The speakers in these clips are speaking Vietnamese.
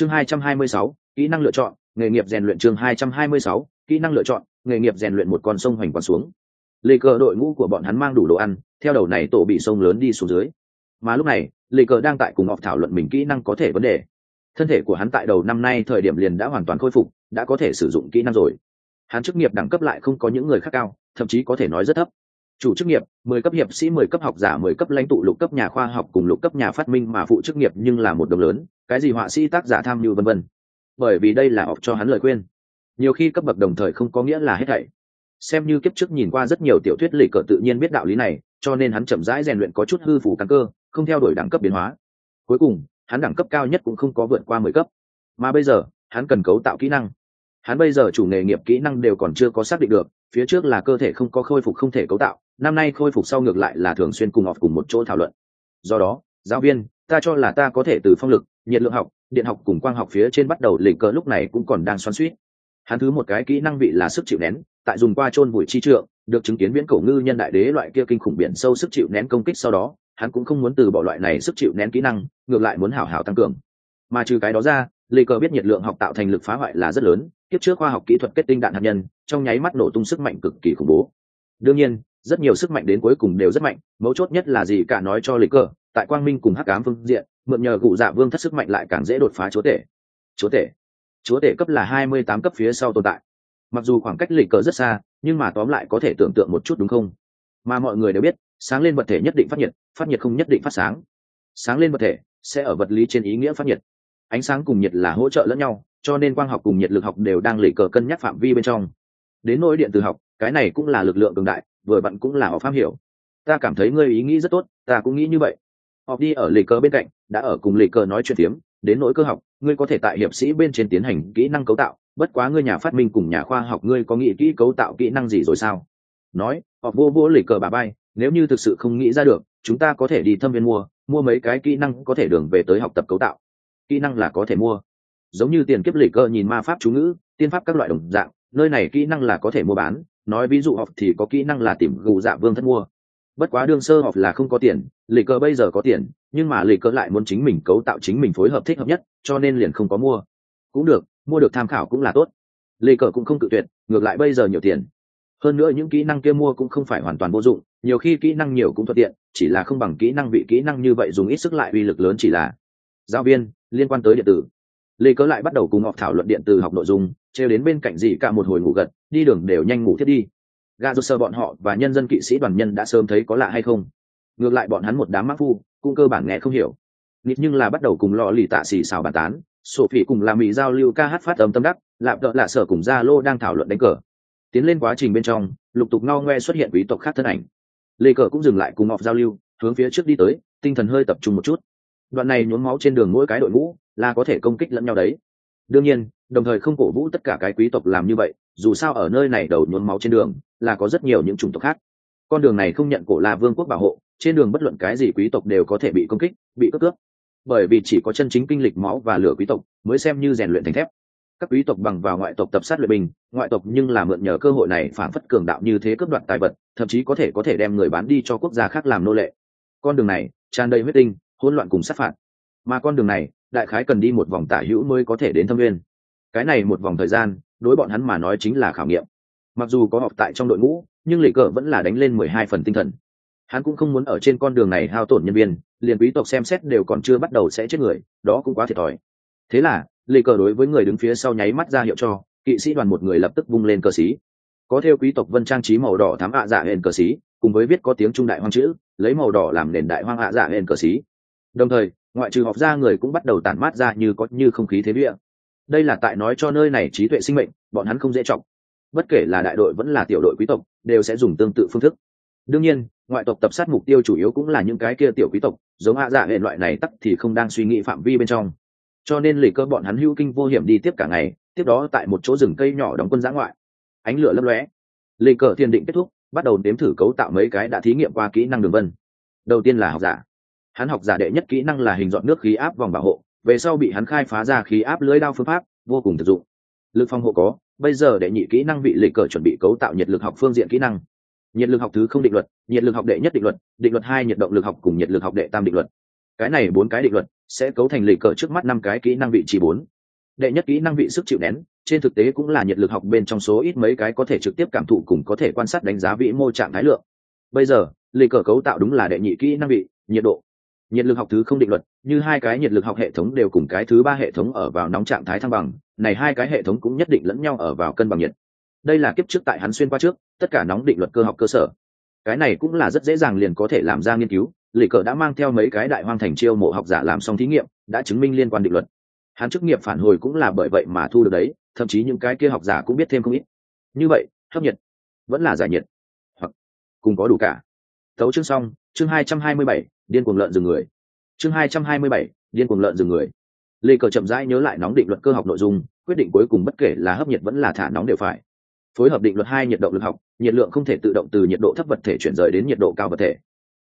chương 226, kỹ năng lựa chọn nghề nghiệp rèn luyện chương 226, kỹ năng lựa chọn nghề nghiệp rèn luyện một con sông hoành quán xuống. Lê cờ đội ngũ của bọn hắn mang đủ đồ ăn theo đầu này tổ bị sông lớn đi xuống dưới. Mà lúc này lê cờ đang tại cùng họp thảo luận mình kỹ năng có thể vấn đề. Thân thể của hắn tại đầu năm nay thời điểm liền đã hoàn toàn khôi phục đã có thể sử dụng kỹ năng rồi. Hắn chức nghiệp đẳng cấp lại không có những người khác cao thậm chí có thể nói rất thấp chủ chức nghiệp, mười cấp hiệp sĩ, mười cấp học giả, mười cấp lãnh tụ, lục cấp nhà khoa học cùng lục cấp nhà phát minh mà phụ chức nghiệp nhưng là một đồng lớn, cái gì họa sĩ, tác giả, tham mưu, vân vân. Bởi vì đây là học cho hắn lời khuyên. Nhiều khi cấp bậc đồng thời không có nghĩa là hết thảy. Xem như kiếp trước nhìn qua rất nhiều tiểu thuyết lịch cờ tự nhiên biết đạo lý này, cho nên hắn chậm rãi rèn luyện có chút hư phủ căn cơ, không theo đuổi đẳng cấp biến hóa. Cuối cùng, hắn đẳng cấp cao nhất cũng không có vượt qua mười cấp. Mà bây giờ, hắn cần cấu tạo kỹ năng. Hắn bây giờ chủ nghề nghiệp kỹ năng đều còn chưa có xác định được, phía trước là cơ thể không có khôi phục không thể cấu tạo năm nay khôi phục sau ngược lại là thường xuyên cùng họp cùng một chỗ thảo luận. Do đó, giáo viên, ta cho là ta có thể từ phong lực, nhiệt lượng học, điện học cùng quang học phía trên bắt đầu lịch cờ lúc này cũng còn đang xoắn suýt hắn thứ một cái kỹ năng vị là sức chịu nén, tại dùng qua chôn bụi chi trượng, được chứng kiến viễn cổ ngư nhân đại đế loại kia kinh khủng biển sâu sức chịu nén công kích sau đó, hắn cũng không muốn từ bỏ loại này sức chịu nén kỹ năng, ngược lại muốn hảo hảo tăng cường. Mà trừ cái đó ra lê cờ biết nhiệt lượng học tạo thành lực phá hoại là rất lớn, tiếp trước khoa học kỹ thuật kết tinh đạn hạt nhân, trong nháy mắt nổ tung sức mạnh cực kỳ khủng bố. Đương nhiên rất nhiều sức mạnh đến cuối cùng đều rất mạnh, mấu chốt nhất là gì cả nói cho lịch cờ, tại quang minh cùng hắc ám phương diện, mượn nhờ cụ dạ vương thất sức mạnh lại càng dễ đột phá chúa tể. Chúa tể. Chúa tể cấp là hai mươi tám cấp phía sau tồn tại. Mặc dù khoảng cách lịch cờ rất xa, nhưng mà tóm lại có thể tưởng tượng một chút đúng không? Mà mọi người đều biết, sáng lên vật thể nhất định phát nhiệt phát nhiệt không nhất định phát sáng. Sáng lên vật thể sẽ ở vật lý trên ý nghĩa phát nhiệt. Ánh sáng cùng nhiệt là hỗ trợ lẫn nhau, cho nên quang học cùng nhiệt lực học đều đang lịch cờ cân nhắc phạm vi bên trong. Đến nỗi điện từ học, cái này cũng là lực lượng cường đại vừa bạn cũng là họ pháp hiểu. Ta cảm thấy ngươi ý nghĩ rất tốt, ta cũng nghĩ như vậy. Họ đi ở lệ cờ bên cạnh, đã ở cùng lệ cờ nói chuyện tiếm đến nỗi cơ học, ngươi có thể tại hiệp sĩ bên trên tiến hành kỹ năng cấu tạo, bất quá ngươi nhà phát minh cùng nhà khoa học ngươi có nghĩ kỹ cấu tạo kỹ năng gì rồi sao? Nói, họ vô vô lề cờ bà bay, nếu như thực sự không nghĩ ra được, chúng ta có thể đi thâm viên mua mua mấy cái kỹ năng có thể đường về tới học tập cấu tạo. Kỹ năng là có thể mua. Giống như tiền kiếp lề cơ nhìn ma pháp chú ngữ, tiên pháp các loại đồng dạng, nơi này kỹ năng là có thể mua bán nói ví dụ học thì có kỹ năng là tìm gù dạ vương thất mua. Bất quá đương sơ học là không có tiền, lì cơ bây giờ có tiền, nhưng mà lì cơ lại muốn chính mình cấu tạo chính mình phối hợp thích hợp nhất, cho nên liền không có mua. Cũng được, mua được tham khảo cũng là tốt. Lì cờ cũng không cự tuyệt, ngược lại bây giờ nhiều tiền. Hơn nữa những kỹ năng kia mua cũng không phải hoàn toàn vô dụng, nhiều khi kỹ năng nhiều cũng thuận tiện, chỉ là không bằng kỹ năng vị kỹ năng như vậy dùng ít sức lại uy lực lớn chỉ là. Giáo viên, liên quan tới điện tử lê cớ lại bắt đầu cùng ngọc thảo luận điện tử học nội dung, trêu đến bên cạnh gì cả một hồi ngủ gật, đi đường đều nhanh ngủ thiết đi. Gà rút sơ bọn họ và nhân dân kỵ sĩ đoàn nhân đã sớm thấy có lạ hay không? Ngược lại bọn hắn một đám mắc phu, cũng cơ bản nghe không hiểu. Nít nhưng là bắt đầu cùng lò lì tạ xì xào bàn tán sổ phỉ cùng là mỹ giao lưu ca hát phát âm tâm đắc, lạp đỡ lạ sở cùng gia lô đang thảo luận đánh cờ. Tiến lên quá trình bên trong, lục tục ngao ngoe xuất hiện quý tộc khác thân ảnh. Lê cờ cũng dừng lại cùng ngọc giao lưu, hướng phía trước đi tới, tinh thần hơi tập trung một chút đoạn này nhuốm máu trên đường mỗi cái đội ngũ là có thể công kích lẫn nhau đấy. Đương nhiên, đồng thời không cổ vũ tất cả cái quý tộc làm như vậy, dù sao ở nơi này đầu nhuốm máu trên đường là có rất nhiều những chủng tộc khác. Con đường này không nhận cổ la vương quốc bảo hộ, trên đường bất luận cái gì quý tộc đều có thể bị công kích, bị cướp cướp. Bởi vì chỉ có chân chính kinh lịch máu và lửa quý tộc mới xem như rèn luyện thành thép. Các quý tộc bằng vào ngoại tộc tập sát luyện bình ngoại tộc nhưng là mượn nhờ cơ hội này phản phất cường đạo như thế cướp đoạt tài vật, thậm chí có thể có thể đem người bán đi cho quốc gia khác làm nô lệ. Con đường này tràn đầy huyết tinh hỗn loạn cùng sát phạt. Mà con đường này, đại khái cần đi một vòng tả hữu mới có thể đến thâm viên. Cái này một vòng thời gian, đối bọn hắn mà nói chính là khảo nghiệm. Mặc dù có học tại trong đội ngũ, nhưng lệ cờ vẫn là đánh lên mười hai phần tinh thần. Hắn cũng không muốn ở trên con đường này hao tổn nhân viên, liền quý tộc xem xét đều còn chưa bắt đầu sẽ chết người, đó cũng quá thiệt thòi. Thế là lê cờ đối với người đứng phía sau nháy mắt ra hiệu cho, kỵ sĩ đoàn một người lập tức vung lên cờ xí. Có theo quý tộc vân trang trí màu đỏ thám ạ dạ hên cờ xí, cùng với viết có tiếng trung đại hoang chữ, lấy màu đỏ làm nền đại hoang ạ dạ hên cờ xí đồng thời, ngoại trừ họp ra người cũng bắt đầu tản mát ra như có như không khí thế địa đây là tại nói cho nơi này trí tuệ sinh mệnh, bọn hắn không dễ trọng bất kể là đại đội vẫn là tiểu đội quý tộc, đều sẽ dùng tương tự phương thức. Đương nhiên, ngoại tộc tập sát mục tiêu chủ yếu cũng là những cái kia tiểu quý tộc, giống hạ dạ hệ loại này tắc thì không đang suy nghĩ phạm vi bên trong. Cho nên lì cơ bọn hắn hữu kinh vô hiểm đi tiếp cả ngày, tiếp đó tại một chỗ rừng cây nhỏ đóng quân giã ngoại. Ánh lửa lấp lóe. Lì cờ thiền định kết thúc, bắt đầu nếm thử cấu tạo mấy cái đã thí nghiệm qua kỹ năng đường vân. Đầu tiên là học giả hắn học giả đệ nhất kỹ năng là hình dọn nước khí áp vòng bảo hộ, về sau bị hắn khai phá ra khí áp lưới đao phương pháp, vô cùng thực dụng. Lực phòng hộ có, bây giờ đệ nhị kỹ năng bị lịch cờ chuẩn bị cấu tạo nhiệt lực học phương diện kỹ năng. Nhiệt lực học thứ không định luật, nhiệt lực học đệ nhất định luật định luật hai nhiệt động lực học cùng nhiệt lực học đệ tam định luật. Cái này bốn cái định luật sẽ cấu thành lịch cờ trước mắt năm cái kỹ năng vị trí bốn. Đệ nhất kỹ năng vị sức chịu nén, trên thực tế cũng là nhiệt lực học bên trong số ít mấy cái có thể trực tiếp cảm thụ cùng có thể quan sát đánh giá vĩ mô trạng thái lượng. Bây giờ, lịch cờ cấu tạo đúng là đệ nhị kỹ năng vị, nhiệt độ nhiệt lực học thứ không định luật, như hai cái nhiệt lực học hệ thống đều cùng cái thứ ba hệ thống ở vào nóng trạng thái thăng bằng, này hai cái hệ thống cũng nhất định lẫn nhau ở vào cân bằng nhiệt. Đây là kiếp trước tại hắn xuyên qua trước, tất cả nóng định luật cơ học cơ sở. Cái này cũng là rất dễ dàng liền có thể làm ra nghiên cứu lì cờ đã mang theo mấy cái đại hoang thành chiêu mộ học giả làm xong thí nghiệm, đã chứng minh liên quan định luật. Hắn chức nghiệp phản hồi cũng là bởi vậy mà thu được đấy, thậm chí những cái kia học giả cũng biết thêm không ít. Như vậy hấp nhiệt vẫn là giải nhiệt, hoặc cùng có đủ cả. Thấu chương xong chương hai trăm hai mươi bảy, điên cuồng lợn rừng người. Chương hai trăm hai mươi bảy, điên cuồng lợn rừng người. Lê cờ chậm rãi nhớ lại nóng định luật cơ học nội dung, quyết định cuối cùng bất kể là hấp nhiệt vẫn là thả nóng đều phải. Phối hợp định luật hai nhiệt độ lực học, nhiệt lượng không thể tự động từ nhiệt độ thấp vật thể chuyển rời đến nhiệt độ cao vật thể.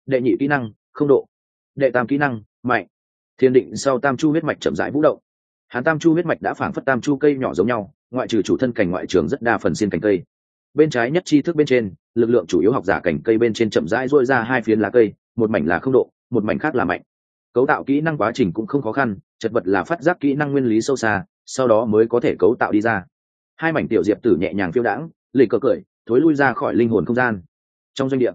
Đệ nhị kỹ năng, không độ. Đệ tam kỹ năng, mạnh. Thiên định sau tam chu huyết mạch chậm rãi vũ động. Hắn tam chu huyết mạch đã phảng phất tam chu cây nhỏ giống nhau, ngoại trừ chủ thân cảnh ngoại trường rất đa phần xiên cành cây bên trái nhất chi thức bên trên, lực lượng chủ yếu học giả cảnh cây bên trên chậm rãi rôi ra hai phiến lá cây, một mảnh là không độ, một mảnh khác là mạnh. Cấu tạo kỹ năng quá trình cũng không khó khăn, chật vật là phát giác kỹ năng nguyên lý sâu xa, sau đó mới có thể cấu tạo đi ra. Hai mảnh tiểu diệp tử nhẹ nhàng phiêu đãng, lì cờ cười, thối lui ra khỏi linh hồn không gian. Trong doanh địa,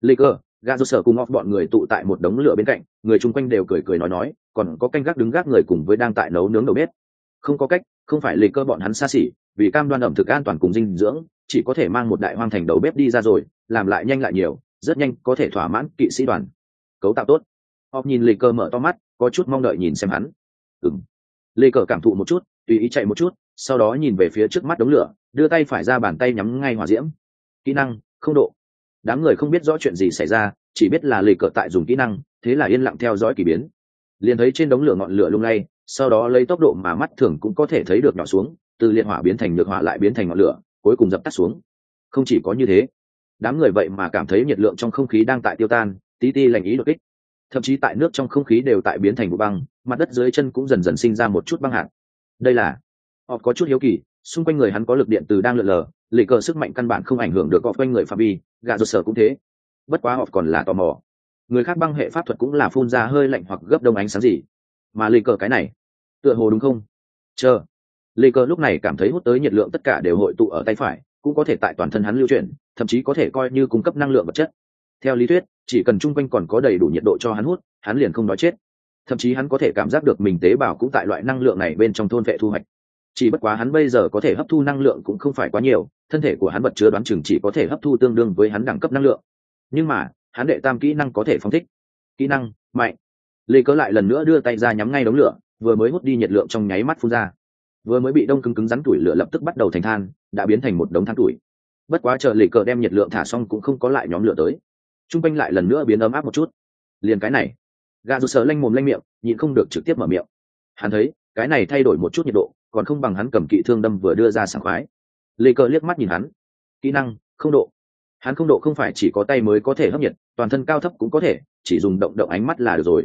lì cờ, gà do sở cùng ngọc bọn người tụ tại một đống lửa bên cạnh, người chung quanh đều cười cười nói nói, còn có canh gác đứng gác người cùng với đang tại nấu nướng đầu bếp. Không có cách, không phải lì cơ bọn hắn xa xỉ, vì cam đoan ẩm thực an toàn cùng dinh dưỡng chỉ có thể mang một đại hoang thành đầu bếp đi ra rồi, làm lại nhanh lại nhiều, rất nhanh có thể thỏa mãn kỵ sĩ đoàn. Cấu tạo tốt. Họp nhìn lì cơ mở to mắt, có chút mong đợi nhìn xem hắn. Ừng lì Cờ cảm thụ một chút, tùy ý chạy một chút, sau đó nhìn về phía trước mắt đống lửa, đưa tay phải ra bàn tay nhắm ngay hỏa diễm. Kỹ năng, không độ. Đám người không biết rõ chuyện gì xảy ra, chỉ biết là lì cờ tại dùng kỹ năng, thế là yên lặng theo dõi k ỳ biến. Liền thấy trên đống lửa ngọn lửa lung lay, sau đó lấy tốc độ mà mắt thường cũng có thể thấy được nhỏ xuống, từ liệt hỏa biến thành nhược hỏa lại biến thành ngọn lửa cuối cùng dập tắt xuống. Không chỉ có như thế, đám người vậy mà cảm thấy nhiệt lượng trong không khí đang tại tiêu tan, tí ti lành ý đột kích. Thậm chí tại nước trong không khí đều tại biến thành vụ băng, mặt đất dưới chân cũng dần dần sinh ra một chút băng hạt. Đây là, họ có chút hiếu kỳ, xung quanh người hắn có lực điện từ đang lượn lờ, lì cờ sức mạnh căn bản không ảnh hưởng được họ quanh người phạm vi gà ruột sở cũng thế. Bất quá họ còn là tò mò. Người khác băng hệ pháp thuật cũng là phun ra hơi lạnh hoặc gấp đông ánh sáng gì. Mà lì cờ cái này, tựa hồ đúng không? Chờ. Lê Cơ lúc này cảm thấy hút tới nhiệt lượng tất cả đều hội tụ ở tay phải, cũng có thể tại toàn thân hắn lưu chuyển, thậm chí có thể coi như cung cấp năng lượng vật chất. Theo lý thuyết, chỉ cần chung quanh còn có đầy đủ nhiệt độ cho hắn hút, hắn liền không nói chết. Thậm chí hắn có thể cảm giác được mình tế bào cũng tại loại năng lượng này bên trong thôn vệ thu hoạch. Chỉ bất quá hắn bây giờ có thể hấp thu năng lượng cũng không phải quá nhiều, thân thể của hắn vật chứa đoán chừng chỉ có thể hấp thu tương đương với hắn đẳng cấp năng lượng. Nhưng mà, hắn đệ tam kỹ năng có thể phóng thích. Kỹ năng, mạnh. Lê cớ lại lần nữa đưa tay ra nhắm ngay đống lửa, vừa mới hút đi nhiệt lượng trong nháy mắt phun ra vừa mới bị đông cứng cứng rắn tuổi lửa lập tức bắt đầu thành than, đã biến thành một đống than tuổi. Bất quá chờ lê cờ đem nhiệt lượng thả xong cũng không có lại nhóm lửa tới. T r u n g quanh lại lần nữa biến ấm áp một chút. Liền cái này. Gà rụt sờ lanh mồm lanh miệng, nhịn không được trực tiếp mở miệng. Hắn thấy, cái này thay đổi một chút nhiệt độ, còn không bằng hắn cầm kỵ thương đâm vừa đưa ra sảng khoái. Lê cờ liếc mắt nhìn hắn. Kỹ năng, không độ. Hắn không độ không phải chỉ có tay mới có thể hấp nhiệt, toàn thân cao thấp cũng có thể, chỉ dùng động động ánh mắt là được rồi.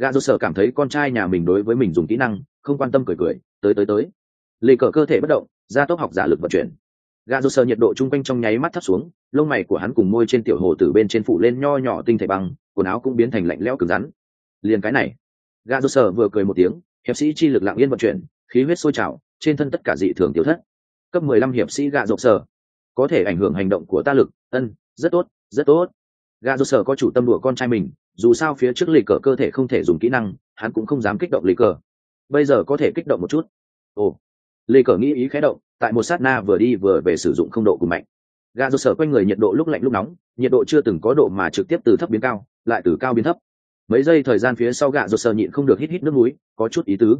Gà rô sờ cảm thấy con trai nhà mình đối với mình dùng kỹ năng không quan tâm cười cười, tới tới tới. Lê cờ cơ thể bất động, gia tốc học giả lực vận chuyển. Gà rô sờ nhiệt độ chung quanh trong nháy mắt thấp xuống, lông mày của hắn cùng môi trên tiểu hồ từ bên trên phủ lên nho nhỏ tinh thể băng, quần áo cũng biến thành lạnh lẽo cứng rắn. Liền cái này, gà rô sờ vừa cười một tiếng, hiệp sĩ chi lực lặng yên vận chuyển, khí huyết sôi trào, trên thân tất cả dị thường tiểu thất. Cấp mười lăm hiệp sĩ gà rô sờ. Có thể ảnh hưởng hành động của ta lực, ân, rất tốt rất tốt. Gà rô sờ có chủ tâm đùa con trai mình, dù sao phía trước lì cờ cơ thể không thể dùng kỹ năng, hắn cũng không dám kích động lì cờ bây giờ có thể kích động một chút. Ồ, lê cờ nghĩ ý khé động, tại một sát na vừa đi vừa về sử dụng không độ cùng mạnh. Gà do sở quanh người nhiệt độ lúc lạnh lúc nóng, nhiệt độ chưa từng có độ mà trực tiếp từ thấp biến cao, lại từ cao biến thấp. Mấy giây thời gian phía sau gà rột sở nhịn không được hít hít nước núi có chút ý tứ.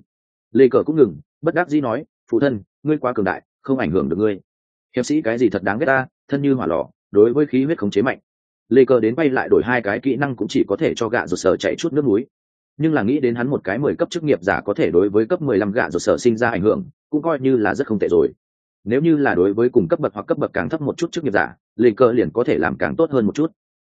Lê cờ cũng ngừng, bất đắc dĩ nói, phụ thân, ngươi quá cường đại, không ảnh hưởng được ngươi. Hiệp sĩ cái gì thật đáng ghét ta, thân như hỏa lò, đối với khí huyết khống chế mạnh. Lê cờ đến bay lại đổi hai cái kỹ năng cũng chỉ có thể cho gạ rột sở chạy chút nước núi nhưng là nghĩ đến hắn một cái mười cấp chức nghiệp giả có thể đối với cấp mười lăm gạ rột sở sinh ra ảnh hưởng cũng coi như là rất không tệ rồi. Nếu như là đối với cùng cấp bậc hoặc cấp bậc càng thấp một chút chức nghiệp giả lê cơ liền có thể làm càng tốt hơn một chút.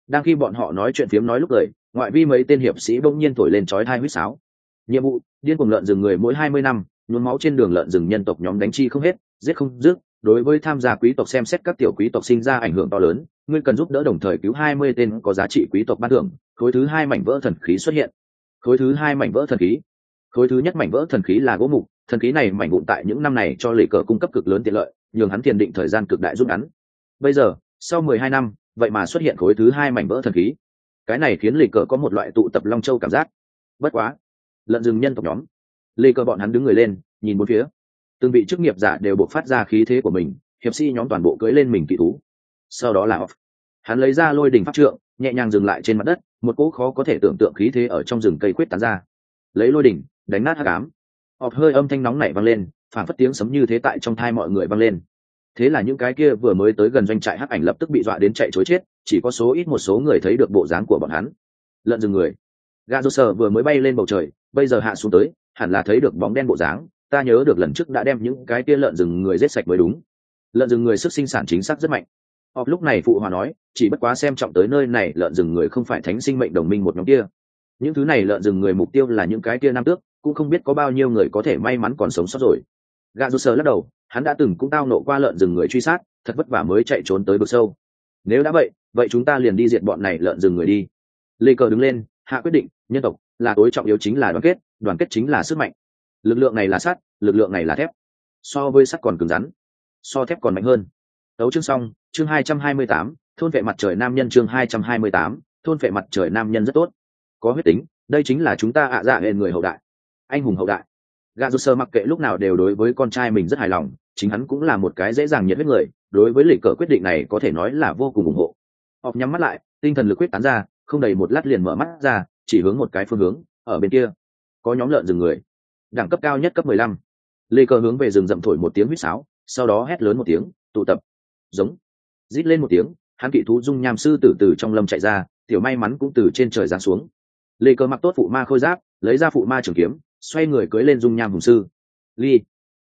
Đang khi bọn họ nói chuyện phiếm nói lúc lời, ngoại vi mấy tên hiệp sĩ bỗng nhiên thổi lên chói hai huýt sáo. Nhiệm vụ điên cùng lợn rừng người mỗi hai mươi năm nhuốm máu trên đường lợn rừng nhân tộc nhóm đánh chi không hết giết không dứt. Đối với tham gia quý tộc xem xét các tiểu quý tộc sinh ra ảnh hưởng to lớn ngươi cần giúp đỡ đồng thời cứu hai mươi tên có giá trị quý tộc ban thưởng khối thứ hai mảnh vỡ thần khí xuất hiện khối thứ hai mảnh vỡ thần khí. Khối thứ nhất mảnh vỡ thần khí là gỗ mục, thần khí này mảnh vụn tại những năm này cho lệ cờ cung cấp cực lớn tiện lợi, nhường hắn tiền định thời gian cực đại rút ngắn. Bây giờ, sau mười hai năm, vậy mà xuất hiện khối thứ hai mảnh vỡ thần khí. Cái này khiến lệ cờ có một loại tụ tập long châu cảm giác. Bất quá lợn rừng nhân tộc nhóm. Lệ cờ bọn hắn đứng người lên, nhìn bốn phía. Từng vị chức nghiệp giả đều buộc phát ra khí thế của mình, hiệp sĩ nhóm toàn bộ cưỡi lên mình kỳ thú. Sau đó là off hắn lấy ra lôi đình pháp trượng nhẹ nhàng dừng lại trên mặt đất, một cỗ khó có thể tưởng tượng khí thế ở trong rừng cây quyết tán ra. Lấy lôi đỉnh, đánh nát hắc ám. Ọp hơi âm thanh nóng nảy vang lên phản phất tiếng sấm như thế tại trong thai mọi người vang lên. Thế là những cái kia vừa mới tới gần doanh trại hắc ảnh lập tức bị dọa đến chạy chối chết, chỉ có số ít một số người thấy được bộ dáng của bọn hắn. Lợn rừng người. Gà rô sờ vừa mới bay lên bầu trời, bây giờ hạ xuống tới, hẳn là thấy được bóng đen bộ dáng, ta nhớ được lần trước đã đem những cái kia lợn rừng người giết sạch mới đúng. Lợn rừng người sức sinh sản chính xác rất mạnh họp lúc này phụ hòa nói, chỉ bất quá xem trọng tới nơi này, lợn rừng người không phải thánh sinh mệnh đồng minh một nhóm kia. Những thứ này lợn rừng người mục tiêu là những cái kia nam tước, cũng không biết có bao nhiêu người có thể may mắn còn sống sót rồi. Gà rô sờ lắc đầu, hắn đã từng cũng tao nộ qua lợn rừng người truy sát, thật vất vả mới chạy trốn tới vực sâu. Nếu đã vậy vậy chúng ta liền đi diệt bọn này lợn rừng người đi. Lê cờ đứng lên, hạ quyết định, nhân tộc, là tối trọng yếu chính là đoàn kết đoàn kết chính là sức mạnh. Lực lượng này là sắt, lực lượng này là thép. So với sắt còn cứng rắn, so thép còn mạnh hơn. Tấu chương xong, chương hai trăm hai mươi tám, thôn vệ mặt trời nam nhân chương hai trăm hai mươi tám, thôn vệ mặt trời nam nhân rất tốt. Có huyết tính, đây chính là chúng ta ạ dạ hệ người hậu đại. Anh hùng hậu đại. Gà rút sơ mặc kệ lúc nào đều đối với con trai mình rất hài lòng, chính hắn cũng là một cái dễ dàng nhiệt huyết người, đối với lịch cờ quyết định này có thể nói là vô cùng ủng hộ. Họp nhắm mắt lại, tinh thần lực quyết tán ra, không đầy một lát liền mở mắt ra, chỉ hướng một cái phương hướng, ở bên kia. Có nhóm lợn rừng người. Đẳng cấp cao nhất cấp mười lăm. Lê cờ hướng về rừng rậm thổi một tiếng huýt sáo, sau đó hét lớn một tiếng, tụ tập giống. Rít lên một tiếng, hắn kỵ thú dung nham sư tử từ trong lâm chạy ra, tiểu may mắn cũng từ trên trời giáng xuống. Lê cờ mặc tốt phụ ma khôi giáp, lấy ra phụ ma trường kiếm, xoay người cưới lên dung nham hùng sư. Ly,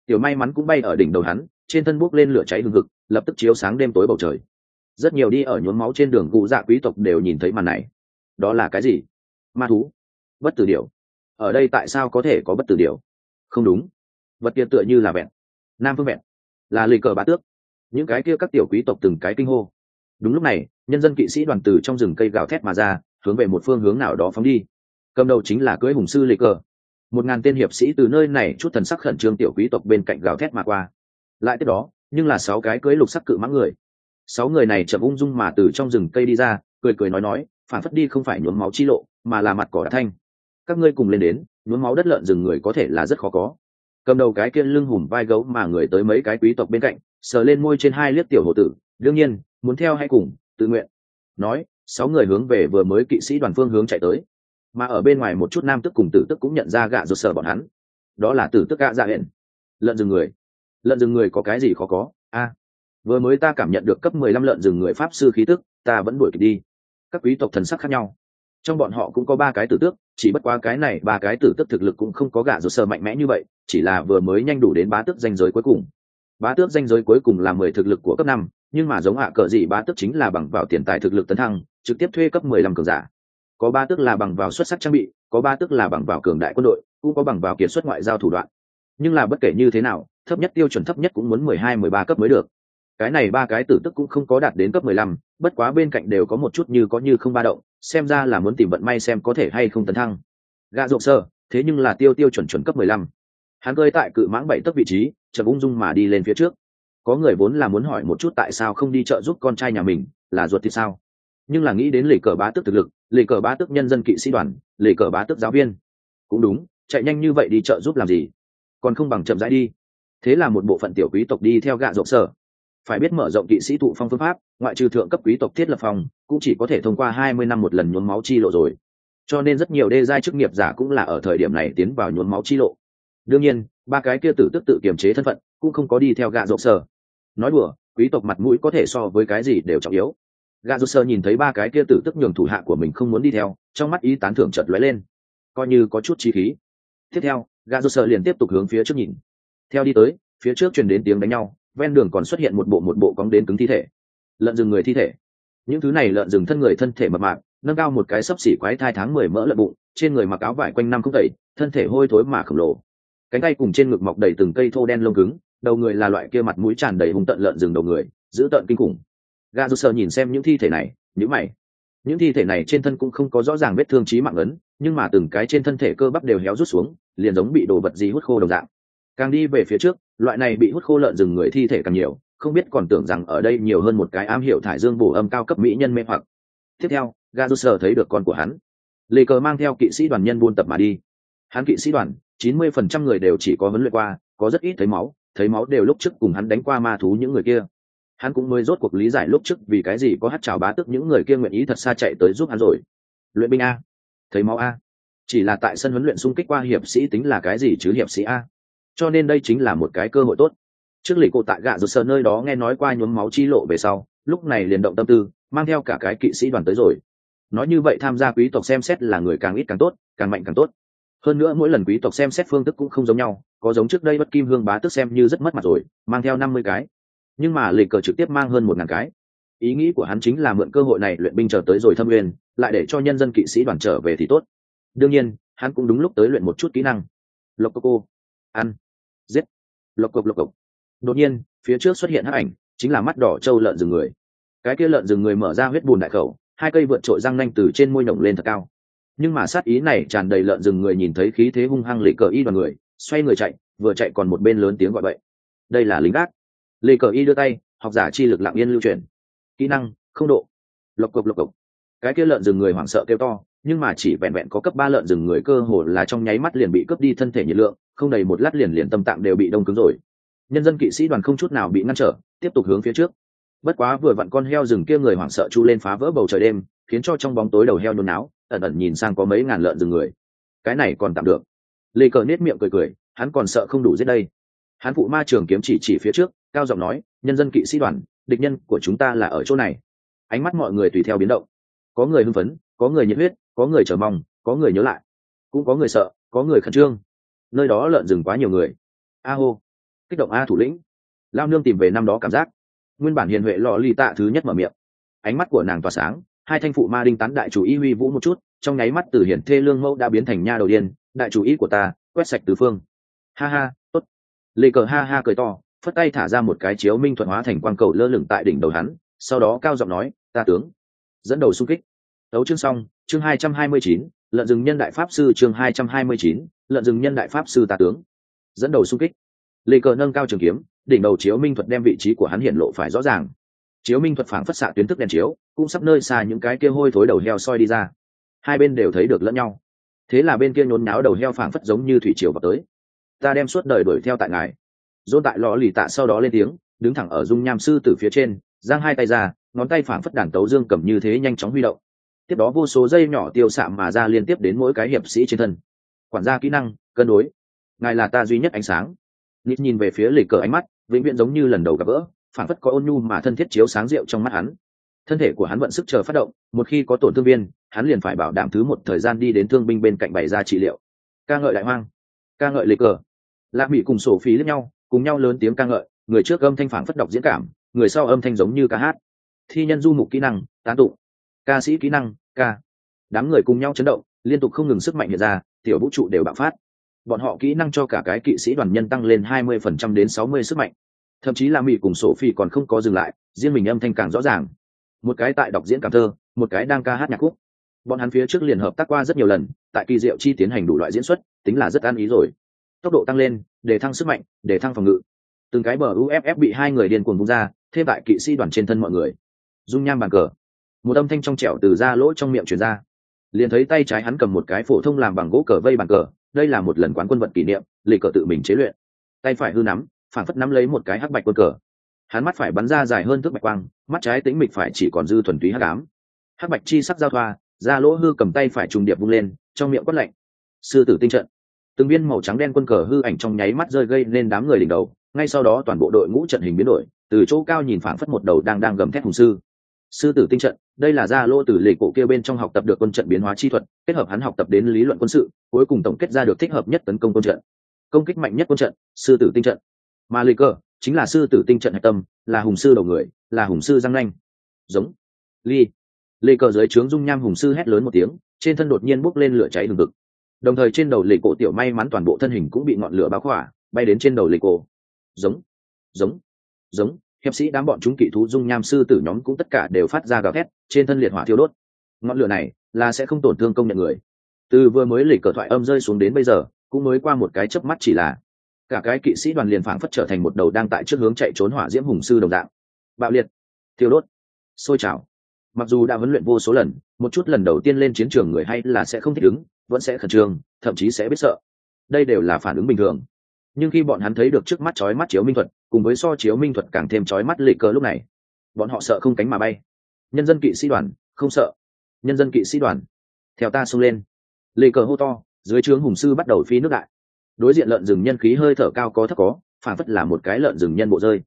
tiểu may mắn cũng bay ở đỉnh đầu hắn, trên thân buốc lên lửa cháy hừng hực, lập tức chiếu sáng đêm tối bầu trời. Rất nhiều đi ở nhuốm máu trên đường cụ dạ quý tộc đều nhìn thấy màn này. Đó là cái gì? Ma thú. Bất tử điểu. Ở đây tại sao có thể có bất tử điểu? Không đúng. Vật kia tựa như là vẹn. Nam phương vẹn. Là lì cờ bá tước những cái kia các tiểu quý tộc từng cái kinh hô. Đúng lúc này, nhân dân kỵ sĩ đoàn từ trong rừng cây gào thét mà ra, hướng về một phương hướng nào đó phóng đi. Cầm đầu chính là cưới hùng sư lì cờ. Một ngàn tên hiệp sĩ từ nơi này chút thần sắc khẩn trương tiểu quý tộc bên cạnh gào thét mà qua. Lại tiếp đó, nhưng là sáu cái cưới lục sắc cự mãng người. Sáu người này chậm ung dung mà từ trong rừng cây đi ra, cười cười nói nói, phản phất đi không phải nhuốm máu chi lộ, mà là mặt cỏ đã thanh. Các ngươi cùng lên đến, nhuốm máu đất lợn rừng người có thể là rất khó có. Cầm đầu cái kia lưng hùm vai gấu mà người tới mấy cái quý tộc bên cạnh sờ lên môi trên hai liếc tiểu hộ tử, đương nhiên, muốn theo hay cùng, tự nguyện. Nói, sáu người hướng về vừa mới kỵ sĩ đoàn phương hướng chạy tới. Mà ở bên ngoài một chút nam tức cùng tử tức cũng nhận ra gạ ruột sờ bọn hắn. Đó là tử tức gạ dạ hẹn. Lợn rừng người. Lợn rừng người có cái gì khó có? A, vừa mới ta cảm nhận được cấp mười lăm lợn rừng người pháp sư khí tức, ta vẫn đuổi kịp đi. Các quý tộc thần sắc khác nhau. Trong bọn họ cũng có ba cái tử tước, chỉ bất quá cái này ba cái tử tước thực lực cũng không có gạ ruột sờ mạnh mẽ như vậy, chỉ là vừa mới nhanh đủ đến bá tước danh giới cuối cùng bá tước danh giới cuối cùng là mười thực lực của cấp năm, nhưng mà giống hạ cờ gì bá tước chính là bằng vào tiền tài thực lực tấn thăng, trực tiếp thuê cấp mười lăm cường giả. Có ba tước là bằng vào xuất sắc trang bị, có ba tước là bằng vào cường đại quân đội, cũng có bằng vào kiệt xuất ngoại giao thủ đoạn. Nhưng là bất kể như thế nào, thấp nhất tiêu chuẩn thấp nhất cũng muốn mười hai, mười ba cấp mới được. Cái này ba cái tử tức cũng không có đạt đến cấp mười lăm, bất quá bên cạnh đều có một chút như có như không ba động, xem ra là muốn tìm vận may xem có thể hay không tấn thăng. Gạ rộng sơ, thế nhưng là tiêu tiêu chuẩn chuẩn cấp mười lăm. Hắn cơi tại cự mãng bảy tấc vị trí chợt ung dung mà đi lên phía trước. Có người vốn là muốn hỏi một chút tại sao không đi chợ giúp con trai nhà mình, là ruột thì sao? Nhưng là nghĩ đến lì cờ bá tước thực lực lì cờ bá tước nhân dân kỵ sĩ đoàn lì cờ bá tước giáo viên. Cũng đúng, chạy nhanh như vậy đi chợ giúp làm gì? Còn không bằng chậm rãi đi. Thế là một bộ phận tiểu quý tộc đi theo gạ rộng sở. Phải biết mở rộng kỵ sĩ thụ phong phương pháp, ngoại trừ thượng cấp quý tộc thiết lập phòng, cũng chỉ có thể thông qua hai mươi năm một lần nhuốm máu chi lộ rồi. Cho nên rất nhiều đê giai chức nghiệp giả cũng là ở thời điểm này tiến vào nhuốm máu chi lộ đương nhiên, ba cái kia tử tức tự kiềm chế thân phận cũng không có đi theo gạ rộp sở nói đùa, quý tộc mặt mũi có thể so với cái gì đều trọng yếu. Gạ rộp sơ nhìn thấy ba cái kia tử tức nhường thủ hạ của mình không muốn đi theo, trong mắt ý tán thưởng chợt lóe lên. Coi như có chút chi khí. Tiếp theo, gạ rộp sơ liền tiếp tục hướng phía trước nhìn. Theo đi tới, phía trước truyền đến tiếng đánh nhau, ven đường còn xuất hiện một bộ một bộ cóng đến cứng thi thể. Lợn rừng người thi thể. Những thứ này lợn rừng thân người thân thể mập mạp, nâng cao một cái sấp xỉ quái thai tháng mười mỡ lợn bụng, trên người mặc áo vải quanh năm không tẩy, thân thể hôi thối mà khổng lồ cánh tay cùng trên ngực mọc đầy từng cây thô đen lông cứng, đầu người là loại kia mặt mũi tràn đầy hung tận lợn rừng đầu người giữ tận kinh khủng. Ga dù sờ nhìn xem những thi thể này nhữ mày. Những thi thể này trên thân cũng không có rõ ràng vết thương trí mạng ấn, nhưng mà từng cái trên thân thể cơ bắp đều héo rút xuống, liền giống bị đồ vật gì hút khô đồng dạng. Càng đi về phía trước, loại này bị hút khô lợn rừng người thi thể càng nhiều, không biết còn tưởng rằng ở đây nhiều hơn một cái am hiệu thải dương bổ âm cao cấp mỹ nhân mê hoặc. Tiếp theo ga thấy được con của hắn. Lê cờ mang theo kỵ sĩ đoàn nhân buôn tập mà đi. Hắn kỵ sĩ đoàn chín mươi phần trăm người đều chỉ có huấn luyện qua, có rất ít thấy máu thấy máu đều lúc trước cùng hắn đánh qua ma thú những người kia. Hắn cũng mới rốt cuộc lý giải lúc trước vì cái gì có hát chào bá tức những người kia nguyện ý thật xa chạy tới giúp hắn rồi. Luyện binh a. Thấy máu a. Chỉ là tại sân huấn luyện xung kích qua hiệp sĩ tính là cái gì chứ hiệp sĩ a? Cho nên đây chính là một cái cơ hội tốt. Trước lì cô tại gạ rụt sờ nơi đó nghe nói qua nhuốm máu chi lộ về sau, lúc này liền động tâm tư, mang theo cả cái kỵ sĩ đoàn tới rồi. Nói như vậy tham gia quý tộc xem xét là người càng ít càng tốt, càng mạnh càng tốt hơn nữa mỗi lần quý tộc xem xét phương thức cũng không giống nhau, có giống trước đây bất kim hương bá tức xem như rất mất mặt rồi, mang theo năm mươi cái. Nhưng mà lịch cờ trực tiếp mang hơn một ngàn cái. Ý nghĩ của hắn chính là mượn cơ hội này luyện binh chờ tới rồi thâm uyên, lại để cho nhân dân kỵ sĩ đoàn trở về thì tốt. Đương nhiên, hắn cũng đúng lúc tới luyện một chút kỹ năng. Lộc cô ăn. Giết. Lộc cộc lộc cộc. Đột nhiên, phía trước xuất hiện hắc ảnh, chính là mắt đỏ trâu lợn rừng người. Cái kia lợn rừng người mở ra huyết bùn đại khẩu, hai cây vượt trội răng nanh từ trên môi nồng lên thật cao nhưng mà sát ý này tràn đầy lợn rừng người nhìn thấy khí thế hung hăng lì cờ y đoàn người, xoay người chạy, vừa chạy còn một bên lớn tiếng gọi vậy đây là lính gác. Lì cờ y đưa tay, học giả chi lực lặng yên lưu truyền. Kỹ năng, không độ. Lộc cộc lộc cộc. Cái kia lợn rừng người hoảng sợ kêu to, nhưng mà chỉ vẹn vẹn có cấp ba lợn rừng người cơ hồ là trong nháy mắt liền bị cướp đi thân thể nhiệt lượng, không đầy một lát liền liền tâm tạng đều bị đông cứng rồi. Nhân dân kỵ sĩ đoàn không chút nào bị ngăn trở, tiếp tục hướng phía trước. Bất quá vừa vặn con heo rừng kia người hoảng sợ chu lên phá vỡ bầu trời đêm, khiến cho trong bóng tối đầu heo nôn náo ẩn ẩn nhìn sang có mấy ngàn lợn rừng người. Cái này còn tạm được. Lê cờ nết miệng cười cười, hắn còn sợ không đủ giết đây. Hắn phụ ma trường kiếm chỉ chỉ phía trước, cao giọng nói, nhân dân kỵ sĩ đoàn, địch nhân của chúng ta là ở chỗ này. Ánh mắt mọi người tùy theo biến động. Có người hưng phấn, có người nhiệt huyết, có người chờ mong, có người nhớ lại. Cũng có người sợ, có người khẩn trương. Nơi đó lợn rừng quá nhiều người. A hô. Kích động a thủ lĩnh. Lao nương tìm về năm đó cảm giác. Nguyên bản hiền huệ lò ly tạ thứ nhất mở miệng. Ánh mắt của nàng tỏa sáng hai thanh phụ ma đinh tán đại chủ ý huy vũ một chút, trong nháy mắt từ hiển thê lương mẫu đã biến thành nha đầu điên, đại chủ ý của ta, quét sạch tứ phương. Ha ha, tốt. Lê cờ ha ha cười to, phất tay thả ra một cái chiếu minh thuận hóa thành quang cầu lơ lửng tại đỉnh đầu hắn, sau đó cao giọng nói, ta tướng. Dẫn đầu xung kích. Đấu chương xong, chương hai trăm hai mươi chín, lợn rừng nhân đại pháp sư chương hai trăm hai mươi chín, lợn rừng nhân đại pháp sư ta tướng. Dẫn đầu xung kích. Lê cờ nâng cao trường kiếm, đỉnh đầu chiếu minh thuật đem vị trí của hắn hiện lộ phải rõ ràng chiếu minh thuật phảng phất xạ tuyến thức đèn chiếu, cũng sắp nơi xa những cái kia hôi thối đầu heo soi đi ra. Hai bên đều thấy được lẫn nhau. Thế là bên kia nhốn náo đầu heo phảng phất giống như thủy triều vào tới. Ta đem suốt đời đuổi theo tại ngài. Dôn tại lò lì tạ sau đó lên tiếng, đứng thẳng ở dung nham sư từ phía trên, giang hai tay ra, ngón tay phảng phất đàn tấu dương cầm như thế nhanh chóng huy động. Tiếp đó vô số dây nhỏ tiêu xạ mà ra liên tiếp đến mỗi cái hiệp sĩ trên thân. Quản gia kỹ năng, cân đối. Ngài là ta duy nhất ánh sáng. Nít nhìn về phía lịch cờ ánh mắt, vĩnh viễn giống như lần đầu gặp gỡ phản phất có ôn nhu mà thân thiết chiếu sáng rượu trong mắt hắn. Thân thể của hắn vận sức chờ phát động, một khi có tổn thương viên, hắn liền phải bảo đảm thứ một thời gian đi đến thương binh bên cạnh bày ra trị liệu. Ca ngợi đại hoang, ca ngợi lịch cờ. Lạc mỹ cùng sổ phí lẫn nhau, cùng nhau lớn tiếng ca ngợi, người trước âm thanh phản phất đọc diễn cảm, người sau âm thanh giống như ca hát. Thi nhân du mục kỹ năng, tán tụng. Ca sĩ kỹ năng, ca. Đám người cùng nhau chấn động, liên tục không ngừng sức mạnh hiện ra, tiểu vũ trụ đều bạo phát. Bọn họ kỹ năng cho cả cái kỵ sĩ đoàn nhân tăng lên 20% đến 60 sức mạnh thậm chí là mỹ cùng sổ phi còn không có dừng lại, riêng mình âm thanh càng rõ ràng. Một cái tại đọc diễn cảm thơ, một cái đang ca hát nhạc khúc. Bọn hắn phía trước liền hợp tác qua rất nhiều lần, tại kỳ diệu chi tiến hành đủ loại diễn xuất, tính là rất an ý rồi. Tốc độ tăng lên, để thăng sức mạnh, để thăng phòng ngự. Từng cái bờ uff bị hai người điên cuồng vung ra, thêm tại kỵ sĩ đoàn trên thân mọi người. Dung nham bàn cờ. Một âm thanh trong trẻo từ ra lỗ trong miệng truyền ra. Liền thấy tay trái hắn cầm một cái phổ thông làm bằng gỗ cờ vây bàn cờ, đây là một lần quán quân vật kỷ niệm lì cờ tự mình chế luyện. Tay phải hư nắm phản phất nắm lấy một cái hắc bạch quân cờ. Hắn mắt phải bắn ra dài hơn thước bạch quang, mắt trái tĩnh mịch phải chỉ còn dư thuần túy hắc ám. Hắc bạch chi sắc giao thoa ra lỗ hư cầm tay phải trùng điệp vung lên, trong miệng quất lạnh. Sư tử tinh trận. Từng viên màu trắng đen quân cờ hư ảnh trong nháy mắt rơi gây nên đám người đỉnh đầu, ngay sau đó toàn bộ đội ngũ trận hình biến đổi, từ chỗ cao nhìn phảng phất một đầu đang đang gầm thét hùng sư. Sư tử tinh trận, đây là gia lô từ lịch cổ kia bên trong học tập được quân trận biến hóa chi thuật, kết hợp hắn học tập đến lý luận quân sự, cuối cùng tổng kết ra được thích hợp nhất tấn công quân trận. Công kích mạnh nhất quân trận, sư tử tinh trận mà lê cờ, chính là sư tử tinh trận hạch tâm, là hùng sư đầu người, là hùng sư răng nanh. Giống. Ly lê cờ dưới trướng dung nham hùng sư hét lớn một tiếng, trên thân đột nhiên bốc lên lửa cháy đường cực đồng thời trên đầu lệ cổ tiểu may mắn toàn bộ thân hình cũng bị ngọn lửa báo khỏa, bay đến trên đầu lệ cổ. Giống. Giống. Giống. Hiệp sĩ đám bọn chúng kỵ thú dung nham sư tử nhóm cũng tất cả đều phát ra gào thét, trên thân liệt hỏa thiêu đốt. Ngọn lửa này là sẽ không tổn thương công nhận người. Từ vừa mới lì cờ thoại âm rơi xuống đến bây giờ, cũng mới qua một cái chớp mắt chỉ là cả cái kỵ sĩ đoàn liền phảng phất trở thành một đầu đang tại trước hướng chạy trốn hỏa diễm hùng sư đồng dạng. Bạo liệt. Thiêu đốt. Sôi trào. Mặc dù đã huấn luyện vô số lần, một chút lần đầu tiên lên chiến trường người hay là sẽ không thích ứng, vẫn sẽ khẩn trương, thậm chí sẽ biết sợ. Đây đều là phản ứng bình thường. Nhưng khi bọn hắn thấy được trước mắt chói mắt chiếu minh thuật, cùng với so chiếu minh thuật càng thêm chói mắt lệ cờ lúc này, bọn họ sợ không cánh mà bay. Nhân dân kỵ sĩ đoàn, không sợ. Nhân dân kỵ sĩ đoàn. Theo ta xông lên. Lệ cờ hô to, dưới trướng hùng sư bắt đầu phi nước đại đối diện lợn rừng nhân khí hơi thở cao có thấp có, phản phất là một cái lợn rừng nhân bộ rơi.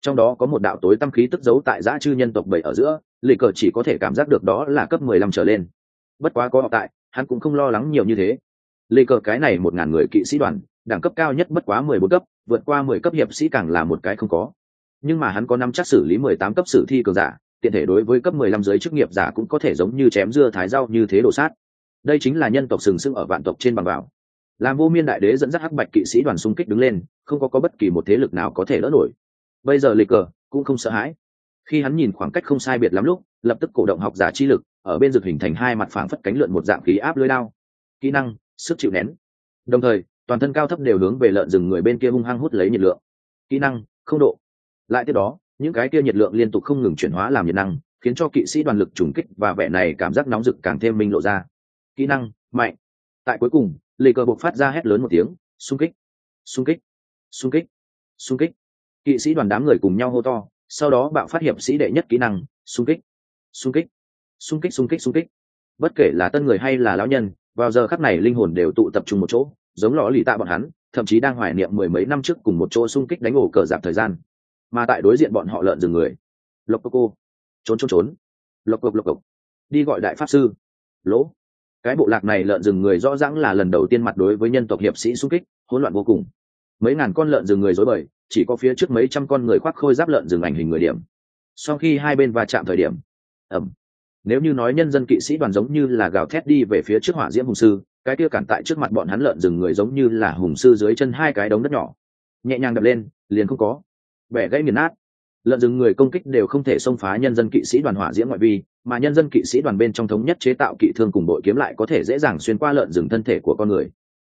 Trong đó có một đạo tối tâm khí tức giấu tại giã chư nhân tộc bảy ở giữa lì cờ chỉ có thể cảm giác được đó là cấp mười lăm trở lên. Bất quá có họ tại, hắn cũng không lo lắng nhiều như thế. Lì cờ cái này một ngàn người kỵ sĩ đoàn, đẳng cấp cao nhất bất quá mười bốn cấp, vượt qua mười cấp hiệp sĩ càng là một cái không có. Nhưng mà hắn có năm chắc xử lý mười tám cấp sử thi cường giả, tiện thể đối với cấp mười lăm giới chức nghiệp giả cũng có thể giống như chém dưa thái rau như thế đổ sát. Đây chính là nhân tộc sừng sững ở vạn tộc trên bằng vào làm vô miên đại đế dẫn dắt hắc bạch kỵ sĩ đoàn xung kích đứng lên, không có có bất kỳ một thế lực nào có thể lỡ nổi. Bây giờ lịch cờ cũng không sợ hãi. Khi hắn nhìn khoảng cách không sai biệt lắm lúc, lập tức cổ động học giả chi lực, ở bên rực hình thành hai mặt phảng phất cánh lượn một dạng khí áp lưới đao. Kỹ năng, sức chịu nén. Đồng thời, toàn thân cao thấp đều hướng về lợn rừng người bên kia hung hăng hút lấy nhiệt lượng. Kỹ năng, không độ. Lại tiếp đó, những cái kia nhiệt lượng liên tục không ngừng chuyển hóa làm nhiệt năng, khiến cho kỵ sĩ đoàn lực trùng kích và vẻ này cảm giác nóng rực càng thêm minh lộ ra. Kỹ năng, mạnh. Tại cuối cùng lê cờ buộc phát ra hét lớn một tiếng, xung kích xung kích xung kích xung kích. Kỵ sĩ đoàn đám người cùng nhau hô to, sau đó bạo phát hiệp sĩ đệ nhất kỹ năng, xung kích xung kích xung kích xung kích xung kích. Bất kể là tân người hay là lão nhân, vào giờ khắc này linh hồn đều tụ tập trung một chỗ, giống lò lì tạ bọn hắn, thậm chí đang hoài niệm mười mấy năm trước cùng một chỗ xung kích đánh ổ cờ giảm thời gian. Mà tại đối diện bọn họ lợn rừng người. Lộc cô cô. Trốn trốn trốn. Lộc cộc lộc cộc. Đi gọi đại pháp sư. Lỗ cái bộ lạc này lợn rừng người rõ ràng là lần đầu tiên mặt đối với nhân tộc hiệp sĩ xung kích, hỗn loạn vô cùng. Mấy ngàn con lợn rừng người dối bời, chỉ có phía trước mấy trăm con người khoác khôi giáp lợn rừng ảnh hình người điểm. Sau khi hai bên va chạm thời điểm ẩm nếu như nói nhân dân kỵ sĩ đoàn giống như là gào thét đi về phía trước hỏa diễm hùng sư, cái kia cản tại trước mặt bọn hắn lợn rừng người giống như là hùng sư dưới chân hai cái đống đất nhỏ. Nhẹ nhàng đập lên, liền không có. Bẻ gãy nghiền nát lợn rừng người công kích đều không thể xông phá nhân dân kỵ sĩ đoàn hỏa diễm ngoại vi, mà nhân dân kỵ sĩ đoàn bên trong thống nhất chế tạo kỵ thương cùng đội kiếm lại có thể dễ dàng xuyên qua lợn rừng thân thể của con người.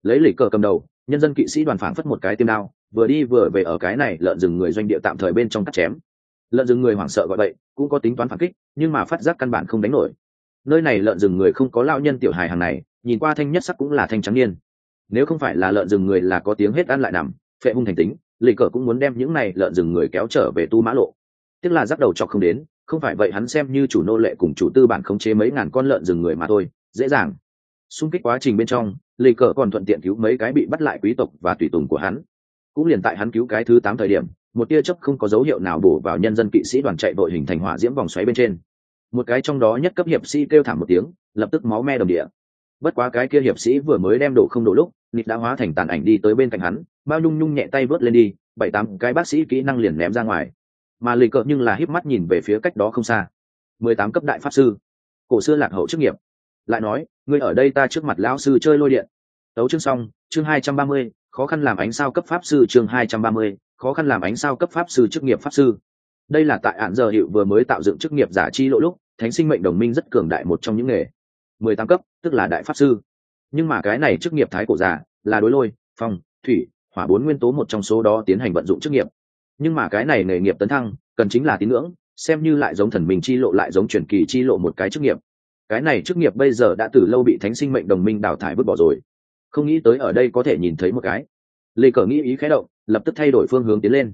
Lấy lì cờ cầm đầu, nhân dân kỵ sĩ đoàn phảng phất một cái tiêm đao, vừa đi vừa về ở cái này lợn rừng người doanh địa tạm thời bên trong cắt chém. Lợn rừng người hoảng sợ gọi vậy cũng có tính toán phản kích, nhưng mà phát giác căn bản không đánh nổi. Nơi này lợn rừng người không có lao nhân tiểu hài hàng này, nhìn qua thanh nhất sắc cũng là thanh trắng niên. Nếu không phải là lợn rừng người là có tiếng hết ăn lại nằm, phệ hung thành tính lì cờ cũng muốn đem những này lợn rừng người kéo trở về tu mã lộ. Tức là rắc đầu cho không đến, không phải vậy hắn xem như chủ nô lệ cùng chủ tư bản khống chế mấy ngàn con lợn rừng người mà thôi, dễ dàng. Xung kích quá trình bên trong, lì cờ còn thuận tiện cứu mấy cái bị bắt lại quý tộc và tùy tùng của hắn. Cũng liền tại hắn cứu cái thứ tám thời điểm, một tia chớp không có dấu hiệu nào bổ vào nhân dân kỵ sĩ đoàn chạy đội hình thành hỏa diễm vòng xoáy bên trên. Một cái trong đó nhất cấp hiệp sĩ kêu thảm một tiếng, lập tức máu me đồng địa bất quá cái kia hiệp sĩ vừa mới đem đổ không đổ lúc, nịt đã hóa thành tàn ảnh đi tới bên cạnh hắn bao nhung nhung nhẹ tay vớt lên đi, bảy tám cái bác sĩ kỹ năng liền ném ra ngoài. Mà lì cợt nhưng là híp mắt nhìn về phía cách đó không xa. Mười tám cấp đại pháp sư. Cổ xưa lạc hậu chức nghiệp. Lại nói, ngươi ở đây ta trước mặt lão sư chơi lôi điện. Tấu chương xong, chương hai trăm ba mươi, khó khăn làm ánh sao cấp pháp sư chương hai trăm ba mươi, khó khăn làm ánh sao cấp pháp sư chức nghiệp pháp sư. Đây là tại ạn giờ hiệu vừa mới tạo dựng chức nghiệp giả chi lỗ lúc, thánh sinh mệnh đồng minh rất cường đại một trong những nghề mười tám cấp, tức là đại pháp sư. Nhưng mà cái này chức nghiệp thái cổ giả là đối lôi, phong, thủy, hỏa bốn nguyên tố một trong số đó tiến hành vận dụng chức nghiệp. Nhưng mà cái này nghề nghiệp tấn thăng, cần chính là tín ngưỡng, xem như lại giống thần mình chi lộ lại giống truyền kỳ chi lộ một cái chức nghiệp. Cái này chức nghiệp bây giờ đã từ lâu bị thánh sinh mệnh đồng minh đào thải vứt bỏ rồi. Không nghĩ tới ở đây có thể nhìn thấy một cái. Lê cờ nghĩ ý khé động, lập tức thay đổi phương hướng tiến lên.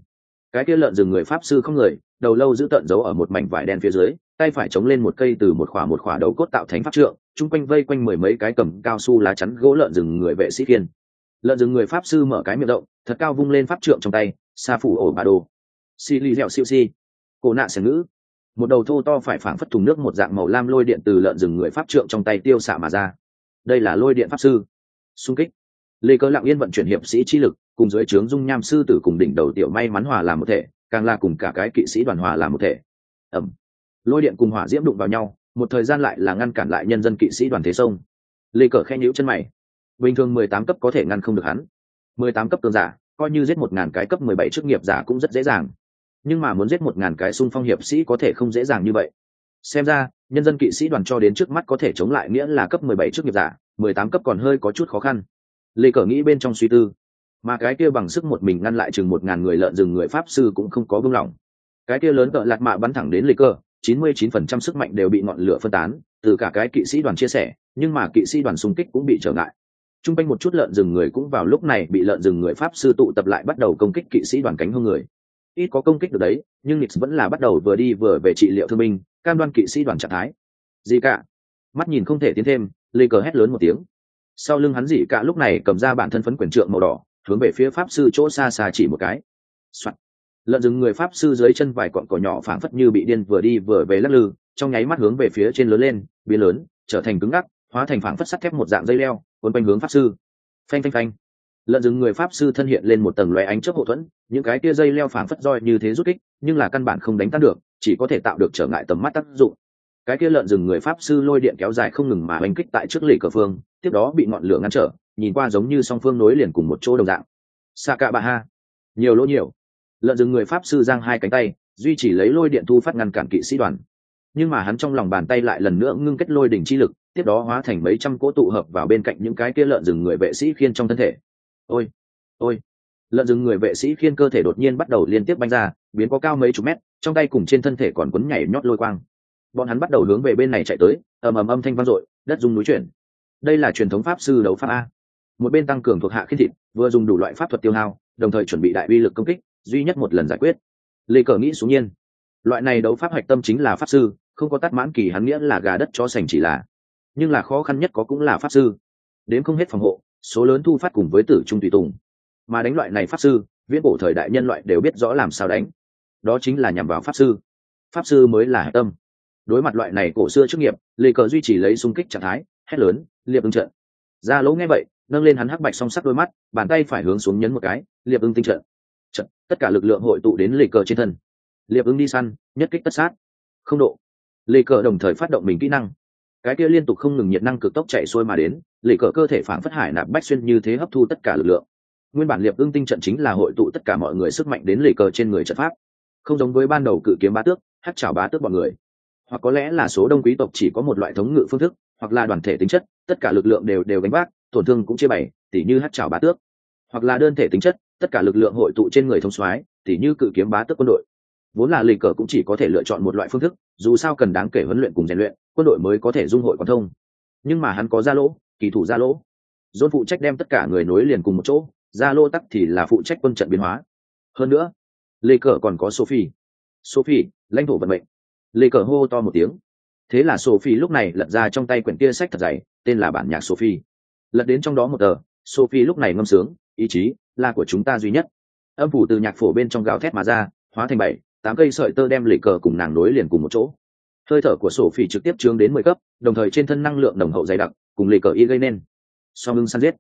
Cái kia lợn rừng người pháp sư không người đầu lâu giữ tận giấu ở một mảnh vải đen phía dưới, tay phải chống lên một cây từ một khỏa một khỏa đầu cốt tạo thành pháp trượng, chung quanh vây quanh mười mấy cái cầm cao su lá chắn gỗ lợn rừng người vệ sĩ kiên lợn rừng người pháp sư mở cái miệng động thật cao vung lên pháp trượng trong tay sa phủ ổ bà đồ. Xì lì dẻo siêu si cổ nạ sẻng ngữ. Một đầu thô to phải phảng phất thùng nước một dạng màu lam lôi điện từ lợn rừng người pháp trượng trong tay tiêu xạ mà ra. Đây là lôi điện pháp sư. Xung kích. Lê cơ lặng yên vận chuyển hiệp sĩ chi lực, cùng dưới trướng dung nham sư tử cùng đỉnh đầu tiểu may mắn hòa làm một thể càng là cùng cả cái kỵ sĩ đoàn hòa làm một thể. Ẩm lôi điện cùng hỏa diễm đụng vào nhau, một thời gian lại là ngăn cản lại nhân dân kỵ sĩ đoàn thế sông. Lê cờ khen nhíu chân mày. Bình thường mười tám cấp có thể ngăn không được hắn. mười tám cấp tương giả, coi như giết một ngàn cái cấp mười bảy chức nghiệp giả cũng rất dễ dàng. Nhưng mà muốn giết một ngàn cái xung phong hiệp sĩ có thể không dễ dàng như vậy. Xem ra, nhân dân kỵ sĩ đoàn cho đến trước mắt có thể chống lại nghĩa là cấp mười bảy chức nghiệp giả, mười tám cấp còn hơi có chút khó khăn. Lê cờ nghĩ bên trong suy tư mà cái kia bằng sức một mình ngăn lại chừng một ngàn người lợn rừng người pháp sư cũng không có vương lòng cái kia lớn cỡ lạt mạ bắn thẳng đến lịch cơ, chín mươi chín phần trăm sức mạnh đều bị ngọn lửa phân tán, từ cả cái kỵ sĩ đoàn chia sẻ, nhưng mà kỵ sĩ đoàn xung kích cũng bị trở ngại. T r u n g quanh một chút lợn rừng người cũng vào lúc này bị lợn rừng người pháp sư tụ tập lại bắt đầu công kích kỵ sĩ đoàn cánh hương người. Ít có công kích được đấy, nhưng nix vẫn là bắt đầu vừa đi vừa về trị liệu thương binh, cam đoan kỵ sĩ đoàn trạng thái. Gì cả? Mắt nhìn không thể tiến thêm, lê cờ hét lớn một tiếng. Sau lưng hắn dị cả lúc này cầm ra bản thân phấn quyền trượng màu đỏ hướng về phía pháp sư chỗ xa xa chỉ một cái、Soạn. lợn rừng người pháp sư dưới chân vài cọn cỏ nhỏ phảng phất như bị điên vừa đi vừa về lắc lư, trong nháy mắt hướng về phía trên lớn lên, biến lớn, trở thành cứng ngắc, hóa thành phảng phất sắt thép một dạng dây leo, quấn quanh hướng pháp sư. Phanh phanh phanh. Lợn rừng người pháp sư thân hiện lên một tầng loé ánh chớp hậu thuẫn, những cái tia dây leo phảng phất roi như thế rút kích, nhưng là căn bản không đánh tan được, chỉ có thể tạo được trở ngại tầm mắt tác dụng cái kia lợn rừng người pháp sư lôi điện kéo dài không ngừng mà hành kích tại trước lì cờ phương, tiếp đó bị ngọn lửa ngăn trở, nhìn qua giống như song phương nối liền cùng một chỗ đồng dạng. Sa ca bà ha nhiều lỗ nhiều. Lợn rừng người pháp sư giang hai cánh tay, duy chỉ lấy lôi điện thu phát ngăn cản kỵ sĩ đoàn. Nhưng mà hắn trong lòng bàn tay lại lần nữa ngưng kết lôi đỉnh chi lực, tiếp đó hóa thành mấy trăm cỗ tụ hợp vào bên cạnh những cái kia lợn rừng người vệ sĩ khiên trong thân thể. Ôi ôi. Lợn rừng người vệ sĩ khiên cơ thể đột nhiên bắt đầu liên tiếp banh ra, biến có cao mấy chục mét, trong tay cùng trên thân thể còn quấn nhảy nhót lôi quang bọn hắn bắt đầu hướng về bên này chạy tới, ầm ầm âm thanh vang dội, đất dùng núi chuyển. Đây là truyền thống pháp sư đấu pháp a. Một bên tăng cường thuộc hạ khiết thịt, vừa dùng đủ loại pháp thuật tiêu hao, đồng thời chuẩn bị đại uy lực công kích, duy nhất một lần giải quyết. Lê cờ nghĩ xuống nhiên. Loại này đấu pháp hạch tâm chính là pháp sư, không có tắt mãn kỳ hắn nghĩa là gà đất cho sành chỉ là. Nhưng là khó khăn nhất có cũng là pháp sư. Đến không hết phòng hộ, số lớn thu phát cùng với tử trung tùy tùng. Mà đánh loại này pháp sư, viễn cổ thời đại nhân loại đều biết rõ làm sao đánh. Đó chính là nhằm vào pháp sư. Pháp sư mới là hạch tâm đối mặt loại này cổ xưa chức nghiệp, lê cờ duy trì lấy xung kích trạng thái, hét lớn, liệp ứng trận! Ra lỗ nghe vậy, nâng lên hắn hắc bạch song sắc đôi mắt, bàn tay phải hướng xuống nhấn một cái, liệp ứng tinh trận! Trận, tất cả lực lượng hội tụ đến lê cờ trên thân. Liệp ứng đi săn, nhất kích tất sát. Không độ. Lê cờ đồng thời phát động mình kỹ năng. Cái kia liên tục không ngừng nhiệt năng cực tốc chạy xuôi mà đến, lê cờ cơ thể phản phất hải nạp bách xuyên như thế hấp thu tất cả lực lượng. Nguyên bản liệp ưng tinh trận chính là hội tụ tất cả mọi người sức mạnh đến lê cờ trên người trận pháp. Không giống với ban đầu cự kiếm bá tước hát chảo bá tước bọn người hoặc có lẽ là số đông quý tộc chỉ có một loại thống ngự phương thức, hoặc là đoàn thể tính chất, tất cả lực lượng đều đều gánh vác, tổn thương cũng chia bày, tỉ như hát trào bá tước. Hoặc là đơn thể tính chất, tất cả lực lượng hội tụ trên người thông soái, tỉ như cự kiếm bá tước quân đội. Vốn là lì cờ cũng chỉ có thể lựa chọn một loại phương thức, dù sao cần đáng kể huấn luyện cùng rèn luyện, quân đội mới có thể dung hội quan thông. Nhưng mà hắn có gia lỗ, kỳ thủ gia lỗ. Dôn phụ trách đem tất cả người nối liền cùng một chỗ, gia lô tắc thì là phụ trách quân trận biến hóa. Hơn nữa lê cờ còn có sophie. Sophie, lãnh thổ vận mệnh lê cờ hô to một tiếng. Thế là sophie lúc này lật ra trong tay quyển tia sách thật dày, tên là bản nhạc sophie. Lật đến trong đó một tờ, sophie lúc này ngâm sướng, ý chí là của chúng ta duy nhất. Âm phủ từ nhạc phổ bên trong gào thét mà ra, hóa thành bảy, tám cây sợi tơ đem lì cờ cùng nàng nối liền cùng một chỗ. Hơi thở của sổ phỉ trực tiếp trướng đến mười cấp, đồng thời trên thân năng lượng đồng hậu dày đặc, cùng lì cờ y gây nên. So ngưng săn giết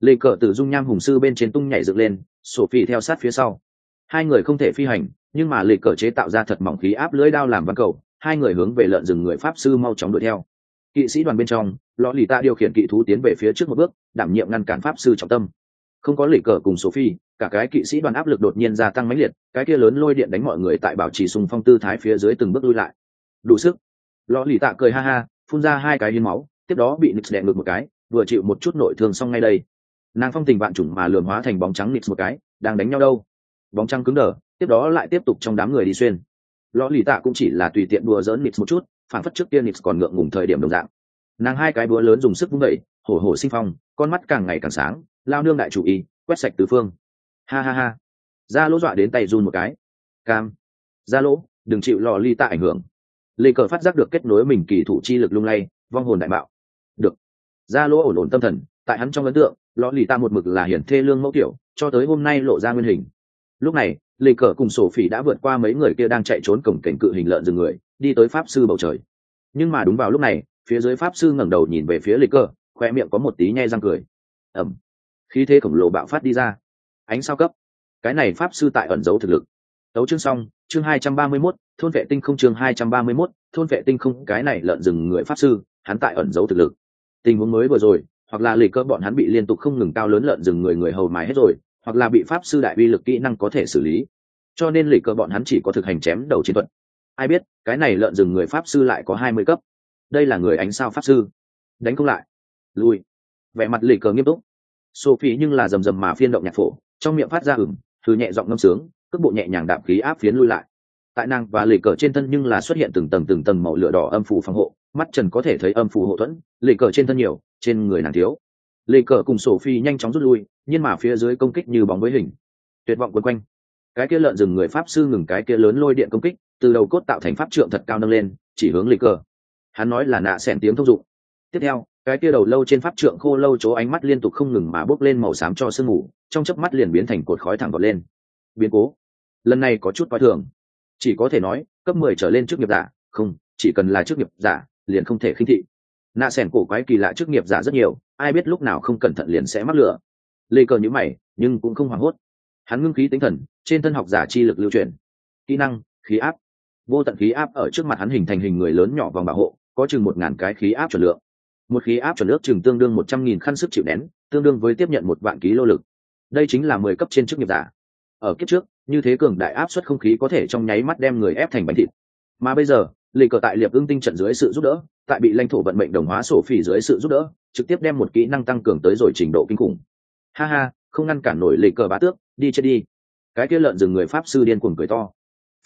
lì cờ từ dung nham hùng sư bên trên tung nhảy dựng lên sổ phỉ theo sát phía sau. Hai người không thể phi hành nhưng mà lì cờ chế tạo ra thật mỏng khí áp lưỡi đao làm văn cầu, hai người hướng về lợn rừng người pháp sư mau chóng đuổi theo. Kỵ sĩ đoàn bên trong lò lì ta điều khiển kỵ thú tiến về phía trước một bước, đảm nhiệm ngăn cản pháp sư trọng tâm. Không có lì cờ cùng sophie, cả cái kỵ sĩ đoàn áp lực đột nhiên gia tăng mãnh liệt, cái kia lớn lôi điện đánh mọi người tại bảo trì sùng phong tư thái phía dưới từng bước lui lại. Đủ sức. Lò lì tạ cười ha ha, phun ra hai cái hiến máu, tiếp đó bị nix đè ngược một cái, vừa chịu một chút nội thương xong ngay đây. Nàng phong tình vạn chủng mà lườm hóa thành bóng trắng nix một cái, đang đánh nhau đâu? Bóng trắng cứng đờ tiếp đó lại tiếp tục trong đám người đi xuyên. Lò lì tạ cũng chỉ là tùy tiện đùa dỡn nịt một chút, phản phất trước kia nịt còn ngượng ngùng thời điểm đồng dạng. Nàng hai cái búa lớn dùng sức vung đẩy hổ hổ sinh phong, con mắt càng ngày càng sáng, lao nương đại chủ y, quét sạch tứ phương. Ha ha ha. Ra lỗ dọa đến tay run một cái. Cam. Ra lỗ, đừng chịu lò ly tạ ảnh hưởng. Lê cờ phát giác được kết nối mình kỳ thủ chi lực lung lay, vong hồn đại bạo được. Ra lỗ ổn ổn tâm thần, tại hắn trong ấn tượng lò lì tạ một mực là hiển thê lương mẫu kiểu, cho tới hôm nay lộ ra nguyên hình lúc này, lê cờ cùng sổ phỉ đã vượt qua mấy người kia đang chạy trốn cổng cảnh cự hình lợn rừng người, đi tới pháp sư bầu trời. Nhưng mà đúng vào lúc này, phía dưới pháp sư ngẩng đầu nhìn về phía lê cờ khoe miệng có một tí nhai răng cười. Ẩm khí thế khổng lồ bạo phát đi ra. Ánh sao cấp. Cái này pháp sư tại ẩn giấu thực lực. Tấu chương xong, chương hai trăm ba mươi mốt, thôn vệ tinh không chương hai trăm ba mươi mốt, thôn vệ tinh không, cái này lợn rừng người pháp sư, hắn tại ẩn giấu thực lực. Tình huống mới vừa rồi, hoặc là lì cơ bọn hắn bị liên tục không ngừng cao lớn lợn rừng người người hầu mái hết rồi hoặc là bị pháp sư đại uy lực kỹ năng có thể xử lý. Cho nên lì cơ bọn hắn chỉ có thực hành chém đầu chiến thuật. Ai biết, cái này lợn rừng người pháp sư lại có hai mươi cấp. Đây là người ánh sao pháp sư. Đánh không lại. Lui vẻ mặt lì cờ nghiêm túc. Sophie nhưng là rầm rầm mà phiên động nhạc phổ, trong miệng phát ra ửng thứ nhẹ giọng ngâm sướng, cước bộ nhẹ nhàng đạp khí áp phiến lui lại. Tại nàng và lì cờ trên thân nhưng là xuất hiện từng tầng từng tầng màu lửa đỏ âm phủ phòng hộ, mắt trần có thể thấy âm phủ hộ thuẫn lì cờ trên thân nhiều, trên người nàng thiếu. Lê cờ cùng sophie nhanh chóng rút lui, nhưng mà phía dưới công kích như bóng với hình. Tuyệt vọng quấn quanh. Cái kia lợn rừng người pháp sư ngừng cái kia lớn lôi điện công kích, từ đầu cốt tạo thành pháp trượng thật cao nâng lên, chỉ hướng Lê cờ. Hắn nói là nạ xẻn tiếng thông dụng. Tiếp theo, cái kia đầu lâu trên pháp trượng khô lâu chỗ ánh mắt liên tục không ngừng mà bốc lên màu xám cho sương mù, trong chớp mắt liền biến thành cột khói thẳng vọt lên. Biến cố. Lần này có chút coi thường. Chỉ có thể nói, cấp mười trở lên trước nghiệp giả. Không, chỉ cần là trước nghiệp giả, liền không thể khinh thị nạ sẻn cổ quái kỳ lạ chức nghiệp giả rất nhiều, ai biết lúc nào không cẩn thận liền sẽ mắc lửa. Lê cờ nhữ mày, nhưng cũng không hoảng hốt. Hắn ngưng khí tính thần, trên thân học giả chi lực lưu truyền kỹ năng, khí áp. Vô tận khí áp ở trước mặt hắn hình thành hình người lớn nhỏ vòng bảo hộ, có chừng một ngàn cái khí áp chuẩn lượng. Một khí áp chuẩn ước chừng tương đương một trăm nghìn khăn sức chịu nén, tương đương với tiếp nhận một vạn ký lô lực. Đây chính là mười cấp trên chức nghiệp giả. Ở kiếp trước, như thế cường đại áp suất không khí có thể trong nháy mắt đem người ép thành bánh thịt. Mà bây giờ lì cờ tại liệp ưng tinh trận dưới sự giúp đỡ, tại bị lãnh thổ vận mệnh đồng hóa sổ phỉ dưới sự giúp đỡ, trực tiếp đem một kỹ năng tăng cường tới rồi trình độ kinh khủng. Ha ha, không ngăn cản nổi lì cờ bá tước, đi chết đi. Cái kia lợn rừng người pháp sư điên cuồng cười to.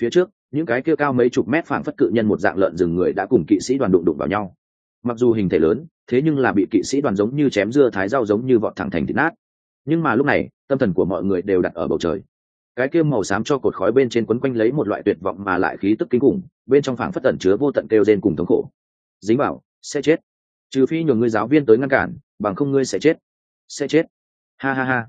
Phía trước, những cái kia cao mấy chục mét phảng phất cự nhân một dạng lợn rừng người đã cùng kỵ sĩ đoàn đụng đụng vào nhau. Mặc dù hình thể lớn, thế nhưng là bị kỵ sĩ đoàn giống như chém dưa thái rau giống như vọt thẳng thành thịt nát. Nhưng mà lúc này, tâm thần của mọi người đều đặt ở bầu trời cái kia màu xám cho cột khói bên trên quấn quanh lấy một loại tuyệt vọng mà lại khí tức kinh khủng, bên trong phảng phất tẩn chứa vô tận kêu rên cùng thống khổ. Dính bảo, sẽ chết. Trừ phi nhường ngươi giáo viên tới ngăn cản, bằng không ngươi sẽ chết. Sẽ chết. Ha ha ha.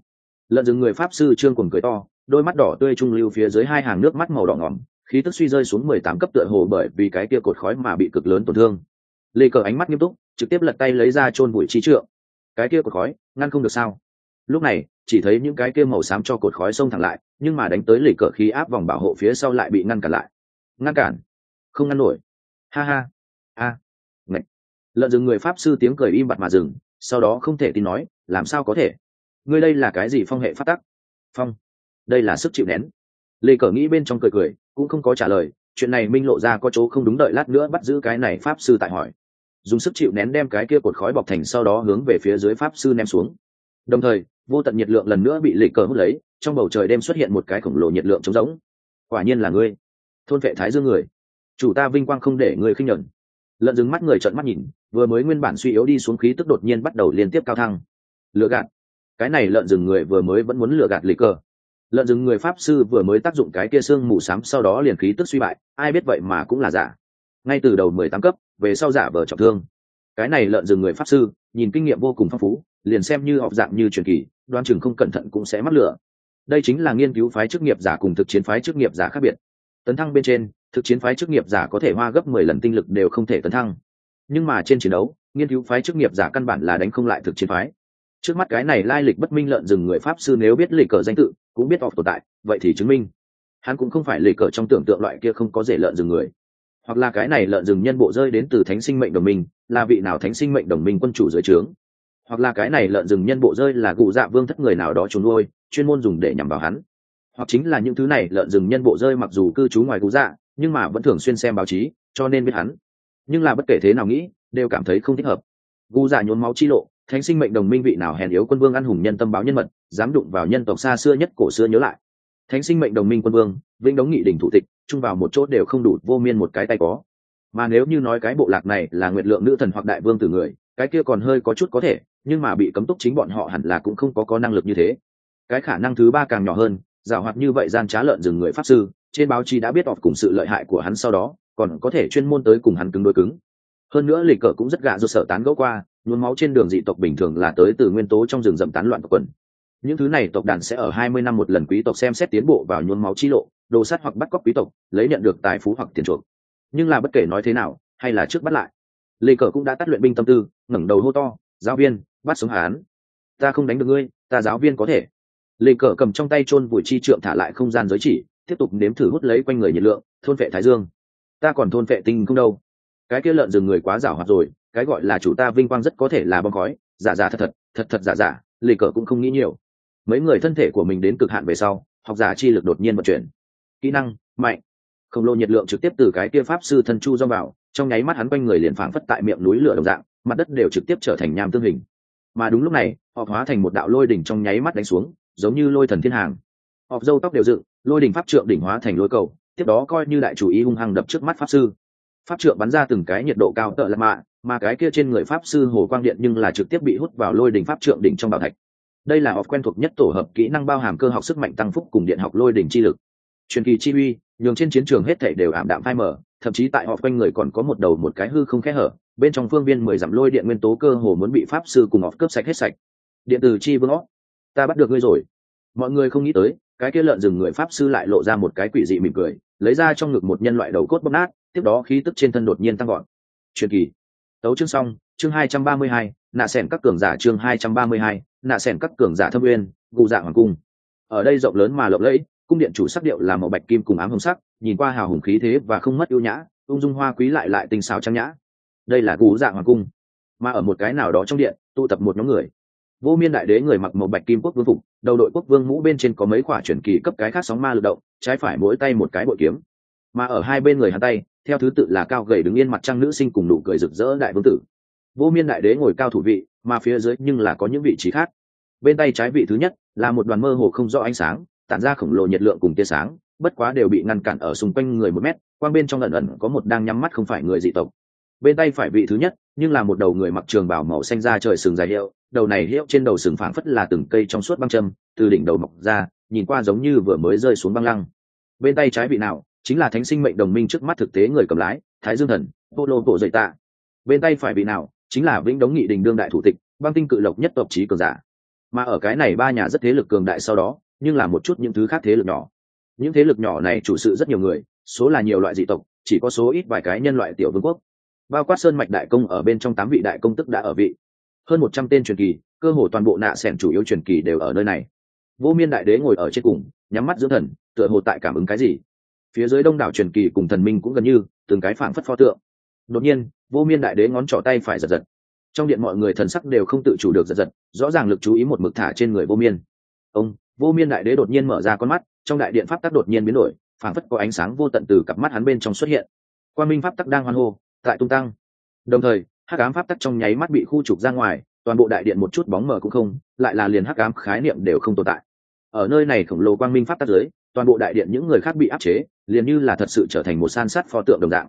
Lợn rừng người pháp sư trương cuồng cười to, đôi mắt đỏ tươi trung lưu phía dưới hai hàng nước mắt màu đỏ ngỏm, khí tức suy rơi xuống mười tám cấp tựa hồ bởi vì cái kia cột khói mà bị cực lớn tổn thương. Lê cờ ánh mắt nghiêm túc, trực tiếp lật tay lấy ra chôn bụi trí trượng. Cái kia cột khói, ngăn không được sao? Lúc này, chỉ thấy những cái kia màu xám cho cột khói xông thẳng lại, nhưng mà đánh tới lì cờ khí áp vòng bảo hộ phía sau lại bị ngăn cản lại. Ngăn cản? Không ngăn nổi. Ha ha. A. Ngạch. Lợn rừng người pháp sư tiếng cười im bặt mà dừng, sau đó không thể tin nói, làm sao có thể? Ngươi đây là cái gì phong hệ phát tắc? Phong. Đây là sức chịu nén. Lê cờ nghĩ bên trong cười cười, cũng không có trả lời, chuyện này minh lộ ra có chỗ không đúng đợi lát nữa bắt giữ cái này pháp sư tại hỏi. Dùng sức chịu nén đem cái kia cột khói bọc thành sau đó hướng về phía dưới pháp sư ném xuống đồng thời, vô tận nhiệt lượng lần nữa bị lệ cờ hút lấy, trong bầu trời đêm xuất hiện một cái khổng lồ nhiệt lượng trống rỗng. Quả nhiên là ngươi. Thôn vệ thái dương người. Chủ ta vinh quang không để ngươi khinh nhẫn. Lợn dừng mắt người trợn mắt nhìn, vừa mới nguyên bản suy yếu đi xuống khí tức đột nhiên bắt đầu liên tiếp cao thăng. Lựa gạt. Cái này lợn rừng người vừa mới vẫn muốn lựa gạt lì cờ. Lợn rừng người pháp sư vừa mới tác dụng cái kia xương mù xám sau đó liền khí tức suy bại, ai biết vậy mà cũng là giả. Ngay từ đầu mười tám cấp, về sau giả vờ trọng thương. Cái này lợn rừng người pháp sư, nhìn kinh nghiệm vô cùng phong phú liền xem như học dạng như truyền kỳ, đoan chừng không cẩn thận cũng sẽ mắc lửa. Đây chính là nghiên cứu phái chức nghiệp giả cùng thực chiến phái chức nghiệp giả khác biệt. Tấn thăng bên trên, thực chiến phái chức nghiệp giả có thể hoa gấp mười lần tinh lực đều không thể tấn thăng. Nhưng mà trên chiến đấu, nghiên cứu phái chức nghiệp giả căn bản là đánh không lại thực chiến phái. Trước mắt cái này lai lịch bất minh lợn rừng người pháp sư nếu biết lịch cờ danh tự, cũng biết họ tồn tại, vậy thì chứng minh. Hắn cũng không phải lịch cờ trong tưởng tượng loại kia không có rể lợn rừng người. Hoặc là cái này lợn rừng nhân bộ rơi đến từ thánh sinh mệnh đồng minh, là vị nào thánh sinh mệnh đồng minh quân chủ dưới trướng? Hoặc là cái này lợn rừng nhân bộ rơi là cụ dạ vương thất người nào đó trốn nuôi, chuyên môn dùng để nhằm vào hắn. Hoặc chính là những thứ này lợn rừng nhân bộ rơi mặc dù cư trú ngoài cụ dạ nhưng mà vẫn thường xuyên xem báo chí, cho nên biết hắn. Nhưng là bất kể thế nào nghĩ, đều cảm thấy không thích hợp. Cụ dạ nhốn máu chi lộ, thánh sinh mệnh đồng minh vị nào hèn yếu quân vương ăn hùng nhân tâm báo nhân mật, dám đụng vào nhân tộc xa xưa nhất cổ xưa nhớ lại. Thánh sinh mệnh đồng minh quân vương, vĩnh đống nghị đỉnh thủ tịch, chung vào một chỗ đều không đủ, vô miên một cái tay có. Mà nếu như nói cái bộ lạc này là nguyệt lượng nữ thần hoặc đại vương từ người, cái kia còn hơi có chút có thể nhưng mà bị cấm túc chính bọn họ hẳn là cũng không có có năng lực như thế. Cái khả năng thứ ba càng nhỏ hơn, giảo hoạt như vậy gian trá lợn rừng người pháp sư, trên báo chí đã biết ọp cùng sự lợi hại của hắn sau đó, còn có thể chuyên môn tới cùng hắn cứng đối cứng. Hơn nữa lịch cờ cũng rất gạ do sợ tán gẫu qua, nhuốm máu trên đường dị tộc bình thường là tới từ nguyên tố trong rừng rậm tán loạn tộc quần. Những thứ này tộc đàn sẽ ở hai mươi năm một lần quý tộc xem xét tiến bộ vào nhuốm máu chi lộ, đồ sát hoặc bắt cóc quý tộc, lấy nhận được tài phú hoặc tiền chuộc. Nhưng là bất kể nói thế nào, hay là trước bắt lại lê cờ cũng đã tắt luyện binh tâm tư, ngẩng đầu hô to, giáo viên bắt sống hán. Ta không đánh được ngươi, ta giáo viên có thể. Lê cờ cầm trong tay chôn vùi chi trượng thả lại không gian giới chỉ, tiếp tục nếm thử hút lấy quanh người nhiệt lượng, thôn vệ thái dương. Ta còn thôn vệ tinh không đâu. Cái kia lợn rừng người quá giảo hoạt rồi, cái gọi là chủ ta vinh quang rất có thể là bong khói. Giả giả thật thật thật thật giả giả lê cờ cũng không nghĩ nhiều. Mấy người thân thể của mình đến cực hạn về sau, học giả chi lực đột nhiên vận chuyển. Kỹ năng, mạnh. Khổng lồ nhiệt lượng trực tiếp từ cái kia pháp sư thân chu do vào, trong nháy mắt hắn quanh người liền phảng phất tại miệng núi lửa đồng dạng, mặt đất đều trực tiếp trở thành nham tương hình mà đúng lúc này, họ hóa thành một đạo lôi đỉnh trong nháy mắt đánh xuống, giống như lôi thần thiên hàng. Họ dâu tóc đều dựng, lôi đỉnh pháp trượng đỉnh hóa thành lôi cầu, tiếp đó coi như đại chủ ý hung hăng đập trước mắt pháp sư. Pháp trượng bắn ra từng cái nhiệt độ cao tợ lạc mạ, mà cái kia trên người pháp sư hồ quang điện nhưng là trực tiếp bị hút vào lôi đỉnh pháp trượng đỉnh trong bảo thạch. Đây là học quen thuộc nhất tổ hợp kỹ năng bao hàm cơ học sức mạnh tăng phúc cùng điện học lôi đỉnh chi lực. Truyền kỳ chi uy nhường trên chiến trường hết thảy đều ảm đạm phai mờ, thậm chí tại họ quanh người còn có một đầu một cái hư không khẽ hở bên trong phương viên mười dặm lôi điện nguyên tố cơ hồ muốn bị pháp sư cùng họ cướp sạch hết sạch. Điện tử chi vương óc, ta bắt được ngươi rồi. Mọi người không nghĩ tới cái kia lợn rừng người pháp sư lại lộ ra một cái quỷ dị mỉm cười lấy ra trong ngực một nhân loại đầu cốt bóp nát tiếp đó khí tức trên thân đột nhiên tăng gọn truyền kỳ. Tấu chương xong chương hai trăm ba mươi hai nạ xẻn các cường giả chương hai trăm ba mươi hai nạ xẻn các cường giả thâm uyên gù dạ hoàng cung. Ở đây rộng lớn mà lộng lẫy cung điện chủ sắc điệu là màu bạch kim cùng ám hồng sắc, nhìn qua hào hùng khí thế và không mất ưu nhã, ung dung hoa quý lại lại tinh xào trang nhã. Đây là cú dạ hoàng cung, mà ở một cái nào đó trong điện, tụ tập một nhóm người. Vô miên đại đế người mặc màu bạch kim quốc vương phục, đầu đội quốc vương mũ bên trên có mấy quả chuyển kỳ cấp cái khác sóng ma lực động, trái phải mỗi tay một cái bội kiếm. Mà ở hai bên người hắn tay, theo thứ tự là cao gầy đứng yên mặt trăng nữ sinh cùng nụ cười rực rỡ đại vương tử. Vô miên đại đế ngồi cao thủ vị, mà phía dưới nhưng là có những vị trí khác. Bên tay trái vị thứ nhất là một đoàn mơ hồ không rõ ánh sáng tản ra khổng lồ nhiệt lượng cùng tia sáng, bất quá đều bị ngăn cản ở xung quanh người một mét, quang bên trong ẩn ẩn có một đang nhắm mắt không phải người dị tộc. Bên tay phải vị thứ nhất, nhưng là một đầu người mặc trường bảo màu xanh ra trời sừng dài hiệu, đầu này hiệu trên đầu sừng phảng phất là từng cây trong suốt băng châm, từ đỉnh đầu mọc ra, nhìn qua giống như vừa mới rơi xuống băng lăng. Bên tay trái vị nào, chính là thánh sinh mệnh đồng minh trước mắt thực tế người cầm lái, thái dương thần bộ lô bộ dậy tạ. Bên tay phải vị nào, chính là vĩnh đống nghị đình đương đại thủ tịch, băng tinh cự lộc nhất tộc trí cường giả. Mà ở cái này ba nhà rất thế lực cường đại sau đó nhưng là một chút những thứ khác thế lực nhỏ. Những thế lực nhỏ này chủ sự rất nhiều người, số là nhiều loại dị tộc, chỉ có số ít vài cái nhân loại tiểu vương quốc. Bao quát sơn mạch đại công ở bên trong tám vị đại công tức đã ở vị. Hơn một trăm tên truyền kỳ, cơ hồ toàn bộ nạ sẻn chủ yếu truyền kỳ đều ở nơi này. Vô miên đại đế ngồi ở trên cùng, nhắm mắt dưỡng thần, tựa hồ tại cảm ứng cái gì. Phía dưới đông đảo truyền kỳ cùng thần minh cũng gần như, từng cái phảng phất pho tượng. Đột nhiên, vô miên đại đế ngón trỏ tay phải giật giật. Trong điện mọi người thần sắc đều không tự chủ được giật giật, rõ ràng lực chú ý một mực thả trên người vô miên. Ông vô miên đại đế đột nhiên mở ra con mắt, trong đại điện pháp tắc đột nhiên biến đổi, phảng phất có ánh sáng vô tận từ cặp mắt hắn bên trong xuất hiện. Quan minh pháp tắc đang hoan hô, tại tung tăng. Đồng thời, hắc ám pháp tắc trong nháy mắt bị khu trục ra ngoài, toàn bộ đại điện một chút bóng mờ cũng không, lại là liền hắc ám khái niệm đều không tồn tại. Ở nơi này khổng lồ quang minh pháp tắc dưới toàn bộ đại điện những người khác bị áp chế, liền như là thật sự trở thành một san sát pho tượng đồng dạng.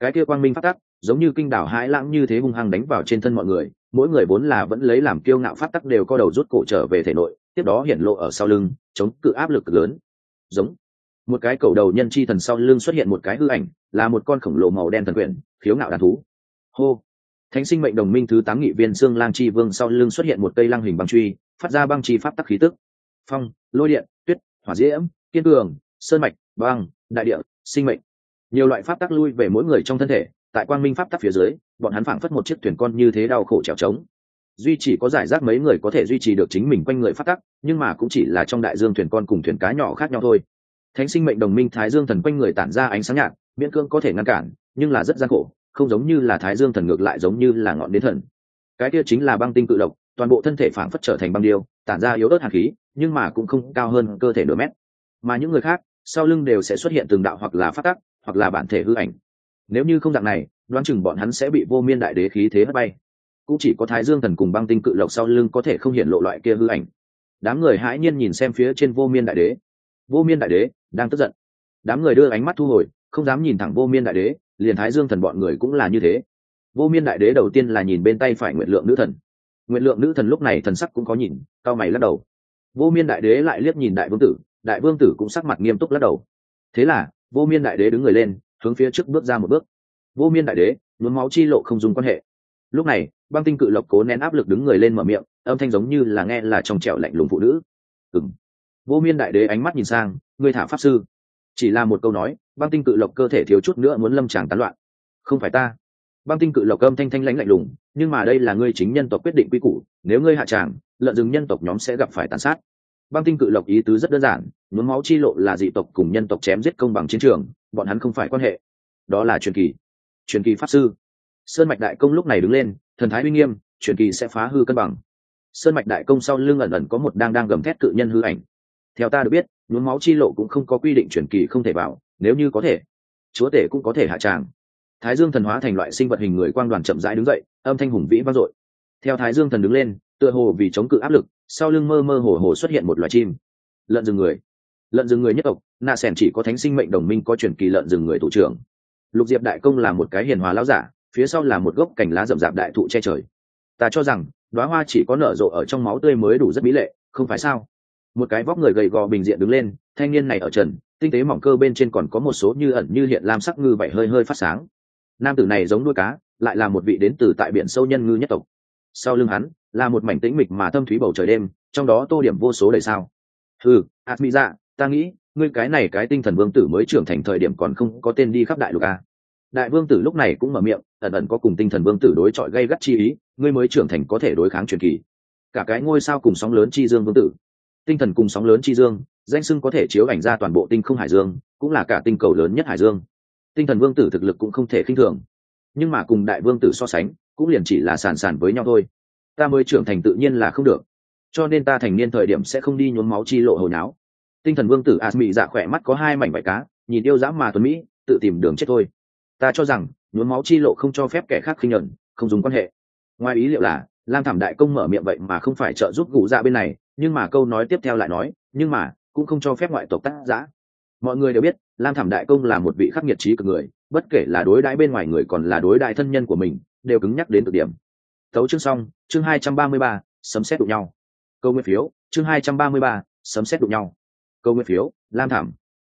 Cái kia quang minh pháp tắc, giống như kinh đảo hãi lãng như thế hung hăng đánh vào trên thân mọi người, mỗi người vốn là vẫn lấy làm kiêu ngạo pháp tắc đều co đầu rút cổ trở về thể nội tiếp đó hiện lộ ở sau lưng, chống cự áp lực lớn. Giống. Một cái cầu đầu nhân chi thần sau lưng xuất hiện một cái hư ảnh, là một con khổng lồ màu đen thần quyển, khiếu ngạo đàn thú. Hô. Thánh sinh mệnh đồng minh thứ tám nghị viên xương lang chi vương sau lưng xuất hiện một cây lăng hình băng truy, phát ra băng chi pháp tắc khí tức. Phong, lôi điện, tuyết, hỏa diễm, kiên cường, sơn mạch, băng, đại địa, sinh mệnh. Nhiều loại pháp tắc lui về mỗi người trong thân thể, tại quang minh pháp tắc phía dưới, bọn hắn phảng phất một chiếc thuyền con như thế đau khổ trèo trống duy chỉ có giải rác mấy người có thể duy trì được chính mình quanh người phát tắc, nhưng mà cũng chỉ là trong đại dương thuyền con cùng thuyền cá nhỏ khác nhau thôi. Thánh sinh mệnh đồng minh thái dương thần quanh người tản ra ánh sáng nhạt, miễn cưỡng có thể ngăn cản, nhưng là rất gian khổ, không giống như là thái dương thần ngược lại giống như là ngọn đến thần. Cái kia chính là băng tinh cự độc toàn bộ thân thể phảng phất trở thành băng điêu, tản ra yếu ớt hạt khí, nhưng mà cũng không cao hơn cơ thể nửa mét. Mà những người khác, sau lưng đều sẽ xuất hiện từng đạo hoặc là phát tắc, hoặc là bản thể hư ảnh. Nếu như không dạng này, đoán chừng bọn hắn sẽ bị vô miên đại đế khí thế hất bay cũng chỉ có thái dương thần cùng băng tinh cự lộc sau lưng có thể không hiện lộ loại kia hư ảnh. Đám người hãi nhiên nhìn xem phía trên vô miên đại đế. Vô miên đại đế, đang tức giận. Đám người đưa ánh mắt thu hồi, không dám nhìn thẳng vô miên đại đế, liền thái dương thần bọn người cũng là như thế. Vô miên đại đế đầu tiên là nhìn bên tay phải nguyện lượng nữ thần. Nguyện lượng nữ thần lúc này thần sắc cũng có nhìn, cao mày lắc đầu. Vô miên đại đế lại liếc nhìn đại vương tử, đại vương tử cũng sắc mặt nghiêm túc lắc đầu. Thế là, vô miên đại đế đứng người lên, hướng phía trước bước ra một bước. Vô miên đại đế, nhuốm máu chi lộ không dùng quan hệ. Lúc này băng tinh cự lộc cố nén áp lực đứng người lên mở miệng, âm thanh giống như là nghe là trong trẻo lạnh lùng phụ nữ. Ừng vô miên đại đế ánh mắt nhìn sang người thả pháp sư. Chỉ là một câu nói, băng tinh cự lộc cơ thể thiếu chút nữa muốn lâm tràng tán loạn. Không phải ta. Băng tinh cự lộc âm thanh thanh lãnh lạnh lùng, nhưng mà đây là ngươi chính nhân tộc quyết định quy củ, nếu ngươi hạ tràng, lợn rừng nhân tộc nhóm sẽ gặp phải tàn sát. Băng tinh cự lộc ý tứ rất đơn giản muốn máu chi lộ là dị tộc cùng nhân tộc chém giết công bằng chiến trường, bọn hắn không phải quan hệ. Đó là truyền kỳ. Truyền kỳ pháp sư. Sơn mạch đại công lúc này đứng lên thần thái uy nghiêm, truyền kỳ sẽ phá hư cân bằng. Sơn mạch đại công sau lưng ẩn ẩn có một đang đang gầm thét cự nhân hư ảnh. Theo ta được biết, nhuốm máu chi lộ cũng không có quy định truyền kỳ không thể vào nếu như có thể, chúa tể cũng có thể hạ tràng. Thái dương thần hóa thành loại sinh vật hình người quang đoàn chậm rãi đứng dậy, âm thanh hùng vĩ vang dội. Theo thái dương thần đứng lên, tựa hồ vì chống cự áp lực, sau lưng mơ mơ hồ hồ xuất hiện một loài chim. Lợn rừng người. Lợn rừng người nhất tộc nạ sẻn chỉ có thánh sinh mệnh đồng minh có truyền kỳ lợn rừng người thủ trưởng. Lục diệp đại công là một cái hiền hòa lão giả phía sau là một gốc cành lá rậm rạp đại thụ che trời. Ta cho rằng đoá hoa chỉ có nở rộ ở trong máu tươi mới đủ rất mỹ lệ, không phải sao? Một cái vóc người gầy gò bình diện đứng lên, thanh niên này ở trần, tinh tế mỏng cơ bên trên còn có một số như ẩn như hiện lam sắc ngư vậy hơi hơi phát sáng. Nam tử này giống nuôi cá, lại là một vị đến từ tại biển sâu nhân ngư nhất tộc. Sau lưng hắn, là một mảnh tĩnh mịch mà thâm thúy bầu trời đêm, trong đó tô điểm vô số đầy sao. Ừ ạt mỹ dạ ta nghĩ, ngươi cái này cái tinh thần vương tử mới trưởng thành thời điểm còn không có tên đi khắp đại lục a đại vương tử lúc này cũng mở miệng, ẩn ẩn có cùng tinh thần vương tử đối chọi gây gắt chi ý, ngươi mới trưởng thành có thể đối kháng truyền kỳ. Cả cái ngôi sao cùng sóng lớn chi dương vương tử. Tinh thần cùng sóng lớn chi dương, danh sưng có thể chiếu ảnh ra toàn bộ tinh không hải dương, cũng là cả tinh cầu lớn nhất hải dương. Tinh thần vương tử thực lực cũng không thể khinh thường. Nhưng mà cùng đại vương tử so sánh, cũng liền chỉ là sàn sàn với nhau thôi. Ta mới trưởng thành tự nhiên là không được. Cho nên ta thành niên thời điểm sẽ không đi nhuốm máu chi lộ hồi náo. Tinh thần vương tử asmi dạ khỏe mắt có hai mảnh vải cá, nhìn yêu dã mà tuấn mỹ, tự tìm đường chết thôi ta cho rằng nhuốm máu chi lộ không cho phép kẻ khác khinh nhẫn, không dùng quan hệ. Ngoài ý liệu là lam thảm đại công mở miệng vậy mà không phải trợ giúp gù dạ bên này nhưng mà câu nói tiếp theo lại nói nhưng mà cũng không cho phép ngoại tộc tác giã mọi người đều biết lam thảm đại công là một vị khắc nghiệt trí cực người bất kể là đối đãi bên ngoài người còn là đối đại thân nhân của mình đều cứng nhắc đến cực điểm. Thấu chương xong chương hai trăm ba mươi ba sấm xét đụng nhau. Câu nguyên phiếu chương hai trăm ba mươi ba sấm xét đụng nhau. Câu nguyên phiếu lam thảm.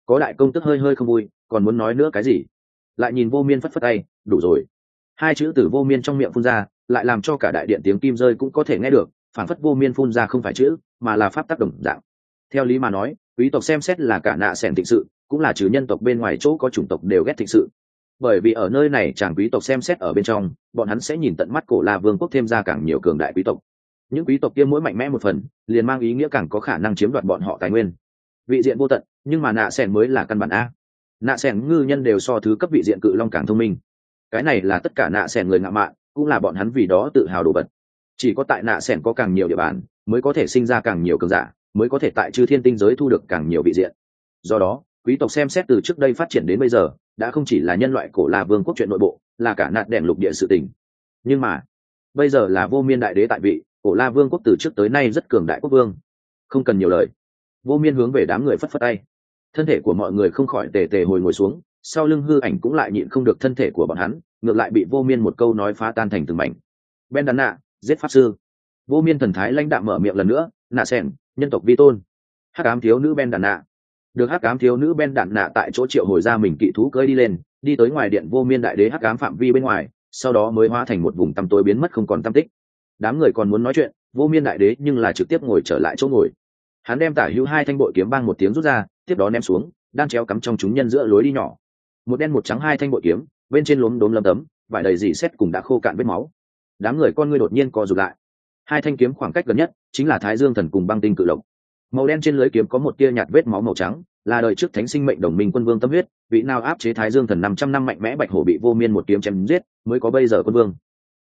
Có đại công tức hơi hơi không vui còn muốn nói nữa cái gì? Lại nhìn vô miên phất phất tay, đủ rồi. Hai chữ từ vô miên trong miệng phun ra, lại làm cho cả đại điện tiếng kim rơi cũng có thể nghe được phản phất vô miên phun ra không phải chữ, mà là pháp tác động dạng. Theo lý mà nói, quý tộc xem xét là cả nạ sẻn thịnh sự, cũng là trừ nhân tộc bên ngoài chỗ có chủng tộc đều ghét thịnh sự. Bởi vì ở nơi này chàng quý tộc xem xét ở bên trong, bọn hắn sẽ nhìn tận mắt cổ la vương quốc thêm ra càng nhiều cường đại quý tộc. Những quý tộc kia mỗi mạnh mẽ một phần, liền mang ý nghĩa càng có khả năng chiếm đoạt bọn họ tài nguyên. Vị diện vô tận, nhưng mà nạ sẻn mới là căn bản a nạ sẻn ngư nhân đều so thứ cấp vị diện cự long càng thông minh. Cái này là tất cả nạ sẻn người ngạo mạn, cũng là bọn hắn vì đó tự hào đồ vật. Chỉ có tại nạ sẻn có càng nhiều địa bàn, mới có thể sinh ra càng nhiều cường giả, mới có thể tại chư thiên tinh giới thu được càng nhiều vị diện. Do đó, quý tộc xem xét từ trước đây phát triển đến bây giờ, đã không chỉ là nhân loại cổ là vương quốc chuyện nội bộ, là cả nạn đèn lục địa sự tình. Nhưng mà, bây giờ là vô miên đại đế tại vị, cổ la vương quốc từ trước tới nay rất cường đại quốc vương. Không cần nhiều lời. Vô miên hướng về đám người phất phất tay thân thể của mọi người không khỏi tề tề hồi ngồi xuống, sau lưng hư ảnh cũng lại nhịn không được thân thể của bọn hắn, ngược lại bị vô miên một câu nói phá tan thành từng mảnh. Ben đàn nạ, giết pháp sư. Vô miên thần thái lãnh đạm mở miệng lần nữa, nạ sen nhân tộc vi tôn. Hát cám thiếu nữ ben đàn nạ. Được hát cám thiếu nữ ben đàn nạ tại chỗ triệu hồi ra mình kỵ thú cưỡi đi lên, đi tới ngoài điện vô miên đại đế hát cám phạm vi bên ngoài, sau đó mới hóa thành một vùng tăm tối biến mất không còn tâm tích. Đám người còn muốn nói chuyện, vô miên đại đế nhưng là trực tiếp ngồi trở lại chỗ ngồi hắn đem tả hữu hai thanh bội kiếm băng một tiếng rút ra, tiếp đó ném xuống, đang treo cắm trong chúng nhân giữa lối đi nhỏ. Một đen một trắng hai thanh bội kiếm, bên trên lốm đốm lấm tấm, vải đầy dỉ xét cùng đã khô cạn vết máu. Đám người con ngươi đột nhiên co rụt lại. Hai thanh kiếm khoảng cách gần nhất, chính là thái dương thần cùng băng tinh cự lộc. Màu đen trên lưới kiếm có một tia nhạt vết máu màu trắng, là đời trước thánh sinh mệnh đồng minh quân vương tâm huyết, vị nào áp chế thái dương thần năm trăm năm mạnh mẽ bạch hổ bị vô miên một kiếm chém giết, mới có bây giờ quân vương.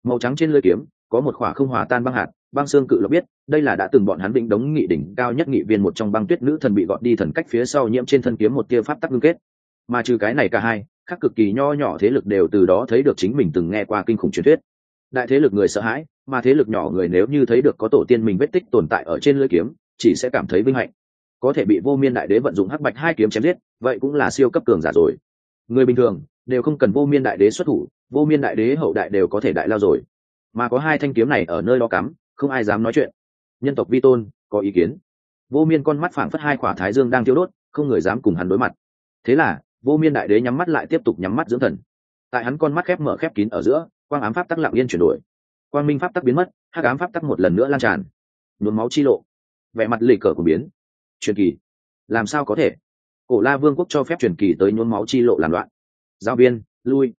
Màu trắng trên lưới kiếm, có một khỏa không hòa tan băng hạt băng xương cự lộc biết, đây là đã từng bọn hắn vĩnh đống nghị đỉnh cao nhất nghị viên một trong băng tuyết nữ thần bị gọn đi thần cách phía sau nhiễm trên thân kiếm một tia pháp tắc ngưng kết. Mà trừ cái này cả hai, các cực kỳ nho nhỏ thế lực đều từ đó thấy được chính mình từng nghe qua kinh khủng truyền thuyết. Đại thế lực người sợ hãi, mà thế lực nhỏ người nếu như thấy được có tổ tiên mình vết tích tồn tại ở trên lưỡi kiếm, chỉ sẽ cảm thấy vinh hạnh. Có thể bị vô miên đại đế vận dụng hắc bạch hai kiếm chém giết, vậy cũng là siêu cấp cường giả rồi. Người bình thường, đều không cần vô miên đại đế xuất thủ, vô miên đại đế hậu đại đều có thể đại lao rồi. Mà có hai thanh kiếm này ở nơi đó cắm không ai dám nói chuyện. Nhân tộc vi tôn, có ý kiến? Vô miên con mắt phảng phất hai quả thái dương đang thiêu đốt, không người dám cùng hắn đối mặt. Thế là, vô miên đại đế nhắm mắt lại tiếp tục nhắm mắt dưỡng thần. Tại hắn con mắt khép mở khép kín ở giữa, quang ám pháp tắc lặng yên chuyển đổi. Quang minh pháp tắc biến mất, hắc ám pháp tắc một lần nữa lan tràn. Nhuốm máu chi lộ. Vẻ mặt lì cờ của biến. Truyền kỳ. Làm sao có thể? Cổ la vương quốc cho phép truyền kỳ tới nhuốm máu chi lộ làm loạn. Giáo viên lui.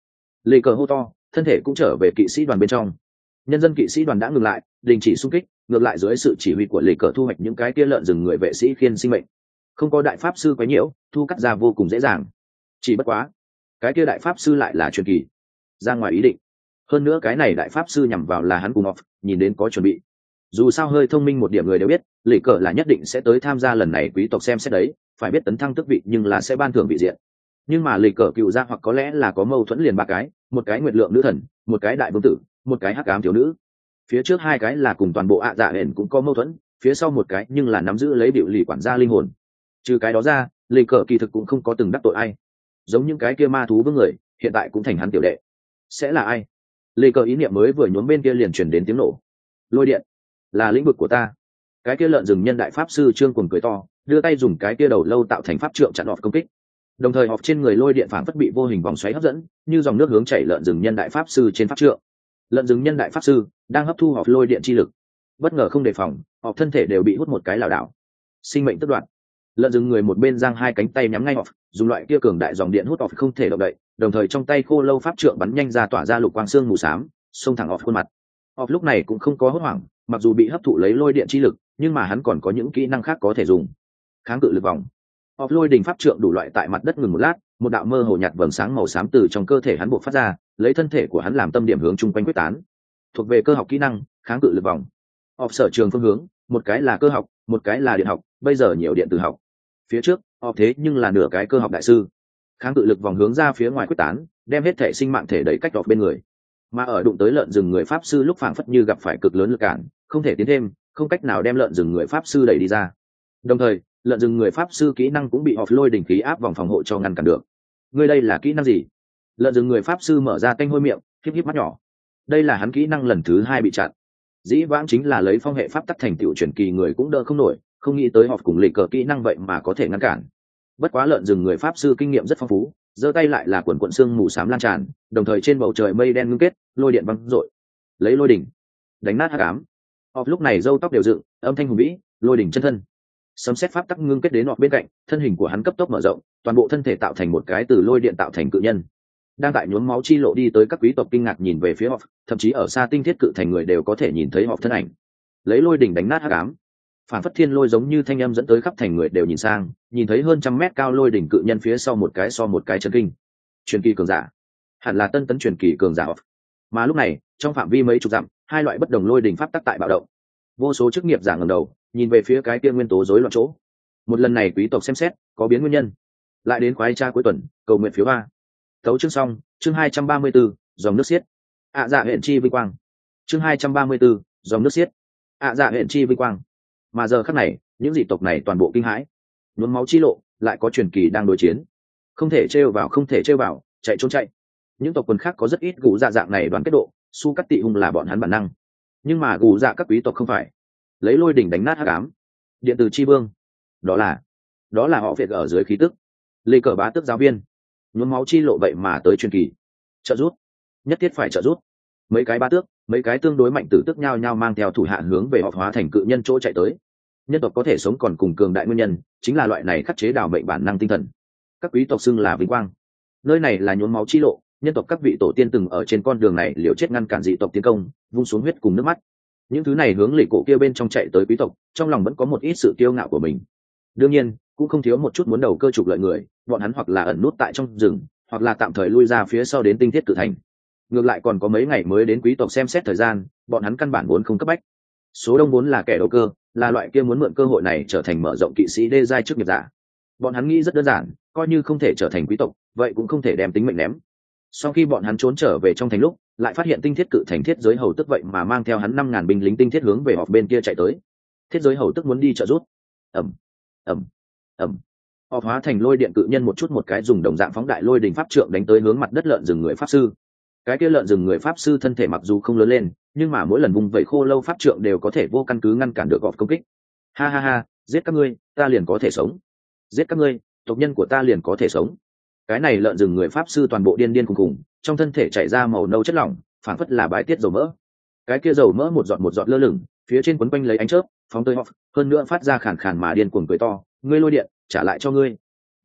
Lì cờ hô to, thân thể cũng trở về kỵ sĩ đoàn bên trong nhân dân kỵ sĩ đoàn đã ngừng lại, đình chỉ xung kích, ngược lại dưới sự chỉ huy của lì cờ thu hoạch những cái tia lợn rừng người vệ sĩ khiên sinh mệnh. Không có đại pháp sư quấy nhiễu, thu cắt ra vô cùng dễ dàng. Chỉ bất quá, cái kia đại pháp sư lại là truyền kỳ, ra ngoài ý định. Hơn nữa cái này đại pháp sư nhằm vào là hắn cùng off, nhìn đến có chuẩn bị. Dù sao hơi thông minh một điểm người đều biết lì cờ là nhất định sẽ tới tham gia lần này quý tộc xem xét đấy, phải biết tấn thăng tước vị nhưng là sẽ ban thưởng vị diện. Nhưng mà lì cờ cựu ra hoặc có lẽ là có mâu thuẫn liền ba cái, một cái nguyệt lượng nữ thần, một cái đại vương tử một cái hắc ám thiếu nữ. Phía trước hai cái là cùng toàn bộ ạ dạ hển cũng có mâu thuẫn, phía sau một cái nhưng là nắm giữ lấy biểu lì quản gia linh hồn. Trừ cái đó ra lì cờ kỳ thực cũng không có từng đắc tội ai. Giống những cái kia ma thú với người, hiện tại cũng thành hắn tiểu đệ. Sẽ là ai? Lì cờ ý niệm mới vừa nhuốm bên kia liền chuyển đến tiếng nổ. Lôi điện. Là lĩnh vực của ta. Cái kia lợn rừng nhân đại pháp sư trương quần cười to, đưa tay dùng cái kia đầu lâu tạo thành pháp trượng chặn họp công kích. Đồng thời họp trên người lôi điện phản phất bị vô hình vòng xoáy hấp dẫn, như dòng nước hướng chảy lợn rừng nhân đại pháp sư trên pháp trượng lợn rừng nhân đại pháp sư, đang hấp thu họp lôi điện chi lực. Bất ngờ không đề phòng, họp thân thể đều bị hút một cái lảo đảo. Sinh mệnh tất đoạn. Lợn rừng người một bên giang hai cánh tay nhắm ngay họp, dùng loại kia cường đại dòng điện hút họp không thể động đậy, đồng thời trong tay khô lâu pháp trượng bắn nhanh ra tỏa ra lục quang xương mù xám, xông thẳng họp khuôn mặt. Họp lúc này cũng không có hốt hoảng, mặc dù bị hấp thụ lấy lôi điện chi lực, nhưng mà hắn còn có những kỹ năng khác có thể dùng. Kháng cự lực vòng. Họp lôi đình pháp trượng đủ loại tại mặt đất ngừng một lát, một đạo mơ hồ nhạt vầng sáng màu xám từ trong cơ thể hắn buộc phát ra lấy thân thể của hắn làm tâm điểm hướng chung quanh quyết tán. Thuộc về cơ học kỹ năng, kháng cự lực vòng. Họp sở trường phương hướng, một cái là cơ học, một cái là điện học, bây giờ nhiều điện tử học. Phía trước, họp thế nhưng là nửa cái cơ học đại sư. Kháng cự lực vòng hướng ra phía ngoài quyết tán, đem hết thể sinh mạng thể đẩy cách đọt bên người. Mà ở đụng tới lợn rừng người pháp sư lúc phảng phất như gặp phải cực lớn lực cản, không thể tiến thêm, không cách nào đem lợn rừng người pháp sư đẩy đi ra. Đồng thời, lợn rừng người pháp sư kỹ năng cũng bị họp lôi đỉnh khí áp vòng phòng hộ cho ngăn cản được. Ngươi đây là kỹ năng gì? Lợn rừng người pháp sư mở ra canh hôi miệng, híp híp mắt nhỏ. Đây là hắn kỹ năng lần thứ hai bị chặn. Dĩ vãng chính là lấy phong hệ pháp tắc thành tựu truyền kỳ người cũng đỡ không nổi, không nghĩ tới họp cùng lịch cờ kỹ năng vậy mà có thể ngăn cản. Bất quá lợn rừng người pháp sư kinh nghiệm rất phong phú, giơ tay lại là quần quận xương mù xám lan tràn, đồng thời trên bầu trời mây đen ngưng kết, lôi điện văng rội. Lấy lôi đỉnh, đánh nát hát cám họp lúc này râu tóc đều dựng, âm thanh hùng vĩ, lôi đỉnh chân thân. Sấm xét pháp tắc ngưng kết đến họp bên cạnh, thân hình của hắn cấp tốc mở rộng, toàn bộ thân thể tạo thành một cái từ lôi điện tạo thành cự nhân đang tại nhuốm máu chi lộ đi tới các quý tộc kinh ngạc nhìn về phía họ, thậm chí ở xa tinh thiết cự thành người đều có thể nhìn thấy họ thân ảnh. Lấy lôi đỉnh đánh nát hắc ám. Phản phất thiên lôi giống như thanh âm dẫn tới khắp thành người đều nhìn sang, nhìn thấy hơn trăm mét cao lôi đỉnh cự nhân phía sau một cái so một cái chân kinh. Truyền kỳ cường giả. Hẳn là tân tấn truyền kỳ cường giả mà lúc này, trong phạm vi mấy chục dặm, hai loại bất đồng lôi đỉnh pháp tắc tại bạo động. Vô số chức nghiệp giả ngầm đầu, nhìn về phía cái kia nguyên tố rối loạn chỗ. Một lần này quý tộc xem xét, có biến nguyên nhân. Lại đến khoái tra cuối tuần, cầu nguyện phiếu ba tấu chương xong chương hai trăm ba mươi 234, dòng nước xiết. Ạ dạ huyện chi vinh quang. Chương hai trăm ba mươi 234, dòng nước xiết. Ạ dạ huyện chi vinh quang. Mà giờ khắc này những dị tộc này toàn bộ kinh hãi. Nhuốm máu chi lộ lại có truyền kỳ đang đối chiến. Không thể trêu vào không thể trêu vào chạy trốn chạy. Những tộc quần khác có rất ít gù dạ dạng này đoán kết độ su cắt tị hung là bọn hắn bản năng. Nhưng mà gù dạ các quý tộc không phải. Lấy lôi đỉnh đánh nát hắc ám. Điện từ chi vương. Đó là đó là họ việt ở dưới khí tức. Lê cờ bá tức giáo viên nhuốm máu chi lộ vậy mà tới truyền kỳ. Trợ rút nhất thiết phải trợ rút mấy cái ba tước, mấy cái tương đối mạnh tử tức nhau nhau mang theo thủ hạ hướng về họ hóa thành cự nhân chỗ chạy tới. Nhân tộc có thể sống còn cùng cường đại nguyên nhân, chính là loại này khắc chế đào mệnh bản năng tinh thần. Các quý tộc xưng là vinh quang. Nơi này là nhuốm máu chi lộ, nhân tộc các vị tổ tiên từng ở trên con đường này liều chết ngăn cản dị tộc tiến công, vung xuống huyết cùng nước mắt. Những thứ này hướng lì cổ kia bên trong chạy tới quý tộc, trong lòng vẫn có một ít sự kiêu ngạo của mình. Đương nhiên cũng không thiếu một chút muốn đầu cơ trục lợi người, bọn hắn hoặc là ẩn nút tại trong rừng, hoặc là tạm thời lui ra phía sau đến tinh thiết cử thành. Ngược lại còn có mấy ngày mới đến quý tộc xem xét thời gian, bọn hắn căn bản vốn không cấp bách. Số đông vốn là kẻ đầu cơ, là loại kia muốn mượn cơ hội này trở thành mở rộng kỵ sĩ đê giai trước nghiệp giả. Bọn hắn nghĩ rất đơn giản, coi như không thể trở thành quý tộc, vậy cũng không thể đem tính mệnh ném. Sau khi bọn hắn trốn trở về trong thành lúc, lại phát hiện tinh thiết cự thành thiết giới hầu tức vậy mà mang theo hắn năm ngàn binh lính tinh thiết hướng về họp bên kia chạy tới. Thiết giới hầu tức muốn đi trợ rút ẩm ẩm ẩm. Họ hóa thành lôi điện cự nhân một chút một cái dùng đồng dạng phóng đại lôi đình pháp trượng đánh tới hướng mặt đất lợn rừng người pháp sư. Cái kia lợn rừng người pháp sư thân thể mặc dù không lớn lên, nhưng mà mỗi lần vùng vẩy khô lâu pháp trượng đều có thể vô căn cứ ngăn cản được gọt công kích. Ha ha ha, giết các ngươi, ta liền có thể sống. Giết các ngươi, tộc nhân của ta liền có thể sống. Cái này lợn rừng người pháp sư toàn bộ điên điên cùng cùng trong thân thể chảy ra màu nâu chất lỏng, phảng phất là bãi tiết dầu mỡ. Cái kia dầu mỡ một giọt một giọt lơ lửng, phía trên quấn quanh lấy ánh chớp, phóng tới hơn nữa phát ra khàn khàn mà điên cuồng cười to ngươi lôi điện, trả lại cho ngươi.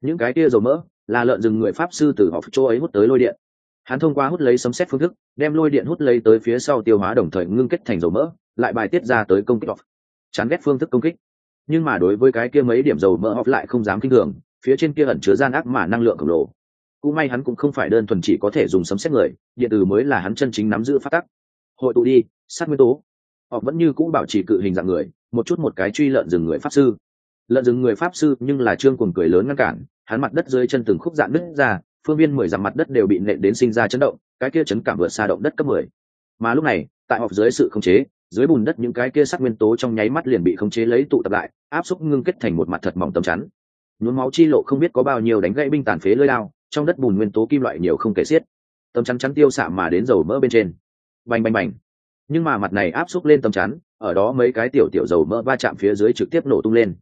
Những cái kia dầu mỡ là lợn rừng người pháp sư từ họp chỗ ấy hút tới lôi điện. Hắn thông qua hút lấy sấm xét phương thức, đem lôi điện hút lấy tới phía sau tiêu hóa đồng thời ngưng kết thành dầu mỡ, lại bài tiết ra tới công kích off chán ghét phương thức công kích. Nhưng mà đối với cái kia mấy điểm dầu mỡ off lại không dám kinh thường, phía trên kia ẩn chứa gian ác mà năng lượng khổng lồ. Cũng may hắn cũng không phải đơn thuần chỉ có thể dùng sấm xét người, điện từ mới là hắn chân chính nắm giữ phát tắc. Hội tụ đi, sát nguyên tố. Họ vẫn như cũng bảo trì cự hình dạng người, một chút một cái truy lợn rừng người pháp sư lợn rừng người pháp sư nhưng là trương cuồng cười lớn ngăn cản, hắn mặt đất dưới chân từng khúc dạn nứt ra, phương viên mười dặm mặt đất đều bị nện đến sinh ra chấn động, cái kia chấn cảm vượt xa động đất cấp mười. Mà lúc này, tại họp dưới sự khống chế, dưới bùn đất những cái kia sắc nguyên tố trong nháy mắt liền bị khống chế lấy tụ tập lại, áp xúc ngưng kết thành một mặt thật mỏng tầm chắn. Nhuốm máu chi lộ không biết có bao nhiêu đánh gãy binh tàn phế lơi lao, trong đất bùn nguyên tố kim loại nhiều không kể xiết. Tầm chắn chắn tiêu xạ mà đến dầu mỡ bên trên. Bành bành bành. Nhưng mà mặt này áp xúc lên tầm chắn, ở đó mấy cái tiểu tiểu dầu mỡ va chạm phía dưới trực tiếp nổ tung lên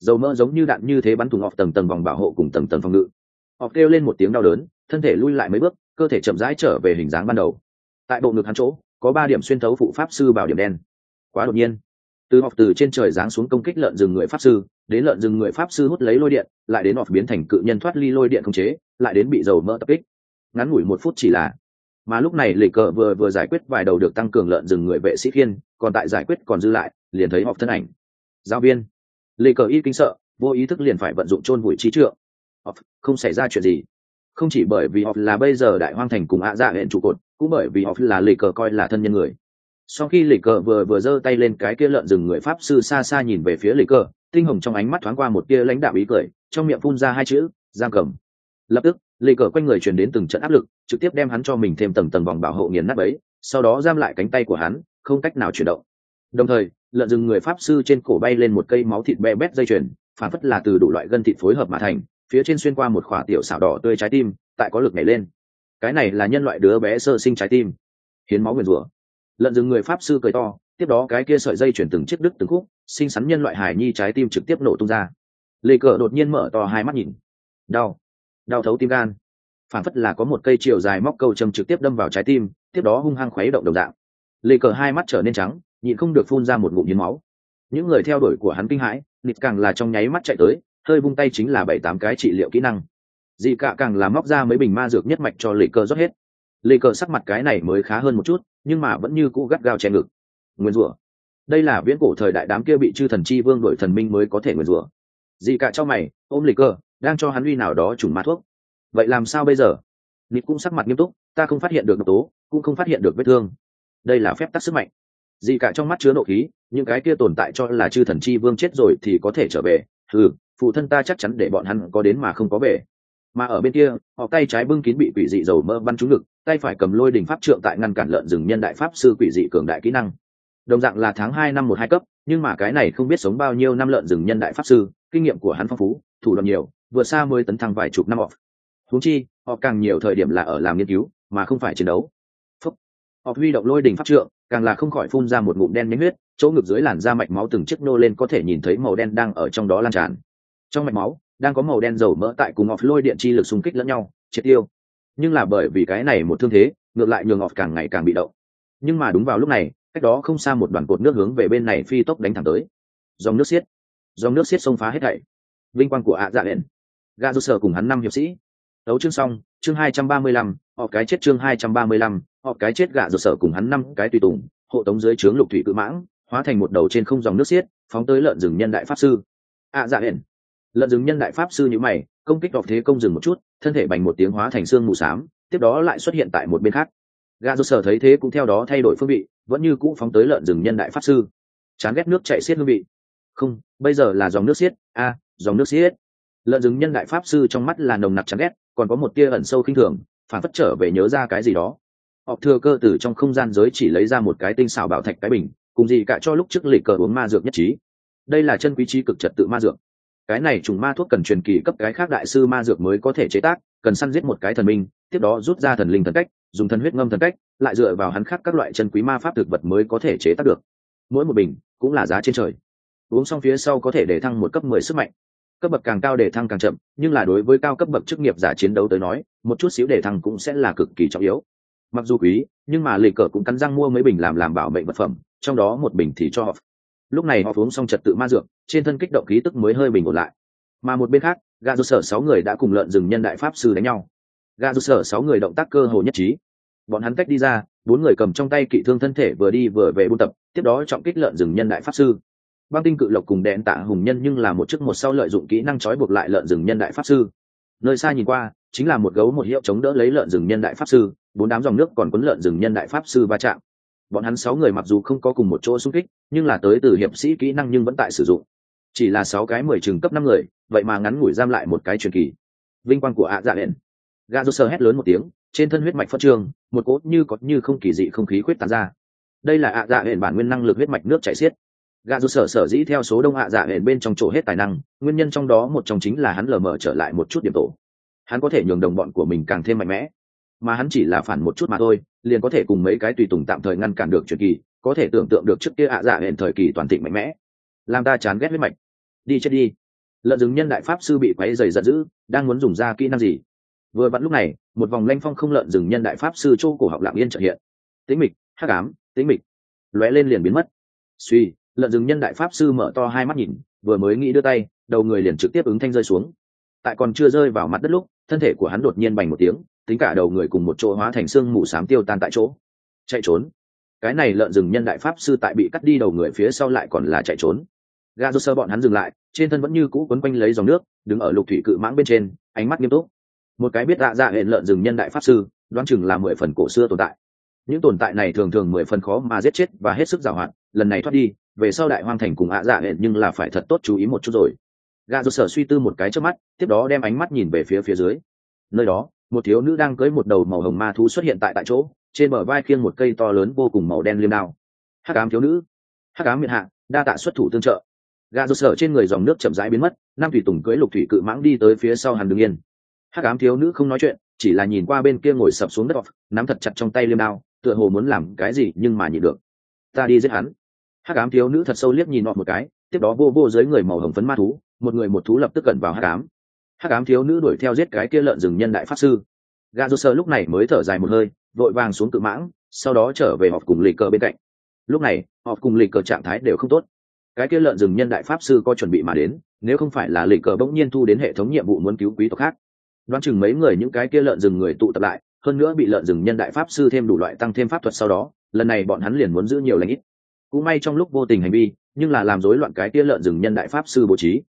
dầu mỡ giống như đạn như thế bắn thùng ọp tầng tầng vòng bảo hộ cùng tầng tầng phòng ngự. Ọp kêu lên một tiếng đau đớn, thân thể lui lại mấy bước, cơ thể chậm rãi trở về hình dáng ban đầu. Tại bộ ngực hắn chỗ, có ba điểm xuyên thấu phụ pháp sư bảo điểm đen. Quá đột nhiên, từ học từ trên trời giáng xuống công kích lợn rừng người pháp sư, đến lợn rừng người pháp sư hút lấy lôi điện, lại đến học biến thành cự nhân thoát ly lôi điện không chế, lại đến bị dầu mỡ tập kích. Ngắn ngủi một phút chỉ là. Mà lúc này lịch cờ vừa vừa giải quyết vài đầu được tăng cường lợn rừng người vệ sĩ khiên, còn tại giải quyết còn dư lại, liền thấy họp thân ảnh. Giáo viên lê cờ y kinh sợ, vô ý thức liền phải vận dụng chôn vùi trí trượng. Off, không xảy ra chuyện gì. Không chỉ bởi vì họ là bây giờ đại hoang thành cùng ạ dạ hẹn trụ cột, cũng bởi vì họ là lê cờ coi là thân nhân người. Sau khi lê cờ vừa vừa giơ tay lên cái kia lợn rừng người pháp sư xa xa nhìn về phía lê cờ, tinh hồng trong ánh mắt thoáng qua một kia lãnh đạo ý cười, trong miệng phun ra hai chữ, giam cầm. Lập tức, lê cờ quanh người truyền đến từng trận áp lực, trực tiếp đem hắn cho mình thêm tầng tầng vòng bảo hộ nghiền nát ấy, sau đó giam lại cánh tay của hắn, không cách nào chuyển động đồng thời, lợn rừng người pháp sư trên cổ bay lên một cây máu thịt be bét dây chuyền, phản phất là từ đủ loại gân thịt phối hợp mà thành, phía trên xuyên qua một khỏa tiểu xảo đỏ tươi trái tim, tại có lực nhảy lên. Cái này là nhân loại đứa bé sơ sinh trái tim. Hiến máu nguyền rủa. Lợn rừng người pháp sư cười to, tiếp đó cái kia sợi dây chuyển từng chiếc đứt từng khúc, sinh sắn nhân loại hải nhi trái tim trực tiếp nổ tung ra. Lê cờ đột nhiên mở to hai mắt nhìn. Đau. Đau thấu tim gan. Phản phất là có một cây chiều dài móc câu châm trực tiếp đâm vào trái tim, tiếp đó hung hăng khuấy động đồng dạng. Lê cờ hai mắt trở nên trắng nhịn không được phun ra một ngụm hiến máu. Những người theo đuổi của hắn kinh hãi, nịt càng là trong nháy mắt chạy tới, hơi vung tay chính là bảy tám cái trị liệu kỹ năng. Dị cạ càng là móc ra mấy bình ma dược nhất mạch cho lê cờ rót hết. Lê cờ sắc mặt cái này mới khá hơn một chút, nhưng mà vẫn như cũ gắt gao che ngực. Nguyên rủa. Đây là viễn cổ thời đại đám kia bị chư thần chi vương đội thần minh mới có thể nguyên rủa. Dị cạ cho mày, ôm lê cờ, đang cho hắn uy nào đó trùng ma thuốc. Vậy làm sao bây giờ? Nịt cũng sắc mặt nghiêm túc, ta không phát hiện được độc tố, cũng không phát hiện được vết thương. Đây là phép tắc sức mạnh dị cả trong mắt chứa nộ khí, những cái kia tồn tại cho là chư thần chi vương chết rồi thì có thể trở về. Ừ phụ thân ta chắc chắn để bọn hắn có đến mà không có về. Mà ở bên kia, họ tay trái bưng kín bị quỷ dị dầu mơ bắn trúng ngực, tay phải cầm lôi đình pháp trượng tại ngăn cản lợn rừng nhân đại pháp sư quỷ dị cường đại kỹ năng. Đồng dạng là tháng hai năm một hai cấp, nhưng mà cái này không biết sống bao nhiêu năm lợn rừng nhân đại pháp sư, kinh nghiệm của hắn phong phú, thủ đoạn nhiều vượt xa mới tấn thăng vài chục năm off. Thú chi, họ càng nhiều thời điểm là ở làm nghiên cứu, mà không phải chiến đấu. Phúc. họ huy động lôi đình pháp trượng càng là không khỏi phun ra một ngụm đen nhánh huyết, chỗ ngực dưới làn da mạch máu từng chiếc nô lên có thể nhìn thấy màu đen đang ở trong đó lan tràn. Trong mạch máu, đang có màu đen dầu mỡ tại cùng ngọc lôi điện chi lực xung kích lẫn nhau, triệt tiêu. Nhưng là bởi vì cái này một thương thế, ngược lại nhường ngọc càng ngày càng bị động. Nhưng mà đúng vào lúc này, cách đó không xa một đoàn cột nước hướng về bên này phi tốc đánh thẳng tới. Dòng nước xiết. Dòng nước xiết xông phá hết thảy. Vinh quang của ạ dạ lên ga do sở cùng hắn năm hiệp sĩ. Đấu chương xong, chương hai trăm ba mươi lăm, họ cái chết chương hai trăm ba mươi lăm họ cái chết gạ rụt sở cùng hắn năm cái tùy tùng, hộ tống dưới trướng lục thủy cự mãng, hóa thành một đầu trên không dòng nước xiết, phóng tới lợn rừng nhân đại pháp sư. Ạ dạ hển lợn rừng nhân đại pháp sư như mày, công kích đọc thế công dừng một chút, thân thể bành một tiếng hóa thành xương mù xám, tiếp đó lại xuất hiện tại một bên khác. Gà rô sở thấy thế cũng theo đó thay đổi phương vị, vẫn như cũ phóng tới lợn rừng nhân đại pháp sư. Chán ghét nước chạy xiết hương vị. Không, bây giờ là dòng nước xiết. A dòng nước xiết. Lợn rừng nhân đại pháp sư trong mắt là nồng nặc chán ghét, còn có một tia ẩn sâu khinh thường, phản phất trở về nhớ ra cái gì đó họ thừa cơ từ trong không gian giới chỉ lấy ra một cái tinh xảo bảo thạch cái bình, cùng gì cả cho lúc trước lịch cờ uống ma dược nhất trí. Đây là chân quý trí cực trật tự ma dược. Cái này trùng ma thuốc cần truyền kỳ cấp cái khác đại sư ma dược mới có thể chế tác, cần săn giết một cái thần minh, tiếp đó rút ra thần linh thần cách, dùng thần huyết ngâm thần cách, lại dựa vào hắn khác các loại chân quý ma pháp thực vật mới có thể chế tác được. Mỗi một bình cũng là giá trên trời. Uống xong phía sau có thể để thăng một cấp mười sức mạnh. Cấp bậc càng cao để thăng càng chậm, nhưng là đối với cao cấp bậc chức nghiệp giả chiến đấu tới nói, một chút xíu để thăng cũng sẽ là cực kỳ trọng yếu mặc dù quý, nhưng mà lịch cờ cũng cắn răng mua mấy bình làm làm bảo mệnh vật phẩm, trong đó một bình thì cho họ. Lúc này họ uống xong trật tự ma dược, trên thân kích động khí tức mới hơi bình ổn lại. Mà một bên khác, gà rụt sở sáu người đã cùng lợn rừng nhân đại pháp sư đánh nhau. Gà rụt sở sáu người động tác cơ hồ nhất trí. Bọn hắn cách đi ra, bốn người cầm trong tay kỵ thương thân thể vừa đi vừa về buôn tập, tiếp đó trọng kích lợn rừng nhân đại pháp sư. Băng tinh cự lộc cùng đèn tạ hùng nhân nhưng là một chức một sau lợi dụng kỹ năng trói buộc lại lợn rừng nhân đại pháp sư. Nơi xa nhìn qua, chính là một gấu một hiệu chống đỡ lấy lợn rừng nhân đại pháp sư bốn đám dòng nước còn quấn lợn rừng nhân đại pháp sư va chạm. Bọn hắn sáu người mặc dù không có cùng một chỗ xung kích, nhưng là tới từ hiệp sĩ kỹ năng nhưng vẫn tại sử dụng. Chỉ là sáu cái mười chừng cấp năm người, vậy mà ngắn ngủi giam lại một cái truyền kỳ. Vinh quang của ạ dạ hển gà rô sơ hét lớn một tiếng, trên thân huyết mạch phát trường một cốt như có như không kỳ dị không khí khuyết tàn ra. Đây là ạ dạ hệ bản nguyên năng lực huyết mạch nước chảy xiết. Gà rô sở sở dĩ theo số đông ạ dạ hệ bên trong chỗ hết tài năng, nguyên nhân trong đó một trong chính là hắn lờ mờ trở lại một chút điểm tổ. Hắn có thể nhường đồng bọn của mình càng thêm mạnh mẽ mà hắn chỉ là phản một chút mà thôi, liền có thể cùng mấy cái tùy tùng tạm thời ngăn cản được truyền kỳ, có thể tưởng tượng được trước kia ạ dạ hẹn thời kỳ toàn thịnh mạnh mẽ. Làm ta chán ghét huyết mạch. Đi chết đi. Lợn rừng nhân đại pháp sư bị quáy dày giận dữ, đang muốn dùng ra kỹ năng gì? Vừa vặn lúc này, một vòng lanh phong không lợn rừng nhân đại pháp sư châu cổ học lạng yên trợ hiện. Tĩnh mịch, hắc ám, tĩnh mịch. Lóe lên liền biến mất. Suy, lợn rừng nhân đại pháp sư mở to hai mắt nhìn, vừa mới nghĩ đưa tay, đầu người liền trực tiếp ứng thanh rơi xuống. Tại còn chưa rơi vào mặt đất lúc, thân thể của hắn đột nhiên bành một tiếng tính cả đầu người cùng một chỗ hóa thành xương mù xám tiêu tan tại chỗ. Chạy trốn. Cái này lợn rừng nhân đại pháp sư tại bị cắt đi đầu người phía sau lại còn là chạy trốn. Ga rô sơ bọn hắn dừng lại, trên thân vẫn như cũ quấn quanh lấy dòng nước, đứng ở lục thủy cự mãng bên trên, ánh mắt nghiêm túc. Một cái biết dạ dạ hệ lợn rừng nhân đại pháp sư, đoán chừng là mười phần cổ xưa tồn tại. Những tồn tại này thường thường mười phần khó mà giết chết và hết sức giảo hoạt lần này thoát đi, về sau đại hoang thành cùng ạ dạ hệ nhưng là phải thật tốt chú ý một chút rồi. Gà rô sở suy tư một cái trước mắt, tiếp đó đem ánh mắt nhìn về phía phía dưới. Nơi đó một thiếu nữ đang cưới một đầu màu hồng ma thú xuất hiện tại tại chỗ, trên bờ vai khiêng một cây to lớn vô cùng màu đen liêm đao. Hắc ám thiếu nữ. Hắc ám miệng hạ, đa tạ xuất thủ tương trợ. Gà rột sở trên người dòng nước chậm rãi biến mất nam thủy tùng cưới lục thủy cự mãng đi tới phía sau hàn đường yên. Hắc ám thiếu nữ không nói chuyện, chỉ là nhìn qua bên kia ngồi sập xuống đất off nắm thật chặt trong tay liêm đao, tựa hồ muốn làm cái gì nhưng mà nhịn được. Ta đi giết hắn. Hắc ám thiếu nữ thật sâu liếc nhìn họ một cái, tiếp đó vô vô dưới người màu hồng phấn ma thú, một người một thú lập tức cận vào hắc ám hắc ám thiếu nữ đuổi theo giết cái kia lợn rừng nhân đại pháp sư. Gà dô sơ lúc này mới thở dài một hơi, vội vàng xuống cự mãng, sau đó trở về họp cùng lì cờ bên cạnh. Lúc này, họp cùng lì cờ trạng thái đều không tốt. Cái kia lợn rừng nhân đại pháp sư có chuẩn bị mà đến, nếu không phải là lì cờ bỗng nhiên thu đến hệ thống nhiệm vụ muốn cứu quý tộc khác. Đoán chừng mấy người những cái kia lợn rừng người tụ tập lại, hơn nữa bị lợn rừng nhân đại pháp sư thêm đủ loại tăng thêm pháp thuật sau đó, lần này bọn hắn liền muốn giữ nhiều lãnh ít. Cũng may trong lúc vô tình hành vi, nhưng là làm rối loạn cái kia lợn rừng nhân đại pháp sư bố trí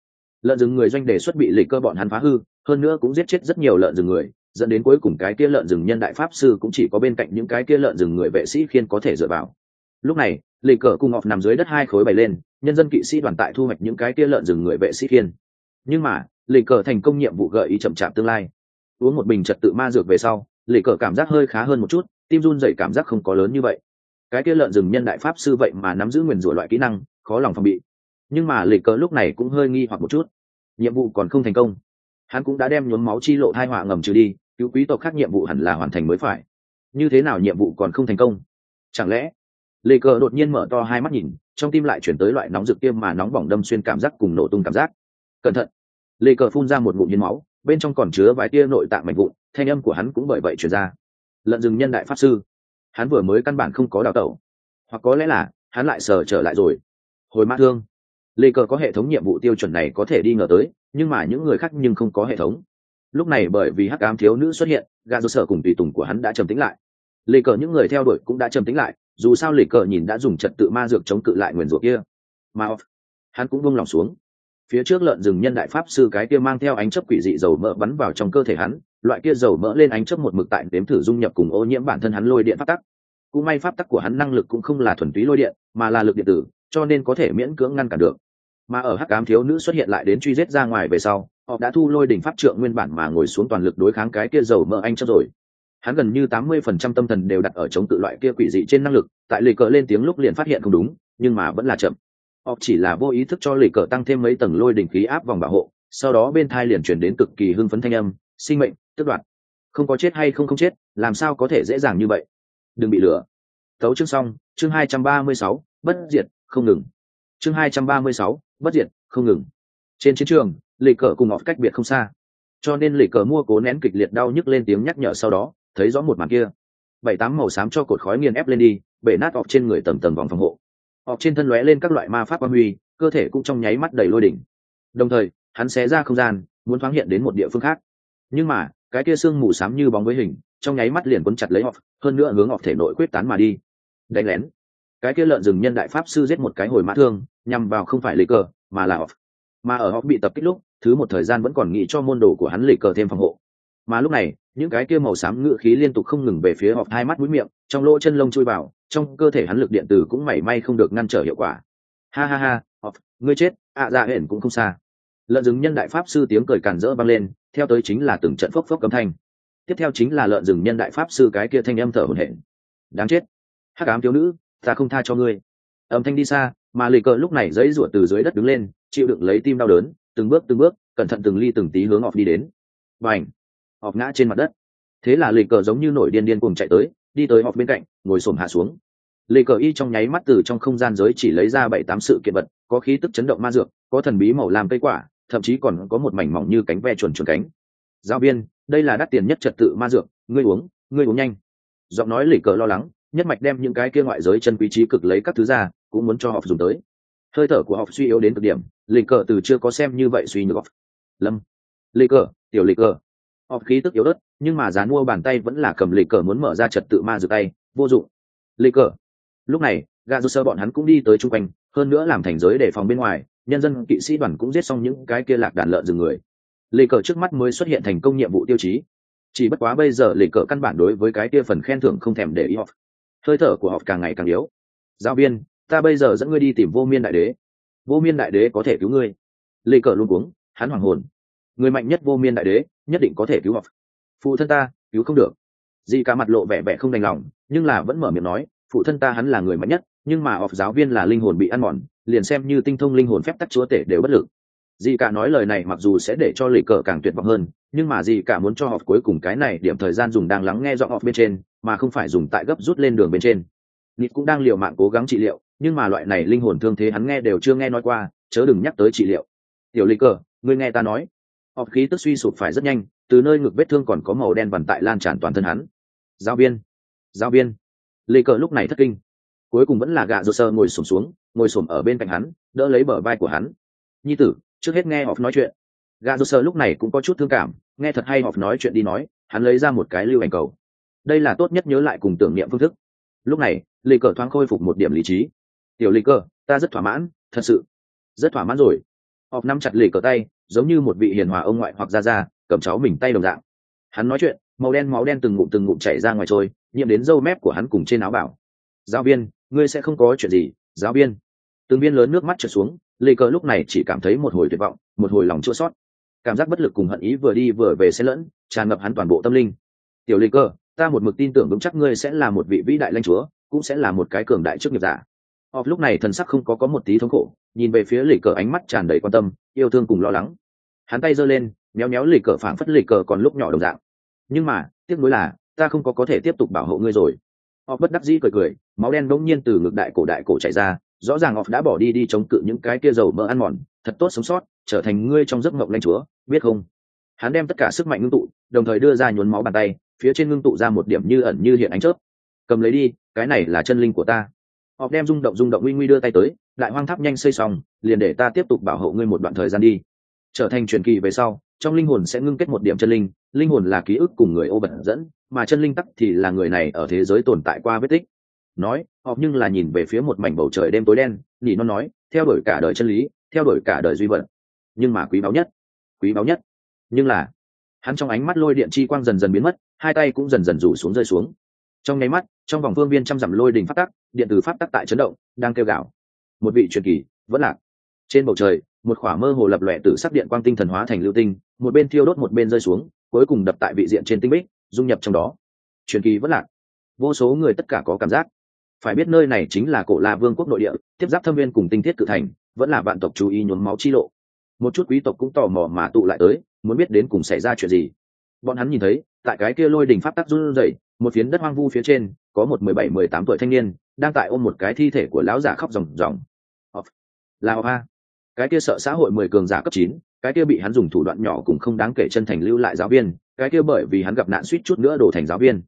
lợn rừng người doanh đề xuất bị lịch cơ bọn hắn phá hư, hơn nữa cũng giết chết rất nhiều lợn rừng người, dẫn đến cuối cùng cái kia lợn rừng nhân đại pháp sư cũng chỉ có bên cạnh những cái kia lợn rừng người vệ sĩ khiên có thể dựa vào. Lúc này lịch cờ cùng ngọc nằm dưới đất hai khối bày lên, nhân dân kỵ sĩ đoàn tại thu hoạch những cái kia lợn rừng người vệ sĩ khiên. Nhưng mà lịch cờ thành công nhiệm vụ gợi ý chậm chạp tương lai. Uống một bình trật tự ma dược về sau lịch cờ cảm giác hơi khá hơn một chút, tim run dậy cảm giác không có lớn như vậy. Cái kia lợn rừng nhân đại pháp sư vậy mà nắm giữ nguyền rủa loại kỹ năng, khó lòng phòng bị nhưng mà lịch cờ lúc này cũng hơi nghi hoặc một chút. Nhiệm vụ còn không thành công. Hắn cũng đã đem nhuốm máu chi lộ thai họa ngầm trừ đi, cứu quý tộc khác nhiệm vụ hẳn là hoàn thành mới phải. Như thế nào nhiệm vụ còn không thành công? Chẳng lẽ lê cờ đột nhiên mở to hai mắt nhìn, trong tim lại chuyển tới loại nóng rực tiêm mà nóng bỏng đâm xuyên cảm giác cùng nổ tung cảm giác. Cẩn thận. Lê cờ phun ra một ngụm nhiên máu, bên trong còn chứa vài tia nội tạng mạnh vụn, thanh âm của hắn cũng bởi vậy chuyển ra. Lợn rừng nhân đại pháp sư. Hắn vừa mới căn bản không có đào tẩu. Hoặc có lẽ là, hắn lại sờ trở lại rồi. Hồi mã thương lê cờ có hệ thống nhiệm vụ tiêu chuẩn này có thể đi ngờ tới, nhưng mà những người khác nhưng không có hệ thống. Lúc này bởi vì hắc ám thiếu nữ xuất hiện gà do sở cùng tùy tùng của hắn đã trầm tính lại. Lê cờ những người theo đuổi cũng đã trầm tính lại, dù sao lê cờ nhìn đã dùng trật tự ma dược chống cự lại nguyền rủa kia. Mà hắn cũng buông lòng xuống. Phía trước lợn rừng nhân đại pháp sư cái kia mang theo ánh chấp quỷ dị dầu mỡ bắn vào trong cơ thể hắn, loại kia dầu mỡ lên ánh chấp một mực tại đếm thử dung nhập cùng ô nhiễm bản thân hắn lôi điện pháp tắc. Cũng may pháp tắc của hắn năng lực cũng không là thuần túy lôi điện, mà là lực điện tử, cho nên có thể miễn cưỡng ngăn cản được mà ở hắc cám thiếu nữ xuất hiện lại đến truy giết ra ngoài về sau, họ đã thu lôi đỉnh pháp trượng nguyên bản mà ngồi xuống toàn lực đối kháng cái kia dầu mỡ anh chấp rồi. Hắn gần như tám mươi phần trăm tâm thần đều đặt ở chống tự loại kia quỷ dị trên năng lực, tại lì cờ lên tiếng lúc liền phát hiện không đúng, nhưng mà vẫn là chậm. Họ chỉ là vô ý thức cho lì cờ tăng thêm mấy tầng lôi đỉnh khí áp vòng bảo hộ, sau đó bên thai liền chuyển đến cực kỳ hưng phấn thanh âm, sinh mệnh tức đoạt. Không có chết hay không không chết, làm sao có thể dễ dàng như vậy? Đừng bị lừa. Thấu chương xong, chương hai trăm ba mươi sáu, bất diệt, không ngừng. Chương hai trăm ba mươi sáu bất diệt, không ngừng. Trên chiến trường lì cờ cùng ngọt cách biệt không xa. Cho nên lì cờ mua cố nén kịch liệt đau nhức lên tiếng nhắc nhở sau đó, thấy rõ một màn kia. Bảy tám màu xám cho cột khói nghiền ép lên đi, bể nát ọc trên người tầm tầm vòng phòng hộ. Ọc trên thân lóe lên các loại ma pháp quang huy, cơ thể cũng trong nháy mắt đầy lôi đỉnh. Đồng thời, hắn xé ra không gian, muốn thoáng hiện đến một địa phương khác. Nhưng mà, cái kia sương mù xám như bóng với hình, trong nháy mắt liền quấn chặt lấy ọc, hơn nữa hướng ọc thể nội quyết tán mà đi. Đánh lén. Cái kia lợn rừng nhân đại pháp sư giết một cái hồi mã thương nhằm vào không phải lì cờ mà là off mà ở họ bị tập kích lúc thứ một thời gian vẫn còn nghĩ cho môn đồ của hắn lì cờ thêm phòng hộ. Mà lúc này những cái kia màu xám ngựa khí liên tục không ngừng về phía họ hai mắt mũi miệng trong lỗ chân lông chui vào trong cơ thể hắn lực điện tử cũng mảy may không được ngăn trở hiệu quả. Ha ha ha họ ngươi chết ạ à, dạ hển cũng không xa. Lợn rừng nhân đại pháp sư tiếng cười càn rỡ vang lên theo tới chính là từng trận phốc phốc âm thanh. Tiếp theo chính là lợn rừng nhân đại pháp sư cái kia thanh âm thở hổn hển. Đáng chết. Hắc ám thiếu nữ ta không tha cho ngươi. Âm thanh đi xa mà lì cờ lúc này giấy ruột từ dưới đất đứng lên, chịu đựng lấy tim đau đớn, từng bước từng bước, cẩn thận từng ly từng tí hướng ọp đi đến. Và ảnh ọp ngã trên mặt đất. Thế là lì cờ giống như nổi điên điên cùng chạy tới, đi tới ọp bên cạnh, ngồi xổm hạ xuống. Lì cờ y trong nháy mắt từ trong không gian giới chỉ lấy ra bảy tám sự kiện vật, có khí tức chấn động ma dược, có thần bí màu làm cây quả, thậm chí còn có một mảnh mỏng như cánh ve chuồn chuồn cánh. Giáo viên, đây là đắt tiền nhất trật tự ma dược, ngươi uống ngươi uống nhanh. Giọng nói lì cờ lo lắng, nhất mạch đem những cái kia ngoại giới chân quý trí cực lấy các thứ ra cũng muốn cho họ dùng tới. Hơi thở của họ suy yếu đến cực điểm lì cờ từ chưa có xem như vậy suy nhược. Lâm. Lì cờ, tiểu lì cờ. Họ khí tức yếu đất nhưng mà dán mua bàn tay vẫn là cầm lì cờ muốn mở ra trật tự ma dược tay, vô dụng. Lì cờ. Lúc này gà do sơ bọn hắn cũng đi tới chung quanh, hơn nữa làm thành giới để phòng bên ngoài, nhân dân, kỵ sĩ đoàn cũng giết xong những cái kia lạc đàn lợn rừng người. Lì cờ trước mắt mới xuất hiện thành công nhiệm vụ tiêu chí. Chỉ bất quá bây giờ lì cờ căn bản đối với cái kia phần khen thưởng không thèm để ý họ. Hơi thở của họ càng ngày càng yếu. Giáo viên ta bây giờ dẫn ngươi đi tìm vô miên đại đế. Vô miên đại đế có thể cứu ngươi. Lê cờ luôn cuống, hắn hoàng hồn. Người mạnh nhất vô miên đại đế, nhất định có thể cứu họ. Phụ thân ta, cứu không được. Dì cả mặt lộ vẻ vẻ không đành lòng, nhưng là vẫn mở miệng nói, phụ thân ta hắn là người mạnh nhất, nhưng mà học giáo viên là linh hồn bị ăn mòn, liền xem như tinh thông linh hồn phép tắc chúa tể đều bất lực. Dì cả nói lời này mặc dù sẽ để cho lì cờ càng tuyệt vọng hơn, nhưng mà dì cả muốn cho học cuối cùng cái này điểm thời gian dùng đang lắng nghe giọng học bên trên, mà không phải dùng tại gấp rút lên đường bên trên. Nịt cũng đang liều mạng cố gắng trị liệu nhưng mà loại này linh hồn thương thế hắn nghe đều chưa nghe nói qua, chớ đừng nhắc tới trị liệu. Tiểu lì cờ, ngươi nghe ta nói. Học khí tức suy sụp phải rất nhanh, từ nơi ngực vết thương còn có màu đen vằn tại lan tràn toàn thân hắn. Giáo viên giáo viên lê cờ lúc này thất kinh. Cuối cùng vẫn là gạ rô sơ ngồi sổm xuống, ngồi sổm ở bên cạnh hắn, đỡ lấy bờ vai của hắn. Nhi tử, trước hết nghe họ nói chuyện. Gạ rô sơ lúc này cũng có chút thương cảm, nghe thật hay họ nói chuyện đi nói, hắn lấy ra một cái lưu ảnh cầu. Đây là tốt nhất nhớ lại cùng tưởng niệm phương thức. Lúc này lê cờ thoáng khôi phục một điểm lý trí tiểu lịch cơ, ta rất thỏa mãn, thật sự. Rất thỏa mãn rồi. Họp nắm chặt lì cờ tay, giống như một vị hiền hòa ông ngoại hoặc ra ra cầm cháu mình tay đồng dạng. Hắn nói chuyện, màu đen máu đen từng ngụm từng ngụm chảy ra ngoài trôi, nhiễm đến râu mép của hắn cùng trên áo bảo. Giáo viên, ngươi sẽ không có chuyện gì, giáo viên. Từng viên lớn nước mắt trượt xuống lì cờ lúc này chỉ cảm thấy một hồi tuyệt vọng, một hồi lòng chua sót cảm giác bất lực cùng hận ý vừa đi vừa về xen lẫn, tràn ngập hắn toàn bộ tâm linh. Tiểu lì cờ ta một mực tin tưởng vững chắc ngươi sẽ là một vị vĩ đại lãnh chúa, cũng sẽ là một cái cường đại chức nghiệp giả. Off lúc này thần sắc không có có một tí thống khổ, nhìn về phía lì cờ ánh mắt tràn đầy quan tâm, yêu thương cùng lo lắng. Hắn tay giơ lên, méo méo lì cờ phảng phất lì cờ còn lúc nhỏ đồng dạng. Nhưng mà, tiếc nuối là, ta không có có thể tiếp tục bảo hộ ngươi rồi. họ bất đắc dĩ cười cười, máu đen bỗng nhiên từ ngực đại cổ đại cổ chảy ra, rõ ràng họ đã bỏ đi đi chống cự những cái kia dầu mỡ ăn mòn, thật tốt sống sót, trở thành ngươi trong giấc mộng lãnh chúa, biết không? Hắn đem tất cả sức mạnh ngưng tụ, đồng thời đưa ra nhuốm máu bàn tay, phía trên ngưng tụ ra một điểm như ẩn như hiện ánh chớp. Cầm lấy đi, cái này là chân linh của ta họ đem rung động rung động uy nguy đưa tay tới, đại hoang tháp nhanh xây xong, liền để ta tiếp tục bảo hộ ngươi một đoạn thời gian đi. Trở thành truyền kỳ về sau, trong linh hồn sẽ ngưng kết một điểm chân linh linh hồn là ký ức cùng người ô bẩn dẫn, mà chân linh tắc thì là người này ở thế giới tồn tại qua vết tích. Nói họ nhưng là nhìn về phía một mảnh bầu trời đêm tối đen nhỉ nó nói, theo đuổi cả đời chân lý, theo đuổi cả đời duy vật. Nhưng mà quý báu nhất, quý báu nhất. Nhưng là, hắn trong ánh mắt lôi điện chi quang dần dần biến mất, hai tay cũng dần dần rủ xuống rơi xuống. Trong nháy mắt trong vòng phương viên trăm dặm lôi đình phát tắc, điện tử phát tắc tại chấn động, đang kêu gạo một vị truyền kỳ, vẫn lạc. Trên bầu trời, một khỏa mơ hồ lập lòe từ sắc điện quang tinh thần hóa thành lưu tinh, một bên thiêu đốt một bên rơi xuống, cuối cùng đập tại vị diện trên tinh bích, dung nhập trong đó. Truyền kỳ vẫn lạc. Vô số người tất cả có cảm giác. Phải biết nơi này chính là cổ la vương quốc nội địa, tiếp giáp thâm viên cùng tinh thiết cự thành, vẫn là vạn tộc chú ý nhuốm máu chi lộ. Một chút quý tộc cũng tò mò mà tụ lại tới, muốn biết đến cùng xảy ra chuyện gì. Bọn hắn nhìn thấy, tại cái kia lôi đình pháp tắc run rẩy, một phiến đất hoang vu phía trên có một mười bảy, mười tám tuổi thanh niên, đang tại ôm một cái thi thể của lão giả khóc ròng ròng. Là hoa cái kia sợ xã hội mười cường giả cấp chín, cái kia bị hắn dùng thủ đoạn nhỏ cũng không đáng kể chân thành lưu lại giáo viên, cái kia bởi vì hắn gặp nạn suýt chút nữa đổ thành giáo viên.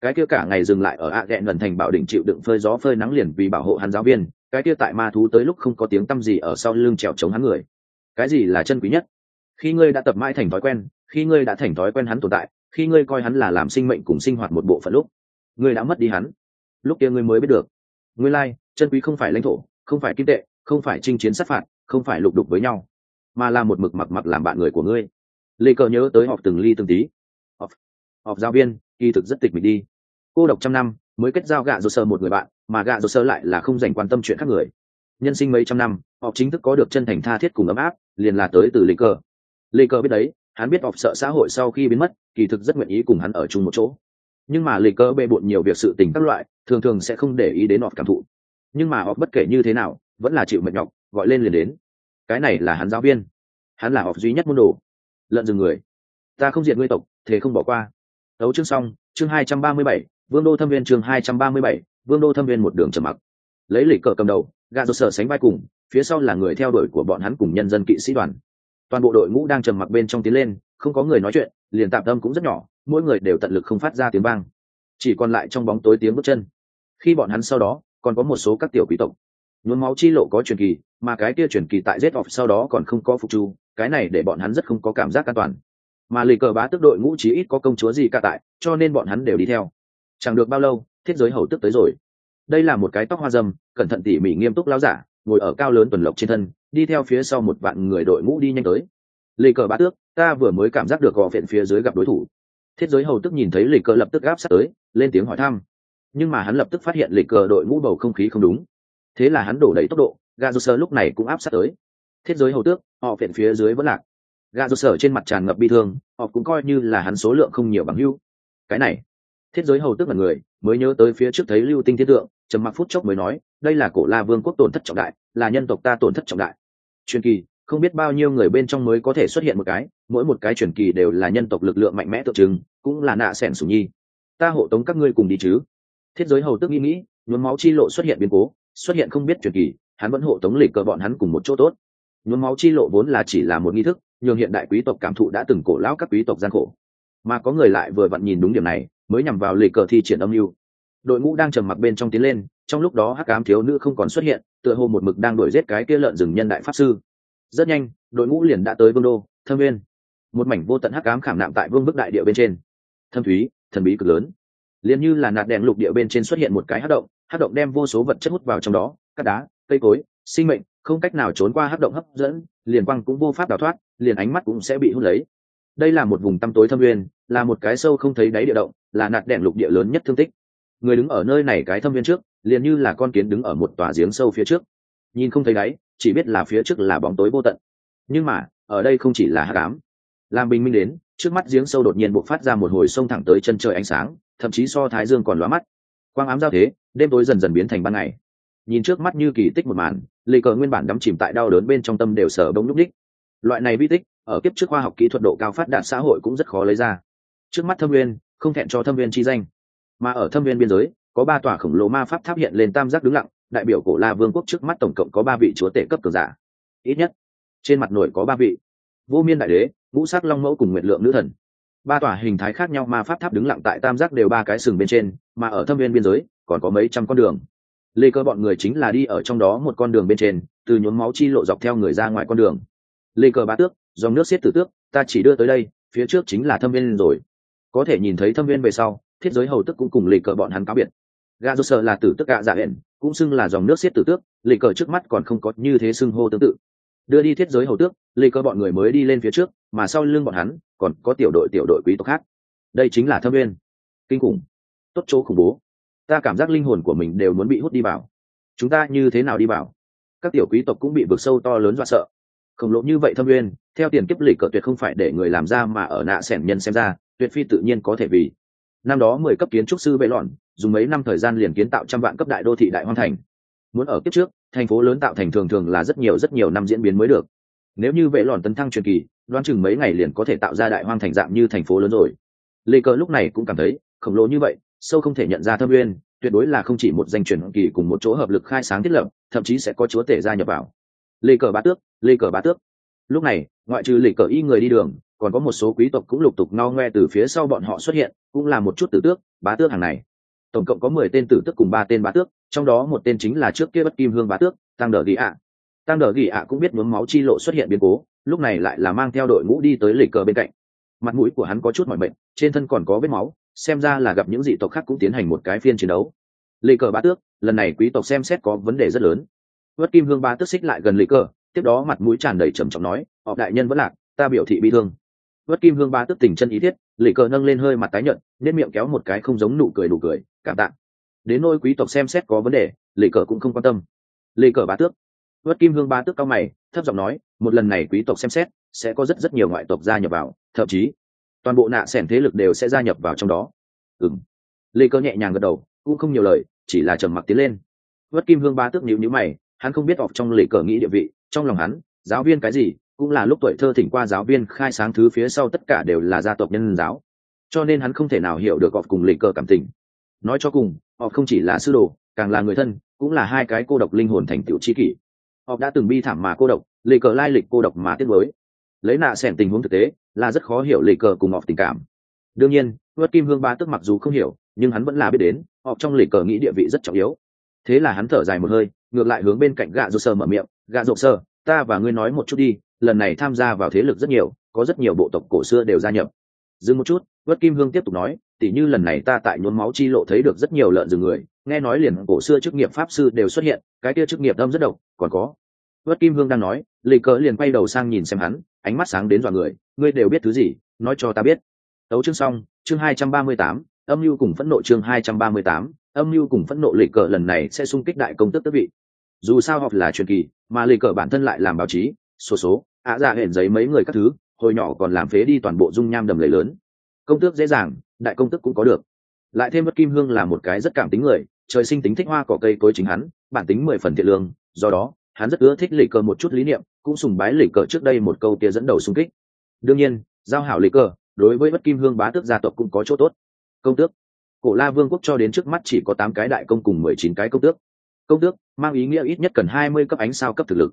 Cái kia cả ngày dừng lại ở ạ ghẹn gần thành bảo định chịu đựng phơi gió phơi nắng liền vì bảo hộ hắn giáo viên, cái kia tại ma thú tới lúc không có tiếng tăm gì ở sau lưng trèo chống hắn người. Cái gì là chân quý nhất? Khi ngươi đã tập mãi thành thói quen, khi ngươi đã thành thói quen hắn tồn tại, khi ngươi coi hắn là làm sinh mệnh cùng sinh hoạt một bộ phận lúc ngươi đã mất đi hắn. Lúc kia ngươi mới biết được. Ngươi lai、like, chân quý không phải lãnh thổ không phải kim tệ không phải chinh chiến sát phạt không phải lục đục với nhau mà là một mực mặc mặc làm bạn người của ngươi. Lê cờ nhớ tới họp từng ly từng tí. Họp họp giáo viên kỳ thực rất tịch mình đi. Cô độc trăm năm mới kết giao gạ dô sơ một người bạn mà gạ dô sơ lại là không dành quan tâm chuyện khác người. Nhân sinh mấy trăm năm họ chính thức có được chân thành tha thiết cùng ấm áp liền là tới từ lê Cờ. lê Cờ biết đấy hắn biết họ sợ xã hội sau khi biến mất kỳ thực rất nguyện ý cùng hắn ở chung một chỗ nhưng mà lịch cơ bê bộn nhiều việc sự tình các loại, thường thường sẽ không để ý đến họ cảm thụ. Nhưng mà họ bất kể như thế nào, vẫn là chịu mệt nhọc, gọi lên liền đến. Cái này là hắn giáo viên. Hắn là họ duy nhất môn đồ. Lợn rừng người. Ta không diệt ngươi tộc, thế không bỏ qua. Đấu chương xong, chương hai trăm ba mươi bảy, vương đô thâm viên chương hai trăm ba mươi bảy, vương đô thâm viên một đường trầm mặc. Lấy lịch cờ cầm đầu gà rột sở sánh vai cùng, phía sau là người theo đuổi của bọn hắn cùng nhân dân kỵ sĩ đoàn. Toàn bộ đội ngũ đang trầm mặc bên trong tiến lên, không có người nói chuyện, liền tạm tâm cũng rất nhỏ mỗi người đều tận lực không phát ra tiếng vang, chỉ còn lại trong bóng tối tiếng bước chân. Khi bọn hắn sau đó, còn có một số các tiểu quý tộc. Nhuốm máu chi lộ có truyền kỳ, mà cái kia truyền kỳ tại z off sau đó còn không có phục chu cái này để bọn hắn rất không có cảm giác an toàn. Mà lì cờ bá tức đội ngũ chí ít có công chúa gì cả tại, cho nên bọn hắn đều đi theo. Chẳng được bao lâu, thiết giới hầu tức tới rồi. Đây là một cái tóc hoa dâm, cẩn thận tỉ mỉ nghiêm túc lao giả, ngồi ở cao lớn tuần lộc trên thân, đi theo phía sau một vạn người đội ngũ đi nhanh tới. Lì cờ bá tước, ta vừa mới cảm giác được gò phiện phía dưới gặp đối thủ thiết giới hầu tức nhìn thấy lịch cờ lập tức gáp sát tới, lên tiếng hỏi thăm. Nhưng mà hắn lập tức phát hiện lịch cờ đội ngũ bầu không khí không đúng. Thế là hắn đổ đầy tốc độ gà sơ lúc này cũng áp sát tới. Thiết giới hầu tước, họ viện phía dưới vẫn lạc. Gà sơ trên mặt tràn ngập bi thương, họ cũng coi như là hắn số lượng không nhiều bằng hưu cái này, thiết giới hầu tước là người, mới nhớ tới phía trước thấy lưu tinh thiên tượng, trầm mặc phút chốc mới nói, đây là cổ la vương quốc tổn thất trọng đại, là nhân tộc ta tổn thất trọng đại. Truyền kỳ không biết bao nhiêu người bên trong mới có thể xuất hiện một cái, mỗi một cái truyền kỳ đều là nhân tộc lực lượng mạnh mẽ tượng trưng, cũng là nạ sẻn sủ nhi. Ta hộ tống các ngươi cùng đi chứ? Thiết giới hầu tức nghĩ nghĩ, nhuốm máu chi lộ xuất hiện biến cố, xuất hiện không biết truyền kỳ, hắn vẫn hộ tống lịch cờ bọn hắn cùng một chỗ tốt. Nhuốm máu chi lộ vốn là chỉ là một nghi thức, nhường hiện đại quý tộc cảm thụ đã từng cổ lão các quý tộc gian khổ. Mà có người lại vừa vặn nhìn đúng điểm này, mới nhằm vào lịch cờ thi triển âm mưu. Đội ngũ đang trầm mặc bên trong tiến lên, trong lúc đó hắc ám thiếu nữ không còn xuất hiện, tựa hồ một mực đang đuổi giết cái kia lợn rừng nhân đại pháp sư rất nhanh, đội ngũ liền đã tới vương đô, thâm viên một mảnh vô tận hắc ám khảm nạm tại vương bức đại địa bên trên. Thâm thúy, thần bí cực lớn. Liền như là nạt đèn lục địa bên trên xuất hiện một cái hắc động hắc động đem vô số vật chất hút vào trong đó, cát đá, cây cối, sinh mệnh, không cách nào trốn qua hắc động hấp dẫn, liền quăng cũng vô pháp đào thoát, liền ánh mắt cũng sẽ bị hút lấy. Đây là một vùng tăm tối thâm nguyên, là một cái sâu không thấy đáy địa động, là nạt đèn lục địa lớn nhất thương tích. Người đứng ở nơi này cái thâm viên trước, liền như là con kiến đứng ở một tòa giếng sâu phía trước. Nhìn không thấy đáy chỉ biết là phía trước là bóng tối vô tận. Nhưng mà, ở đây không chỉ là hát cám làm bình minh đến, trước mắt giếng sâu đột nhiên bộc phát ra một hồi sông thẳng tới chân trời ánh sáng, thậm chí so thái dương còn lóa mắt. Quang ám giao thế, đêm tối dần dần biến thành ban ngày. Nhìn trước mắt như kỳ tích một màn lì cờ nguyên bản đắm chìm tại đau đớn bên trong tâm đều sở bông lúc đích loại này vi tích, ở kiếp trước khoa học kỹ thuật độ cao phát đạt xã hội cũng rất khó lấy ra. Trước mắt thâm viên không thẹn cho thâm viên chi danh. Mà ở thâm viên biên giới, có ba tòa khổng lồ ma pháp tháp hiện lên tam giác đứng lặng đại biểu cổ la vương quốc trước mắt tổng cộng có ba vị chúa tể cấp cường giả. Ít nhất, trên mặt nổi có ba vị. Vô miên đại đế, ngũ sắc long mẫu cùng nguyện lượng nữ thần. Ba tòa hình thái khác nhau mà pháp tháp đứng lặng tại tam giác đều ba cái sừng bên trên, mà ở thâm viên biên giới, còn có mấy trăm con đường. Lê cơ bọn người chính là đi ở trong đó một con đường bên trên, từ nhuốm máu chi lộ dọc theo người ra ngoài con đường. Lê cơ ba tước, dòng nước xiết tử tước, ta chỉ đưa tới đây, phía trước chính là thâm viên rồi. Có thể nhìn thấy thâm viên về sau, thiết giới hầu tức cũng cùng lê cờ bọn hắn cáo biệt gà dô sợ là tử tức gạ dạ hẹn, cũng xưng là dòng nước xiết tử tước, lì cờ trước mắt còn không có như thế xưng hô tương tự. Đưa đi thiết giới hầu tước, lì cờ bọn người mới đi lên phía trước, mà sau lưng bọn hắn, còn có tiểu đội tiểu đội quý tộc khác. Đây chính là thâm viên. Kinh khủng. Tốt chỗ khủng bố. Ta cảm giác linh hồn của mình đều muốn bị hút đi vào. Chúng ta như thế nào đi vào? Các tiểu quý tộc cũng bị vực sâu to lớn dọa sợ. Khổng lồ như vậy thâm viên, theo tiền kiếp lì cờ tuyệt không phải để người làm ra mà ở nạ sẻn nhân xem ra, tuyệt phi tự nhiên có thể vì. Năm đó mười cấp kiến trúc sư bệ lọn dùng mấy năm thời gian liền kiến tạo trăm vạn cấp đại đô thị đại hoang thành. Muốn ở kiếp trước, thành phố lớn tạo thành thường thường là rất nhiều rất nhiều năm diễn biến mới được. Nếu như vệ lòn tấn thăng truyền kỳ, đoán chừng mấy ngày liền có thể tạo ra đại hoang thành dạng như thành phố lớn rồi. Lê cờ lúc này cũng cảm thấy, khổng lồ như vậy, sâu không thể nhận ra thâm uyên, tuyệt đối là không chỉ một danh truyền kỳ cùng một chỗ hợp lực khai sáng thiết lập, thậm chí sẽ có chúa tể gia nhập vào. Lê cờ bá tước, lê cờ bá tước. Lúc này, ngoại trừ lê cờ y người đi đường, còn có một số quý tộc cũng lục tục no ngoe từ phía sau bọn họ xuất hiện, cũng là một chút tử tước, bá tước hàng này tổng cộng có mười tên tử tước cùng ba tên bá tước, trong đó một tên chính là trước kia bất kim hương bá tước, tăng đờ ghi ạ. Tăng đờ ghi ạ cũng biết nhuốm máu chi lộ xuất hiện biến cố, lúc này lại là mang theo đội ngũ đi tới lì cờ bên cạnh. Mặt mũi của hắn có chút mỏi bệnh trên thân còn có vết máu, xem ra là gặp những dị tộc khác cũng tiến hành một cái phiên chiến đấu. Lì cờ bá tước, lần này quý tộc xem xét có vấn đề rất lớn. Bất kim hương bá tước xích lại gần lì cờ, tiếp đó mặt mũi tràn đầy trầm trọng nói, họ đại nhân vẫn lạc, ta biểu thị bị thương. Bất kim hương bá tước tình chân ý thiết lì cờ nâng lên hơi mặt tái nhợt nên miệng kéo một cái không giống nụ cười nụ cười, cảm tạ. Đến nôi quý tộc xem xét có vấn đề, lì cờ cũng không quan tâm. Lì cờ bá tước. Vất kim hương ba tước cao mày, thấp giọng nói, một lần này quý tộc xem xét, sẽ có rất rất nhiều ngoại tộc gia nhập vào, thậm chí, toàn bộ nạ sẻn thế lực đều sẽ gia nhập vào trong đó. Ừng lê cơ nhẹ nhàng gật đầu, cũng không nhiều lời, chỉ là trầm mặc tiến lên. Vất kim hương ba tước nhịu nhữ mày, hắn không biết ọc trong lệ cờ nghĩ địa vị, trong lòng hắn, giáo viên cái gì cũng là lúc tuổi thơ thỉnh qua giáo viên khai sáng thứ phía sau tất cả đều là gia tộc nhân giáo. Cho nên hắn không thể nào hiểu được họ cùng lịch cờ cảm tình. Nói cho cùng, họ không chỉ là sư đồ, càng là người thân, cũng là hai cái cô độc linh hồn thành tựu chi kỷ. Họ đã từng bi thảm mà cô độc lì cờ lai lịch cô độc mà tiết mới lấy nạ xẻn tình huống thực tế, là rất khó hiểu lì cờ cùng họ tình cảm. Đương nhiên vớt kim hương ba tức mặc dù không hiểu, nhưng hắn vẫn là biết đến, họ trong lì cờ nghĩ địa vị rất trọng yếu. Thế là hắn thở dài một hơi, ngược lại hướng bên cạnh gạ rô sơ mở miệng, gạ rô sơ ta và ngươi nói một chút đi, lần này tham gia vào thế lực rất nhiều, có rất nhiều bộ tộc cổ xưa đều gia nhập. Dừng một chút, vất kim hương tiếp tục nói, tỉ như lần này ta tại nhuốm máu chi lộ thấy được rất nhiều lợn rừng người, nghe nói liền cổ xưa chức nghiệp pháp sư đều xuất hiện, cái kia chức nghiệp âm rất độc, còn có. Vất kim hương đang nói, lì cờ liền quay đầu sang nhìn xem hắn, ánh mắt sáng đến dọa người, ngươi đều biết thứ gì, nói cho ta biết. Tấu chương xong, chương hai trăm ba mươi tám, âm mưu cùng phẫn nộ chương hai trăm ba mươi tám, âm mưu cùng phẫn nộ lì cờ lần này sẽ xung kích đại công tức tước vị. Dù sao học là truyền kỳ mà lì cờ bản thân lại làm báo chí số số, ạ dạ hển giấy mấy người các thứ, hồi nhỏ còn làm phế đi toàn bộ dung nham đầm lầy lớn. Công tước dễ dàng, đại công tước cũng có được. Lại thêm bất kim hương là một cái rất cảm tính người, trời sinh tính thích hoa cỏ cây cối chính hắn, bản tính mười phần thiện lương, do đó, hắn rất ưa thích lì cờ một chút lý niệm, cũng sùng bái lì cờ trước đây một câu tia dẫn đầu xung kích. Đương nhiên, giao hảo lì cờ, đối với bất kim hương bá tước gia tộc cũng có chỗ tốt. Công tước, cổ la vương quốc cho đến trước mắt chỉ có tám cái đại công cùng mười chín cái công tước công tước mang ý nghĩa ít nhất cần hai mươi cấp ánh sao cấp thực lực.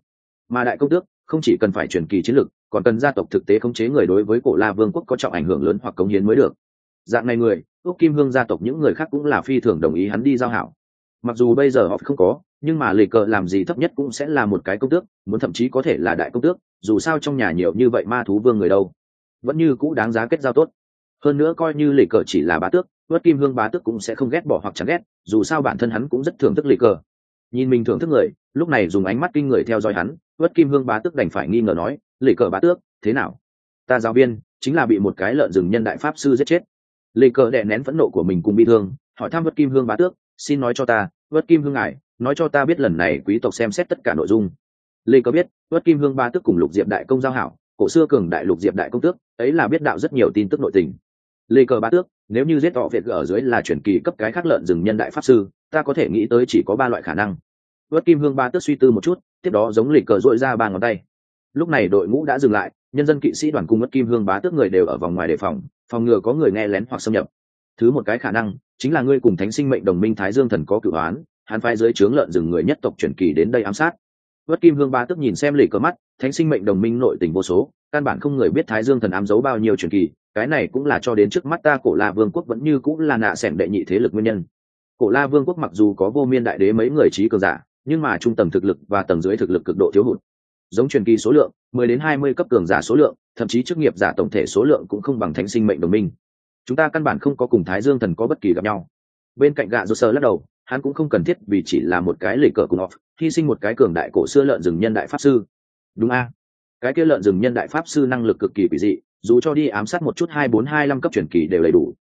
Mà đại công tước không chỉ cần phải truyền kỳ chiến lực, còn cần gia tộc thực tế khống chế người đối với cổ la vương quốc có trọng ảnh hưởng lớn hoặc cống hiến mới được. Dạng này người, ước kim hương gia tộc những người khác cũng là phi thường đồng ý hắn đi giao hảo. Mặc dù bây giờ họ không có, nhưng mà lì cờ làm gì thấp nhất cũng sẽ là một cái công tước, muốn thậm chí có thể là đại công tước, dù sao trong nhà nhiều như vậy ma thú vương người đâu. Vẫn như cũ đáng giá kết giao tốt. Hơn nữa coi như lì cờ chỉ là bá tước vớt kim hương bá tước cũng sẽ không ghét bỏ hoặc chẳng ghét, dù sao bản thân hắn cũng rất thưởng thức lì cờ nhìn mình thưởng thức người, lúc này dùng ánh mắt kinh người theo dõi hắn vớt kim hương bá tước đành phải nghi ngờ nói, lệ cờ bá tước, thế nào? Ta giáo viên, chính là bị một cái lợn rừng nhân đại pháp sư giết chết. Lệ cờ đè nén phẫn nộ của mình cùng bị thương, hỏi thăm vớt kim hương bá tước, xin nói cho ta vớt kim hương ngài, nói cho ta biết lần này quý tộc xem xét tất cả nội dung. Lê có biết vớt kim hương ba tước cùng lục diệp đại công giao hảo, cổ xưa cường đại lục diệp đại công tước, ấy là biết đạo rất nhiều tin tức nội tình. Lê cờ ba tước, nếu như giết họ việt ở dưới là chuyển kỳ cấp cái khác lợn rừng nhân đại pháp sư ta có thể nghĩ tới chỉ có ba loại khả năng. Vớt kim hương ba tước suy tư một chút, tiếp đó giống lịch cờ dội ra ba ngón tay. Lúc này đội ngũ đã dừng lại, nhân dân kỵ sĩ đoàn cung vớt kim hương bá tước người đều ở vòng ngoài đề phòng phòng ngừa có người nghe lén hoặc xâm nhập. Thứ một cái khả năng, chính là ngươi cùng thánh sinh mệnh đồng minh thái dương thần có cửu án hắn phái dưới trướng lợn rừng người nhất tộc truyền kỳ đến đây ám sát. Vất kim hương ba tức nhìn xem lì cờ mắt, thánh sinh mệnh đồng minh nội tình vô số, căn bản không người biết thái dương thần ám giấu bao nhiêu truyền kỳ, cái này cũng là cho đến trước mắt ta cổ la vương quốc vẫn như cũng là nạ xẻm đệ nhị thế lực nguyên nhân cổ la vương quốc mặc dù có vô miên đại đế mấy người trí cường giả, nhưng mà trung tầng thực lực và tầng dưới thực lực cực độ thiếu hụt. Giống truyền kỳ số lượng 10 đến 20 cấp cường giả số lượng, thậm chí chức nghiệp giả tổng thể số lượng cũng không bằng thánh sinh mệnh đồng minh. Chúng ta căn bản không có cùng thái dương thần có bất kỳ gặp nhau. Bên cạnh gạ dô sơ lắc đầu, hắn cũng không cần thiết vì chỉ là một cái lề cờ cùng off, hy sinh một cái cường đại cổ xưa lợn rừng nhân đại pháp sư. Đúng a? Cái kia lợn rừng nhân đại pháp sư năng lực cực kỳ quỷ dị, dù cho đi ám sát một chút hai bốn hai năm cấp truyền kỳ đều đầy đủ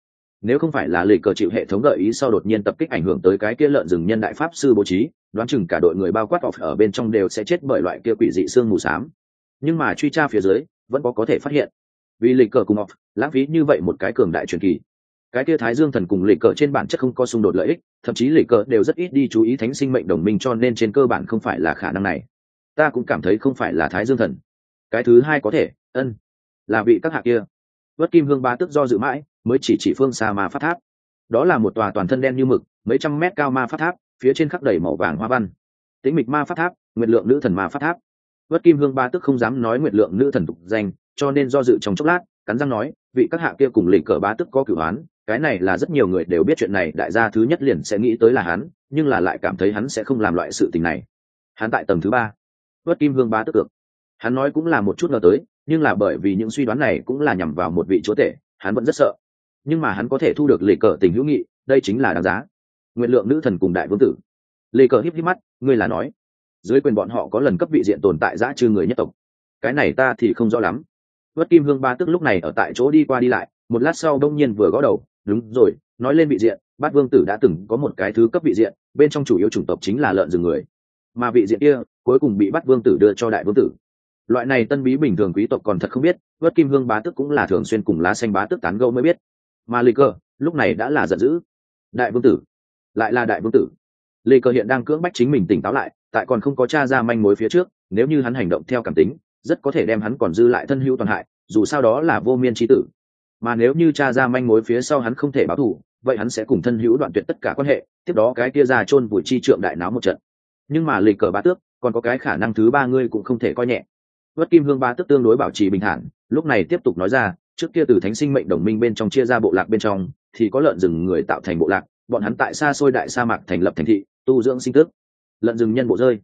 nếu không phải là lì cờ chịu hệ thống gợi ý sau đột nhiên tập kích ảnh hưởng tới cái kia lợn rừng nhân đại pháp sư bố trí, đoán chừng cả đội người bao quát off ở bên trong đều sẽ chết bởi loại kia quỷ dị xương mù xám. Nhưng mà truy tra phía dưới, vẫn có có thể phát hiện. Vì lịch cờ cùng off, lãng phí như vậy một cái cường đại truyền kỳ. Cái kia thái dương thần cùng lịch cờ trên bản chất không có xung đột lợi ích, thậm chí lịch cờ đều rất ít đi chú ý thánh sinh mệnh đồng minh cho nên trên cơ bản không phải là khả năng này. Ta cũng cảm thấy không phải là thái dương thần. Cái thứ hai có thể, ân, là vị các hạ kia vất kim hương ba tức do dự mãi, mới chỉ chỉ phương xa ma phát tháp. Đó là một tòa toàn thân đen như mực, mấy trăm mét cao ma phát tháp, phía trên khắc đầy màu vàng hoa văn. Tĩnh mịch ma phát tháp, nguyệt lượng nữ thần ma phát tháp. Vất kim hương ba tức không dám nói nguyệt lượng nữ thần tục danh, cho nên do dự trong chốc lát, cắn răng nói, vị các hạ kia cùng lì cờ ba tức có cửu hoán cái này là rất nhiều người đều biết chuyện này, đại gia thứ nhất liền sẽ nghĩ tới là hắn, nhưng là lại cảm thấy hắn sẽ không làm loại sự tình này. Hắn tại tầng thứ ba. Vớt kim hương ba tức cực hắn nói cũng là một chút ngờ tới nhưng là bởi vì những suy đoán này cũng là nhằm vào một vị chúa tể, hắn vẫn rất sợ. Nhưng mà hắn có thể thu được lì cờ tình hữu nghị, đây chính là đáng giá. Nguyện lượng nữ thần cùng đại vương tử. Lì cờ híp híp mắt, ngươi là nói, dưới quyền bọn họ có lần cấp vị diện tồn tại giã trừ người nhất tộc. Cái này ta thì không rõ lắm. Vất kim hương ba tức lúc này ở tại chỗ đi qua đi lại, một lát sau đông nhiên vừa gõ đầu, đúng rồi, nói lên vị diện, bát vương tử đã từng có một cái thứ cấp vị diện, bên trong chủ yếu chủng tộc chính là lợn rừng người. Mà vị diện kia cuối cùng bị bắt vương tử đưa cho đại vương tử loại này tân bí bình thường quý tộc còn thật không biết, vớt kim hương bá tước cũng là thường xuyên cùng lá xanh bá tước tán gẫu mới biết. Mà lê cơ, lúc này đã là giận dữ. Đại vương tử, lại là đại vương tử. Lê cơ hiện đang cưỡng bách chính mình tỉnh táo lại, tại còn không có t r a ra manh mối phía trước, nếu như hắn hành động theo cảm tính, rất có thể đem hắn còn dư lại thân hữu toàn hại, dù sao đó là vô miên trí tử. Mà nếu như t r a ra manh mối phía sau hắn không thể báo thù, vậy hắn sẽ cùng thân hữu đoạn tuyệt tất cả quan hệ, tiếp đó cái kia ra chôn vùi chi trượng đại náo một trận. Nhưng mà lịch cờ bá tước, còn có cái khả năng thứ ba ngươi cũng không thể coi nhẹ vất kim hương ba tước tương đối bảo trì bình thản, lúc này tiếp tục nói ra, trước kia từ thánh sinh mệnh đồng minh bên trong chia ra bộ lạc bên trong, thì có lợn rừng người tạo thành bộ lạc, bọn hắn tại xa xôi đại sa mạc thành lập thành thị, tu dưỡng sinh tước. Lợn rừng nhân bộ rơi.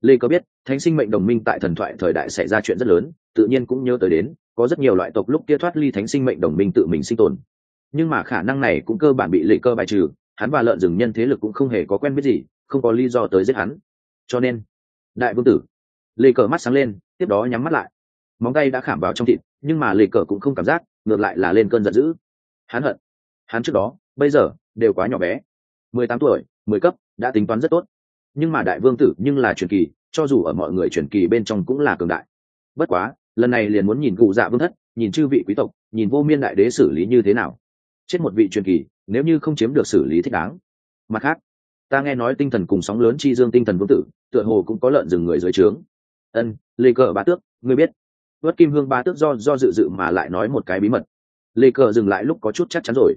Lê có biết, thánh sinh mệnh đồng minh tại thần thoại thời đại xảy ra chuyện rất lớn, tự nhiên cũng nhớ tới đến, có rất nhiều loại tộc lúc kia thoát ly thánh sinh mệnh đồng minh tự mình sinh tồn. Nhưng mà khả năng này cũng cơ bản bị lệ cơ bài trừ, hắn và lợn rừng nhân thế lực cũng không hề có quen biết gì, không có lý do tới giết hắn. Cho nên, đại vương tử lê cờ mắt sáng lên tiếp đó nhắm mắt lại. Móng tay đã khảm vào trong thịt, nhưng mà lê cờ cũng không cảm giác, ngược lại là lên cơn giận dữ. Hắn hận. Hắn trước đó, bây giờ, đều quá nhỏ bé. Mười tám tuổi, mười cấp, đã tính toán rất tốt. Nhưng mà đại vương tử nhưng là truyền kỳ, cho dù ở mọi người truyền kỳ bên trong cũng là cường đại. Bất quá, lần này liền muốn nhìn cụ dạ vương thất, nhìn chư vị quý tộc, nhìn vô miên đại đế xử lý như thế nào. Chết một vị truyền kỳ, nếu như không chiếm được xử lý thích đáng. Mặt khác, ta nghe nói tinh thần cùng sóng lớn chi dương tinh thần vương tử, tựa hồ cũng có lợn rừng người dưới trướng ân, lê cờ bá tước, ngươi biết. Vớt kim hương bá tước do do dự dự mà lại nói một cái bí mật. Lê cờ dừng lại lúc có chút chắc chắn rồi.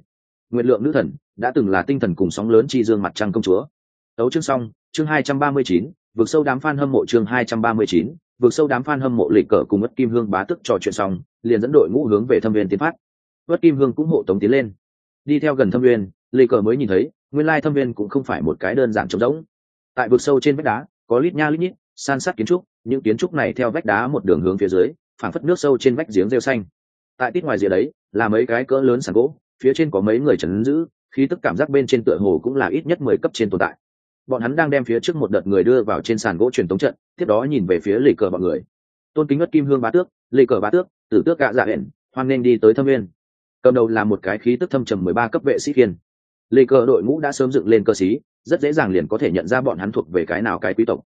Nguyện lượng nữ thần, đã từng là tinh thần cùng sóng lớn chi dương mặt trăng công chúa. Tấu chương xong, chương hai trăm ba mươi chín vượt sâu đám fan hâm mộ chương hai trăm ba mươi chín vượt sâu đám fan hâm mộ lịch cờ cùng ất kim hương bá tức trò chuyện xong, liền dẫn đội ngũ hướng về thâm viên tiến phát. Ất kim hương cũng hộ tống tiến lên. Đi theo gần thâm viên lịch cờ mới nhìn thấy, nguyên lai thâm viên cũng không phải một cái đơn giản trống rỗng. Tại vực sâu trên vách đá, có lít nha lít nhít san sát kiến trúc, những kiến trúc này theo vách đá một đường hướng phía dưới, phảng phất nước sâu trên vách giếng rêu xanh. Tại tít ngoài rìa đấy, là mấy cái cỡ lớn sàn gỗ, phía trên có mấy người trấn giữ, khí tức cảm giác bên trên tựa hồ cũng là ít nhất mười cấp trên tồn tại. Bọn hắn đang đem phía trước một đợt người đưa vào trên sàn gỗ truyền tống trận, tiếp đó nhìn về phía lì cờ bọn người. Tôn kính ất kim hương bá tước, lì cờ bá tước, tử tước gạ dạ hẹn, hoan nên đi tới thâm viên cầm đầu là một cái khí tức thâm trầm mười ba cấp vệ sĩ kiên lì cờ đội ngũ đã sớm dựng lên cơ sĩ, rất dễ dàng liền có thể nhận ra bọn hắn thuộc về cái nào cái quý tộc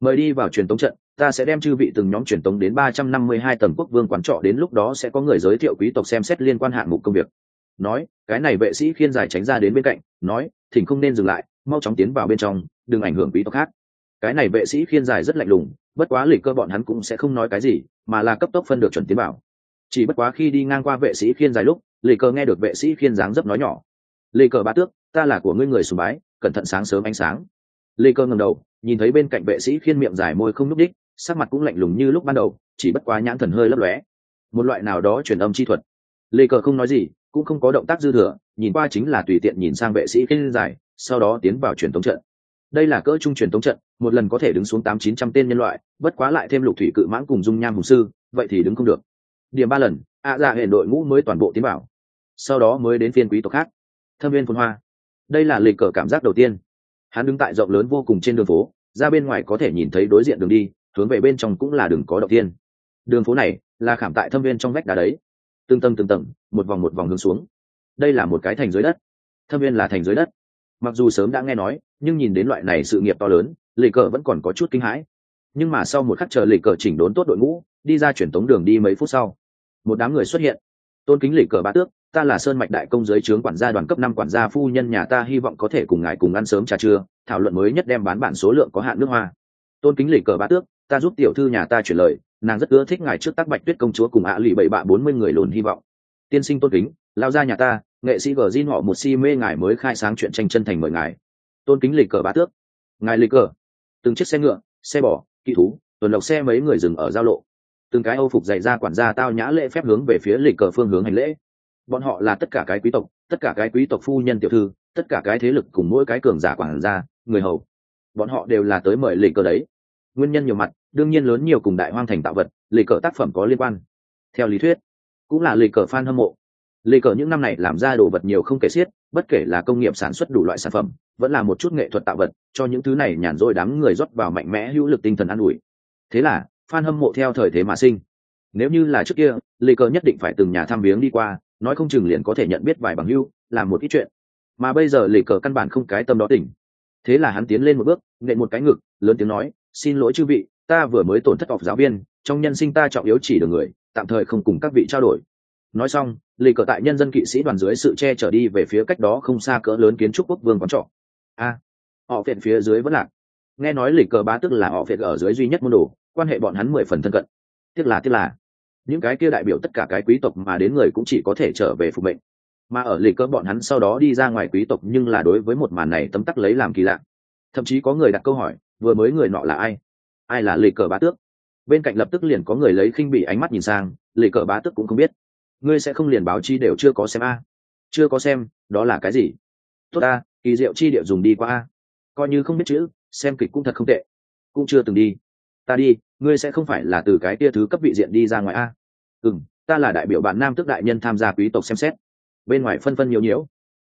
mời đi vào truyền tống trận, ta sẽ đem chư vị từng nhóm truyền tống đến ba trăm năm mươi hai tầng quốc vương quán trọ, đến lúc đó sẽ có người giới thiệu quý tộc xem xét liên quan hạng mục công việc. Nói, cái này vệ sĩ khiên dài tránh ra đến bên cạnh, nói, thỉnh không nên dừng lại, mau chóng tiến vào bên trong, đừng ảnh hưởng quý tộc khác. Cái này vệ sĩ khiên dài rất lạnh lùng, bất quá lịch cơ bọn hắn cũng sẽ không nói cái gì, mà là cấp tốc phân được chuẩn tiến vào. Chỉ bất quá khi đi ngang qua vệ sĩ khiên dài lúc, lịch cơ nghe được vệ sĩ khiên dáng dấp nói nhỏ lê cơ ba tước, ta là của ngươi người sùng bái, cẩn thận sáng sớm ánh sáng. Lê cơ ngầm đầu nhìn thấy bên cạnh vệ sĩ khiên miệng dài môi không n ú c đích sắc mặt cũng lạnh lùng như lúc ban đầu, chỉ bất quá nhãn thần hơi lấp lóe. Một loại nào đó truyền âm chi thuật. Lê cờ không nói gì, cũng không có động tác dư thừa, nhìn qua chính là tùy tiện nhìn sang vệ sĩ khiên dài, sau đó tiến vào truyền thống trận. Đây là cỡ trung truyền thống trận, một lần có thể đứng xuống tám chín trăm tên nhân loại, bất quá lại thêm lục thủy cự mãng cùng dung nham hùng sư, vậy thì đứng không được. Điểm ba lần ạ à dạ hệ đội ngũ mới toàn bộ tiến vào. Sau đó mới đến phiên quý tộc khác. Thâm viên phun hoa. Đây là lịch cờ cảm giác đầu tiên hắn đứng tại rộng lớn vô cùng trên đường phố, ra bên ngoài có thể nhìn thấy đối diện đường đi, hướng về bên trong cũng là đường có đầu tiên đường phố này là khảm tại thâm viên trong vách đá đấy. Tương tâm tương tầng, một vòng một vòng hướng xuống. Đây là một cái thành dưới đất. Thâm viên là thành dưới đất. Mặc dù sớm đã nghe nói, nhưng nhìn đến loại này sự nghiệp to lớn lì cờ vẫn còn có chút kinh hãi. Nhưng mà sau một khắc chờ lì cờ chỉnh đốn tốt đội ngũ, đi ra chuyển tống đường đi mấy phút sau, một đám người xuất hiện. Tôn kính lì cờ ba tước ta là sơn mạch đại công giới trướng quản gia đoàn cấp năm quản gia phu nhân nhà ta, hy vọng có thể cùng ngài cùng ăn sớm trà trưa, thảo luận mới nhất đem bán bản số lượng có hạn nước hoa. Tôn kính lì cờ bá tước, ta giúp tiểu thư nhà ta chuyển lời, nàng rất ưa thích ngài trước tác bạch tuyết công chúa cùng ạ lì bảy bạ bốn mươi người lồn hy vọng. Tiên sinh tôn kính, lao ra nhà ta, nghệ sĩ gờ họ một si mê ngài mới khai sáng chuyện tranh chân thành mời ngài. Tôn kính lịch cờ bá tước, ngài lịch cờ, từng chiếc xe ngựa, xe bò, kỵ thú, tuần lộc xe mấy người dừng ở giao lộ. Từng cái âu phục dày ra quản gia tao nhã lễ phép hướng về phía lịch cờ phương hướng hành lễ bọn họ là tất cả cái quý tộc, tất cả cái quý tộc phu nhân tiểu thư, tất cả cái thế lực cùng mỗi cái cường giả quản gia, người hầu. Bọn họ đều là tới mời lịch cờ đấy. Nguyên nhân nhiều mặt, đương nhiên lớn nhiều cùng đại hoang thành tạo vật lịch cờ tác phẩm có liên quan. Theo lý thuyết, cũng là lịch cờ fan hâm mộ. Lê cờ những năm này làm ra đồ vật nhiều không kể xiết, bất kể là công nghiệp sản xuất đủ loại sản phẩm, vẫn là một chút nghệ thuật tạo vật, cho những thứ này nhàn rỗi đám người rót vào mạnh mẽ hữu lực tinh thần an ủi. Thế là f hâm mộ theo thời thế mà sinh. Nếu như là trước kia lê cờ nhất định phải từng nhà thăm viếng đi qua nói không chừng liền có thể nhận biết vài bằng hữu làm một ít chuyện. Mà bây giờ lì cờ căn bản không cái tâm đó tỉnh. Thế là hắn tiến lên một bước, nện một cái ngực, lớn tiếng nói, xin lỗi chư vị, ta vừa mới tổn thất học giáo viên, trong nhân sinh ta trọng yếu chỉ được người, tạm thời không cùng các vị trao đổi. Nói xong lì cờ tại nhân dân kỵ sĩ đoàn dưới sự che chở đi về phía cách đó không xa cỡ lớn kiến trúc quốc vương quán trọ. A, họ phiện phía dưới vẫn lạc. Nghe nói lì cờ bá tức là họ phiện ở dưới duy nhất môn đồ, quan hệ bọn hắn mười phần thân cận. Tiếc là tiếc là những cái kia đại biểu tất cả cái quý tộc mà đến người cũng chỉ có thể trở về phục mệnh. Mà ở lì cờ bọn hắn sau đó đi ra ngoài quý tộc nhưng là đối với một màn này tấm tắc lấy làm kỳ lạ. Thậm chí có người đặt câu hỏi, vừa mới người nọ là ai? Ai là lì cờ bá tước? Bên cạnh lập tức liền có người lấy khinh bị ánh mắt nhìn sang, lì cờ bá tước cũng không biết. Ngươi sẽ không liền báo chi đều chưa có xem a? Chưa có xem, đó là cái gì? Tốt a, kỳ diệu chi điệu dùng đi qua a. Coi như không biết chữ, xem kịch cũng thật không tệ. Cũng chưa từng đi. Ta đi, ngươi sẽ không phải là từ cái kia thứ cấp vị diện đi ra ngoài a ừ m ta là đại biểu bạn nam tức đại nhân tham gia quý tộc xem xét. Bên ngoài phân phân nhiều nhiễu.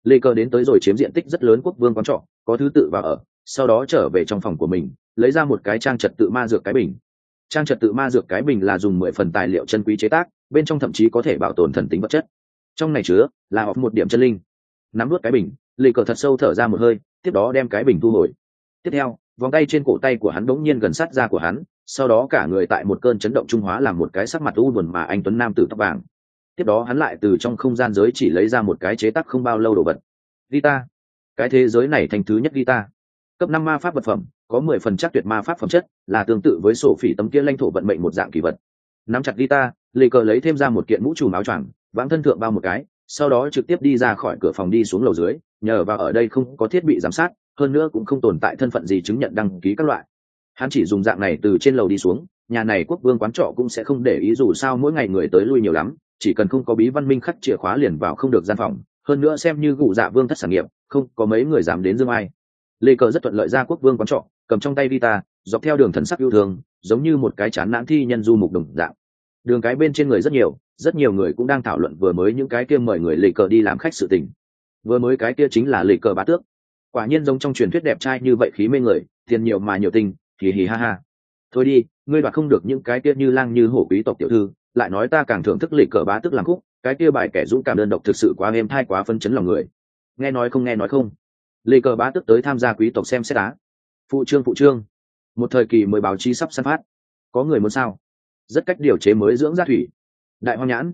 Lê cơ đến tới rồi chiếm diện tích rất lớn quốc vương quán trọ, có thứ tự vào ở, sau đó trở về trong phòng của mình, lấy ra một cái trang trật tự ma dược cái bình. Trang trật tự ma dược cái bình là dùng mười phần tài liệu chân quý chế tác, bên trong thậm chí có thể bảo tồn thần tính vật chất. Trong này chứa, là họp một điểm chân linh. Nắm vớt cái bình, lê cờ thật sâu thở ra một hơi, tiếp đó đem cái bình thu hồi. Tiếp theo, vòng tay trên cổ tay của hắn bỗng nhiên gần sát da của hắn sau đó cả người tại một cơn chấn động trung hóa làm một cái sắc mặt u buồn mà anh tuấn nam tử tóc vàng. Tiếp đó hắn lại từ trong không gian giới chỉ lấy ra một cái chế tác không bao lâu đồ vật. Guitar. Cái thế giới này thành thứ nhất guitar. Cấp năm ma pháp vật phẩm, có mười phần chắc tuyệt ma pháp phẩm chất, là tương tự với sổ phỉ tấm kia lãnh thổ vận mệnh một dạng kỳ vật. Nắm chặt guitar lì cờ lấy thêm ra một kiện mũ trùm áo choàng, vãng thân thượng bao một cái, sau đó trực tiếp đi ra khỏi cửa phòng đi xuống lầu dưới, nhờ vào ở đây không có thiết bị giám sát, hơn nữa cũng không tồn tại thân phận gì chứng nhận đăng ký các loại hắn chỉ dùng dạng này từ trên lầu đi xuống, nhà này quốc vương quán trọ cũng sẽ không để ý dù sao mỗi ngày người tới lui nhiều lắm, chỉ cần không có bí văn minh khắc chìa khóa liền vào không được gian phòng, hơn nữa xem như gụ dạ vương thất sản nghiệp, không có mấy người dám đến dương ai. Lê cờ rất thuận lợi ra quốc vương quán trọ, cầm trong tay vita dọc theo đường thần sắc yêu thương, giống như một cái chán nản thi nhân du mục đồng dạng. Đường cái bên trên người rất nhiều rất nhiều người cũng đang thảo luận vừa mới những cái kia mời người lê cờ đi làm khách sự tình. Vừa mới cái kia chính là lê cờ bá tước. Quả nhiên giống trong truyền thuyết đẹp trai như vậy khí mê người, tiền nhiều mà nhiều tình hì hì ha ha. Thôi đi, ngươi đoạt không được những cái kia như lang như hổ quý tộc tiểu thư, lại nói ta càng thưởng thức lịch cờ bá tức làm khúc, cái kia bài kẻ dũng cảm đơn độc thực sự quá êm thai quá phân chấn lòng người. Nghe nói không, nghe nói không. Lịch cờ bá tức tới tham gia quý tộc xem xét á. Phụ trương phụ trương. Một thời kỳ mới báo chí sắp săn phát. Có người muốn sao? Rất cách điều chế mới dưỡng gia thủy. Đại hoang nhãn.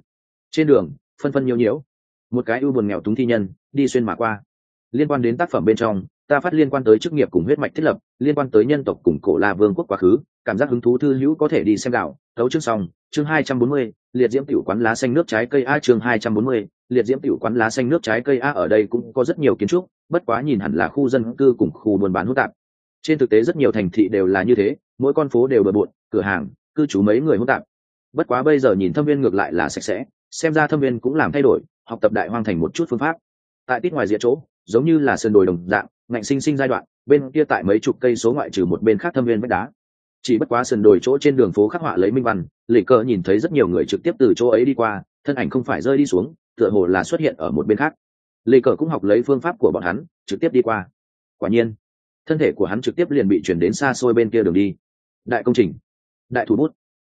Trên đường, phân phân nhiều nhiễu. Một cái ưu buồn nghèo túng thi nhân, đi xuyên mà qua. Liên quan đến tác phẩm bên trong ta phát liên quan tới chức nghiệp cùng huyết mạch thiết lập, liên quan tới nhân tộc cùng cổ la vương quốc quá khứ, cảm giác hứng thú thư hữu có thể đi xem gạo thấu chương xong, chương hai trăm bốn mươi, liệt diễm tiểu quán lá xanh nước trái cây a chương hai trăm bốn mươi, liệt diễm tiểu quán lá xanh nước trái cây a ở đây cũng có rất nhiều kiến trúc, bất quá nhìn hẳn là khu dân cư cùng khu buôn bán hỗn tạp. Trên thực tế rất nhiều thành thị đều là như thế, mỗi con phố đều bừa bộn, cửa hàng, cư trú mấy người hỗn tạp. Bất quá bây giờ nhìn thâm viên ngược lại là sạch sẽ, xem ra thâm viên cũng làm thay đổi, học tập đại hoang thành một chút phương pháp. Tại tít ngoài diện chỗ, giống như là sơn đồi đồng dạng ngạnh sinh sinh giai đoạn, bên kia tại mấy chục cây số ngoại trừ một bên khác thâm viên vách đá. Chỉ bất quá sườn đồi chỗ trên đường phố khắc họa lấy minh văn, lệ cờ nhìn thấy rất nhiều người trực tiếp từ chỗ ấy đi qua, thân ảnh không phải rơi đi xuống, tựa hồ là xuất hiện ở một bên khác. Lệ cờ cũng học lấy phương pháp của bọn hắn, trực tiếp đi qua. Quả nhiên, thân thể của hắn trực tiếp liền bị chuyển đến xa xôi bên kia đường đi. Đại công trình, đại thủ bút,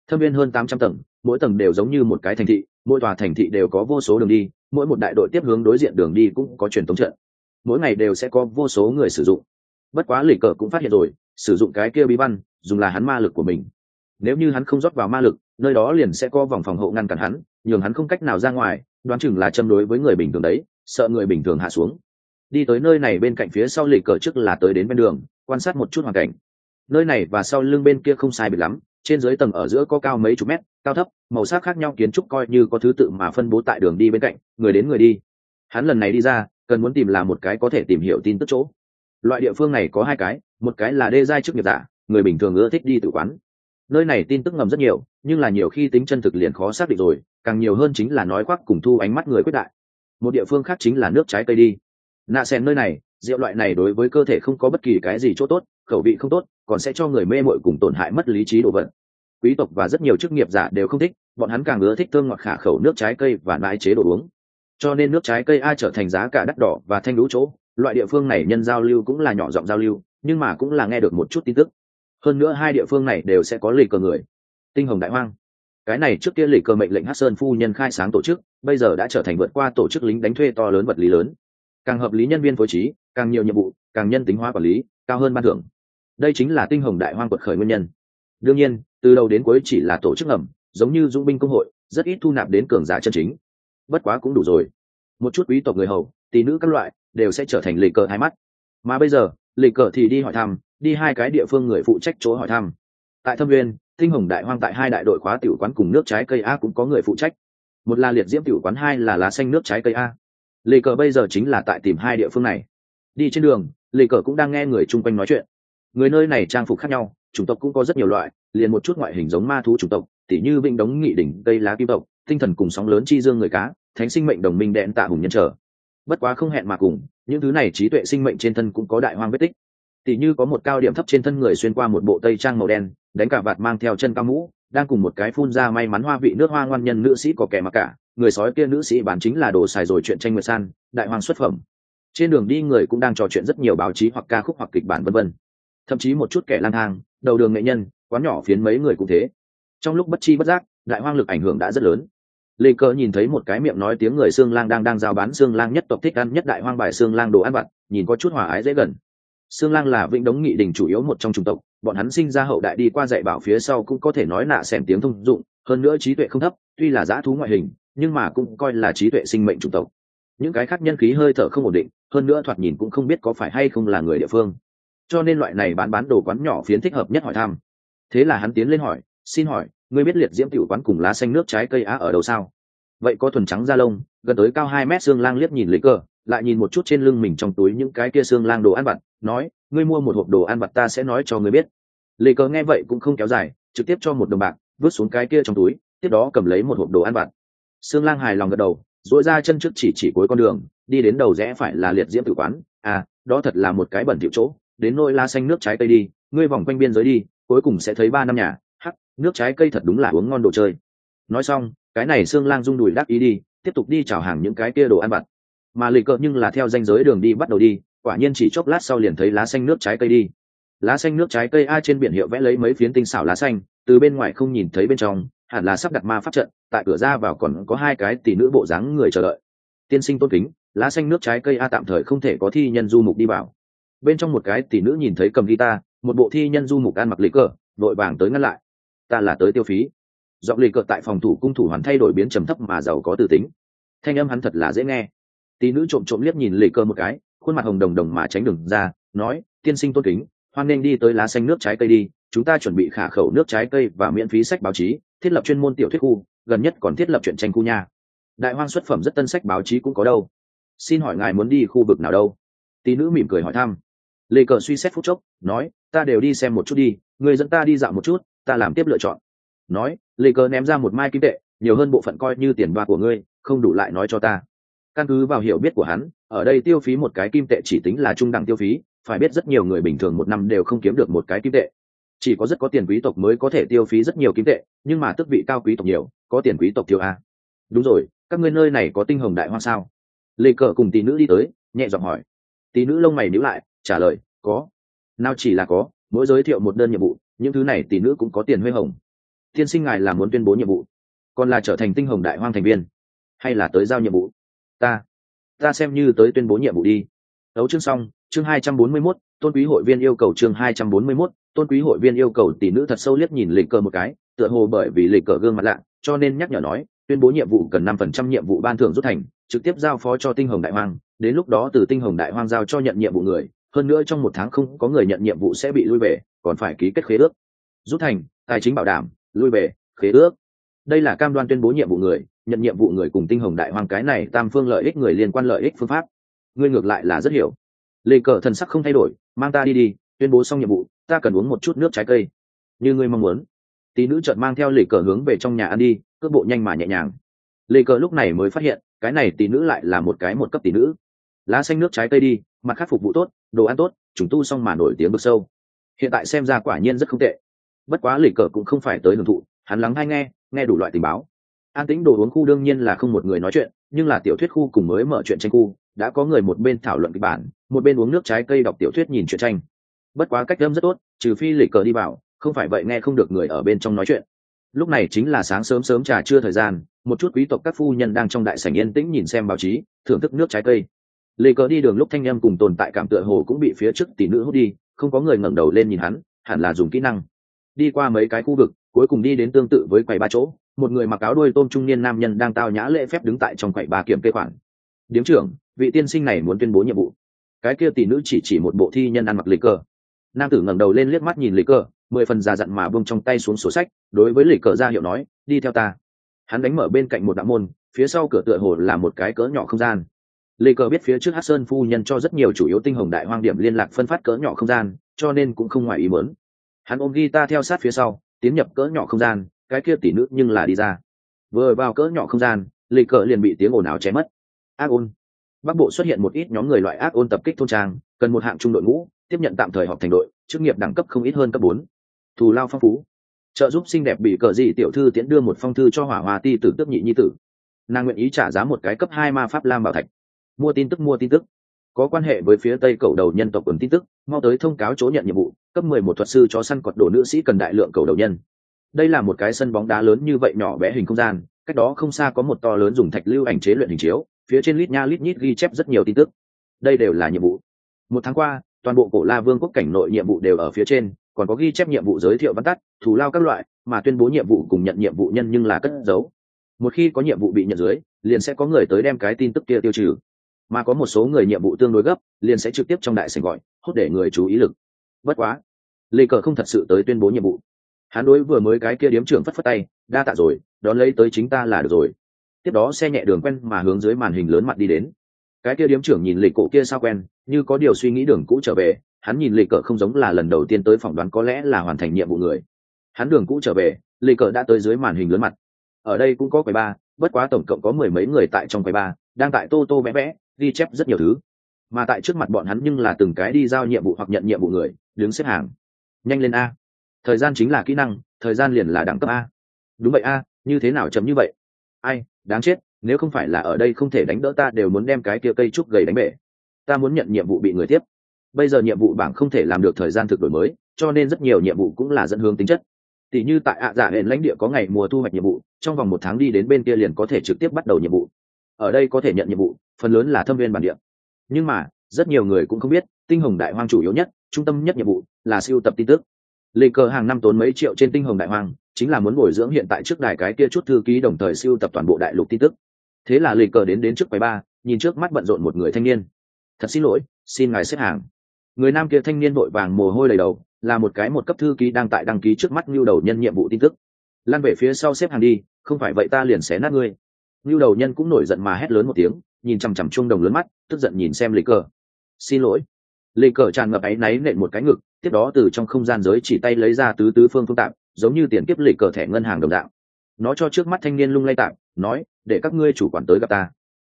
thâm viên hơn tám trăm tầng, mỗi tầng đều giống như một cái thành thị, mỗi tòa thành thị đều có vô số đường đi, mỗi một đại đội tiếp hướng đối diện đường đi cũng có truyền thống trận mỗi ngày đều sẽ có vô số người sử dụng. Bất quá lì cờ cũng phát hiện rồi, sử dụng cái kia bí văn, dùng là hắn ma lực của mình. Nếu như hắn không rót vào ma lực, nơi đó liền sẽ có vòng phòng hộ ngăn cản hắn, nhường hắn không cách nào ra ngoài, đoán chừng là châm đối với người bình thường đấy, sợ người bình thường hạ xuống. Đi tới nơi này bên cạnh phía sau lì cờ trước là tới đến bên đường, quan sát một chút hoàn cảnh. Nơi này và sau lưng bên kia không sai biệt lắm, trên dưới tầng ở giữa có cao mấy chục mét, cao thấp, màu sắc khác nhau kiến trúc coi như có thứ tự mà phân bố tại đường đi bên cạnh, người đến người đi. Hắn lần này đi ra cần muốn tìm là một cái có thể tìm hiểu tin tức chỗ. Loại địa phương này có hai cái, một cái là đê giai chức nghiệp giả, người bình thường ưa thích đi tự quán. Nơi này tin tức ngầm rất nhiều, nhưng là nhiều khi tính chân thực liền khó xác định rồi, càng nhiều hơn chính là nói khoác cùng thu ánh mắt người quyết đại. Một địa phương khác chính là nước trái cây đi. Nạ sen nơi này, rượu loại này đối với cơ thể không có bất kỳ cái gì chỗ tốt, khẩu vị không tốt, còn sẽ cho người mê mội cùng tổn hại mất lý trí đồ vật. Quý tộc và rất nhiều chức nghiệp giả đều không thích, bọn hắn càng ưa thích thương ngọt khả khẩu nước trái cây và nãi chế đồ uống cho nên nước trái cây a trở thành giá cả đắt đỏ và thanh lũ chỗ. Loại địa phương này nhân giao lưu cũng là nhỏ giọng giao lưu, nhưng mà cũng là nghe được một chút tin tức. Hơn nữa hai địa phương này đều sẽ có lì cờ người. Tinh hồng đại hoang. Cái này trước kia lì cờ mệnh lệnh hát sơn phu nhân khai sáng tổ chức, bây giờ đã trở thành vượt qua tổ chức lính đánh thuê to lớn vật lý lớn. Càng hợp lý nhân viên phối trí, càng nhiều nhiệm vụ, càng nhân tính hóa quản lý, cao hơn ban thưởng. Đây chính là tinh hồng đại hoang quật khởi nguyên nhân. Đương nhiên, từ đầu đến cuối chỉ là tổ chức ngầm, giống như dũng binh công hội, rất ít thu nạp đến cường giả chân chính bất quá cũng đủ rồi. Một chút quý tộc người hầu, tỷ nữ các loại, đều sẽ trở thành lịch cờ hai mắt. Mà bây giờ, lịch cờ thì đi hỏi thăm, đi hai cái địa phương người phụ trách chỗ hỏi thăm. Tại thâm viên tinh hồng đại hoang tại hai đại đội khóa tiểu quán cùng nước trái cây a cũng có người phụ trách. Một là liệt diễm tiểu quán, hai là lá xanh nước trái cây a. Lì cờ bây giờ chính là tại tìm hai địa phương này. Đi trên đường lì cờ cũng đang nghe người chung quanh nói chuyện. Người nơi này trang phục khác nhau, chủng tộc cũng có rất nhiều loại, liền một chút ngoại hình giống ma thú chủng tộc, tỉ như vĩnh đống nghị đỉnh, cây lá kim tộc tinh thần cùng sóng lớn chi dương người cá, thánh sinh mệnh đồng minh đẽn tạ hùng nhân trở. Bất quá không hẹn mà cùng, những thứ này trí tuệ sinh mệnh trên thân cũng có đại hoang vết tích. Tỉ như có một cao điểm thấp trên thân người xuyên qua một bộ tây trang màu đen, đánh cả vạt mang theo chân cao mũ, đang cùng một cái phun ra may mắn hoa vị nước hoa ngoan nhân nữ sĩ có kẻ mặc cả, người sói kia nữ sĩ bán chính là đồ xài rồi chuyện tranh nguyệt san, đại hoang xuất phẩm. Trên đường đi người cũng đang trò chuyện rất nhiều báo chí hoặc ca khúc hoặc kịch bản vân vân. Thậm chí một chút kẻ lang thang, đầu đường nghệ nhân, quán nhỏ phiến mấy người cũng thế. Trong lúc bất chi bất giác, đại hoang lực ảnh hưởng đã rất lớn lê cơ nhìn thấy một cái miệng nói tiếng người xương lang đang đang giao bán xương lang nhất tộc thích ăn nhất đại hoang bài xương lang đồ ăn vặt, nhìn có chút hòa ái dễ gần. Xương lang là vĩnh đống nghị đình chủ yếu một trong chủng tộc, bọn hắn sinh ra hậu đại đi qua dạy bảo phía sau cũng có thể nói nạ xẻm tiếng thông dụng, hơn nữa trí tuệ không thấp, tuy là dã thú ngoại hình, nhưng mà cũng coi là trí tuệ sinh mệnh chủng tộc. Những cái khác nhân khí hơi thở không ổn định, hơn nữa thoạt nhìn cũng không biết có phải hay không là người địa phương. Cho nên loại này bán bán đồ quán nhỏ phiến thích hợp nhất hỏi thăm. Thế là hắn tiến lên hỏi, xin hỏi ngươi biết liệt diễm tiểu quán cùng lá xanh nước trái cây á ở đâu sao? Vậy có thuần trắng da lông, gần tới cao hai mét xương lang liếc nhìn lấy cờ lại nhìn một chút trên lưng mình trong túi những cái kia xương lang đồ ăn vặt, nói, ngươi mua một hộp đồ ăn vặt ta sẽ nói cho ngươi biết. Lê cờ nghe vậy cũng không kéo dài, trực tiếp cho một đồng bạc, vứt xuống cái kia trong túi, tiếp đó cầm lấy một hộp đồ ăn vặt. Xương lang hài lòng gật đầu dỗi ra chân trước chỉ chỉ cuối con đường, đi đến đầu rẽ phải là liệt diễm tử quán. À đó thật là một cái bẩn tiểu chỗ, đến nôi la xanh nước trái cây đi, ngươi vòng quanh biên giới đi, cuối cùng sẽ thấy ba năm nhà nước trái cây thật đúng là uống ngon đồ chơi. Nói xong, cái này xương lang rung đùi đắc ý đi, tiếp tục đi chào hàng những cái kia đồ ăn vặt. Mà lì cợt nhưng là theo danh giới đường đi bắt đầu đi, quả nhiên chỉ chốc lát sau liền thấy lá xanh nước trái cây đi. Lá xanh nước trái cây a trên biển hiệu vẽ lấy mấy phiến tinh xảo lá xanh, từ bên ngoài không nhìn thấy bên trong, hẳn là sắp đặt ma pháp trận, tại cửa ra vào còn có hai cái tỷ nữ bộ dáng người chờ đợi. Tiên sinh tôn kính, lá xanh nước trái cây a tạm thời không thể có thi nhân du mục đi vào. Bên trong một cái tỷ nữ nhìn thấy cầm guitar, một bộ thi nhân du mục ăn mặc lì cờ vội vàng tới ngăn lại ta là tới tiêu phí. Giọng lì cờ tại phòng thủ cung thủ hoàn thay đổi biến trầm thấp mà giàu có từ tính. Thanh âm hắn thật là dễ nghe. Tí nữ trộm trộm liếc nhìn lì cờ một cái, khuôn mặt hồng đồng đồng mà tránh đường ra, nói, tiên sinh tôn kính, hoan nên đi tới lá xanh nước trái cây đi, chúng ta chuẩn bị khả khẩu nước trái cây và miễn phí sách báo chí, thiết lập chuyên môn tiểu thuyết khu, gần nhất còn thiết lập chuyện tranh khu nha. Đại hoang xuất phẩm rất tân sách báo chí cũng có đâu. Xin hỏi ngài muốn đi khu vực nào đâu? Tí nữ mỉm cười hỏi thăm. Lê cờ suy xét phút chốc, nói, ta đều đi xem một chút đi, người dẫn ta đi dạo một chút ta làm tiếp lựa chọn. Nói, lê cờ ném ra một mai kim tệ, nhiều hơn bộ phận coi như tiền đoa của ngươi, không đủ lại nói cho ta. Căn cứ vào hiểu biết của hắn, ở đây tiêu phí một cái kim tệ chỉ tính là trung đẳng tiêu phí, phải biết rất nhiều người bình thường một năm đều không kiếm được một cái kim tệ. Chỉ có rất có tiền quý tộc mới có thể tiêu phí rất nhiều kim tệ, nhưng mà tức vị cao quý tộc nhiều, có tiền quý tộc thiếu a. Đúng rồi, các ngươi nơi này có tinh hồng đại hoa sao? Lê cờ cùng tỷ nữ đi tới, nhẹ giọng hỏi. Tỷ nữ lông mày níu lại, trả lời, có. Nào chỉ là có, mỗi giới thiệu một đơn nhiệm vụ những thứ này tỷ nữ cũng có tiền huê hồng. Tiên sinh ngài là muốn tuyên bố nhiệm vụ còn là trở thành tinh hồng đại hoang thành viên hay là tới giao nhiệm vụ? Ta ta xem như tới tuyên bố nhiệm vụ đi. Đấu chương xong chương hai trăm bốn mươi 241, tôn quý hội viên yêu cầu chương hai trăm bốn mươi 241, tôn quý hội viên yêu cầu tỷ nữ thật sâu liếc nhìn lịch cờ một cái tựa hồ bởi vì lịch cờ gương mặt lạ cho nên nhắc nhở nói tuyên bố nhiệm vụ cần năm phần trăm nhiệm vụ ban thưởng rút thành trực tiếp giao phó cho tinh hồng đại hoang đến lúc đó từ tinh hồng đại hoang giao cho nhận nhiệm vụ người hơn nữa trong một tháng không có người nhận nhiệm vụ sẽ bị lui về còn phải ký kết khế ước. Rút thành, tài chính bảo đảm, lui về, khế ước. Đây là cam đoan tuyên bố nhiệm vụ người, nhận nhiệm vụ người cùng tinh hồng đại hoàng cái này tam phương lợi ích người liên quan lợi ích phương pháp. Ngươi ngược lại là rất hiểu. Lê cờ thần sắc không thay đổi, mang ta đi đi, tuyên bố xong nhiệm vụ, ta cần uống một chút nước trái cây. Như ngươi mong muốn. Tí nữ chợt mang theo lê cờ hướng về trong nhà ăn đi, cước bộ nhanh mà nhẹ nhàng. Lê cờ lúc này mới phát hiện, cái này tí nữ lại là một cái một cấp tí nữ. Lá xanh nước trái cây đi, mặt khác phục vụ tốt, đồ ăn tốt chúng tu xong mà nổi tiếng bước sâu hiện tại xem ra quả nhiên rất không tệ. Bất quá lì cờ cũng không phải tới hưởng thụ, hắn lắng hay nghe nghe đủ loại tình báo. An tĩnh đồ uống khu đương nhiên là không một người nói chuyện, nhưng là tiểu thuyết khu cùng mới mở chuyện tranh khu, đã có người một bên thảo luận kịch bản, một bên uống nước trái cây đọc tiểu thuyết nhìn chuyện tranh. Bất quá cách âm rất tốt, trừ phi lì cờ đi vào, không phải vậy nghe không được người ở bên trong nói chuyện. Lúc này chính là sáng sớm sớm trà trưa thời gian, một chút quý tộc các phu nhân đang trong đại sảnh yên tĩnh nhìn xem báo chí, thưởng thức nước trái cây. Lê cờ đi đường lúc thanh em cùng tồn tại cảm tựa hồ cũng bị phía trước tỷ nữ hút đi không có người ngẩng đầu lên nhìn hắn hẳn là dùng kỹ năng. Đi qua mấy cái khu vực cuối cùng đi đến tương tự với quầy ba chỗ một người mặc áo đuôi tôm trung niên nam nhân đang tao nhã lễ phép đứng tại trong quầy ba kiểm kê khoản. Điếm trưởng vị tiên sinh này muốn tuyên bố nhiệm vụ. Cái kia tỷ nữ chỉ chỉ một bộ thi nhân ăn mặc lịch cờ. nam tử ngẩng đầu lên liếc mắt nhìn lịch cờ, mười phần già dặn mà bông trong tay xuống sổ sách đối với lịch cờ ra hiệu nói đi theo ta. Hắn đánh mở bên cạnh một đạo môn phía sau cửa tựa hồ là một cái cỡ nhỏ không gian lê cờ biết phía trước hát sơn phu nhân cho rất nhiều chủ yếu tinh hồng đại hoang điểm liên lạc phân phát cỡ nhỏ không gian, cho nên cũng không ngoài ý mớn hắn ôm ghi ta theo sát phía sau, tiến nhập cỡ nhỏ không gian, cái kia tỷ nữ nhưng là đi ra. Vừa vào cỡ nhỏ không gian, lê cờ liền bị tiếng ồn ào chém mất. Ác ôn. Bắc bộ xuất hiện một ít nhóm người loại ác ôn tập kích thôn trang, cần một hạng trung đội ngũ, tiếp nhận tạm thời họp thành đội, chức nghiệp đẳng cấp không ít hơn cấp bốn. Thù lao phong phú. Trợ giúp xinh đẹp bị cờ dị tiểu thư tiễn đưa một phong thư cho hỏa hoa ti tử tước nhị nhi tử. Nàng nguyện ý trả giá một cái cấp hai ma pháp lam bảo thạch mua tin tức, mua tin tức. Có quan hệ với phía tây cầu đầu nhân tộc ứng tin tức, mau tới thông cáo chỗ nhận nhiệm vụ, cấp mười một thuật sư cho săn cọt đồ nữ sĩ cần đại lượng cầu đầu nhân. Đây là một cái sân bóng đá lớn như vậy nhỏ bé hình không gian, cách đó không xa có một to lớn dùng thạch lưu ảnh chế luyện hình chiếu, phía trên lít nha lít nhít ghi chép rất nhiều tin tức. Đây đều là nhiệm vụ. Một tháng qua, toàn bộ cổ la vương quốc cảnh nội nhiệm vụ đều ở phía trên, còn có ghi chép nhiệm vụ giới thiệu văn tắt, thù lao các loại, mà tuyên bố nhiệm vụ cùng nhận nhiệm vụ nhân nhưng là cất giấu. Một khi có nhiệm vụ bị nhận dưới, liền sẽ có người tới đem cái tin tức kia tiêu trừ mà có một số người nhiệm vụ tương đối gấp, liền sẽ trực tiếp trong đại sảnh gọi, hốt để người chú ý lực. Bất quá, lê cờ không thật sự tới tuyên bố nhiệm vụ. Hắn đối vừa mới cái kia điếm trưởng phất phất tay, đa tạ rồi, đón lấy tới chính ta là được rồi. Tiếp đó xe nhẹ đường quen mà hướng dưới màn hình lớn mặt đi đến. Cái kia điếm trưởng nhìn lịch cổ kia sao quen, như có điều suy nghĩ đường cũ trở về, hắn nhìn lịch cờ không giống là lần đầu tiên tới phỏng đoán có lẽ là hoàn thành nhiệm vụ người. Hắn đường cũ trở về lịch cờ đã tới dưới màn hình lớn mặt. Ở đây cũng có quầy ba, bất quá tổng cộng có mười mấy người tại trong quầy ba, đang tại tô tô vẽ vẽ ghi chép rất nhiều thứ. Mà tại trước mặt bọn hắn nhưng là từng cái đi giao nhiệm vụ hoặc nhận nhiệm vụ người, đứng xếp hàng. Nhanh lên a. Thời gian chính là kỹ năng, thời gian liền là đẳng cấp a. Đúng vậy a, như thế nào chấm như vậy? Ai, đáng chết, nếu không phải là ở đây không thể đánh đỡ ta đều muốn đem cái kia cây trúc gầy đánh bể. Ta muốn nhận nhiệm vụ bị người tiếp. Bây giờ nhiệm vụ bảng không thể làm được thời gian thực đổi mới, cho nên rất nhiều nhiệm vụ cũng là dẫn hướng tính chất. Tỷ như tại ạ dạ hệ lãnh địa có ngày mùa thu hoạch nhiệm vụ, trong vòng một tháng đi đến bên kia liền có thể trực tiếp bắt đầu nhiệm vụ ở đây có thể nhận nhiệm vụ, phần lớn là thâm viên bản địa. Nhưng mà, rất nhiều người cũng không biết, tinh hồng đại hoang chủ yếu nhất, trung tâm nhất nhiệm vụ là siêu tập tin tức. Lê cờ hàng năm tốn mấy triệu trên tinh hồng đại hoang, chính là muốn bồi dưỡng hiện tại trước đài cái kia chút thư ký đồng thời siêu tập toàn bộ đại lục tin tức. Thế là lê cờ đến đến trước quầy ba, nhìn trước mắt bận rộn một người thanh niên. Thật xin lỗi, xin ngài xếp hàng. Người nam kia thanh niên vội vàng mồ hôi đầy đầu, là một cái một cấp thư ký đang tại đăng ký trước mắt nhu đầu nhân nhiệm vụ tin tức. Lan về phía sau xếp hàng đi, không phải vậy ta liền xé nát ngươi. Nưu đầu nhân cũng nổi giận mà hét lớn một tiếng, nhìn chằm chằm chuông đồng lớn mắt, tức giận nhìn xem lê cờ. Xin lỗi. Lê cờ tràn ngập áy náy nện một cái ngực, tiếp đó từ trong không gian giới chỉ tay lấy ra tứ tứ phương phương tạm, giống như tiền kiếp lê cờ thẻ ngân hàng đồng dạng. nó cho trước mắt thanh niên lung lay tạm, nói, để các ngươi chủ quản tới gặp ta.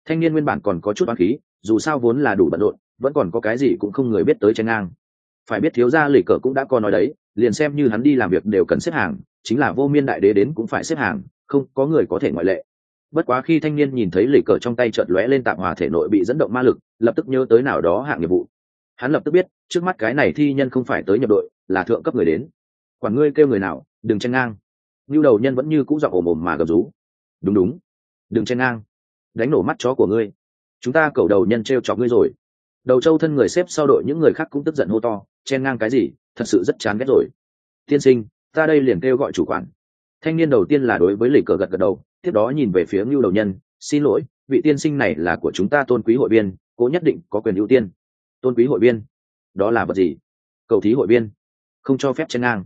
Thanh niên nguyên bản còn có chút oán khí, dù sao vốn là đủ bận rộn, vẫn còn có cái gì cũng không người biết tới chen ngang. Phải biết thiếu gia Lệ cờ cũng đã có nói đấy, liền xem như hắn đi làm việc đều cần xếp hàng, chính là vô miên đại đế đến cũng phải xếp hàng, không có người có thể ngoại lệ bất quá khi thanh niên nhìn thấy lì cờ trong tay chợt lóe lên tạm hòa thể nội bị dẫn động ma lực, lập tức nhớ tới nào đó hạng nghiệp vụ. Hắn lập tức biết, trước mắt cái này thi nhân không phải tới nhập đội, là thượng cấp người đến. Quản ngươi kêu người nào, đừng chen ngang. Như đầu nhân vẫn như cũ dọc ồm ồm mà gầm rú. Đúng đúng, đừng chen ngang. Đánh nổ mắt chó của ngươi. Chúng ta cầu đầu nhân t r e o chọc ngươi rồi. Đầu châu thân người xếp sau đội, những người khác cũng tức giận hô to, chen ngang cái gì, thật sự rất chán ghét rồi. Tiên sinh, ta đây liền kêu gọi chủ quản. Thanh niên đầu tiên là đối với lì cờ gật gật đầu tiếp đó nhìn về phía ngưu đầu nhân, xin lỗi, vị tiên sinh này là của chúng ta tôn quý hội viên, cố nhất định có quyền ưu tiên. Tôn quý hội viên? Đó là vật gì? Cầu thí hội viên. Không cho phép chen ngang.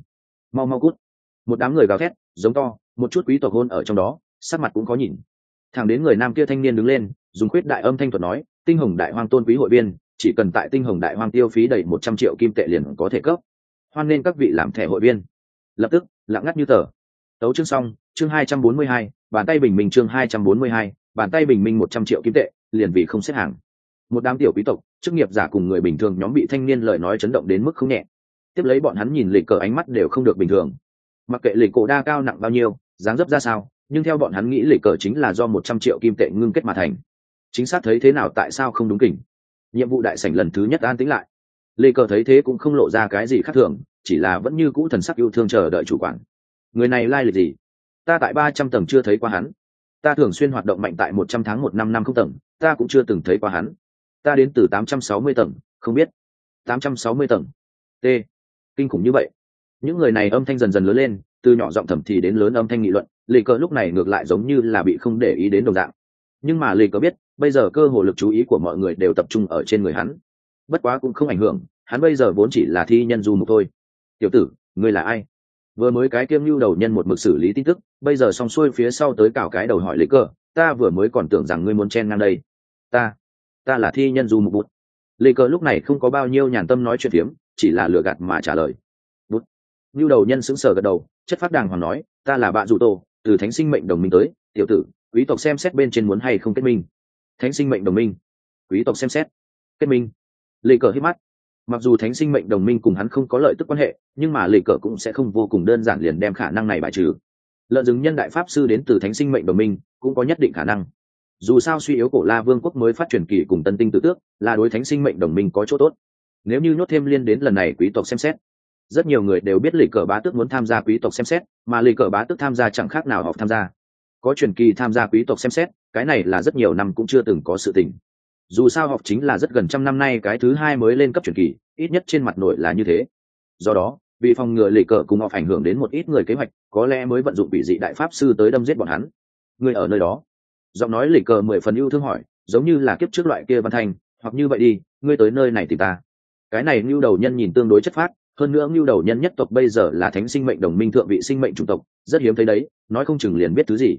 Mau mau cút. Một đám người gào thét, giống to, một chút quý tộc hôn ở trong đó, sắc mặt cũng có nhìn. Thẳng đến người nam kia thanh niên đứng lên, dùng khuyết đại âm thanh thuật nói, tinh hồng đại hoang tôn quý hội viên, chỉ cần tại tinh hồng đại hoang tiêu phí đầy một trăm triệu kim tệ liền có thể cấp. Hoan nên các vị làm thẻ hội viên. Lập tức, lặng ngắt như tờ. Tấu chương xong, chương hai trăm bốn mươi hai bàn tay bình minh chương hai trăm bốn mươi hai, bàn tay bình minh một trăm triệu kim tệ, liền vì không xếp hàng. Một đám tiểu quý tộc, chức nghiệp giả cùng người bình thường nhóm bị thanh niên lời nói chấn động đến mức không nhẹ. Tiếp lấy bọn hắn nhìn lịch cờ ánh mắt đều không được bình thường. Mặc kệ lịch cổ đa cao nặng bao nhiêu, dáng dấp ra sao, nhưng theo bọn hắn nghĩ lịch cờ chính là do một trăm triệu kim tệ ngưng kết mà thành. Chính xác thấy thế nào tại sao không đúng kỉnh. Nhiệm vụ đại sảnh lần thứ nhất an tính lại. Lê cờ thấy thế cũng không lộ ra cái gì khác thường, chỉ là vẫn như cũ thần sắc yêu thương chờ đợi chủ quản. Người này lai lịch gì? Ta tại ba trăm tầng chưa thấy qua hắn. Ta thường xuyên hoạt động mạnh tại một trăm tháng một năm năm không tầng, ta cũng chưa từng thấy qua hắn. Ta đến từ tám trăm sáu mươi tầng, không biết. Tám trăm sáu mươi tầng. T. Kinh khủng như vậy. Những người này âm thanh dần dần lớn lên, từ nhỏ giọng thầm thì đến lớn âm thanh nghị luận lì cờ lúc này ngược lại giống như là bị không để ý đến đồng dạng. Nhưng mà lì cờ biết, bây giờ cơ hồ lực chú ý của mọi người đều tập trung ở trên người hắn. Bất quá cũng không ảnh hưởng, hắn bây giờ vốn chỉ là thi nhân du mục thôi. Tiểu tử, ngươi là ai? Vừa mới cái kiêm lưu đầu nhân một mực xử lý tin tức bây giờ xong xuôi phía sau tới cào cái đầu hỏi lấy cờ, ta vừa mới còn tưởng rằng ngươi muốn chen ngang đây. Ta ta là thi nhân du mục bút. Lê cờ lúc này không có bao nhiêu nhàn tâm nói chuyện phiếm chỉ là lừa gạt mà trả lời. Bút. Lưu đầu nhân sững sờ gật đầu chất phát đàng hoàng nói ta là bạn dù tô từ thánh sinh mệnh đồng minh tới tiểu tử quý tộc xem xét bên trên muốn hay không kết minh. Thánh sinh mệnh đồng minh. Quý tộc xem xét. Kết minh. Lê cờ hít mắt mặc dù thánh sinh mệnh đồng minh cùng hắn không có lợi tức quan hệ, nhưng mà lê cờ cũng sẽ không vô cùng đơn giản liền đem khả năng này bài trừ. Lợn rừng nhân đại pháp sư đến từ thánh sinh mệnh đồng minh, cũng có nhất định khả năng. Dù sao suy yếu cổ la vương quốc mới phát triển kỳ cùng tân tinh tự tước, là đối thánh sinh mệnh đồng minh có chỗ tốt. Nếu như nhốt thêm liên đến lần này quý tộc xem xét, rất nhiều người đều biết lì cờ bá tước muốn tham gia quý tộc xem xét, mà lì cờ bá tước tham gia chẳng khác nào học tham gia. Có truyền kỳ tham gia quý tộc xem xét, cái này là rất nhiều năm cũng chưa từng có sự tình dù sao học chính là rất gần trăm năm nay cái thứ hai mới lên cấp truyền kỳ, ít nhất trên mặt nội là như thế. Do đó, vì phòng ngừa lì cờ cùng họ ảnh hưởng đến một ít người kế hoạch, có lẽ mới vận dụng bị dị đại pháp sư tới đâm giết bọn hắn. Người ở nơi đó. Giọng nói lì cờ mười phần yêu thương hỏi, giống như là kiếp trước loại kia văn thanh, hoặc như vậy đi, ngươi tới nơi này thì ta. Cái này ngưu đầu nhân nhìn tương đối chất phát hơn nữa ngưu đầu nhân nhất tộc bây giờ là thánh sinh mệnh đồng minh thượng vị sinh mệnh chủng tộc, rất hiếm thấy đấy, nói không chừng liền biết thứ gì.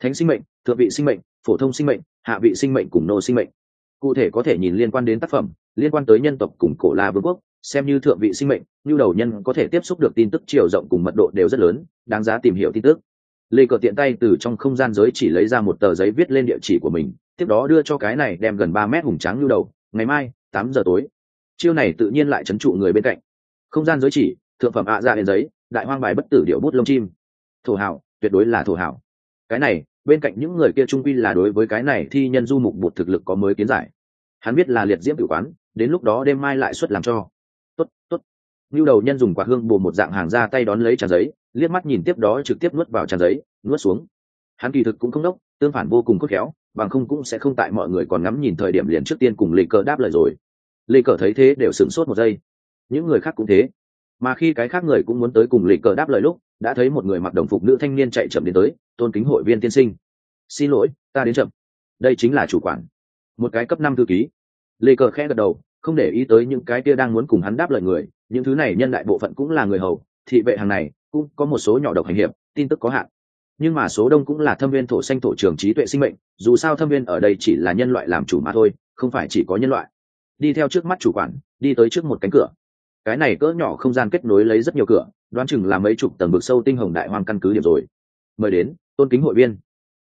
Thánh sinh mệnh, thượng vị sinh mệnh, phổ thông sinh mệnh, hạ vị sinh mệnh cùng nô sinh mệnh cụ thể có thể nhìn liên quan đến tác phẩm, liên quan tới nhân tộc cùng cổ la vương quốc, xem như thượng vị sinh mệnh nhu đầu nhân có thể tiếp xúc được tin tức chiều rộng cùng mật độ đều rất lớn, đáng giá tìm hiểu tin tức. Lê cờ tiện tay từ trong không gian giới chỉ lấy ra một tờ giấy viết lên địa chỉ của mình, tiếp đó đưa cho cái này đem gần ba mét hùng tráng nhu đầu, ngày mai, tám giờ tối. Chiêu này tự nhiên lại trấn trụ người bên cạnh. Không gian giới chỉ, thượng phẩm ạ dạ ra lên giấy, đại hoang bài bất tử điệu bút lông chim. Thổ hảo, tuyệt đối là thổ hảo. Cái này bên cạnh những người kia trung quy là đối với cái này thi nhân du mục bột thực lực có mới kiến giải. Hắn biết là liệt diễm tử quán, đến lúc đó đêm mai lại xuất làm cho. Tốt tốt. Như đầu nhân dùng quả hương bù một dạng hàng ra tay đón lấy tràn giấy, liếc mắt nhìn tiếp đó trực tiếp nuốt vào tràn giấy, nuốt xuống. Hắn kỳ thực cũng không đốc, tương phản vô cùng khôn khéo, bằng không cũng sẽ không tại mọi người còn ngắm nhìn thời điểm liền trước tiên cùng lê cờ đáp lời rồi. Lê cờ thấy thế đều sửng sốt một giây. Những người khác cũng thế. Mà khi cái khác người cũng muốn tới cùng lê cờ đáp lời lúc đã thấy một người mặc đồng phục nữ thanh niên chạy chậm đến tới, tôn kính hội viên tiên sinh. Xin lỗi, ta đến chậm. Đây chính là chủ quản. Một cái cấp năm thư ký. Lê cờ khẽ gật đầu, không để ý tới những cái kia đang muốn cùng hắn đáp lời người. Những thứ này nhân đại bộ phận cũng là người hầu, thị vệ hàng này cũng có một số nhỏ độc hành hiệp, tin tức có hạn. Nhưng mà số đông cũng là thâm viên thổ xanh thổ trường trí tuệ sinh mệnh, dù sao thâm viên ở đây chỉ là nhân loại làm chủ mà thôi, không phải chỉ có nhân loại. Đi theo trước mắt chủ quản, đi tới trước một cánh cửa cái này cỡ nhỏ không gian kết nối lấy rất nhiều cửa, đoán chừng là mấy chục tầng vực sâu tinh hồng đại hoang căn cứ điểm rồi. Mời đến, tôn kính hội viên.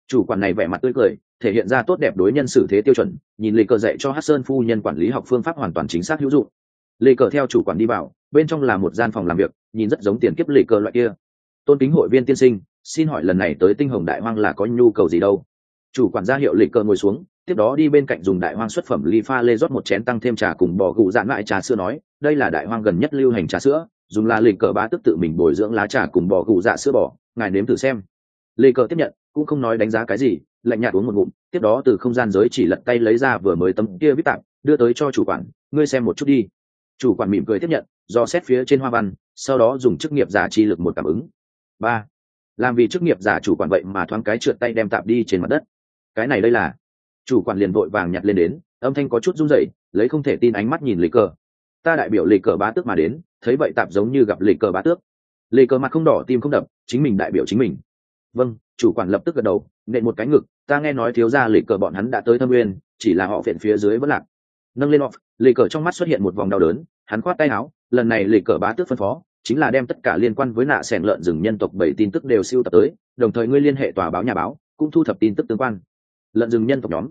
Chủ quản này vẻ mặt tươi cười, thể hiện ra tốt đẹp đối nhân xử thế tiêu chuẩn, nhìn lê cờ dạy cho hát sơn phu nhân quản lý học phương pháp hoàn toàn chính xác hữu dụng. Lê cờ theo chủ quản đi vào, bên trong là một gian phòng làm việc, nhìn rất giống tiền kiếp lê cờ loại kia. Tôn kính hội viên tiên sinh, xin hỏi lần này tới tinh hồng đại hoang là có nhu cầu gì đâu? Chủ quản gia hiệu lê cờ ngồi xuống tiếp đó đi bên cạnh dùng đại hoang xuất phẩm ly pha lê rót một chén tăng thêm trà cùng bò gù dạn lại trà sữa nói, đây là đại hoang gần nhất lưu hành trà sữa, dùng là lịch cờ bá tức tự mình bồi dưỡng lá trà cùng bò gù dạ sữa bò, ngài nếm thử xem. Lê cờ tiếp nhận, cũng không nói đánh giá cái gì, lạnh nhạt uống một ngụm, tiếp đó từ không gian giới chỉ lật tay lấy ra vừa mới tấm kia viết tạm đưa tới cho chủ quản, ngươi xem một chút đi. Chủ quản mỉm cười tiếp nhận, do xét phía trên hoa văn, sau đó dùng chức nghiệp giả chi lực một cảm ứng. Ba. Làm vì chức nghiệp giả chủ quản vậy mà thoáng cái trượt tay đem tạm đi trên mặt đất. Cái này đây là chủ quản liền vội vàng nhặt lên đến, âm thanh có chút run rẩy, lấy không thể tin ánh mắt nhìn lì cờ. Ta đại biểu lì cờ bá tước mà đến, thấy vậy tạm giống như gặp lì cờ bá tước. Lì cờ mặt không đỏ, tim không đập, chính mình đại biểu chính mình. Vâng chủ quản lập tức gật đầu, nện một cái ngực, ta nghe nói thiếu gia lì cờ bọn hắn đã tới thâm nguyên chỉ là họ phiện phía dưới vẫn lạc. Nâng lên off lì cờ trong mắt xuất hiện một vòng đau đớn, hắn khoát tay áo, lần này lì cờ bá tước phân phó, chính là đem tất cả liên quan với nạ sẻng lợn rừng nhân tộc bảy tin tức đều siêu tập tới, đồng thời ngươi liên hệ tòa báo nhà báo, cũng thu thập tin tức tương quan lợn rừng nhân tộc nhóm.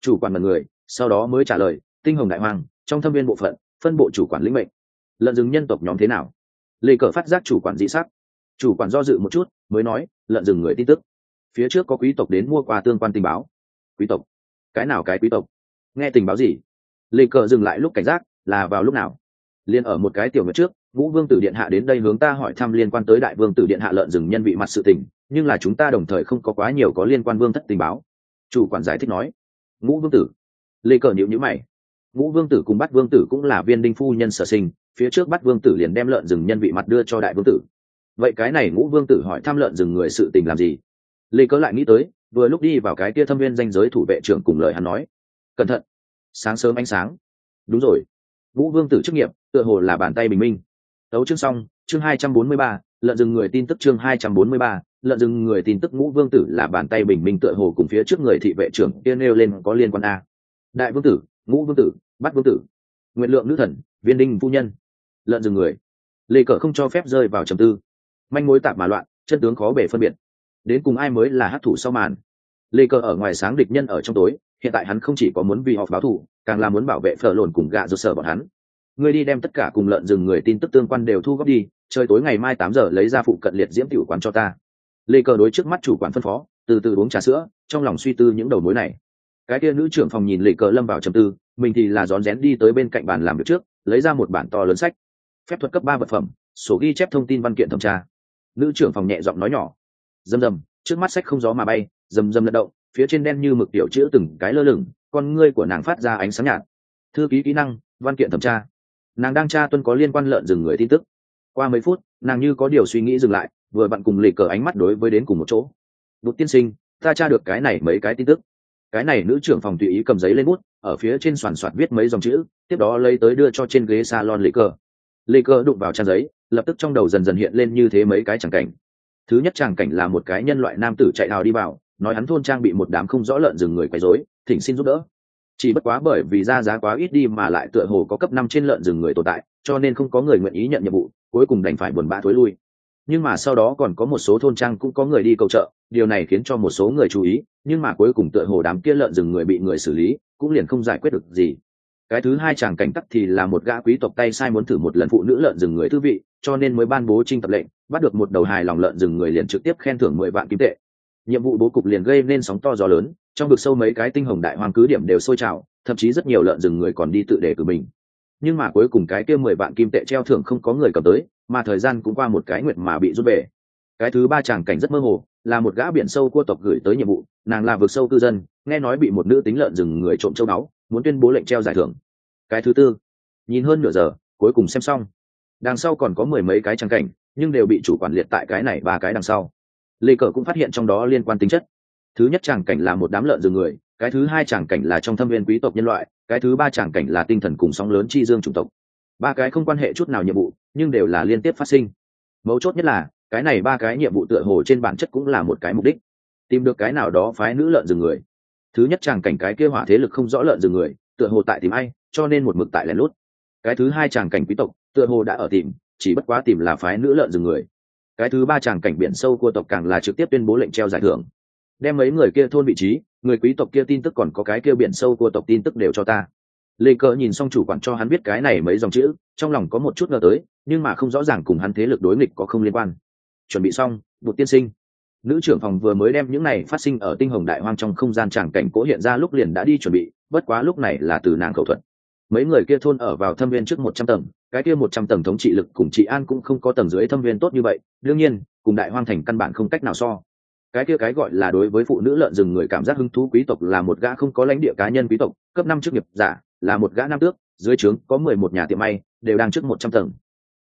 Chủ quản mật người, sau đó mới trả lời, tinh hồng đại hoàng, trong thâm viên bộ phận, phân bộ chủ quản lĩnh mệnh. Lợn rừng nhân tộc nhóm thế nào? Lê cờ phát giác chủ quản dị sắc. Chủ quản do dự một chút, mới nói lợn rừng người tin tức. Phía trước có quý tộc đến mua quà tương quan tình báo. Quý tộc? Cái nào cái quý tộc? Nghe tình báo gì? Lê cờ dừng lại lúc cảnh giác, là vào lúc nào? Liên ở một cái tiểu ngược trước, vũ vương tử điện hạ đến đây hướng ta hỏi thăm liên quan tới đại vương tử điện hạ lợn rừng nhân vị mặt sự tình, nhưng là chúng ta đồng thời không có quá nhiều có liên quan vương thất tình báo chủ quản giải thích nói, ngũ vương tử. Lê cờ nhịu nhữ mày. Ngũ vương tử cùng bắt vương tử cũng là viên đinh phu nhân sở sinh, phía trước bắt vương tử liền đem lợn rừng nhân vị mặt đưa cho đại vương tử. Vậy cái này ngũ vương tử hỏi thăm lợn rừng người sự tình làm gì? Lê cớ lại nghĩ tới, vừa lúc đi vào cái kia thâm viên danh giới thủ vệ trưởng cùng lời hắn nói, cẩn thận, sáng sớm ánh sáng. Đúng rồi. Ngũ vương tử chức nghiệp, tựa hồ là bàn tay bình minh. Đấu chương xong, chương hai trăm bốn mươi ba, lợn rừng người tin tức chương hai trăm bốn mươi ba lợn rừng người tin tức ngũ vương tử là bàn tay bình minh tựa hồ cùng phía trước người thị vệ trưởng kia nêu lên có liên quan a. Đại vương tử, ngũ vương tử bắt vương tử nguyện lượng nữ thần, viên đinh phu nhân, lợn rừng người. Lê cờ không cho phép rơi vào trầm tư. Manh mối tạp mà loạn chân tướng khó bể phân biệt. Đến cùng ai mới là hát thủ sau màn? Lê cờ ở ngoài sáng địch nhân ở trong tối, hiện tại hắn không chỉ có muốn vì họ báo thù, càng là muốn bảo vệ phở lồn cùng gạ do sở bọn hắn. Ngươi đi đem tất cả cùng lợn rừng người tin tức tương quan đều thu góp đi, trời tối ngày mai tám giờ lấy ra phụ cận liệt diễm tiểu quán cho ta lê cờ đối trước mắt chủ quản phân phó, từ từ uống trà sữa, trong lòng suy tư những đầu mối này. Cái kia nữ trưởng phòng nhìn lê cờ lâm vào trầm tư, mình thì là rón rén đi tới bên cạnh bàn làm việc trước, lấy ra một bản to lớn sách. Phép thuật cấp ba vật phẩm, sổ ghi chép thông tin văn kiện thẩm tra. Nữ trưởng phòng nhẹ giọng nói nhỏ. Rầm rầm trước mắt sách không gió mà bay rầm rầm lật động, phía trên đen như mực tiểu chữ từng cái lơ lửng, con ngươi của nàng phát ra ánh sáng nhạt. Thư ký kỹ năng, văn kiện thẩm tra. Nàng đang tra tuân có liên quan lợn rừng người tin tức. Qua mấy phút, nàng như có điều suy nghĩ dừng lại vừa bạn cùng lì cờ ánh mắt đối với đến cùng một chỗ. Đột tiên sinh, ta tra được cái này mấy cái tin tức. Cái này nữ trưởng phòng tùy ý cầm giấy lên bút, ở phía trên soàn soạt viết mấy dòng chữ, tiếp đó lấy tới đưa cho trên ghế salon lì cờ. Lì cờ đụng vào trang giấy, lập tức trong đầu dần dần hiện lên như thế mấy cái chẳng cảnh. Thứ nhất chẳng cảnh là một cái nhân loại nam tử chạy hào đi vào, nói hắn thôn trang bị một đám không rõ lợn rừng người quấy rối, thỉnh xin giúp đỡ. Chỉ bất quá bởi vì ra giá quá ít đi mà lại tựa hồ có cấp năm trên lợn rừng người tồn tại, cho nên không có người nguyện ý nhận nhiệm vụ, cuối cùng đành phải buồn bã thối lui nhưng mà sau đó còn có một số thôn trang cũng có người đi cầu trợ, điều này khiến cho một số người chú ý, nhưng mà cuối cùng tựa hồ đám kia lợn rừng người bị người xử lý, cũng liền không giải quyết được gì. Cái thứ hai chàng cảnh tắc thì là một gã quý tộc tay sai muốn thử một lần phụ nữ lợn rừng người thư vị, cho nên mới ban bố trinh tập lệnh, bắt được một đầu hài lòng lợn rừng người liền trực tiếp khen thưởng mười vạn kim tệ. Nhiệm vụ bố cục liền gây nên sóng to gió lớn, trong vực sâu mấy cái tinh hồng đại hoàng cứ điểm đều sôi trào, thậm chí rất nhiều lợn rừng người còn đi tự đề cử mình. Nhưng mà cuối cùng cái kia mười vạn kim tệ treo thưởng không có người cầm tới mà thời gian cũng qua một cái nguyệt mà bị rút về. Cái thứ ba chàng cảnh rất mơ hồ, là một gã biển sâu cua tộc gửi tới nhiệm vụ, nàng là vực sâu cư dân, nghe nói bị một nữ tính lợn rừng người trộm châu báu, muốn tuyên bố lệnh treo giải thưởng. Cái thứ tư, nhìn hơn nửa giờ, cuối cùng xem xong. Đằng sau còn có mười mấy cái trang cảnh, nhưng đều bị chủ quản liệt tại cái này ba cái đằng sau. Lê cờ cũng phát hiện trong đó liên quan tính chất. Thứ nhất tràng cảnh là một đám lợn rừng người, cái thứ hai tràng cảnh là trong thâm viên quý tộc nhân loại, cái thứ ba tràng cảnh là tinh thần cùng sóng lớn chi dương chủng tộc ba cái không quan hệ chút nào nhiệm vụ, nhưng đều là liên tiếp phát sinh. Mấu chốt nhất là, cái này ba cái nhiệm vụ tựa hồ trên bản chất cũng là một cái mục đích. Tìm được cái nào đó phái nữ lợn rừng người. Thứ nhất chàng cảnh cái kia hỏa thế lực không rõ lợn rừng người, tựa hồ tại tìm ai, cho nên một mực tại lén lút. Cái thứ hai chàng cảnh quý tộc, tựa hồ đã ở tìm, chỉ bất quá tìm là phái nữ lợn rừng người. Cái thứ ba chàng cảnh biển sâu của tộc càng là trực tiếp tuyên bố lệnh treo giải thưởng. Đem mấy người kia thôn vị trí, người quý tộc kia tin tức còn có cái kia biển sâu của tộc tin tức đều cho ta lê cờ nhìn xong chủ quản cho hắn biết cái này mấy dòng chữ, trong lòng có một chút ngờ tới, nhưng mà không rõ ràng cùng hắn thế lực đối nghịch có không liên quan. Chuẩn bị xong bột tiên sinh. Nữ trưởng phòng vừa mới đem những này phát sinh ở tinh hồng đại hoang trong không gian tràng cảnh cố hiện ra lúc liền đã đi chuẩn bị, bất quá lúc này là từ nàng khẩu thuật. Mấy người kia thôn ở vào thâm viên trước một trăm tầng, cái kia một trăm tầng thống trị lực cùng trị an cũng không có tầng dưới thâm viên tốt như vậy, đương nhiên, cùng đại hoang thành căn bản không cách nào so. Cái kia cái gọi là đối với phụ nữ lợn rừng người cảm giác hứng thú quý tộc là một gã không có lãnh địa cá nhân quý tộc, cấp năm chức nghiệp giả là một gã nam tước, dưới trướng có mười một nhà tiệm may, đều đang trước một trăm tầng.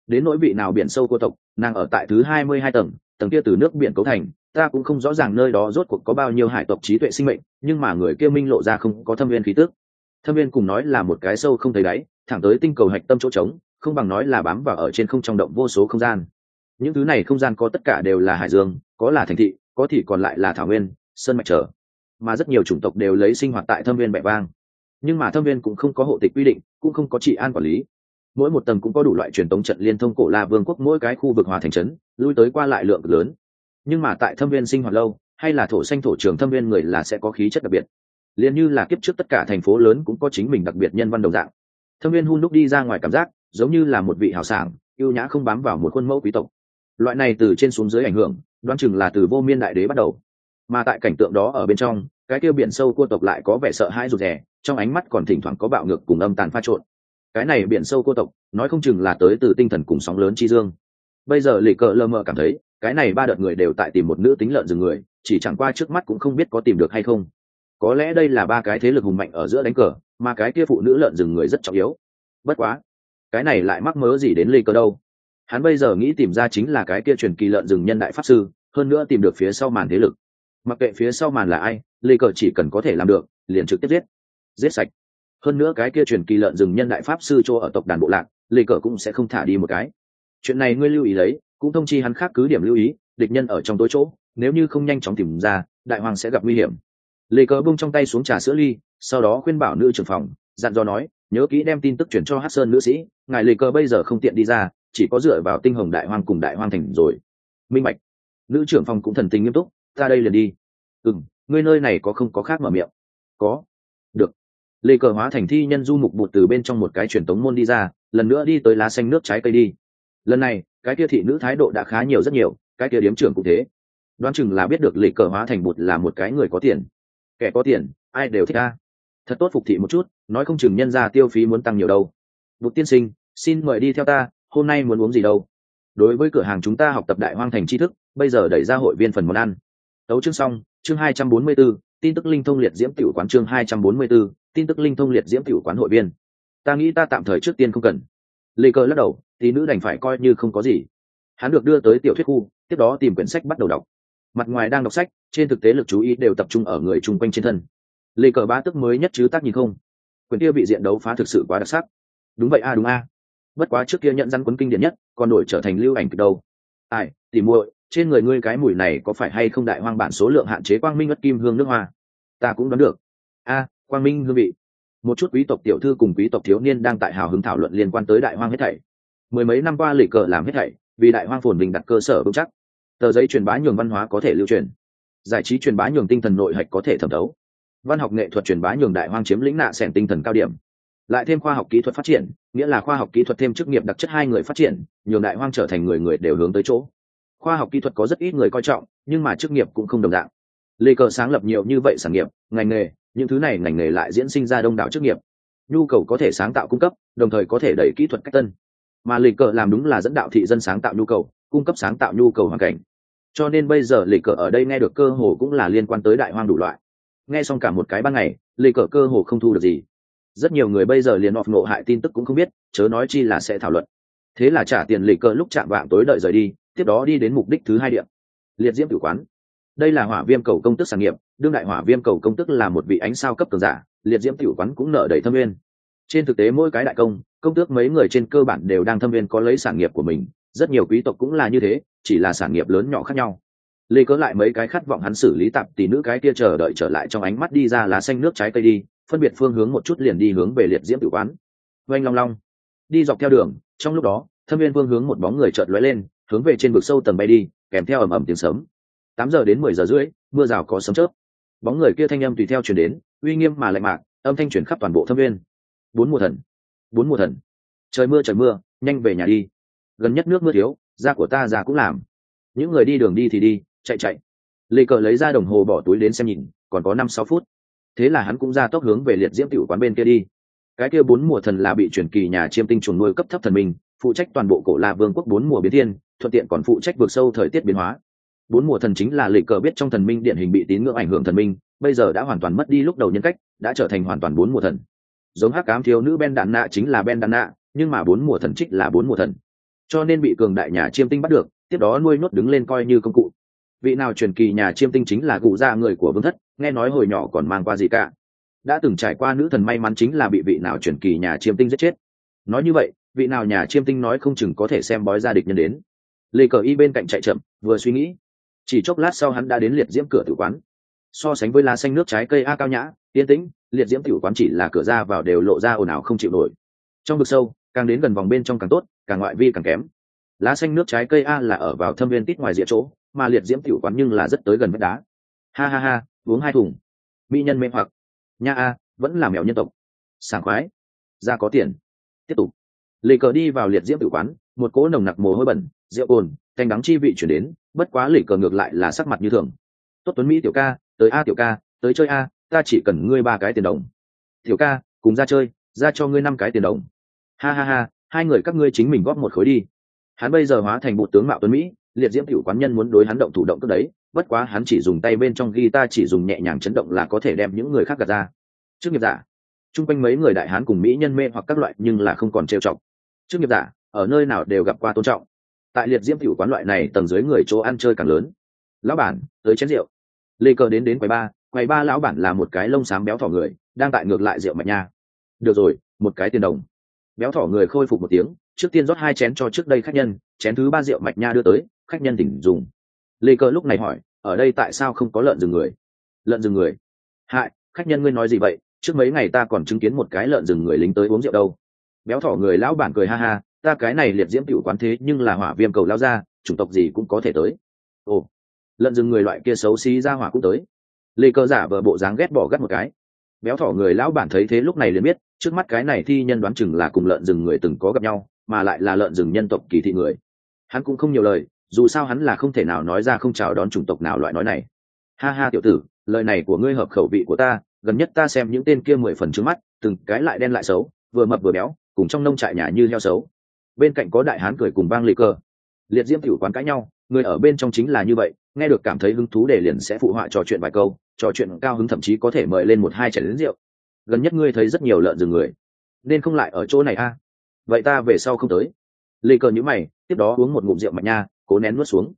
Đến nỗi vị nào biển sâu cô tộc, nàng ở tại thứ hai mươi hai tầng tầng kia từ nước biển cấu thành, ta cũng không rõ ràng nơi đó rốt cuộc có bao nhiêu hải tộc trí tuệ sinh mệnh, nhưng mà người kia minh lộ ra không có thâm viên khí tước thâm viên cùng nói là một cái sâu không thấy đáy, thẳng tới tinh cầu hạch tâm chỗ trống, không bằng nói là bám vào ở trên không trong động vô số không gian. Những thứ này không gian có tất cả đều là hải dương, có là thành thị, có thì còn lại là thảo nguyên, sơn mạch trở. Mà rất nhiều chủng tộc đều lấy sinh hoạt tại thâm viên bẻ vang nhưng mà thâm viên cũng không có hộ tịch quy định, cũng không có trị an quản lý. Mỗi một tầng cũng có đủ loại truyền tống trận liên thông cổ la vương quốc mỗi cái khu vực hòa thành trấn, lui tới qua lại lượng lớn. Nhưng mà tại thâm viên sinh hoạt lâu, hay là thổ xanh thổ trường thâm viên người là sẽ có khí chất đặc biệt. Liền như là kiếp trước tất cả thành phố lớn cũng có chính mình đặc biệt nhân văn đồng dạng. Thâm viên hun đúc đi ra ngoài cảm giác, giống như là một vị hào sảng, yêu nhã không bám vào một khuôn mẫu quý tộc. Loại này từ trên xuống dưới ảnh hưởng, đoán chừng là từ vô miên đại đế bắt đầu. Mà tại cảnh tượng đó ở bên trong cái kia biển sâu cua tộc lại có vẻ sợ hãi rụt rè, trong ánh mắt còn thỉnh thoảng có bạo ngược cùng âm tàn pha trộn. Cái này biển sâu cua tộc, nói không chừng là tới từ tinh thần cùng sóng lớn chi dương. Bây giờ lì cờ lơ mơ cảm thấy, cái này ba đợt người đều tại tìm một nữ tính lợn rừng người, chỉ chẳng qua trước mắt cũng không biết có tìm được hay không. Có lẽ đây là ba cái thế lực hùng mạnh ở giữa đánh cờ, mà cái kia phụ nữ lợn rừng người rất trọng yếu. Bất quá, cái này lại mắc mớ gì đến lì cờ đâu? Hắn bây giờ nghĩ tìm ra chính là cái kia truyền kỳ lợn rừng nhân đại pháp sư, hơn nữa tìm được phía sau màn thế lực mặc kệ phía sau màn là ai, lê cờ chỉ cần có thể làm được, liền trực tiếp giết. Giết sạch. Hơn nữa cái kia truyền kỳ lợn rừng nhân đại pháp sư cho ở tộc đàn bộ lạc, lê cờ cũng sẽ không thả đi một cái. Chuyện này ngươi lưu ý lấy, cũng thông chi hắn khác cứ điểm lưu ý, địch nhân ở trong tối chỗ, nếu như không nhanh chóng tìm ra, đại hoàng sẽ gặp nguy hiểm. Lê cờ bung trong tay xuống trà sữa ly, sau đó khuyên bảo nữ trưởng phòng, dặn dò nói, nhớ kỹ đem tin tức chuyển cho hát sơn nữ sĩ, ngài lê cờ bây giờ không tiện đi ra, chỉ có dựa vào tinh hồng đại hoàng cùng đại hoàng thành rồi. Minh bạch. Nữ trưởng phòng cũng thần tình nghiêm túc ta đây liền đi. Ừ m ngươi nơi này có không có khác mở miệng? Có. Được. Lê cờ hóa thành thi nhân du mục bụt từ bên trong một cái truyền tống môn đi ra, lần nữa đi tới lá xanh nước trái cây đi. Lần này, cái kia thị nữ thái độ đã khá nhiều rất nhiều, cái kia điếm trưởng cũng thế. Đoán chừng là biết được lê cờ hóa thành bụt là một cái người có tiền. Kẻ có tiền, ai đều thích ta thật tốt phục thị một chút, nói không chừng nhân ra tiêu phí muốn tăng nhiều đâu. Bụt tiên sinh, xin mời đi theo ta, hôm nay muốn uống gì đâu? Đối với cửa hàng chúng ta học tập đại hoang thành tri thức, bây giờ đẩy ra hội viên phần món ăn tấu chương xong chương hai trăm bốn mươi 244, tin tức linh thông liệt diễm tiểu quán chương hai trăm bốn mươi 244, tin tức linh thông liệt diễm tiểu quán hội viên. Ta nghĩ ta tạm thời trước tiên không cần. Lê cơ lắc đầu thì nữ đành phải coi như không có gì. Hắn được đưa tới tiểu thuyết khu tiếp đó tìm quyển sách bắt đầu đọc. Mặt ngoài đang đọc sách trên thực tế lực chú ý đều tập trung ở người chung quanh trên thân. Lê cờ ba tức mới nhất chứ tác nhìn không. Quyển kia bị diện đấu phá thực sự quá đặc sắc. Đúng vậy a đúng a. Bất quá trước kia nhận răn quấn kinh điển nhất còn đổi trở thành lưu ảnh kịch đâu. Ai tỉ muội trên người ngươi cái mùi này có phải hay không đại hoang bản số lượng hạn chế quang minh ất kim hương nước hoa? Ta cũng đoán được. A, quang minh hương vị. Một chút quý tộc tiểu thư cùng quý tộc thiếu niên đang tại hào hứng thảo luận liên quan tới đại hoang hết thảy. Mười mấy năm qua lì cờ làm hết thảy, vì đại hoang phồn bình đặt cơ sở vững chắc. Tờ giấy truyền bá nhường văn hóa có thể lưu truyền. Giải trí truyền bá nhường tinh thần nội hạch có thể thẩm thấu. Văn học nghệ thuật truyền bá nhường đại hoang chiếm lĩnh nạ sẻn tinh thần cao điểm. Lại thêm khoa học kỹ thuật phát triển, nghĩa là khoa học kỹ thuật thêm chức nghiệp đặc chất hai người phát triển, nhường đại hoang trở thành người người đều hướng tới chỗ khoa học kỹ thuật có rất ít người coi trọng, nhưng mà chức nghiệp cũng không đồng dạng. Lê cờ sáng lập nhiều như vậy sản nghiệp, ngành nghề, những thứ này ngành nghề lại diễn sinh ra đông đảo chức nghiệp. Nhu cầu có thể sáng tạo cung cấp, đồng thời có thể đẩy kỹ thuật cách tân. Mà lê cờ làm đúng là dẫn đạo thị dân sáng tạo nhu cầu, cung cấp sáng tạo nhu cầu hoàn cảnh. Cho nên bây giờ lê cờ ở đây nghe được cơ hồ cũng là liên quan tới đại hoang đủ loại. Nghe xong cả một cái ban ngày, lê cờ cơ hồ không thu được gì. Rất nhiều người bây giờ liền off ngộ hại tin tức cũng không biết, chớ nói chi là sẽ thảo luận. Thế là trả tiền lì cờ lúc chạm vạng tối đợi rời đi tiếp đó đi đến mục đích thứ hai điểm liệt diễm tử quán. Đây là hỏa viêm cầu công tức sản nghiệp, đương đại hỏa viêm cầu công tức là một vị ánh sao cấp cường giả, liệt diễm tiểu quán cũng nợ đầy thâm viên trên thực tế mỗi cái đại công công tước mấy người trên cơ bản đều đang thâm viên có lấy sản nghiệp của mình, rất nhiều quý tộc cũng là như thế, chỉ là sản nghiệp lớn nhỏ khác nhau. Lê cớ lại mấy cái khát vọng hắn xử lý tạp tỷ nữ cái kia chờ đợi trở lại trong ánh mắt đi ra lá xanh nước trái cây đi, phân biệt phương hướng một chút liền đi hướng về liệt diễm tử quán. Oanh long long. Đi dọc theo đường, trong lúc đó, thâm viên phương hướng một bóng người chợt lóe lên hướng về trên vực sâu tầng bay đi, kèm theo ầm ầm tiếng sấm. Tám giờ đến mười giờ rưỡi, mưa rào có sấm chớp. Bóng người kia thanh âm tùy theo chuyển đến, uy nghiêm mà lạnh mạc, âm thanh chuyển khắp toàn bộ thâm viên. Bốn mùa thần. Bốn mùa thần. Trời mưa trời mưa, nhanh về nhà đi. Gần nhất nước mưa thiếu, da của ta già cũng làm. Những người đi đường đi thì đi, chạy chạy. Lê cờ lấy ra đồng hồ bỏ túi đến xem nhìn, còn có năm sáu phút. Thế là hắn cũng ra tốc hướng về liệt diễm tiểu quán bên kia đi. Cái kia bốn mùa thần là bị chuyển kỳ nhà chiêm tinh chuồn nuôi cấp thấp thần minh phụ trách toàn bộ cổ la vương quốc bốn mùa biến thiên, thuận tiện còn phụ trách vượt sâu thời tiết biến hóa. Bốn mùa thần chính là lịch cờ biết trong thần minh điển hình bị tín ngưỡng ảnh hưởng thần minh, bây giờ đã hoàn toàn mất đi lúc đầu nhân cách, đã trở thành hoàn toàn bốn mùa thần. Giống hắc cám thiếu nữ ben đạn nạ chính là ben đạn nạ, nhưng mà bốn mùa thần trích là bốn mùa thần. Cho nên bị cường đại nhà chiêm tinh bắt được, tiếp đó nuôi nhốt đứng lên coi như công cụ. Vị nào truyền kỳ nhà chiêm tinh chính là cụ gia người của vương thất, nghe nói hồi nhỏ còn mang qua gì cả. Đã từng trải qua nữ thần may mắn chính là bị vị nào truyền kỳ nhà chiêm tinh giết chết. Nói như vậy vị nào nhà chiêm tinh nói không chừng có thể xem bói ra địch nhân đến. Lê cờ y bên cạnh chạy chậm, vừa suy nghĩ. Chỉ chốc lát sau hắn đã đến liệt diễm cửa tử quán. So sánh với lá xanh nước trái cây a cao nhã, yên tĩnh, liệt diễm tử quán chỉ là cửa ra vào đều lộ ra ồn ào không chịu nổi. Trong vực sâu, càng đến gần vòng bên trong càng tốt, càng ngoại vi càng kém. Lá xanh nước trái cây a là ở vào thâm viên tít ngoài rìa chỗ, mà liệt diễm tiểu quán nhưng là rất tới gần vách đá. Ha ha ha, uống hai thùng. Mỹ nhân mê hoặc. Nha a, vẫn là mèo nhân tộc. Sảng khoái. Ra có tiền. Tiếp tục lì cờ đi vào liệt diễm tiểu quán, một cỗ nồng nặc mồ hôi bẩn, rượu cồn, canh đắng chi vị chuyển đến, bất quá lì cờ ngược lại là sắc mặt như thường. Tốt tuấn mỹ tiểu ca, tới a tiểu ca, tới chơi a, ta chỉ cần ngươi ba cái tiền đồng. Tiểu ca, cùng ra chơi, ra cho ngươi năm cái tiền đồng. Ha ha ha, hai người các ngươi chính mình góp một khối đi. Hắn bây giờ hóa thành bộ tướng mạo tuấn mỹ, liệt diễm tiểu quán nhân muốn đối hắn động thủ động cất đấy, bất quá hắn chỉ dùng tay bên trong ghi ta chỉ dùng nhẹ nhàng chấn động là có thể đem những người khác gạt ra. Trước nghiệp giả, chung quanh mấy người đại hán cùng mỹ nhân mê hoặc các loại nhưng là không còn trêu chọc chức nghiệp giả, ở nơi nào đều gặp qua tôn trọng. Tại liệt diễm tiểu quán loại này tầng dưới người chỗ ăn chơi càng lớn. Lão bản, tới chén rượu. Lê cờ đến đến quầy ba quầy ba lão bản là một cái lông xám béo thỏ người, đang tại ngược lại rượu mạch nha. Được rồi, một cái tiền đồng. Béo thỏ người khôi phục một tiếng, trước tiên rót hai chén cho trước đây khách nhân, chén thứ ba rượu mạch nha đưa tới, khách nhân tỉnh dùng. Lê cờ lúc này hỏi, ở đây tại sao không có lợn rừng người? Lợn rừng người. Hại, khách nhân ngươi nói gì vậy? Trước mấy ngày ta còn chứng kiến một cái lợn rừng người lính tới uống rượu đâu béo thỏ người lão bản cười ha ha, ta cái này liệt diễm cựu quán thế nhưng là hỏa viêm cầu lao ra, chủng tộc gì cũng có thể tới. Ồ, lợn rừng người loại kia xấu xí ra hỏa cũng tới. Lê cơ giả vờ bộ dáng ghét bỏ gắt một cái. Béo thỏ người lão bản thấy thế lúc này liền biết, trước mắt cái này thi nhân đoán chừng là cùng lợn rừng người từng có gặp nhau, mà lại là lợn rừng nhân tộc kỳ thị người. Hắn cũng không nhiều lời, dù sao hắn là không thể nào nói ra không chào đón chủng tộc nào loại nói này. Ha ha tiểu tử, lời này của ngươi hợp khẩu vị của ta, gần nhất ta xem những tên kia mười phần trước mắt, từng cái lại đen lại xấu, vừa mập vừa béo cùng trong nông trại nhà như heo xấu. Bên cạnh có đại hán cười cùng vang lì cơ liệt diễm tiểu quán cãi nhau, người ở bên trong chính là như vậy, nghe được cảm thấy hứng thú để liền sẽ phụ họa trò chuyện vài câu, trò chuyện cao hứng thậm chí có thể mời lên một hai chén lính rượu. Gần nhất ngươi thấy rất nhiều lợn rừng người, nên không lại ở chỗ này a. À? vậy ta về sau không tới. Lê cờ nhữ mày, tiếp đó uống một ngụm rượu mạch nha, cố nén nuốt xuống.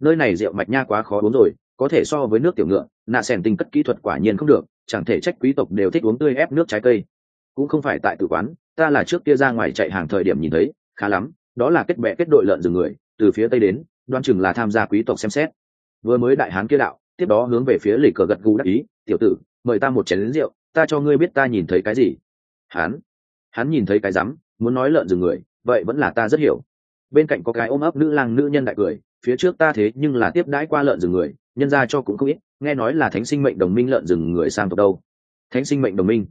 Nơi này rượu mạch nha quá khó uống rồi, có thể so với nước tiểu ngựa, nạ sẻn tinh cất kỹ thuật quả nhiên không được, chẳng thể trách quý tộc đều thích uống tươi ép nước trái cây cũng không phải tại tử quán, ta là trước kia ra ngoài chạy hàng thời điểm nhìn thấy, khá lắm, đó là kết bệ kết đội lợn rừng người, từ phía tây đến, đoan chừng là tham gia quý tộc xem xét. Vừa mới đại hán kia đạo, tiếp đó hướng về phía lì cờ gật gù đắc ý, tiểu tử, mời ta một chén lính rượu, ta cho ngươi biết ta nhìn thấy cái gì. Hắn hắn nhìn thấy cái rắm, muốn nói lợn rừng người, vậy vẫn là ta rất hiểu. Bên cạnh có cái ôm ấp nữ lang nữ nhân đại cười, phía trước ta thế nhưng là tiếp đãi qua lợn rừng người, nhân ra cho cũng không ít, nghe nói là thánh sinh mệnh đồng minh lợn rừng người sang tộc đâu. Thánh sinh mệnh đồng minh.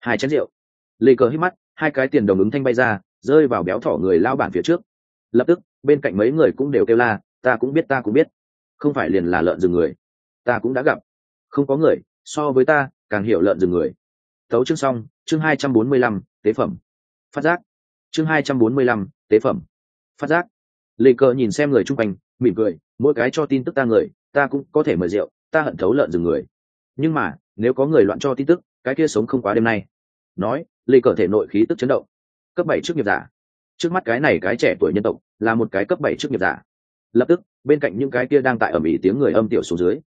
Hai chén rượu lê cờ hít mắt, hai cái tiền đồng ứng thanh bay ra, rơi vào béo thỏ người lao bản phía trước. Lập tức, bên cạnh mấy người cũng đều kêu la, ta cũng biết, ta cũng biết. Không phải liền là lợn rừng người. Ta cũng đã gặp. Không có người, so với ta, càng hiểu lợn rừng người. Tấu chương xong, chương hai trăm bốn mươi lăm, tế phẩm. Phát giác. Chương hai trăm bốn mươi lăm, tế phẩm. Phát giác. Lê cờ nhìn xem người chung quanh, mỉm cười, mỗi cái cho tin tức ta người, ta cũng có thể mời rượu, ta hận thấu lợn rừng người. Nhưng mà, nếu có người loạn cho tin tức, cái kia sống không quá đêm nay. Nói lì cờ thể nội khí tức chấn động. Cấp bảy trước nghiệp giả. Trước mắt cái này cái trẻ tuổi nhân tộc, là một cái cấp bảy trước nghiệp giả. Lập tức, bên cạnh những cái kia đang tại ẩm ý tiếng người âm tiểu xuống dưới.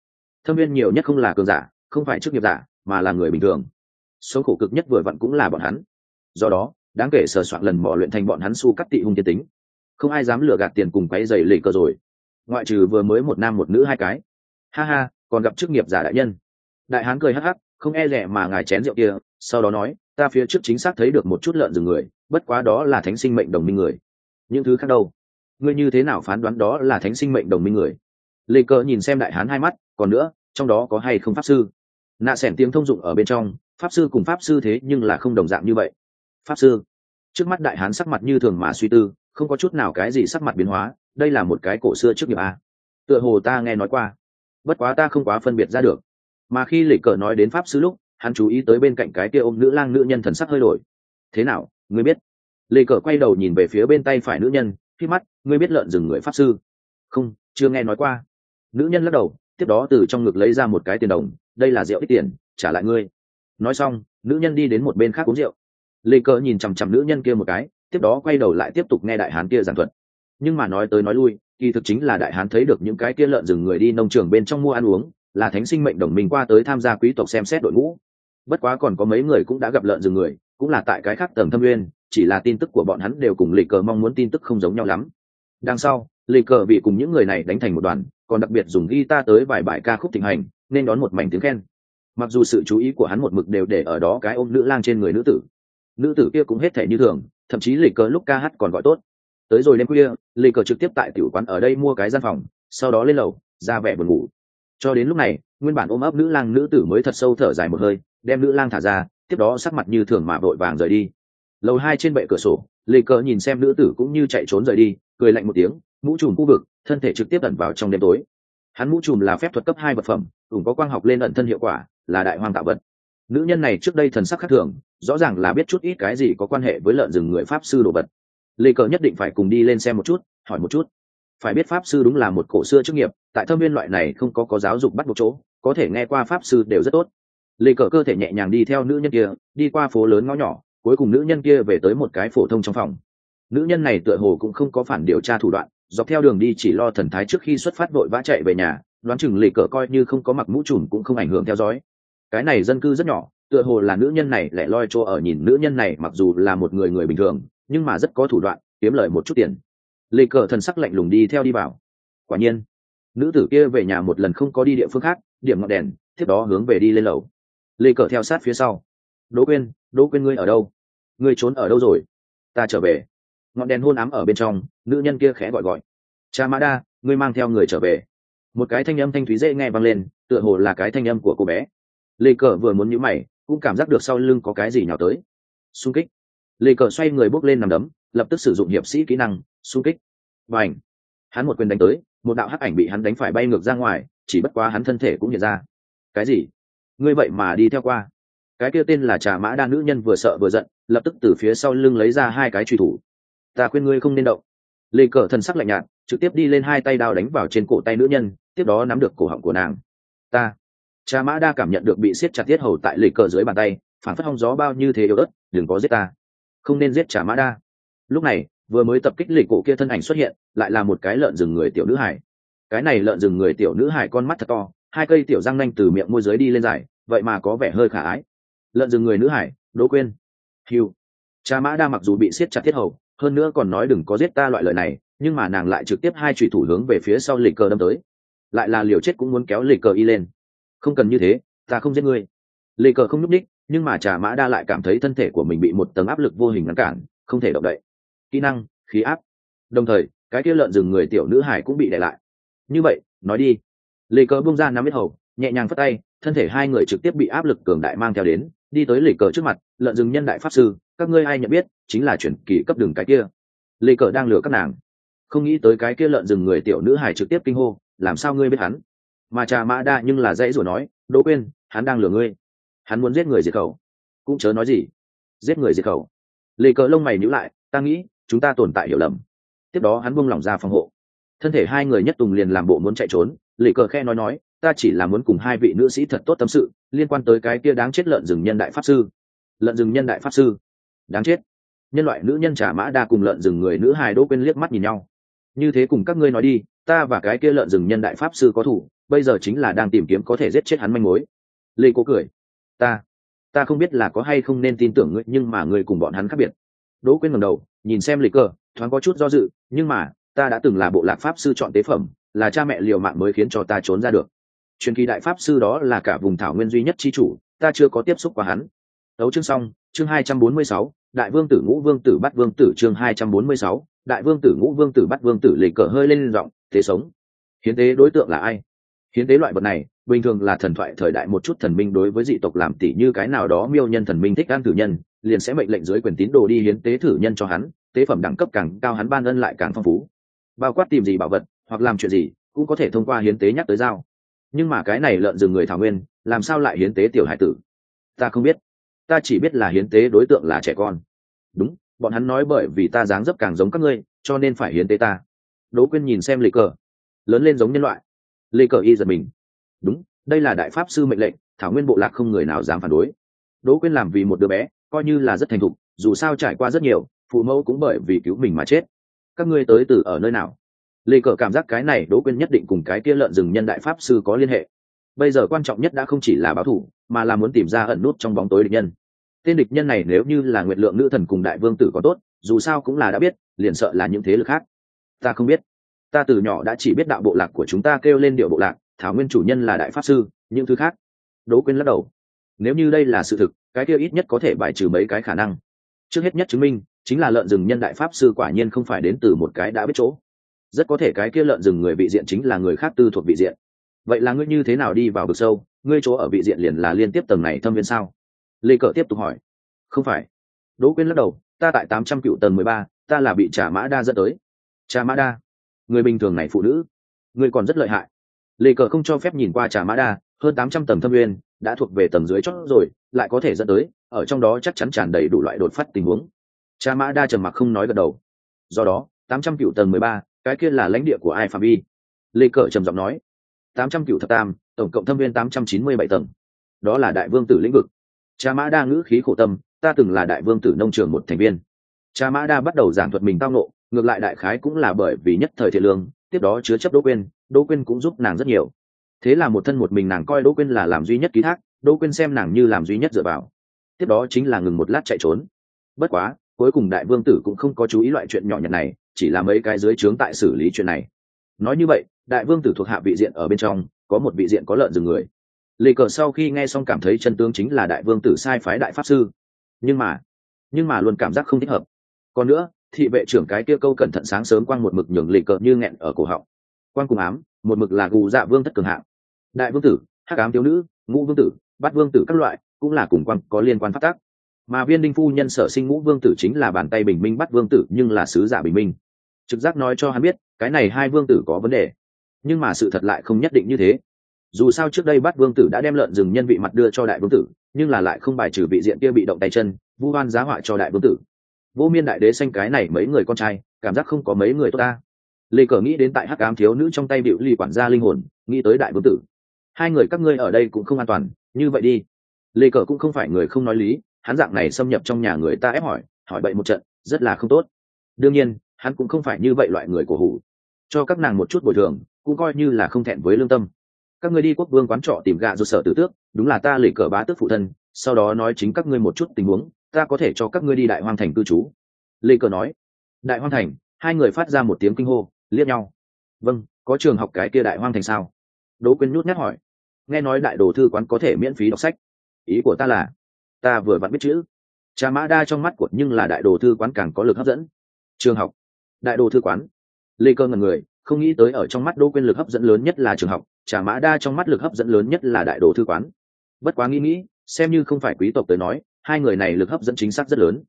Thâm viên nhiều nhất không là cường giả, không phải chức nghiệp giả, mà là người bình thường. Số khổ cực nhất vừa vặn cũng là bọn hắn. Do đó, đáng kể sờ soạn lần mò luyện thành bọn hắn su cắt tị hung tiên tính. Không ai dám lừa gạt tiền cùng cái giày lì cờ rồi. Ngoại trừ vừa mới một nam một nữ hai cái. Ha ha, còn gặp chức nghiệp giả đại nhân. Đại hán cười hắc hắc, không e rẻ mà ngài chén rượu kia, sau đó nói ta phía trước chính xác thấy được một chút lợn rừng người, bất quá đó là thánh sinh mệnh đồng minh người. Những thứ khác đâu? Ngươi như thế nào phán đoán đó là thánh sinh mệnh đồng minh người? Lê cờ nhìn xem đại hán hai mắt, còn nữa, trong đó có hay không pháp sư? Nạ s ẻ n tiếng thông dụng ở bên trong, pháp sư cùng pháp sư thế nhưng là không đồng dạng như vậy. Pháp sư? Trước mắt đại hán sắc mặt như thường mà suy tư, không có chút nào cái gì sắc mặt biến hóa, đây là một cái cổ xưa trước nghiệp a. Tựa hồ ta nghe nói qua, bất quá ta không quá phân biệt ra được. Mà khi lịch cờ nói đến pháp sư lúc hắn chú ý tới bên cạnh cái kia ôm nữ lang nữ nhân thần sắc hơi đổi. Thế nào, ngươi biết? Lê cờ quay đầu nhìn về phía bên tay phải nữ nhân, khi mắt, ngươi biết lợn rừng người pháp sư? Không, chưa nghe nói qua. Nữ nhân lắc đầu, tiếp đó từ trong ngực lấy ra một cái tiền đồng, đây là rượu ít tiền, trả lại ngươi. Nói xong, nữ nhân đi đến một bên khác uống rượu. Lê cờ nhìn chằm chằm nữ nhân kia một cái, tiếp đó quay đầu lại tiếp tục nghe đại hán kia giảng thuật. Nhưng mà nói tới nói lui, kỳ thực chính là đại hán thấy được những cái kia lợn rừng người đi nông trường bên trong mua ăn uống là thánh sinh mệnh đồng minh qua tới tham gia quý tộc xem xét đội ngũ. Bất quá còn có mấy người cũng đã gặp lợn rừng người, cũng là tại cái khác tầng thâm nguyên, chỉ là tin tức của bọn hắn đều cùng lì cờ mong muốn tin tức không giống nhau lắm. Đằng sau lì cờ bị cùng những người này đánh thành một đoàn, còn đặc biệt dùng guitar tới vài bài ca khúc thịnh hành, nên đón một mảnh tiếng khen. Mặc dù sự chú ý của hắn một mực đều để ở đó cái ôm nữ lang trên người nữ tử. Nữ tử kia cũng hết thể như thường, thậm chí lì cờ lúc ca hát còn gọi tốt. Tới rồi đêm khuya lì cờ trực tiếp tại tiểu quán ở đây mua cái gian phòng, sau đó lên lầu, ra vẻ buồn ngủ cho đến lúc này, nguyên bản ôm ấp nữ lang nữ tử mới thật sâu thở dài một hơi, đem nữ lang thả ra, tiếp đó sắc mặt như thường mà vội vàng rời đi. Lầu hai trên bệ cửa sổ, lê cờ nhìn xem nữ tử cũng như chạy trốn rời đi, cười lạnh một tiếng, mũ trùm khu vực, thân thể trực tiếp ẩn vào trong đêm tối. Hắn mũ trùm là phép thuật cấp hai vật phẩm cùng có quang học lên ẩn thân hiệu quả, là đại hoang tạo vật. Nữ nhân này trước đây thần sắc khác thường, rõ ràng là biết chút ít cái gì có quan hệ với lợn rừng người pháp sư đồ vật. Lê cờ nhất định phải cùng đi lên xem một chút, hỏi một chút. Phải biết pháp sư đúng là một cổ xưa chức nghiệp tại thâm viên loại này không có có giáo dục bắt buộc chỗ, có thể nghe qua pháp sư đều rất tốt. Lê cờ cơ thể nhẹ nhàng đi theo nữ nhân kia, đi qua phố lớn ngõ nhỏ, cuối cùng nữ nhân kia về tới một cái phổ thông trong phòng. Nữ nhân này tựa hồ cũng không có phản điều tra thủ đoạn, dọc theo đường đi chỉ lo thần thái trước khi xuất phát vội vã chạy về nhà, đoán chừng lì cờ coi như không có mặc mũ trùm cũng không ảnh hưởng theo dõi. Cái này dân cư rất nhỏ, tựa hồ là nữ nhân này lại loi chỗ ở nhìn nữ nhân này mặc dù là một người người bình thường, nhưng mà rất có thủ đoạn, kiếm lời một chút tiền. Lì cờ thần sắc lạnh lùng đi theo đi vào. Quả nhiên nữ tử kia về nhà một lần không có đi địa phương khác, điểm ngọn đèn, tiếp đó hướng về đi lên lầu. Lê cờ theo sát phía sau. Đỗ quên đỗ quên ngươi ở đâu? Ngươi trốn ở đâu rồi? Ta trở về. Ngọn đèn hôn ám ở bên trong, nữ nhân kia khẽ gọi gọi. Cha mã đa, ngươi mang theo người trở về. Một cái thanh âm thanh thúy dễ nghe vang lên, tựa hồ là cái thanh âm của cô bé. Lê cờ vừa muốn nhíu mày, cũng cảm giác được sau lưng có cái gì nhào tới. Xung kích. Lê cờ xoay người bốc lên nằm đấm, lập tức sử dụng hiệp sĩ kỹ năng, xung kích. Và ảnh hắn một quyền đánh tới một đạo hắc ảnh bị hắn đánh phải bay ngược ra ngoài, chỉ bất quá hắn thân thể cũng hiện ra. Cái gì? Ngươi vậy mà đi theo qua? Cái kia tên là trà mã đa nữ nhân vừa sợ vừa giận, lập tức từ phía sau lưng lấy ra hai cái truy thủ. Ta khuyên ngươi không nên động. Lê cờ thần sắc lạnh nhạt, trực tiếp đi lên hai tay đao đánh vào trên cổ tay nữ nhân, tiếp đó nắm được cổ họng của nàng. Ta. Cha mã đa cảm nhận được bị siết chặt tiết hầu tại lê cờ dưới bàn tay, phản phất hong gió bao như thế yếu ớt, đừng có giết ta. Không nên giết cha mã đa. Lúc này vừa mới tập kích lịch cổ kia thân ảnh xuất hiện, lại là một cái lợn rừng người tiểu nữ hải. Cái này lợn rừng người tiểu nữ hải con mắt thật to, hai cây tiểu răng nanh từ miệng môi giới đi lên dài, vậy mà có vẻ hơi khả ái. Lợn rừng người nữ hải, đỗ quên hiu cha mã đa mặc dù bị siết chặt thiết hầu, hơn nữa còn nói đừng có giết ta loại lời này, nhưng mà nàng lại trực tiếp hai trùy thủ hướng về phía sau lịch cờ đâm tới. Lại là liều chết cũng muốn kéo lịch cờ y lên. Không cần như thế, ta không giết ngươi. Lịch cờ không nhúc ních nhưng mà trà mã đa lại cảm thấy thân thể của mình bị một tầng áp lực vô hình ngăn cản, không thể động đậy kỹ năng, khí áp. Đồng thời, cái kia lợn rừng người tiểu nữ hải cũng bị đè lại. Như vậy, nói đi. Lê cờ bung ra nắm biết hầu, nhẹ nhàng phất tay, thân thể hai người trực tiếp bị áp lực cường đại mang theo đến, đi tới lê cờ trước mặt, lợn rừng nhân đại pháp sư, các ngươi ai nhận biết, chính là chuyển kỳ cấp đường cái kia. Lê cờ đang lừa các nàng. Không nghĩ tới cái kia lợn rừng người tiểu nữ hải trực tiếp kinh hô, làm sao ngươi biết hắn? Mà trà mã đa nhưng là dãy rồi nói, đỗ quên hắn đang lừa ngươi. Hắn muốn giết người diệt khẩu. Cũng chớ nói gì. Giết người diệt khẩu. Lê cờ lông mày nhữ lại, ta nghĩ chúng ta tồn tại hiểu lầm. Tiếp đó hắn buông lỏng ra phòng hộ. Thân thể hai người nhất tùng liền làm bộ muốn chạy trốn lì cờ khe nói nói, ta chỉ là muốn cùng hai vị nữ sĩ thật tốt tâm sự, liên quan tới cái kia đáng chết lợn rừng nhân đại pháp sư. Lợn rừng nhân đại pháp sư? Đáng chết. Nhân loại nữ nhân trả mã đa cùng lợn rừng người nữ hài đỗ quên liếc mắt nhìn nhau. Như thế cùng các ngươi nói đi, ta và cái kia lợn rừng nhân đại pháp sư có thủ, bây giờ chính là đang tìm kiếm có thể giết chết hắn manh mối. Lê cố cười. Ta ta không biết là có hay không nên tin tưởng ngươi, nhưng mà ngươi cùng bọn hắn khác biệt. Đỗ quên ngầm đầu nhìn xem lịch cờ, thoáng có chút do dự, nhưng mà, ta đã từng là bộ lạc pháp sư chọn tế phẩm, là cha mẹ liều mạng mới khiến cho ta trốn ra được. Truyền kỳ đại pháp sư đó là cả vùng thảo nguyên duy nhất chi chủ, ta chưa có tiếp xúc qua hắn. Đấu chương xong, chương hai trăm bốn mươi sáu, đại vương tử ngũ vương tử bắt vương tử chương hai trăm bốn mươi sáu, đại vương tử ngũ vương tử bắt vương tử lịch cờ hơi lên giọng, thế sống. Hiến tế đối tượng là ai? Hiến tế loại vật này, bình thường là thần thoại thời đại một chút thần minh đối với dị tộc làm tỷ như cái nào đó miêu nhân thần minh thích ăn tử nhân liền sẽ mệnh lệnh dưới quyền tín đồ đi hiến tế thử nhân cho hắn, tế phẩm đẳng cấp càng cao hắn ban ân lại càng phong phú. Bao quát tìm gì bảo vật, hoặc làm chuyện gì, cũng có thể thông qua hiến tế nhắc tới dao nhưng mà cái này lợn rừng người thảo nguyên, làm sao lại hiến tế tiểu hải tử? Ta không biết. Ta chỉ biết là hiến tế đối tượng là trẻ con. Đúng, bọn hắn nói bởi vì ta dáng dấp càng giống các ngươi, cho nên phải hiến tế ta. Đỗ quyên nhìn xem lê cờ. Lớn lên giống nhân loại. Lê cờ y giật mình. Đúng, đây là đại pháp sư mệnh lệnh, thảo nguyên bộ lạc không người nào dám phản đối. Đỗ quyên làm vì một đứa bé coi như là rất thành thục, dù sao trải qua rất nhiều, phụ mẫu cũng bởi vì cứu mình mà chết. Các ngươi tới từ ở nơi nào? Lê cờ cảm giác cái này đỗ quyên nhất định cùng cái kia lợn rừng nhân đại pháp sư có liên hệ. Bây giờ quan trọng nhất đã không chỉ là báo thủ, mà là muốn tìm ra ẩn nút trong bóng tối địch nhân. Tên địch nhân này nếu như là nguyện lượng nữ thần cùng đại vương tử có tốt, dù sao cũng là đã biết, liền sợ là những thế lực khác. Ta không biết. Ta từ nhỏ đã chỉ biết đạo bộ lạc của chúng ta kêu lên điệu bộ lạc, thảo nguyên chủ nhân là đại pháp sư, những thứ khác. Đỗ quyên lắc đầu nếu như đây là sự thực, cái kia ít nhất có thể bài trừ mấy cái khả năng. Trước hết nhất chứng minh, chính là lợn rừng nhân đại pháp sư quả nhiên không phải đến từ một cái đã biết chỗ. Rất có thể cái kia lợn rừng người vị diện chính là người khác tư thuộc vị diện. Vậy là ngươi như thế nào đi vào vực sâu? Ngươi chỗ ở vị diện liền là liên tiếp tầng này thâm viên sao? Lê cờ tiếp tục hỏi. Không phải. Đỗ quyên lắc đầu. Ta tại tám trăm cựu tầng mười ba, ta là bị trà mã đa dẫn tới. Trà mã đa. Người bình thường này phụ nữ. Người còn rất lợi hại. Lê cờ không cho phép nhìn qua trà mã đa, hơn tám trăm tầng thâm viên đã thuộc về tầng dưới chót rồi, lại có thể dẫn tới, ở trong đó chắc chắn tràn đầy đủ loại đột phát tình huống. Cha mã đa trầm mặc không nói gật đầu. Do đó, tám trăm cựu tầng mười ba, cái kia là lãnh địa của ai phạm vi lê cờ trầm giọng nói, tám trăm cựu thập tam, tổng cộng thâm viên tám trăm chín mươi bảy tầng. Đó là đại vương tử lĩnh vực. Cha mã đa ngữ khí khổ tâm, ta từng là đại vương tử nông trường một thành viên. Cha mã đa bắt đầu giảng thuật mình tao nộ ngược lại đại khái cũng là bởi vì nhất thời thiện lương, tiếp đó chứa chấp đỗ quyên đỗ quyên cũng giúp nàng rất nhiều thế là một thân một mình nàng coi đỗ quyên là làm duy nhất ký thác, đỗ quyên xem nàng như làm duy nhất dựa vào. Tiếp đó chính là ngừng một lát chạy trốn. Bất quá, cuối cùng đại vương tử cũng không có chú ý loại chuyện nhỏ nhặt này, chỉ là mấy cái dưới trướng tại xử lý chuyện này. Nói như vậy, đại vương tử thuộc hạ vị diện ở bên trong, có một vị diện có lợn rừng người. Lì cờ sau khi nghe xong cảm thấy chân tướng chính là đại vương tử sai phái đại pháp sư. Nhưng mà nhưng mà luôn cảm giác không thích hợp. Còn nữa, thị vệ trưởng cái kia câu cẩn thận sáng sớm quang một mực nhường lì cờ như nghẹn ở cổ họng. Quang cùng ám, một mực là gù dạ vương thất cường hạng đại vương tử, hắc ám thiếu nữ, ngũ vương tử, bát vương tử các loại cũng là cùng quan, có liên quan phát tác. Mà viên đinh phu nhân sở sinh ngũ vương tử chính là bàn tay bình minh bắt vương tử, nhưng là sứ giả bình minh. Trực giác nói cho hắn biết, cái này hai vương tử có vấn đề. Nhưng mà sự thật lại không nhất định như thế. Dù sao trước đây bắt vương tử đã đem lợn rừng nhân vị mặt đưa cho đại vương tử, nhưng là lại không bài trừ vị diện kia bị động tay chân, vu oan giá họa cho đại vương tử. Vô miên đại đế xanh cái này mấy người con trai, cảm giác không có mấy người tốt ta. Lê cờ nghĩ đến tại hắc ám thiếu nữ trong tay bịu ly quản gia linh hồn, nghĩ tới đại vương tử hai người các ngươi ở đây cũng không an toàn, như vậy đi. Lê cờ cũng không phải người không nói lý, hắn dạng này xâm nhập trong nhà người ta ép hỏi hỏi bậy một trận, rất là không tốt. Đương nhiên, hắn cũng không phải như vậy loại người của hủ. Cho các nàng một chút bồi thường, cũng coi như là không thẹn với lương tâm. Các ngươi đi quốc vương quán trọ tìm gạ rồi sở tử tước, đúng là ta lì cờ bá tước phụ thân, sau đó nói chính các ngươi một chút tình huống, ta có thể cho các ngươi đi đại hoang thành cư trú. Lê cờ nói, đại hoang thành, hai người phát ra một tiếng kinh hô, liếc nhau. Vâng có trường học cái kia đại hoang thành sao? Đỗ quyên nhút nhát hỏi. Nghe nói đại đồ thư quán có thể miễn phí đọc sách. Ý của ta là, ta vừa vặn biết chữ. Cha mã đa trong mắt của nhưng là đại đồ thư quán càng có lực hấp dẫn. Trường học. Đại đồ thư quán. Lê cơ ngần người, không nghĩ tới ở trong mắt đỗ quyên lực hấp dẫn lớn nhất là trường học. Trà mã đa trong mắt lực hấp dẫn lớn nhất là đại đồ thư quán. Bất quá nghĩ nghĩ, xem như không phải quý tộc tới nói, hai người này lực hấp dẫn chính xác rất lớn.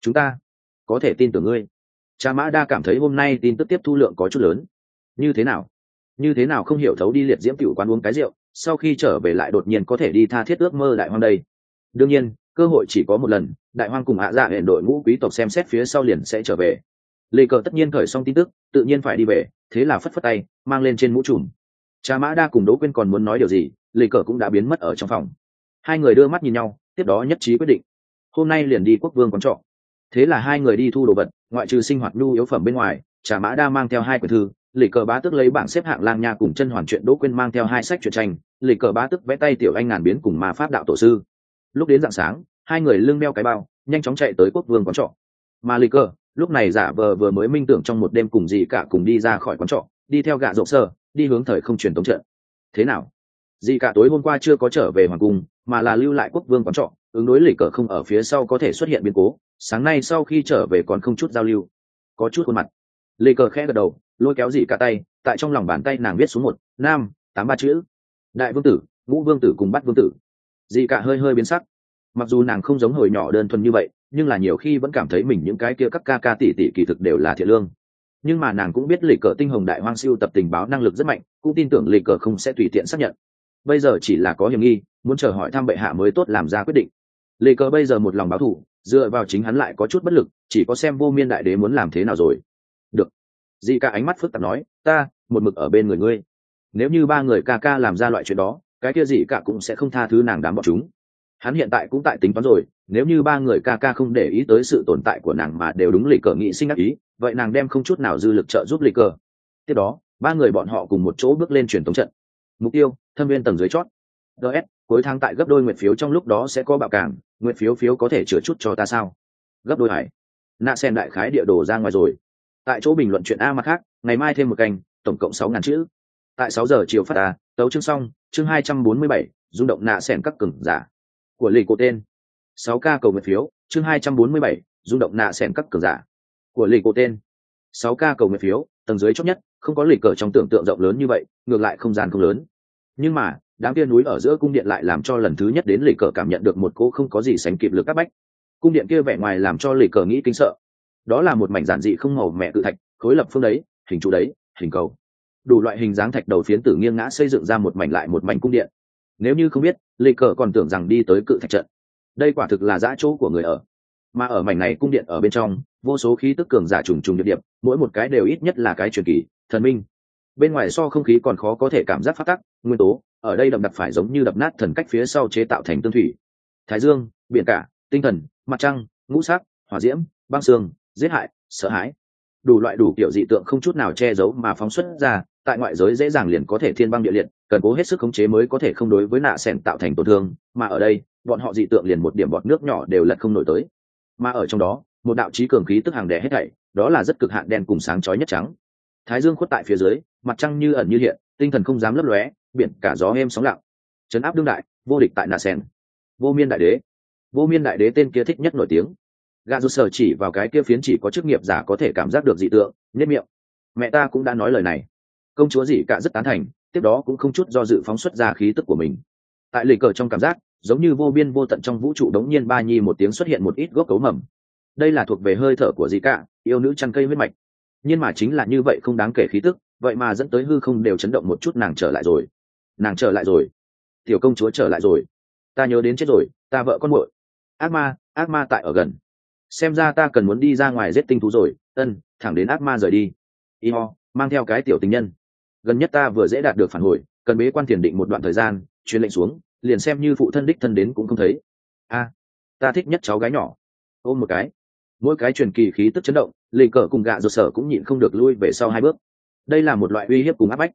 Chúng ta có thể tin tưởng ngươi. Trà mã đa cảm thấy hôm nay tin tức tiếp thu lượng có chút lớn. Như thế nào? Như thế nào không hiểu thấu đi liệt diễm tiểu quán uống cái rượu, sau khi trở về lại đột nhiên có thể đi tha thiết ước mơ đại hoang đây. Đương nhiên, cơ hội chỉ có một lần, đại hoang cùng hạ dạ hệ đội ngũ quý tộc xem xét phía sau liền sẽ trở về. Lê cờ tất nhiên khởi xong tin tức, tự nhiên phải đi về, thế là phất phất tay, mang lên trên mũ trùm. Cha mã đa cùng đỗ quyên còn muốn nói điều gì, lê cờ cũng đã biến mất ở trong phòng. Hai người đưa mắt nhìn nhau, tiếp đó nhất trí quyết định. Hôm nay liền đi quốc vương quán trọ. Thế là hai người đi thu đồ vật, ngoại trừ sinh hoạt nhu yếu phẩm bên ngoài trà mã đa mang theo hai quyển thư lì cờ bá tức lấy bảng xếp hạng lang nha cùng chân hoàn chuyện đỗ quyên mang theo hai sách truyện tranh, lì cờ bá tức vẽ tay tiểu anh ngàn biến cùng ma pháp đạo tổ sư. Lúc đến dạng sáng, hai người lưng đeo cái bao, nhanh chóng chạy tới quốc vương quán trọ. Mà lì cờ, lúc này giả vờ vừa mới minh tưởng trong một đêm cùng gì cả cùng đi ra khỏi quán trọ, đi theo gạ rộng sơ, đi hướng thời không truyền tống trận. Thế nào? Dì cả tối hôm qua chưa có trở về hoàng cung, mà là lưu lại quốc vương quán trọ, ứng đối lì cờ không ở phía sau có thể xuất hiện biến cố, sáng nay sau khi trở về còn không chút giao lưu. Có chút khuôn mặt. Lì cờ khẽ gật đầu lôi kéo dì cả tay tại trong lòng bàn tay nàng viết xuống một nam tám ba chữ. Đại vương tử ngũ vương tử cùng bắt vương tử. Dì cả hơi hơi biến sắc. Mặc dù nàng không giống hồi nhỏ đơn thuần như vậy nhưng là nhiều khi vẫn cảm thấy mình những cái kia các ca ca tỷ tỷ kỳ thực đều là thiện lương. Nhưng mà nàng cũng biết lịch cờ tinh hồng đại hoang siêu tập tình báo năng lực rất mạnh cũng tin tưởng lịch cờ không sẽ tùy tiện xác nhận. Bây giờ chỉ là có hiểm nghi muốn chờ hỏi thăm bệ hạ mới tốt làm ra quyết định. Lịch cờ bây giờ một lòng báo thù, dựa vào chính hắn lại có chút bất lực chỉ có xem vô miên đại đế muốn làm thế nào rồi di ca ánh mắt phức tạp nói, ta, một mực ở bên người ngươi. Nếu như ba người ca ca làm ra loại chuyện đó, cái kia gì cả cũng sẽ không tha thứ nàng đám bọn chúng. Hắn hiện tại cũng tại tính toán rồi, nếu như ba người ca ca không để ý tới sự tồn tại của nàng mà đều đúng lịch cờ nghị sinh ác ý, vậy nàng đem không chút nào dư lực trợ giúp lịch cờ. Tiếp đó, ba người bọn họ cùng một chỗ bước lên truyền thống trận. Mục tiêu, thâm viên tầng dưới chót. Gs cuối tháng tại gấp đôi nguyện phiếu trong lúc đó sẽ có bạo cảng nguyện phiếu phiếu có thể chữa chút cho ta sao? Gấp đôi hải. Nạ sen đại khái địa đồ ra ngoài rồi tại chỗ bình luận chuyện a mặt khác, ngày mai thêm một canh tổng cộng sáu ngàn chữ. Tại sáu giờ chiều phát a, tấu chương xong, chương hai trăm bốn mươi bảy, rung động nạ sẻn các cừng giả. Của lì cổ tên. Sáu k cầu nguyện phiếu, chương hai trăm bốn mươi bảy, rung động nạ sẻn các cường giả. Của lì cổ tên. Sáu k cầu nguyện phiếu, tầng dưới chót nhất, không có lì cờ trong tưởng tượng rộng lớn như vậy, ngược lại không gian không lớn. Nhưng mà, đám kia núi ở giữa cung điện lại làm cho lần thứ nhất đến lì cờ cảm nhận được một cô không có gì sánh kịp lực các bách. Cung điện kia vẻ ngoài làm cho lì cờ nghĩ kinh sợ đó là một mảnh giản dị không màu mẹ tự thạch, khối lập phương đấy, hình trụ đấy, hình cầu. Đủ loại hình dáng thạch đầu phiến tử nghiêng ngã xây dựng ra một mảnh lại một mảnh cung điện. Nếu như không biết, lê cờ còn tưởng rằng đi tới cự thạch trận. Đây quả thực là giã chỗ của người ở. Mà ở mảnh này cung điện ở bên trong, vô số khí tức cường giả trùng trùng điệp điệp, mỗi một cái đều ít nhất là cái truyền kỳ, thần minh. Bên ngoài so không khí còn khó có thể cảm giác phát tắc, nguyên tố, ở đây đậm đặc phải giống như đập nát thần cách phía sau chế tạo thành tương thủy. Thái dương, biển cả, tinh thần, mặt trăng, ngũ sắc, hỏa diễm, băng xương giết hại, sợ hãi. Đủ loại đủ kiểu dị tượng không chút nào che giấu mà phóng xuất ra, tại ngoại giới dễ dàng liền có thể thiên băng địa liệt, cần cố hết sức khống chế mới có thể không đối với nạ sẻn tạo thành tổn thương, mà ở đây, bọn họ dị tượng liền một điểm bọt nước nhỏ đều lật không nổi tới. Mà ở trong đó, một đạo trí cường khí tức hàng đẻ hết thảy, đó là rất cực hạn đen cùng sáng chói nhất trắng. Thái dương khuất tại phía dưới, mặt trăng như ẩn như hiện, tinh thần không dám lấp lóe, biển cả gió êm sóng lặng. Chấn áp đương đại, vô địch tại nà sen vô miên đại đế. Vô miên đại đế tên kia thích nhất nổi tiếng gà rụt sở chỉ vào cái kia phiến chỉ có chức nghiệp giả có thể cảm giác được dị tượng nhất miệng. Mẹ ta cũng đã nói lời này. Công chúa dị cả rất tán thành, tiếp đó cũng không chút do dự phóng xuất ra khí tức của mình. Tại lì cờ trong cảm giác, giống như vô biên vô tận trong vũ trụ đống nhiên ba nhi một tiếng xuất hiện một ít gốc cấu mầm. Đây là thuộc về hơi thở của dị cả, yêu nữ chăn cây huyết mạch. Nhưng mà chính là như vậy không đáng kể khí tức, vậy mà dẫn tới hư không đều chấn động một chút nàng trở lại rồi. Nàng trở lại rồi. Tiểu công chúa trở lại rồi. Ta nhớ đến chết rồi, ta vợ con muội. Ác ma ác ma tại ở gần xem ra ta cần muốn đi ra ngoài giết tinh thú rồi. Ân, thẳng đến ác ma rời đi. Y ho mang theo cái tiểu tình nhân. Gần nhất ta vừa dễ đạt được phản hồi, cần bế quan thiền định một đoạn thời gian, truyền lệnh xuống, liền xem như phụ thân đích thân đến cũng không thấy. A, ta thích nhất cháu gái nhỏ. Ôm một cái. Mỗi cái truyền kỳ khí tức chấn động, lì cờ cùng gạ ruột sở cũng nhịn không được lui về sau hai bước. Đây là một loại uy hiếp cùng áp bách.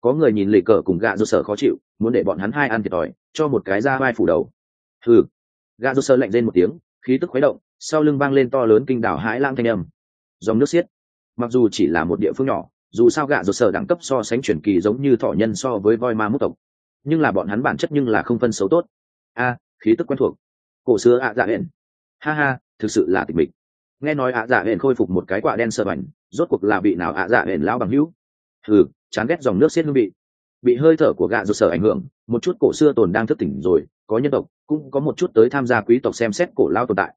Có người nhìn lì cờ cùng gạ ruột sở khó chịu, muốn để bọn hắn hai ăn thiệt thòi, cho một cái ra vai phủ đầu. Hừ. Gạ ruột sở lạnh lên một tiếng, khí tức khuấy động sau lưng vang lên to lớn kinh đảo hãi lang thanh âm. Dòng nước xiết. Mặc dù chỉ là một địa phương nhỏ, dù sao gạ rột sở đẳng cấp so sánh chuyển kỳ giống như thọ nhân so với voi ma mút tộc. Nhưng là bọn hắn bản chất nhưng là không phân xấu tốt. A, khí tức quen thuộc. Cổ xưa ạ dạ hển ha ha, thực sự là tịch mịch. Nghe nói ạ dạ hển khôi phục một cái quả đen sờ bảnh, rốt cuộc là bị nào ạ dạ hển lão bằng hữu? Ừ chán ghét dòng nước xiết hương vị. Bị hơi thở của gạ rột sở ảnh hưởng, một chút cổ xưa tồn đang thức tỉnh rồi, có nhân tộc, cũng có một chút tới tham gia quý tộc xem xét cổ lao tồn tại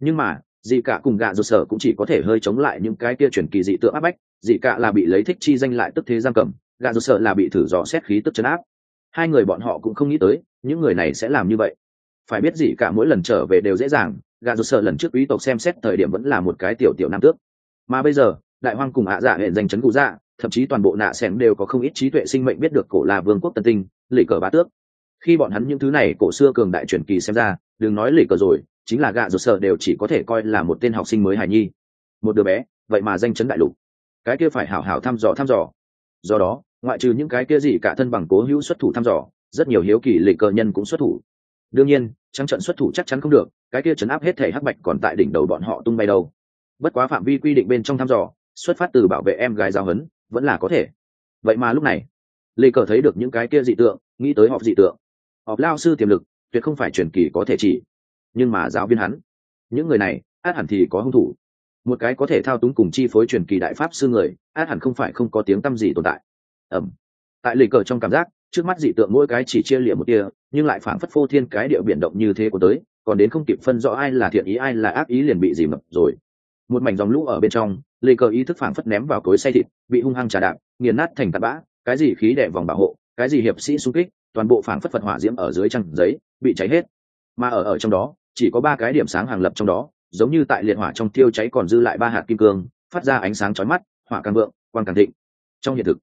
nhưng mà dị cả cùng gạ rột sở cũng chỉ có thể hơi chống lại những cái kia chuyển kỳ dị tượng áp bách. Dị cả là bị lấy thích chi danh lại tức thế giam cầm, gạ rột sở là bị thử dò xét khí tức chấn áp. Hai người bọn họ cũng không nghĩ tới, những người này sẽ làm như vậy. Phải biết dị cả mỗi lần trở về đều dễ dàng, gạ rột sở lần trước quý tộc xem xét thời điểm vẫn là một cái tiểu tiểu nam tước. Mà bây giờ, đại hoang cùng ạ dạ hệ danh chấn cụ dạ thậm chí toàn bộ nạ sẻn đều có không ít trí tuệ sinh mệnh biết được cổ là vương quốc tân tinh, lì cờ bá tước. Khi bọn hắn những thứ này cổ xưa cường đại truyền kỳ xem ra, đừng nói lì cờ rồi chính là gạ rụt sợ đều chỉ có thể coi là một tên học sinh mới hài nhi. Một đứa bé, vậy mà danh chấn đại lục. Cái kia phải hảo hảo thăm dò thăm dò. Do đó, ngoại trừ những cái kia gì cả thân bằng cố hữu xuất thủ thăm dò, rất nhiều hiếu kỳ lịch cờ nhân cũng xuất thủ. Đương nhiên, trắng trận xuất thủ chắc chắn không được, cái kia chấn áp hết thể hắc bạch còn tại đỉnh đầu bọn họ tung bay đâu. Bất quá phạm vi quy định bên trong thăm dò, xuất phát từ bảo vệ em gái giao hấn vẫn là có thể. Vậy mà lúc này lê cờ thấy được những cái kia dị tượng, nghĩ tới họp dị tượng. Họp lao sư tiềm lực, tuyệt không phải truyền kỳ có thể chỉ nhưng mà giáo viên hắn, những người này, át hẳn thì có hung thủ. Một cái có thể thao túng cùng chi phối truyền kỳ đại pháp sư người, át hẳn không phải không có tiếng tăm gì tồn tại. Ẩm. Tại lì cờ trong cảm giác, trước mắt dị tượng mỗi cái chỉ chia liệm một tia, nhưng lại phảng phất phô thiên cái điệu biển động như thế của tới, còn đến không kịp phân rõ ai là thiện ý ai là ác ý liền bị dìm ngập rồi. Một mảnh dòng lũ ở bên trong lì cờ ý thức phảng phất ném vào cối say thịt, bị hung hăng trà đạp, nghiền nát thành tạt bã, cái gì khí đẻ vòng bảo hộ, cái gì hiệp sĩ xung kích, toàn bộ phảng phất phật hỏa diễm ở dưới trăng giấy, bị cháy hết. Mà ở ở trong đó chỉ có ba cái điểm sáng hàng lập trong đó, giống như tại liệt hỏa trong tiêu cháy còn dư lại ba hạt kim cương, phát ra ánh sáng chói mắt, hỏa càng vượng, quang càng thịnh. Trong hiện thực,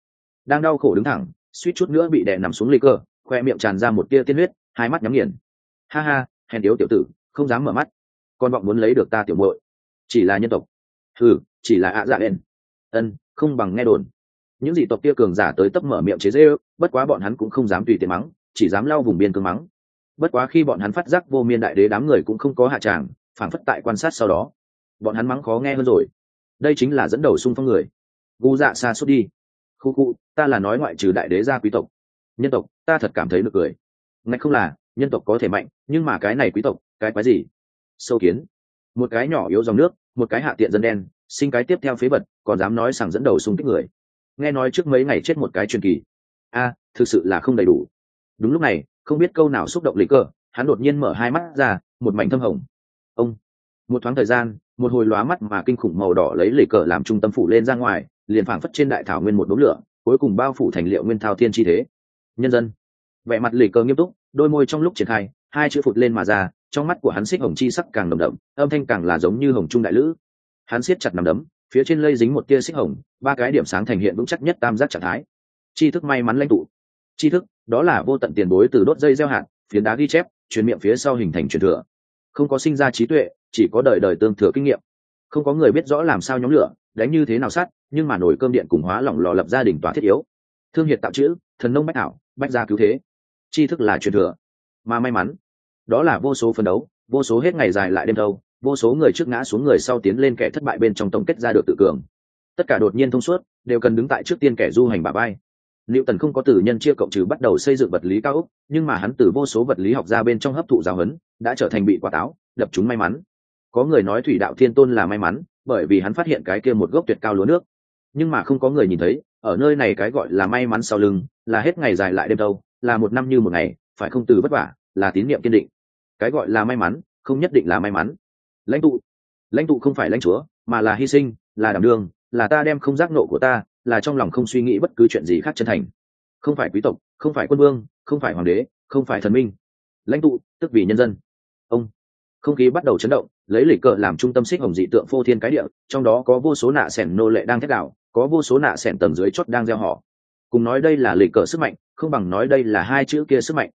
đang đau khổ đứng thẳng, suýt chút nữa bị đè nằm xuống lê cơ, khoe miệng tràn ra một tia tiên huyết, hai mắt nhắm nghiền. Ha ha, hèn yếu tiểu tử, không dám mở mắt. Con vọng muốn lấy được ta tiểu muội. Chỉ là nhân tộc. Ừ chỉ là ạ dạ đen. Ân, không bằng nghe đồn. Những dị tộc kia cường giả tới tấp mở miệng chế dê bất quá bọn hắn cũng không dám tùy tiện mắng, chỉ dám lau vùng biên cương mắng bất quá khi bọn hắn phát giác vô miên đại đế đám người cũng không có hạ tràng phản phất tại quan sát sau đó, bọn hắn mắng khó nghe hơn rồi. Đây chính là dẫn đầu xung phong người. Gu dạ xa suốt đi. Khu khu, ta là nói ngoại trừ đại đế gia quý tộc. Nhân tộc, ta thật cảm thấy được cười. Ngạch không là, nhân tộc có thể mạnh, nhưng mà cái này quý tộc, cái quái gì? Sâu kiến. Một cái nhỏ yếu dòng nước, một cái hạ tiện dân đen, sinh cái tiếp theo phế vật, còn dám nói rằng dẫn đầu xung kích người. Nghe nói trước mấy ngày chết một cái truyền kỳ. A, thực sự là không đầy đủ. Đúng lúc này không biết câu nào xúc động lý cơ, hắn đột nhiên mở hai mắt ra, một mảnh thâm hồng. Ông, một thoáng thời gian, một hồi lóa mắt mà kinh khủng màu đỏ lấy lì cờ làm trung tâm phủ lên ra ngoài, liền phảng phất trên đại thảo nguyên một đốm lửa, cuối cùng bao phủ thành liệu nguyên thao thiên chi thế. Nhân dân, vẻ mặt lì cờ nghiêm túc, đôi môi trong lúc triển khai, hai chữ phụt lên mà ra, trong mắt của hắn xích hồng chi sắc càng đồng đậm, âm thanh càng là giống như hồng trung đại lữ. Hắn siết chặt nằm đấm, phía trên lây dính một tia xích hồng, ba cái điểm sáng thành hiện vững chắc nhất tam giác trạng thái. Chi thức may mắn lãnh tụ tri thức, đó là vô tận tiền bối từ đốt dây gieo hạt, phiến đá ghi chép, truyền miệng phía sau hình thành truyền thừa. Không có sinh ra trí tuệ, chỉ có đời đời tương thừa kinh nghiệm. Không có người biết rõ làm sao nhóm lửa, đánh như thế nào sát, nhưng mà nồi cơm điện cùng hóa lỏng lò lập gia đình tòa thiết yếu. Thương hiệt tạo chữ, thần nông bách ảo, bách gia cứu thế. Tri thức là truyền thừa. Mà may mắn, đó là vô số phấn đấu, vô số hết ngày dài lại đêm thâu, vô số người trước ngã xuống người sau tiến lên kẻ thất bại bên trong tổng kết ra được tự cường. Tất cả đột nhiên thông suốt, đều cần đứng tại trước tiên kẻ du hành bà bay liệu tần không có từ nhân chia cộng trừ bắt đầu xây dựng vật lý cao ốc, nhưng mà hắn từ vô số vật lý học ra bên trong hấp thụ giáo huấn, đã trở thành bị quả táo, đập chúng may mắn. Có người nói thủy đạo thiên tôn là may mắn, bởi vì hắn phát hiện cái kia một gốc tuyệt cao lúa nước. Nhưng mà không có người nhìn thấy, ở nơi này cái gọi là may mắn sau lưng, là hết ngày dài lại đêm đâu, là một năm như một ngày, phải không từ vất vả, là tín niệm kiên định. Cái gọi là may mắn, không nhất định là may mắn. Lãnh tụ. Lãnh tụ không phải lãnh chúa, mà là hy sinh, là đảm đương là ta đem không giác nộ của ta là trong lòng không suy nghĩ bất cứ chuyện gì khác chân thành. Không phải quý tộc không phải quân vương không phải hoàng đế không phải thần minh. Lãnh tụ tức vì nhân dân. Ông. Không khí bắt đầu chấn động lấy lịch cờ làm trung tâm xích hồng dị tượng phô thiên cái địa trong đó có vô số nạ sẻn nô lệ đang thét đảo, có vô số nạ sẻn tầng dưới chốt đang gieo họ. Cùng nói đây là lịch cờ sức mạnh không bằng nói đây là hai chữ kia sức mạnh.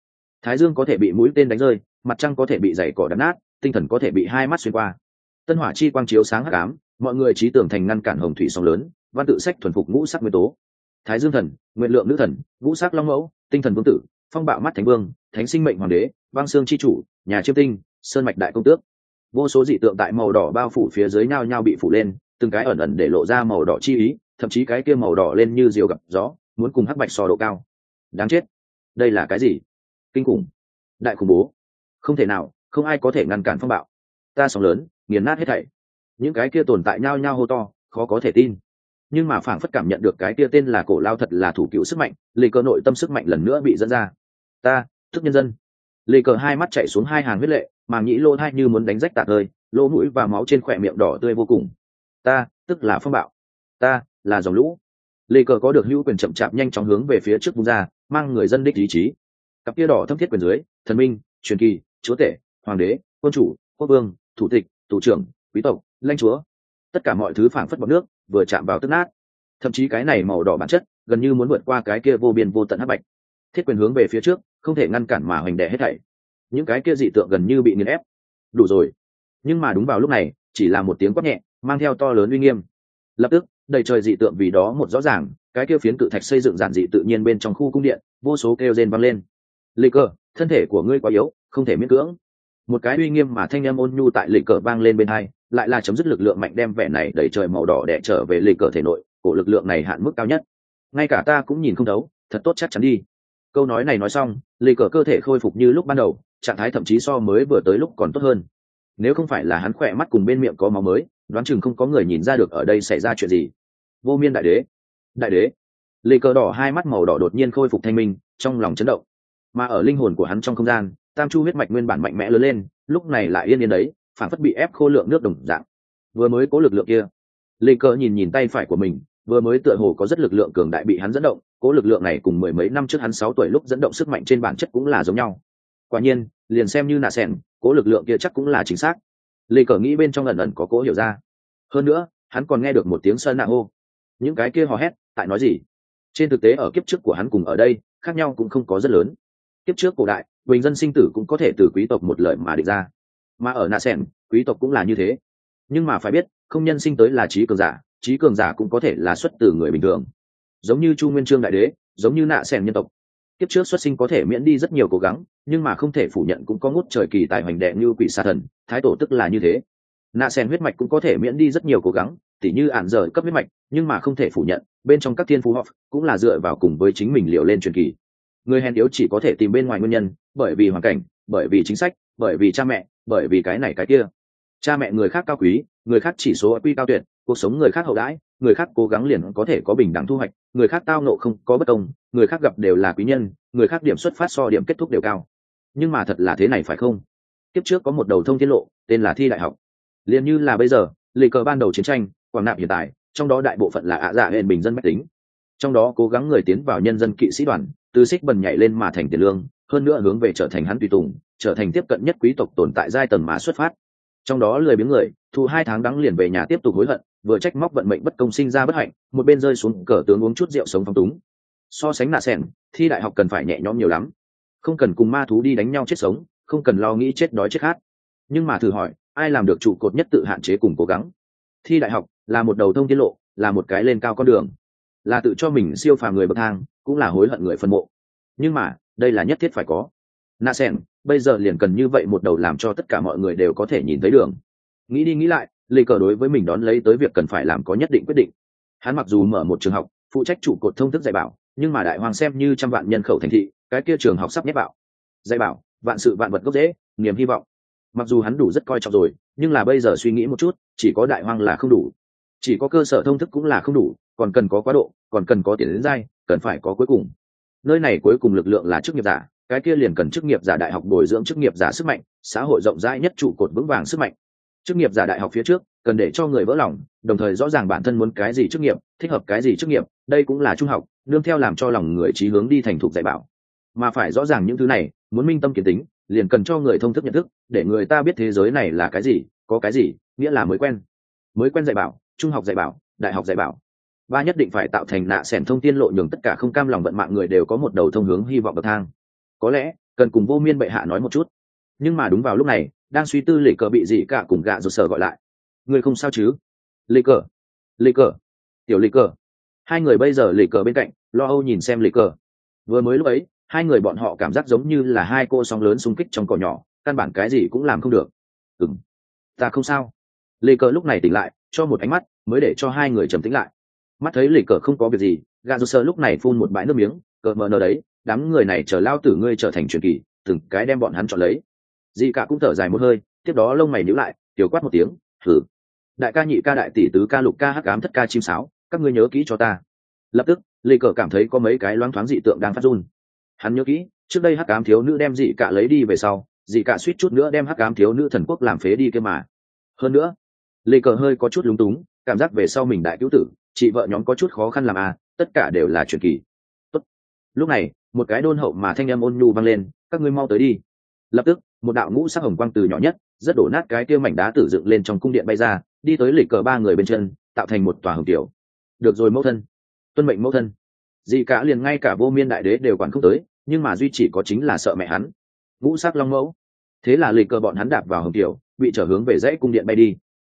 Thái dương có thể bị mũi tên đánh rơi mặt trăng có thể bị dày cỏ đập nát tinh thần có thể bị hai mắt xuyên qua. Tân hỏa chi quang chiếu sáng hắc ám mọi người trí tưởng thành ngăn cản hồng thủy sóng lớn văn tự sách thuần phục ngũ sắc nguyên tố. Thái dương thần, nguyện lượng nữ thần, ngũ sắc long mẫu, tinh thần vương tử, phong bạo mắt thánh vương, thánh sinh mệnh hoàng đế băng xương chi chủ, nhà chiêm tinh, sơn mạch đại công tước. Vô số dị tượng tại màu đỏ bao phủ phía dưới nhau nhau bị phủ lên, từng cái ẩn ẩn để lộ ra màu đỏ chi ý, thậm chí cái kia màu đỏ lên như diều gặp gió, muốn cùng hắc bạch sò độ cao. Đáng chết. Đây là cái gì? Kinh khủng. Đại khủng bố. Không thể nào, không ai có thể ngăn cản phong bạo. Ta sóng lớn, nghiền nát hết thảy. Những cái kia tồn tại nhau nhau hô to, khó có thể tin nhưng mà phảng phất cảm nhận được cái kia tên là cổ lao thật là thủ cựu sức mạnh lì cờ nội tâm sức mạnh lần nữa bị dẫn ra. Ta, thức nhân dân. Lì cờ hai mắt chạy xuống hai hàng huyết lệ, màng nghĩ lô thai như muốn đánh rách tạc hơi lỗ mũi và máu trên khỏe miệng đỏ tươi vô cùng. Ta, tức là phong bạo. Ta, là dòng lũ. Lì cờ có được hữu quyền chậm chạp nhanh chóng hướng về phía trước bung ra, mang người dân đích ý chí. Cặp kia đỏ thâm thiết quyền dưới, thần minh, truyền kỳ, chúa tể, hoàng đế, quân chủ, quốc vương, thủ tịch, thủ trưởng, quý tộc, lãnh chúa. Tất cả mọi thứ phảng phất bọc nước vừa chạm vào tức nát. Thậm chí cái này màu đỏ bản chất, gần như muốn vượt qua cái kia vô biên vô tận hắc bạch. Thiết quyền hướng về phía trước, không thể ngăn cản mà hoành đẻ hết thảy. Những cái kia dị tượng gần như bị nghiền ép. Đủ rồi. Nhưng mà đúng vào lúc này, chỉ là một tiếng quát nhẹ, mang theo to lớn uy nghiêm. Lập tức, đầy trời dị tượng vì đó một rõ ràng, cái kia phiến cự thạch xây dựng giản dị tự nhiên bên trong khu cung điện, vô số kêu rên vang lên. Lịch cờ, thân thể của ngươi quá yếu, không thể miễn cưỡng. Một cái uy nghiêm mà thanh em ôn nhu tại lịch cờ vang lên bên hai lại là chấm dứt lực lượng mạnh đem vẻ này đẩy trời màu đỏ đẻ trở về lì cờ thể nội, cổ lực lượng này hạn mức cao nhất. Ngay cả ta cũng nhìn không đấu thật tốt chắc chắn đi. Câu nói này nói xong lì cờ cơ thể khôi phục như lúc ban đầu, trạng thái thậm chí so mới vừa tới lúc còn tốt hơn. Nếu không phải là hắn khỏe mắt cùng bên miệng có máu mới, đoán chừng không có người nhìn ra được ở đây xảy ra chuyện gì. Vô miên đại đế. Đại đế. Lì cờ đỏ hai mắt màu đỏ đột nhiên khôi phục thanh minh, trong lòng chấn động. Mà ở linh hồn của hắn trong không gian, tam chu huyết mạch nguyên bản mạnh mẽ lớn lên, lúc này lại yên yên đấy phản phất bị ép khô lượng nước đồng dạng. Vừa mới cố lực lượng kia Lê cờ nhìn nhìn tay phải của mình, vừa mới tựa hồ có rất lực lượng cường đại bị hắn dẫn động, cố lực lượng này cùng mười mấy năm trước hắn sáu tuổi lúc dẫn động sức mạnh trên bản chất cũng là giống nhau. Quả nhiên, liền xem như nạ sẻn, cố lực lượng kia chắc cũng là chính xác. Lê cờ nghĩ bên trong ẩn ẩn có cố hiểu ra. Hơn nữa, hắn còn nghe được một tiếng sơn nạ hô. Những cái kia hò hét, tại nói gì? Trên thực tế ở kiếp trước của hắn cùng ở đây, khác nhau cũng không có rất lớn. Kiếp trước cổ đại, bình dân sinh tử cũng có thể từ quý tộc một lời mà định ra mà ở nạ sen quý tộc cũng là như thế. Nhưng mà phải biết, không nhân sinh tới là trí cường giả, trí cường giả cũng có thể là xuất từ người bình thường. Giống như chu nguyên trương đại đế, giống như nạ sen nhân tộc. Kiếp trước xuất sinh có thể miễn đi rất nhiều cố gắng, nhưng mà không thể phủ nhận cũng có ngút trời kỳ tài hoành đệ như quỷ xà thần, thái tổ tức là như thế. Nạ sen huyết mạch cũng có thể miễn đi rất nhiều cố gắng, tỉ như ản rời cấp huyết mạch, nhưng mà không thể phủ nhận, bên trong các thiên phú học cũng là dựa vào cùng với chính mình liệu lên truyền kỳ. Người hèn yếu chỉ có thể tìm bên ngoài nguyên nhân, bởi vì hoàn cảnh, bởi vì chính sách, bởi vì cha mẹ bởi vì cái này cái kia. Cha mẹ người khác cao quý, người khác chỉ số quy cao tuyệt, cuộc sống người khác hậu đãi, người khác cố gắng liền có thể có bình đẳng thu hoạch, người khác tao nộ không có bất công, người khác gặp đều là quý nhân, người khác điểm xuất phát so điểm kết thúc đều cao. Nhưng mà thật là thế này phải không? Kiếp trước có một đầu thông tiết lộ, tên là thi đại học. Liền như là bây giờ, lì cờ ban đầu chiến tranh, quảng nạp hiện tại, trong đó đại bộ phận là ạ dạ hệ bình dân mách tính. Trong đó cố gắng người tiến vào nhân dân kỵ sĩ đoàn, từ xích bần nhảy lên mà thành tiền lương hơn nữa hướng về trở thành hắn tùy tùng, trở thành tiếp cận nhất quý tộc tồn tại giai tầng mà xuất phát. Trong đó lười biếng người, thu hai tháng đắng liền về nhà tiếp tục hối hận, vừa trách móc vận mệnh bất công sinh ra bất hạnh, một bên rơi xuống cờ tướng uống chút rượu sống phong túng. So sánh nạ sen thi đại học cần phải nhẹ nhõm nhiều lắm. Không cần cùng ma thú đi đánh nhau chết sống, không cần lo nghĩ chết đói chết khát. Nhưng mà thử hỏi, ai làm được trụ cột nhất tự hạn chế cùng cố gắng? Thi đại học là một đầu thông tiết lộ, là một cái lên cao con đường. Là tự cho mình siêu phàm người bậc thang, cũng là hối hận người phân mộ. Nhưng mà đây là nhất thiết phải có. Nạ sen bây giờ liền cần như vậy một đầu làm cho tất cả mọi người đều có thể nhìn thấy đường. Nghĩ đi nghĩ lại, lê cờ đối với mình đón lấy tới việc cần phải làm có nhất định quyết định. Hắn mặc dù mở một trường học, phụ trách trụ cột thông thức dạy bảo, nhưng mà đại hoàng xem như trăm vạn nhân khẩu thành thị, cái kia trường học sắp nhét bảo dạy bảo, vạn sự vạn vật gốc dễ niềm hy vọng. Mặc dù hắn đủ rất coi trọng rồi, nhưng là bây giờ suy nghĩ một chút, chỉ có đại hoang là không đủ. Chỉ có cơ sở thông thức cũng là không đủ, còn cần có quá độ, còn cần có tiền đến dai, cần phải có cuối cùng nơi này cuối cùng lực lượng là chức nghiệp giả, cái kia liền cần chức nghiệp giả đại học bồi dưỡng chức nghiệp giả sức mạnh, xã hội rộng rãi nhất trụ cột vững vàng sức mạnh. Chức nghiệp giả đại học phía trước, cần để cho người vỡ lòng, đồng thời rõ ràng bản thân muốn cái gì chức nghiệp, thích hợp cái gì chức nghiệp, đây cũng là trung học, nương theo làm cho lòng người trí hướng đi thành thục dạy bảo. Mà phải rõ ràng những thứ này, muốn minh tâm kiến tính, liền cần cho người thông thức nhận thức, để người ta biết thế giới này là cái gì, có cái gì, nghĩa là mới quen. Mới quen dạy bảo, trung học dạy bảo, đại học dạy bảo ba nhất định phải tạo thành nạ sẻn thông tiên lộ nhường tất cả không cam lòng vận mạng người đều có một đầu thông hướng hy vọng bậc thang. Có lẽ, cần cùng vô miên bệ hạ nói một chút. Nhưng mà đúng vào lúc này, đang suy tư lì cờ bị gì cả cùng gạ rột sở gọi lại. Người không sao chứ? Lì cờ. Lì cờ. Tiểu lì cờ. Hai người bây giờ lì cờ bên cạnh, lo âu nhìn xem lì cờ. Vừa mới lúc ấy, hai người bọn họ cảm giác giống như là hai cô sóng lớn xung kích trong cỏ nhỏ, căn bản cái gì cũng làm không được. Ừ m ta không sao. Lì cờ lúc này tỉnh lại, cho một ánh mắt, mới để cho hai người trầm tĩnh lại mắt thấy lì cờ không có việc gì gà rô sơ lúc này phun một bãi nước miếng, cờ mờ nờ đấy, đám người này chờ lao tử ngươi trở thành truyền kỳ, từng cái đem bọn hắn chọn lấy. Dị cả cũng thở dài một hơi, tiếp đó lông mày nhíu lại, tiểu quát một tiếng thử đại ca nhị ca đại tỷ tứ ca lục ca hắc ám thất ca chim sáo, các ngươi nhớ kỹ cho ta. Lập tức, lì cờ cảm thấy có mấy cái loáng thoáng dị tượng đang phát run. Hắn nhớ kỹ, trước đây hắc ám thiếu nữ đem dị cả lấy đi về sau dị cả suýt chút nữa đem hắc ám thiếu nữ thần quốc làm phế đi kia mà. Hơn nữa, lì cờ hơi có chút lúng túng, cảm giác về sau mình đại cứu tử chị vợ nhóm có chút khó khăn làm à tất cả đều là truyền kỳ. Tốt. lúc này, một cái đôn hậu mà thanh âm ôn nhu vang lên, các ngươi mau tới đi. Lập tức, một đạo ngũ sắc hồng quang từ nhỏ nhất, rất đổ nát cái kia mảnh đá tử dựng lên trong cung điện bay ra, đi tới lịch cờ ba người bên chân, tạo thành một tòa hồng tiểu. Được rồi mẫu thân. Tuân mệnh mẫu thân. Dị cả liền ngay cả vô miên đại đế đều quản không tới, nhưng mà duy chỉ có chính là sợ mẹ hắn. Ngũ sắc long mẫu. Thế là lịch cờ bọn hắn đạp vào hồng tiểu, bị trở hướng về dãy cung điện bay đi.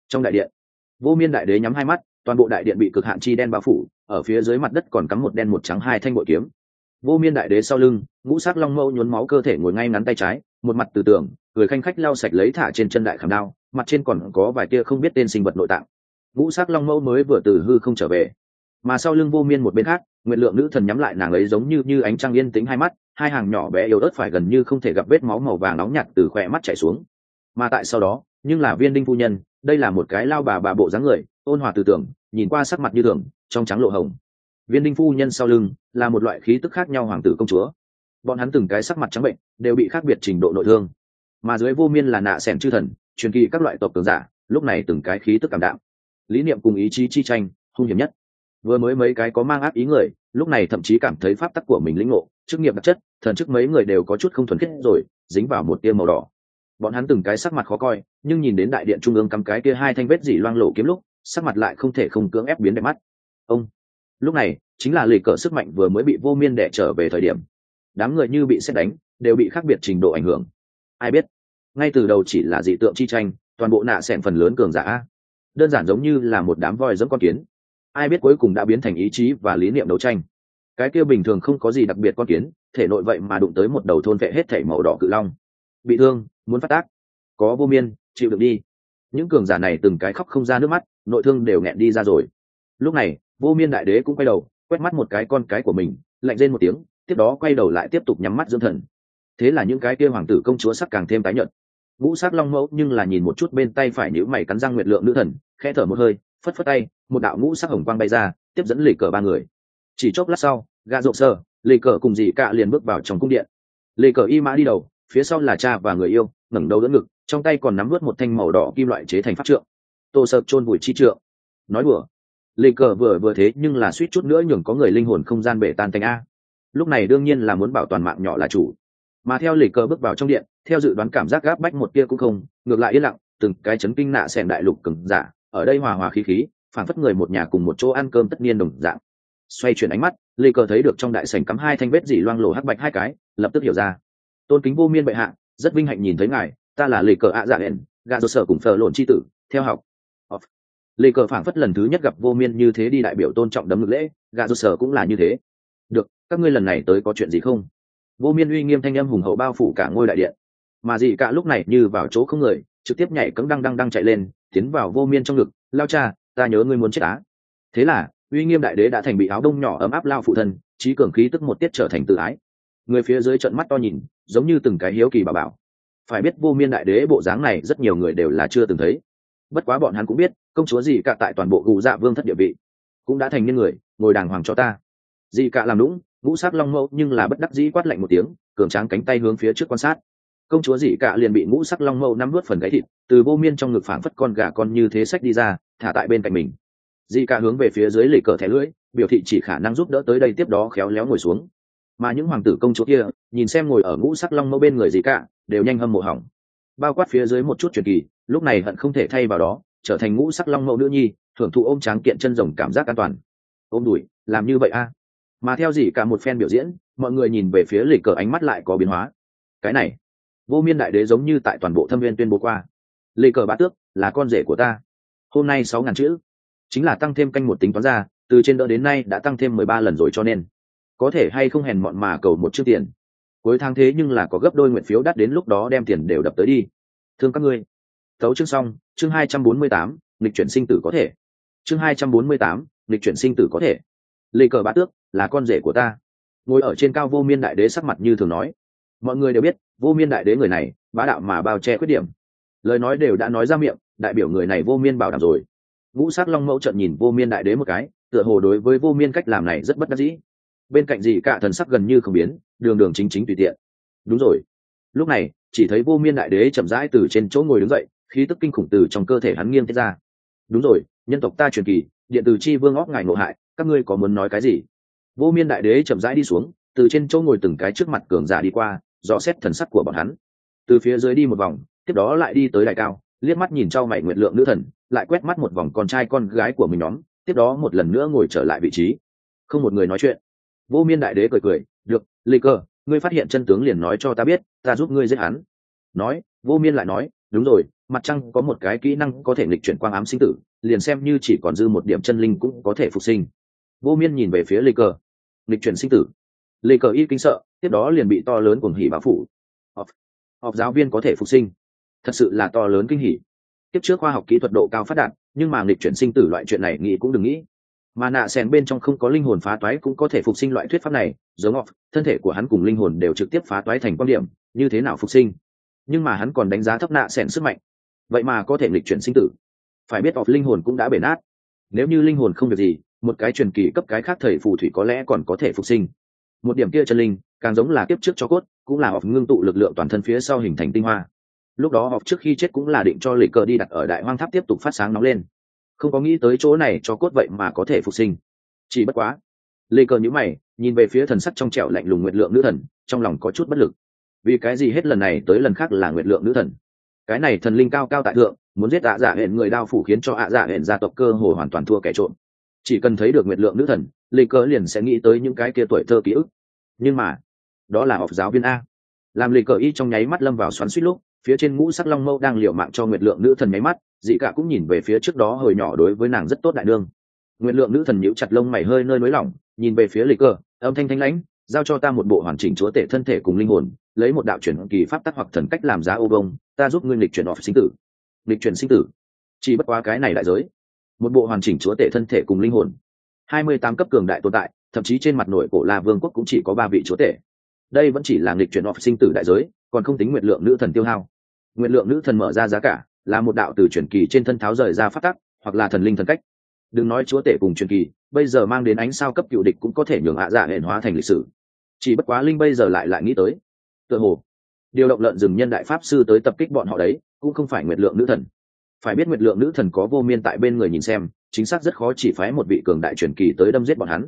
Trong đại điện, vô miên đại đế nhắm hai mắt toàn bộ đại điện bị cực hạn chi đen bao phủ, ở phía dưới mặt đất còn cắm một đen một trắng hai thanh bội kiếm. Vô miên đại đế sau lưng, ngũ sắc long mẫu nhuốm máu cơ thể ngồi ngay ngắn tay trái, một mặt từ tường người khanh khách lau sạch lấy thả trên chân đại khảm đao, mặt trên còn có vài tia không biết tên sinh vật nội tạng. Ngũ sắc long mẫu mới vừa từ hư không trở về, mà sau lưng vô miên một bên khác nguyện lượng nữ thần nhắm lại nàng ấy giống như như ánh trăng yên tĩnh hai mắt, hai hàng nhỏ bé yếu ớt phải gần như không thể gặp vết máu màu vàng nóng nhạt từ khỏe mắt chảy xuống. Mà tại sau đó, nhưng là viên đinh phu nhân đây là một cái lao bà bà bộ dáng người, ôn hòa từ tưởng, nhìn qua sắc mặt như thường, trong trắng lộ hồng. Viên đinh phu nhân sau lưng là một loại khí tức khác nhau hoàng tử công chúa. Bọn hắn từng cái sắc mặt trắng bệnh, đều bị khác biệt trình độ nội thương. Mà dưới vô miên là nạ s ẻ n chư thần, truyền kỳ các loại tộc cường giả, lúc này từng cái khí tức cảm đạm. Lý niệm cùng ý chí chi tranh, hung hiểm nhất. Vừa mới mấy cái có mang ác ý người, lúc này thậm chí cảm thấy pháp tắc của mình lĩnh ngộ, chức nghiệp đặc chất, thần chức mấy người đều có chút không thuần khiết rồi, dính vào một tia màu đỏ bọn hắn từng cái sắc mặt khó coi, nhưng nhìn đến đại điện trung ương cắm cái kia hai thanh vết dỉ loang lộ kiếm lúc, sắc mặt lại không thể không cưỡng ép biến đẹp mắt. Ông! Lúc này, chính là lì cờ sức mạnh vừa mới bị vô miên đẻ trở về thời điểm. Đám người như bị xét đánh, đều bị khác biệt trình độ ảnh hưởng. Ai biết? Ngay từ đầu chỉ là dị tượng chi tranh, toàn bộ nạ xẻn phần lớn cường giả đơn giản giống như là một đám voi dẫm con kiến. Ai biết cuối cùng đã biến thành ý chí và lý niệm đấu tranh. Cái kia bình thường không có gì đặc biệt con kiến, thể nội vậy mà đụng tới một đầu thôn vệ hết thể màu đỏ cự long bị thương, muốn phát tác. Có vô miên, chịu được đi. Những cường giả này từng cái khóc không ra nước mắt, nội thương đều nghẹn đi ra rồi. Lúc này, vô miên đại đế cũng quay đầu, quét mắt một cái con cái của mình, lạnh rên một tiếng, tiếp đó quay đầu lại tiếp tục nhắm mắt dưỡng thần. Thế là những cái kia hoàng tử công chúa sắc càng thêm tái nhợt. Ngũ sắc long mẫu nhưng là nhìn một chút bên tay phải nhíu mày cắn răng nguyệt lượng nữ thần, khẽ thở một hơi, phất phất tay, một đạo ngũ sắc hồng quang bay ra, tiếp dẫn lì cờ ba người. Chỉ chốc lát sau gà rộp sơ lì cờ cùng dì cạ liền bước vào trong cung điện. Lì cờ y mã đi đầu phía sau là cha và người yêu, ngẩng đầu đỡ ngực, trong tay còn nắm vớt một thanh màu đỏ kim loại chế thành pháp trượng. Tô sợ chôn vùi chi trượng. Nói đùa. Lê cờ vừa vừa thế nhưng là suýt chút nữa nhường có người linh hồn không gian bể tan thành a. Lúc này đương nhiên là muốn bảo toàn mạng nhỏ là chủ. Mà theo lê cờ bước vào trong điện, theo dự đoán cảm giác gáp bách một kia cũng không, ngược lại yên lặng, từng cái chấn kinh nạ xẻn đại lục cứng giả, ở đây hòa hòa khí khí phản phất người một nhà cùng một chỗ ăn cơm tất niên đồng dạng. Xoay chuyển ánh mắt, lê cờ thấy được trong đại sảnh cắm hai thanh vết dỉ loang lổ hắc bạch hai cái, lập tức hiểu ra tôn kính vô miên bệ hạ, rất vinh hạnh nhìn thấy ngài, ta là lê cờ ạ dạ hẹn gà dô sở cùng phờ lộn c h i tử, theo học. Lê cờ phảng phất lần thứ nhất gặp vô miên như thế đi đại biểu tôn trọng đấm ngực lễ gà dô sở cũng là như thế. Được, các ngươi lần này tới có chuyện gì không? Vô miên uy nghiêm thanh âm hùng hậu bao phủ cả ngôi đại điện. Mà gì cả lúc này như vào chỗ không người, trực tiếp nhảy cấm đăng đăng đăng chạy lên, tiến vào vô miên trong ngực, lao cha, ta nhớ ngươi muốn chết á. Thế là, uy nghiêm đại đế đã thành bị áo đông nhỏ ấm áp lao phụ thân, trí cường khí tức một tiết trở thành tự ái người phía dưới trận mắt to nhìn, giống như từng cái hiếu kỳ bà bảo. Phải biết vô miên đại đế bộ dáng này rất nhiều người đều là chưa từng thấy. Bất quá bọn hắn cũng biết, công chúa gì cả tại toàn bộ gù dạ vương thất địa vị cũng đã thành niên người, ngồi đàng hoàng cho ta. Dị cả làm lũng ngũ sắc long mẫu nhưng là bất đắc dĩ quát lạnh một tiếng, cường tráng cánh tay hướng phía trước quan sát. Công chúa dị cả liền bị ngũ sắc long mẫu nắm nuốt phần gáy thịt, từ vô miên trong ngực phảng phất con gà con như thế sách đi ra, thả tại bên cạnh mình. Dị cả hướng về phía dưới lì cờ thẻ lưỡi, biểu thị chỉ khả năng giúp đỡ tới đây tiếp đó khéo léo ngồi xuống mà những hoàng tử công chúa kia, nhìn xem ngồi ở ngũ sắc long mẫu bên người gì cả, đều nhanh hâm mộ hỏng. Bao quát phía dưới một chút truyền kỳ, lúc này hận không thể thay vào đó, trở thành ngũ sắc long mẫu nữ nhi, thưởng thụ ôm tráng kiện chân rồng cảm giác an toàn. Ôm đùi làm như vậy a? Mà theo gì cả một phen biểu diễn, mọi người nhìn về phía lịch cờ ánh mắt lại có biến hóa. Cái này, vô miên đại đế giống như tại toàn bộ thâm viên tuyên bố qua. Lê cờ bá tước, là con rể của ta. Hôm nay sáu ngàn chữ. Chính là tăng thêm canh một tính toán ra, từ trên đỡ đến nay đã tăng thêm mười ba lần rồi cho nên có thể hay không hèn mọn mà cầu một chiếc tiền. Cuối tháng thế nhưng là có gấp đôi nguyện phiếu đắt đến lúc đó đem tiền đều đập tới đi. Thương các ngươi. Tấu chương xong, chương hai trăm bốn mươi tám lịch chuyển sinh tử có thể. Chương hai trăm bốn mươi tám lịch chuyển sinh tử có thể. Lê cờ bá tước, là con rể của ta. Ngồi ở trên cao vô miên đại đế sắc mặt như thường nói. Mọi người đều biết, vô miên đại đế người này, bá đạo mà bao che khuyết điểm. Lời nói đều đã nói ra miệng, đại biểu người này vô miên bảo đảm rồi. Ngũ sát long mẫu trận nhìn vô miên đại đế một cái, tựa hồ đối với vô miên cách làm này rất bất đắc dĩ bên cạnh gì cả thần sắc gần như không biến, đường đường chính chính tùy tiện. Đúng rồi. Lúc này, chỉ thấy vô miên đại đế chậm rãi từ trên chỗ ngồi đứng dậy, khí tức kinh khủng từ trong cơ thể hắn nghiêng tiết ra. Đúng rồi, nhân tộc ta truyền kỳ, điện từ chi vương óc ngài ngộ hại, các ngươi có muốn nói cái gì? Vô miên đại đế chậm rãi đi xuống, từ trên chỗ ngồi từng cái trước mặt cường giả đi qua, dò xét thần sắc của bọn hắn. Từ phía dưới đi một vòng, tiếp đó lại đi tới đại cao, liếc mắt nhìn trao mày nguyện lượng nữ thần, lại quét mắt một vòng con trai con gái của mình nhóm, tiếp đó một lần nữa ngồi trở lại vị trí. Không một người nói chuyện vô miên đại đế cười cười, được, lê cơ, ngươi phát hiện chân tướng liền nói cho ta biết, ta giúp ngươi giết hắn. Nói, vô miên lại nói, đúng rồi, mặt trăng có một cái kỹ năng có thể lịch chuyển quang ám sinh tử, liền xem như chỉ còn dư một điểm chân linh cũng có thể phục sinh. Vô miên nhìn về phía lê cơ. Lịch chuyển sinh tử? Lê cờ y kinh sợ, tiếp đó liền bị to lớn cuồng hỉ báo phủ. Họp họp giáo viên có thể phục sinh. Thật sự là to lớn kinh hỉ. Tiếp trước khoa học kỹ thuật độ cao phát đạt, nhưng mà lịch chuyển sinh tử loại chuyện này nghĩ cũng đừng nghĩ mà nạ xèn bên trong không có linh hồn phá toái cũng có thể phục sinh loại thuyết pháp này, giống off, thân thể của hắn cùng linh hồn đều trực tiếp phá toái thành quan điểm, như thế nào phục sinh? Nhưng mà hắn còn đánh giá thấp nạ xèn sức mạnh. Vậy mà có thể lịch chuyển sinh tử. Phải biết off linh hồn cũng đã bể nát. Nếu như linh hồn không việc gì, một cái truyền kỳ cấp cái khác thầy phù thủy có lẽ còn có thể phục sinh. Một điểm kia chân linh, càng giống là kiếp trước cho cốt, cũng là off ngưng tụ lực lượng toàn thân phía sau hình thành tinh hoa. Lúc đó off trước khi chết cũng là định cho lịch cờ đi đặt ở đại hoang tháp tiếp tục phát sáng nóng lên không có nghĩ tới chỗ này cho cốt vậy mà có thể phục sinh. Chỉ bất quá, lê cờ nhữ mày, nhìn về phía thần sắc trong trẻo lạnh lùng nguyện lượng nữ thần, trong lòng có chút bất lực. Vì cái gì hết lần này tới lần khác là nguyện lượng nữ thần? Cái này thần linh cao cao tại thượng, muốn giết ạ dạ hẹn người đao phủ khiến cho ạ dạ hẹn gia tộc cơ hồ hoàn toàn thua kẻ trộm. Chỉ cần thấy được nguyện lượng nữ thần, lê cờ liền sẽ nghĩ tới những cái kia tuổi thơ ký ức. Nhưng mà, đó là học giáo viên a. Làm lê cờ y trong nháy mắt lâm vào xoắn suýt lúc phía trên ngũ sắc long mâu đang liều mạng cho nguyệt lượng nữ thần máy mắt, dị cả cũng nhìn về phía trước đó hồi nhỏ đối với nàng rất tốt đại đương. Nguyệt lượng nữ thần nhíu chặt lông mày hơi nơi nới lỏng, nhìn về phía lịch cờ âm thanh thanh lãnh, giao cho ta một bộ hoàn chỉnh chúa tể thân thể cùng linh hồn, lấy một đạo chuyển kỳ pháp tắc hoặc thần cách làm giá ô bông, ta giúp ngươi lịch chuyển off sinh tử. Lịch chuyển sinh tử? Chỉ bất quá cái này đại giới. Một bộ hoàn chỉnh chúa tể thân thể cùng linh hồn. Hai mươi tám cấp cường đại tồn tại, thậm chí trên mặt nổi cổ la vương quốc cũng chỉ có ba vị chúa tể. Đây vẫn chỉ là nghịch chuyển off sinh tử đại giới, còn không tính nguyệt lượng nữ thần tiêu hao nguyện lượng nữ thần mở ra giá cả, là một đạo từ truyền kỳ trên thân tháo rời ra phát tắc, hoặc là thần linh thần cách. Đừng nói chúa tể cùng truyền kỳ, bây giờ mang đến ánh sao cấp cựu địch cũng có thể nhường hạ dạ hẹn hóa thành lịch sử. Chỉ bất quá linh bây giờ lại lại nghĩ tới. Tựa hồ, điều động lợn rừng nhân đại pháp sư tới tập kích bọn họ đấy, cũng không phải nguyệt lượng nữ thần. Phải biết nguyệt lượng nữ thần có vô miên tại bên người nhìn xem, chính xác rất khó chỉ phái một vị cường đại truyền kỳ tới đâm giết bọn hắn.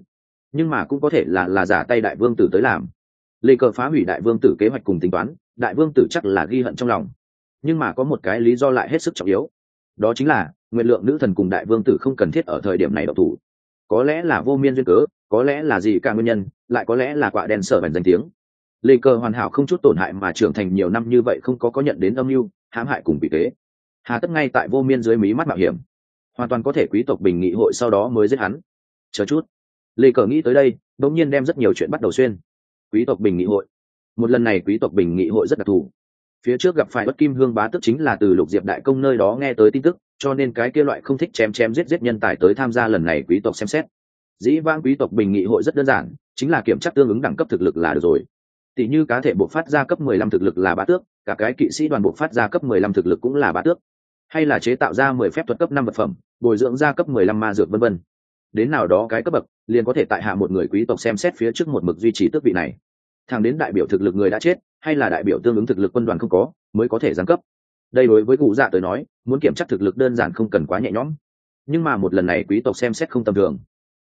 Nhưng mà cũng có thể là là giả tay đại vương tử tới làm. Lê cờ phá hủy đại vương tử kế hoạch cùng tính toán, đại vương tử chắc là ghi hận trong lòng nhưng mà có một cái lý do lại hết sức trọng yếu. Đó chính là, nguyện lượng nữ thần cùng đại vương tử không cần thiết ở thời điểm này độc thủ. Có lẽ là vô miên duyên cớ, có lẽ là gì cả nguyên nhân, lại có lẽ là quả đen sở bành danh tiếng. Lê cờ hoàn hảo không chút tổn hại mà trưởng thành nhiều năm như vậy không có có nhận đến âm mưu, hãm hại cùng bị thế hà tất ngay tại vô miên dưới mí mắt mạo hiểm. Hoàn toàn có thể quý tộc bình nghị hội sau đó mới giết hắn. Chờ chút. Lê cờ nghĩ tới đây đ ỗ n g nhiên đem rất nhiều chuyện bắt đầu xuyên. Quý tộc bình nghị hội. Một lần này quý tộc bình nghị hội rất đặc thù phía trước gặp phải bất kim hương bá tức chính là từ lục diệp đại công nơi đó nghe tới tin tức, cho nên cái kia loại không thích chém chém giết giết nhân tài tới tham gia lần này quý tộc xem xét. Dĩ vãng quý tộc bình nghị hội rất đơn giản, chính là kiểm tra tương ứng đẳng cấp thực lực là được rồi. Tỷ như cá thể bộ phát ra cấp 15 thực lực là bá tước, cả cái kỵ sĩ đoàn bộ phát ra cấp 15 thực lực cũng là bá tước. Hay là chế tạo ra 10 phép thuật cấp 5 vật phẩm, bồi dưỡng ra cấp 15 ma dược vân vân. Đến nào đó cái cấp bậc, liền có thể tại hạ một người quý tộc xem xét phía trước một mực duy trì tước vị này thẳng đến đại biểu thực lực người đã chết, hay là đại biểu tương ứng thực lực quân đoàn không có, mới có thể giáng cấp. Đây đối với cụ dạ tới nói, muốn kiểm tra thực lực đơn giản không cần quá nhẹ nhõm. Nhưng mà một lần này quý tộc xem xét không tầm thường.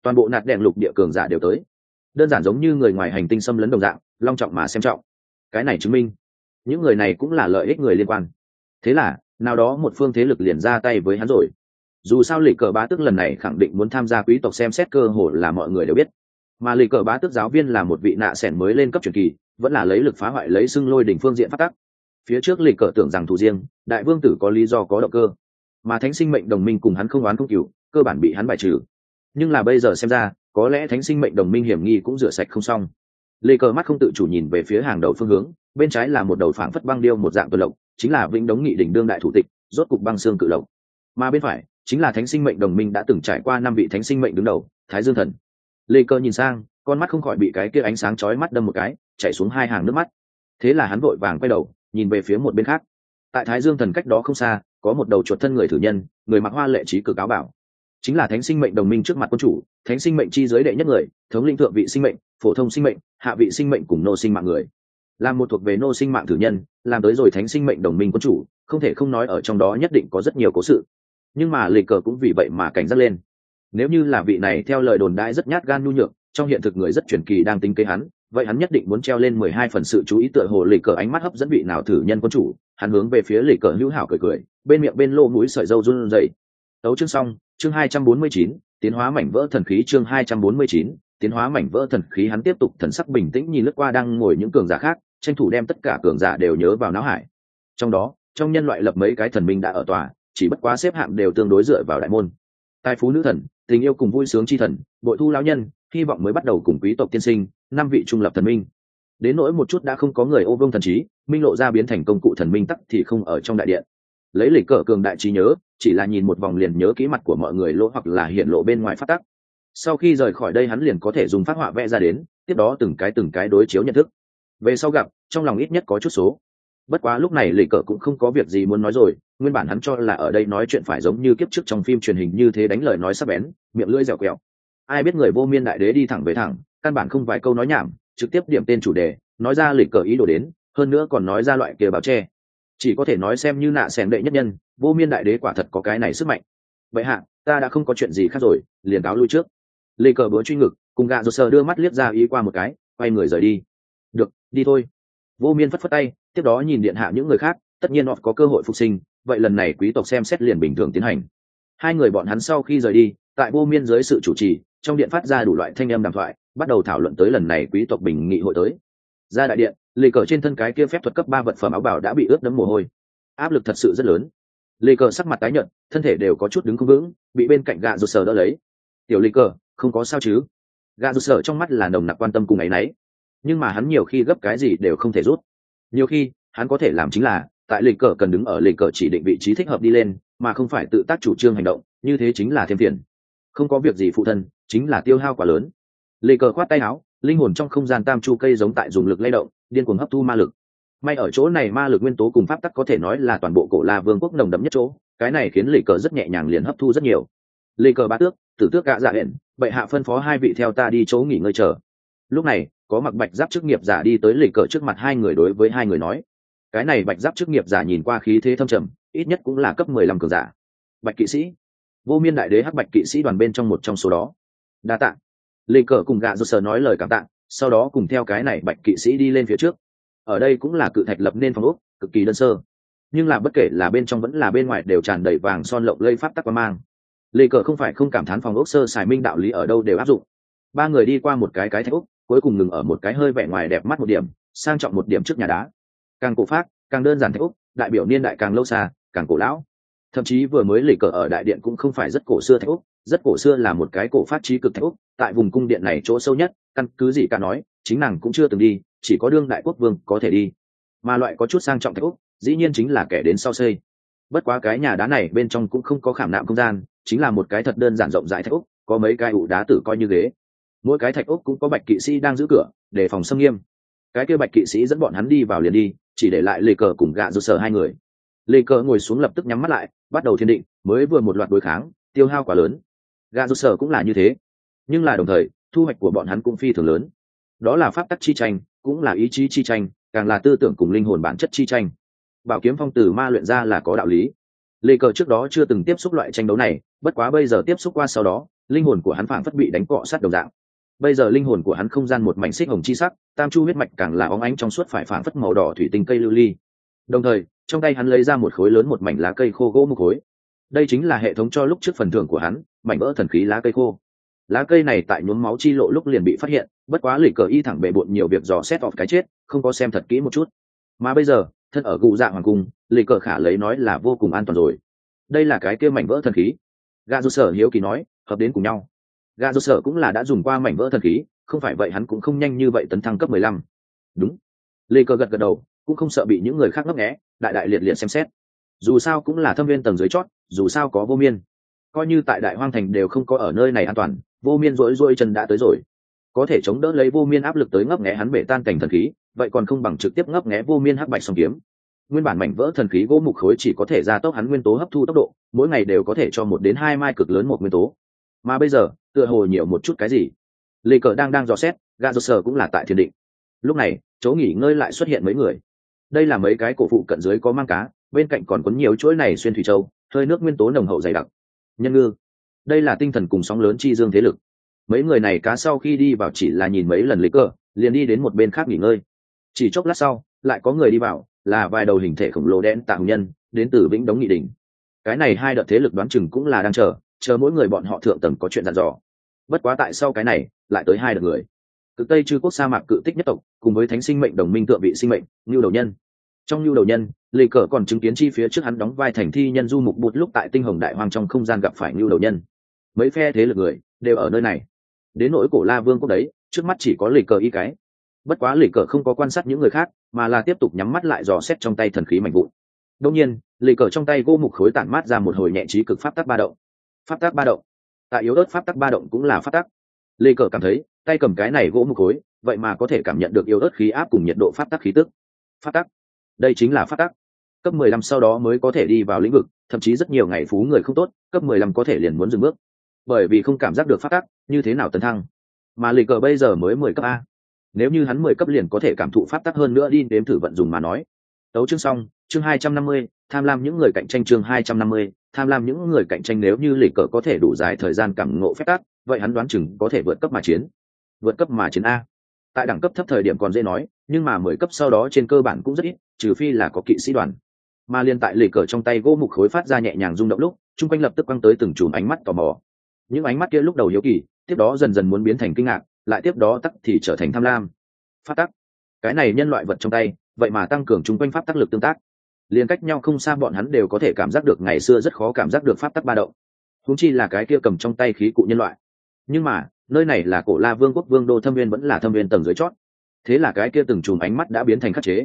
Toàn bộ nạt đèn lục địa cường giả đều tới. Đơn giản giống như người ngoài hành tinh xâm lấn đồng dạng, long trọng mà xem trọng. Cái này chứng minh, những người này cũng là lợi ích người liên quan. Thế là, nào đó một phương thế lực liền ra tay với hắn rồi. Dù sao lịch cờ bá tức lần này khẳng định muốn tham gia quý tộc xem xét cơ hội là mọi người đều biết mà lì cờ bá tức giáo viên là một vị nạ sẻn mới lên cấp truyền kỳ, vẫn là lấy lực phá hoại lấy xưng lôi đỉnh phương diện phát tắc. Phía trước lì cờ tưởng rằng thủ riêng, đại vương tử có lý do có động cơ. Mà thánh sinh mệnh đồng minh cùng hắn không oán không cựu cơ bản bị hắn bài trừ. Nhưng là bây giờ xem ra, có lẽ thánh sinh mệnh đồng minh hiểm nghi cũng rửa sạch không xong. Lê cờ mắt không tự chủ nhìn về phía hàng đầu phương hướng, bên trái là một đầu phảng phất băng điêu một dạng cự lộc, chính là vĩnh đống nghị đỉnh đương đại thủ tịch, rốt cục băng xương cự lộc. Mà bên phải, chính là thánh sinh mệnh đồng minh đã từng trải qua năm vị thánh sinh mệnh đứng đầu, thái dương thần lê cơ nhìn sang, con mắt không khỏi bị cái kia ánh sáng chói mắt đâm một cái chảy xuống hai hàng nước mắt. Thế là hắn vội vàng quay đầu, nhìn về phía một bên khác. Tại thái dương thần cách đó không xa, có một đầu chuột thân người thử nhân, người mặc hoa lệ trí cực áo bảo. Chính là thánh sinh mệnh đồng minh trước mặt quân chủ, thánh sinh mệnh chi giới đệ nhất người, thống linh thượng vị sinh mệnh, phổ thông sinh mệnh, hạ vị sinh mệnh cùng nô sinh mạng người. Làm một thuộc về nô sinh mạng thử nhân, làm tới rồi thánh sinh mệnh đồng minh quân chủ, không thể không nói ở trong đó nhất định có rất nhiều cố sự. Nhưng mà lịch cờ cũng vì vậy mà cảnh giác lên nếu như là vị này theo lời đồn đại rất nhát gan nhu nhược, trong hiện thực người rất truyền kỳ đang tính kế hắn, vậy hắn nhất định muốn treo lên mười hai phần sự chú ý tựa hồ lịch cờ ánh mắt hấp dẫn vị nào thử nhân quân chủ. Hắn hướng về phía lịch cờ hữu hảo cười cười, bên miệng bên lô mũi sợi dâu run rẩy. Tấu chương xong, chương hai trăm bốn mươi chín, tiến hóa mảnh vỡ thần khí chương hai trăm bốn mươi chín, tiến hóa mảnh vỡ thần khí hắn tiếp tục thần sắc bình tĩnh nhìn lướt qua đang ngồi những cường giả khác, tranh thủ đem tất cả cường giả đều nhớ vào não hải. Trong đó, trong nhân loại lập mấy cái thần minh đã ở tòa, chỉ bất quá xếp hạng đều tương đối dựa vào đại môn. Tài phú nữ thần tình yêu cùng vui sướng chi thần, bội thu lão nhân, hy vọng mới bắt đầu cùng quý tộc tiên sinh, năm vị trung lập thần minh. Đến nỗi một chút đã không có người ô vương thần trí, minh lộ ra biến thành công cụ thần minh tắc thì không ở trong đại điện. Lấy lịch cờ cường đại trí nhớ, chỉ là nhìn một vòng liền nhớ kỹ mặt của mọi người lỗ hoặc là hiện lộ bên ngoài phát tắc. Sau khi rời khỏi đây hắn liền có thể dùng phát họa vẽ ra đến, tiếp đó từng cái từng cái đối chiếu nhận thức. Về sau gặp, trong lòng ít nhất có chút số bất quá lúc này lì cờ cũng không có việc gì muốn nói rồi, nguyên bản hắn cho là ở đây nói chuyện phải giống như kiếp trước trong phim truyền hình như thế đánh lời nói sắc bén, miệng lưỡi dẻo quẹo. Ai biết người vô miên đại đế đi thẳng về thẳng, căn bản không vài câu nói nhảm, trực tiếp điểm tên chủ đề, nói ra lì cờ ý đồ đến, hơn nữa còn nói ra loại kia báo che. Chỉ có thể nói xem như nạ xèn đệ nhất nhân, vô miên đại đế quả thật có cái này sức mạnh. Vậy hạ, ta đã không có chuyện gì khác rồi, liền cáo lui trước. Lê cờ bữa truy ngực, cùng gạ rột sờ đưa mắt liếc ra ý qua một cái, quay người rời đi. Được, đi thôi. Vô miên phất phất tay tiếp đó nhìn điện hạ những người khác, tất nhiên họ có cơ hội phục sinh, vậy lần này quý tộc xem xét liền bình thường tiến hành. Hai người bọn hắn sau khi rời đi, tại vô miên dưới sự chủ trì, trong điện phát ra đủ loại thanh âm đàm thoại, bắt đầu thảo luận tới lần này quý tộc bình nghị hội tới. Ra đại điện, lê cờ trên thân cái kia phép thuật cấp ba vật phẩm áo bảo đã bị ướt đẫm mồ hôi. Áp lực thật sự rất lớn. Lê cờ sắc mặt tái nhợt, thân thể đều có chút đứng không vững, bị bên cạnh gạ rụt sờ đỡ lấy. Tiểu lê cờ, không có sao chứ? Gạ rụt sờ trong mắt là nồng nặc quan tâm cùng ấ y náy. Nhưng mà hắn nhiều khi gấp cái gì đều không thể rút nhiều khi, hắn có thể làm chính là, tại lịch cờ cần đứng ở lịch cờ chỉ định vị trí thích hợp đi lên, mà không phải tự tác chủ trương hành động, như thế chính là thêm phiền. Không có việc gì phụ thân, chính là tiêu hao quá lớn. Lê cờ khoát tay áo, linh hồn trong không gian tam chu cây giống tại dùng lực lay động, điên cuồng hấp thu ma lực. May ở chỗ này ma lực nguyên tố cùng pháp tắc có thể nói là toàn bộ cổ la vương quốc nồng đậm nhất chỗ, cái này khiến lì cờ rất nhẹ nhàng liền hấp thu rất nhiều. Lì cờ ba tước, tử tước gạ dạ hẹn bệ hạ phân phó hai vị theo ta đi chỗ nghỉ ngơi chờ. Lúc này có mặc bạch giáp chức nghiệp giả đi tới lịch cờ trước mặt hai người đối với hai người nói. Cái này bạch giáp chức nghiệp giả nhìn qua khí thế thâm trầm, ít nhất cũng là cấp mười lăm cường giả. Bạch kỵ sĩ. Vô miên đại đế hắc bạch kỵ sĩ đoàn bên trong một trong số đó. Đa tạ. Lịch cờ cùng gạ do sờ nói lời cảm tạ, sau đó cùng theo cái này bạch kỵ sĩ đi lên phía trước. Ở đây cũng là cự thạch lập nên phòng ốc, cực kỳ đơn sơ. Nhưng là bất kể là bên trong vẫn là bên ngoài đều tràn đầy vàng son lộng lây pháp tắc và mang. Lê cờ không phải không cảm thán phòng ốc sơ xài minh đạo lý ở đâu đều áp dụng. Ba người đi qua một cái cái thạch úc cuối cùng ngừng ở một cái hơi vẻ ngoài đẹp mắt một điểm, sang trọng một điểm trước nhà đá. Càng cổ phát càng đơn giản thạch úc, đại biểu niên đại càng lâu xa, càng cổ lão. Thậm chí vừa mới lì cờ ở đại điện cũng không phải rất cổ xưa thạch úc, rất cổ xưa là một cái cổ phát trí cực thạch úc, tại vùng cung điện này chỗ sâu nhất, căn cứ gì cả nói, chính nàng cũng chưa từng đi, chỉ có đương đại quốc vương có thể đi. Mà loại có chút sang trọng thạch úc, dĩ nhiên chính là kẻ đến sau xây. Bất quá cái nhà đá này bên trong cũng không có khảm nạm không gian, chính là một cái thật đơn giản rộng rãi thạch úc, có mấy cái ụ đá tử coi như ghế mỗi cái thạch ốc cũng có bạch kỵ sĩ đang giữ cửa, để phòng xâm nghiêm. Cái kia bạch kỵ sĩ dẫn bọn hắn đi vào liền đi, chỉ để lại lê cờ cùng gạ rụt sở hai người. Lê cờ ngồi xuống lập tức nhắm mắt lại, bắt đầu thiên định, mới vừa một loạt đối kháng, tiêu hao quá lớn. Gạ rụt sở cũng là như thế. Nhưng là đồng thời, thu hoạch của bọn hắn cũng phi thường lớn. Đó là pháp tắc chi tranh, cũng là ý chí chi tranh, càng là tư tưởng cùng linh hồn bản chất chi tranh. Bảo kiếm phong từ ma luyện ra là có đạo lý. Lê cờ trước đó chưa từng tiếp xúc loại tranh đấu này, bất quá bây giờ tiếp xúc qua sau đó, linh hồn của hắn phảng phất bị đánh cọ sát đồng dạng bây giờ linh hồn của hắn không gian một mảnh xích hồng chi sắc, tam chu huyết mạch càng là óng ánh trong suốt phải phảng phất màu đỏ thủy tinh cây lưu ly. Đồng thời, trong tay hắn lấy ra một khối lớn một mảnh lá cây khô gỗ một khối. Đây chính là hệ thống cho lúc trước phần thưởng của hắn, mảnh vỡ thần khí lá cây khô. Lá cây này tại nhuốm máu chi lộ lúc liền bị phát hiện, bất quá lì cờ y thẳng bề bộn nhiều việc dò xét vào cái chết, không có xem thật kỹ một chút. Mà bây giờ, thân ở gù dạ hoàng cung, lì cờ khả lấy nói là vô cùng an toàn rồi. Đây là cái kia mảnh vỡ thần khí. Gà dù sở hiếu kỳ nói, hợp đến cùng nhau gà dù sở cũng là đã dùng qua mảnh vỡ thần khí, không phải vậy hắn cũng không nhanh như vậy tấn thăng cấp mười lăm. Đúng. Lê cờ gật gật đầu, cũng không sợ bị những người khác ngấp nghé, đại đại liệt liệt xem xét. Dù sao cũng là thâm viên tầng dưới chót, dù sao có vô miên. Coi như tại đại hoang thành đều không có ở nơi này an toàn, vô miên rỗi rỗi chân đã tới rồi. Có thể chống đỡ lấy vô miên áp lực tới ngấp nghé hắn bể tan cảnh thần khí, vậy còn không bằng trực tiếp ngấp nghé vô miên hắc bạch song kiếm. Nguyên bản mảnh vỡ thần khí gỗ mục khối chỉ có thể gia tốc hắn nguyên tố hấp thu tốc độ, mỗi ngày đều có thể cho một đến hai mai cực lớn một nguyên tố mà bây giờ, tựa hồ nhiều một chút cái gì. Lê cờ đang đang dò xét gà dò sờ cũng là tại thiền định. Lúc này, chỗ nghỉ ngơi lại xuất hiện mấy người. Đây là mấy cái cổ phụ cận dưới có mang cá, bên cạnh còn có nhiều chuỗi này xuyên thủy châu, hơi nước nguyên tố nồng hậu dày đặc. Nhân ngư, đây là tinh thần cùng sóng lớn chi dương thế lực. Mấy người này cá sau khi đi vào chỉ là nhìn mấy lần lấy cờ, liền đi đến một bên khác nghỉ ngơi. Chỉ chốc lát sau, lại có người đi vào, là vài đầu hình thể khổng lồ đen tạo nhân, đến từ vĩnh đống nghị đình. Cái này hai đợt thế lực đoán chừng cũng là đang chờ chờ mỗi người bọn họ thượng tầng có chuyện dặn dò. Bất quá tại sau cái này, lại tới hai đợt người. Cực tây chư quốc sa mạc cự tích nhất tộc, cùng với thánh sinh mệnh, đồng minh tượng vị sinh mệnh ngưu đầu nhân. Trong lưu đầu nhân, lê cờ còn chứng kiến chi phía trước hắn đóng vai thành thi nhân du mục bụt lúc tại tinh hồng đại hoang trong không gian gặp phải lưu đầu nhân. Mấy phe thế lực người đều ở nơi này. Đến nỗi cổ la vương quốc đấy, trước mắt chỉ có lì cờ y cái. Bất quá lì cờ không có quan sát những người khác, mà là tiếp tục nhắm mắt lại dò xét trong tay thần khí mạnh vụn. Đông nhiên lì cờ trong tay gỗ mục khối tản mát ra một hồi nhẹ trí cực pháp tắc ba động pháp tắc ba động. Tại yếu ớt pháp tắc ba động cũng là pháp tắc. Lê cờ cảm thấy, tay cầm cái này gỗ mục khối, vậy mà có thể cảm nhận được yếu ớt khí áp cùng nhiệt độ pháp tắc khí tức. Pháp tắc. Đây chính là pháp tắc. Cấp mười lăm sau đó mới có thể đi vào lĩnh vực, thậm chí rất nhiều ngày phú người không tốt, cấp mười lăm có thể liền muốn dừng bước. Bởi vì không cảm giác được pháp tắc, như thế nào tấn thăng? Mà lì cờ bây giờ mới mười cấp a. Nếu như hắn mười cấp liền có thể cảm thụ pháp tắc hơn nữa đi, đếm thử vận dùng mà nói. Tấu chương xong, chương hai trăm năm mươi tham lam những người cạnh tranh chương hai trăm năm mươi, tham lam những người cạnh tranh nếu như lì cờ có thể đủ dài thời gian cảm ngộ phép tắc, vậy hắn đoán chừng có thể vượt cấp mà chiến. Vượt cấp mà chiến a. Tại đẳng cấp thấp thời điểm còn dễ nói, nhưng mà mười cấp sau đó trên cơ bản cũng rất ít, trừ phi là có kỵ sĩ đoàn. Mà liên tại lì cờ trong tay gỗ mục khối phát ra nhẹ nhàng rung động lúc, chung quanh lập tức quăng tới từng chùm ánh mắt tò mò. Những ánh mắt kia lúc đầu hiếu kỳ, tiếp đó dần dần muốn biến thành kinh ngạc, lại tiếp đó tắc thì trở thành tham lam. Phát tắc. Cái này nhân loại vật trong tay, vậy mà tăng cường chung quanh pháp tắc lực tương tác liền cách nhau không xa bọn hắn đều có thể cảm giác được ngày xưa rất khó cảm giác được pháp tắc ba động. Húng chi là cái kia cầm trong tay khí cụ nhân loại. Nhưng mà, nơi này là cổ la vương quốc vương đô thâm viên vẫn là thâm viên tầng dưới chót. Thế là cái kia từng chùm ánh mắt đã biến thành khắc chế.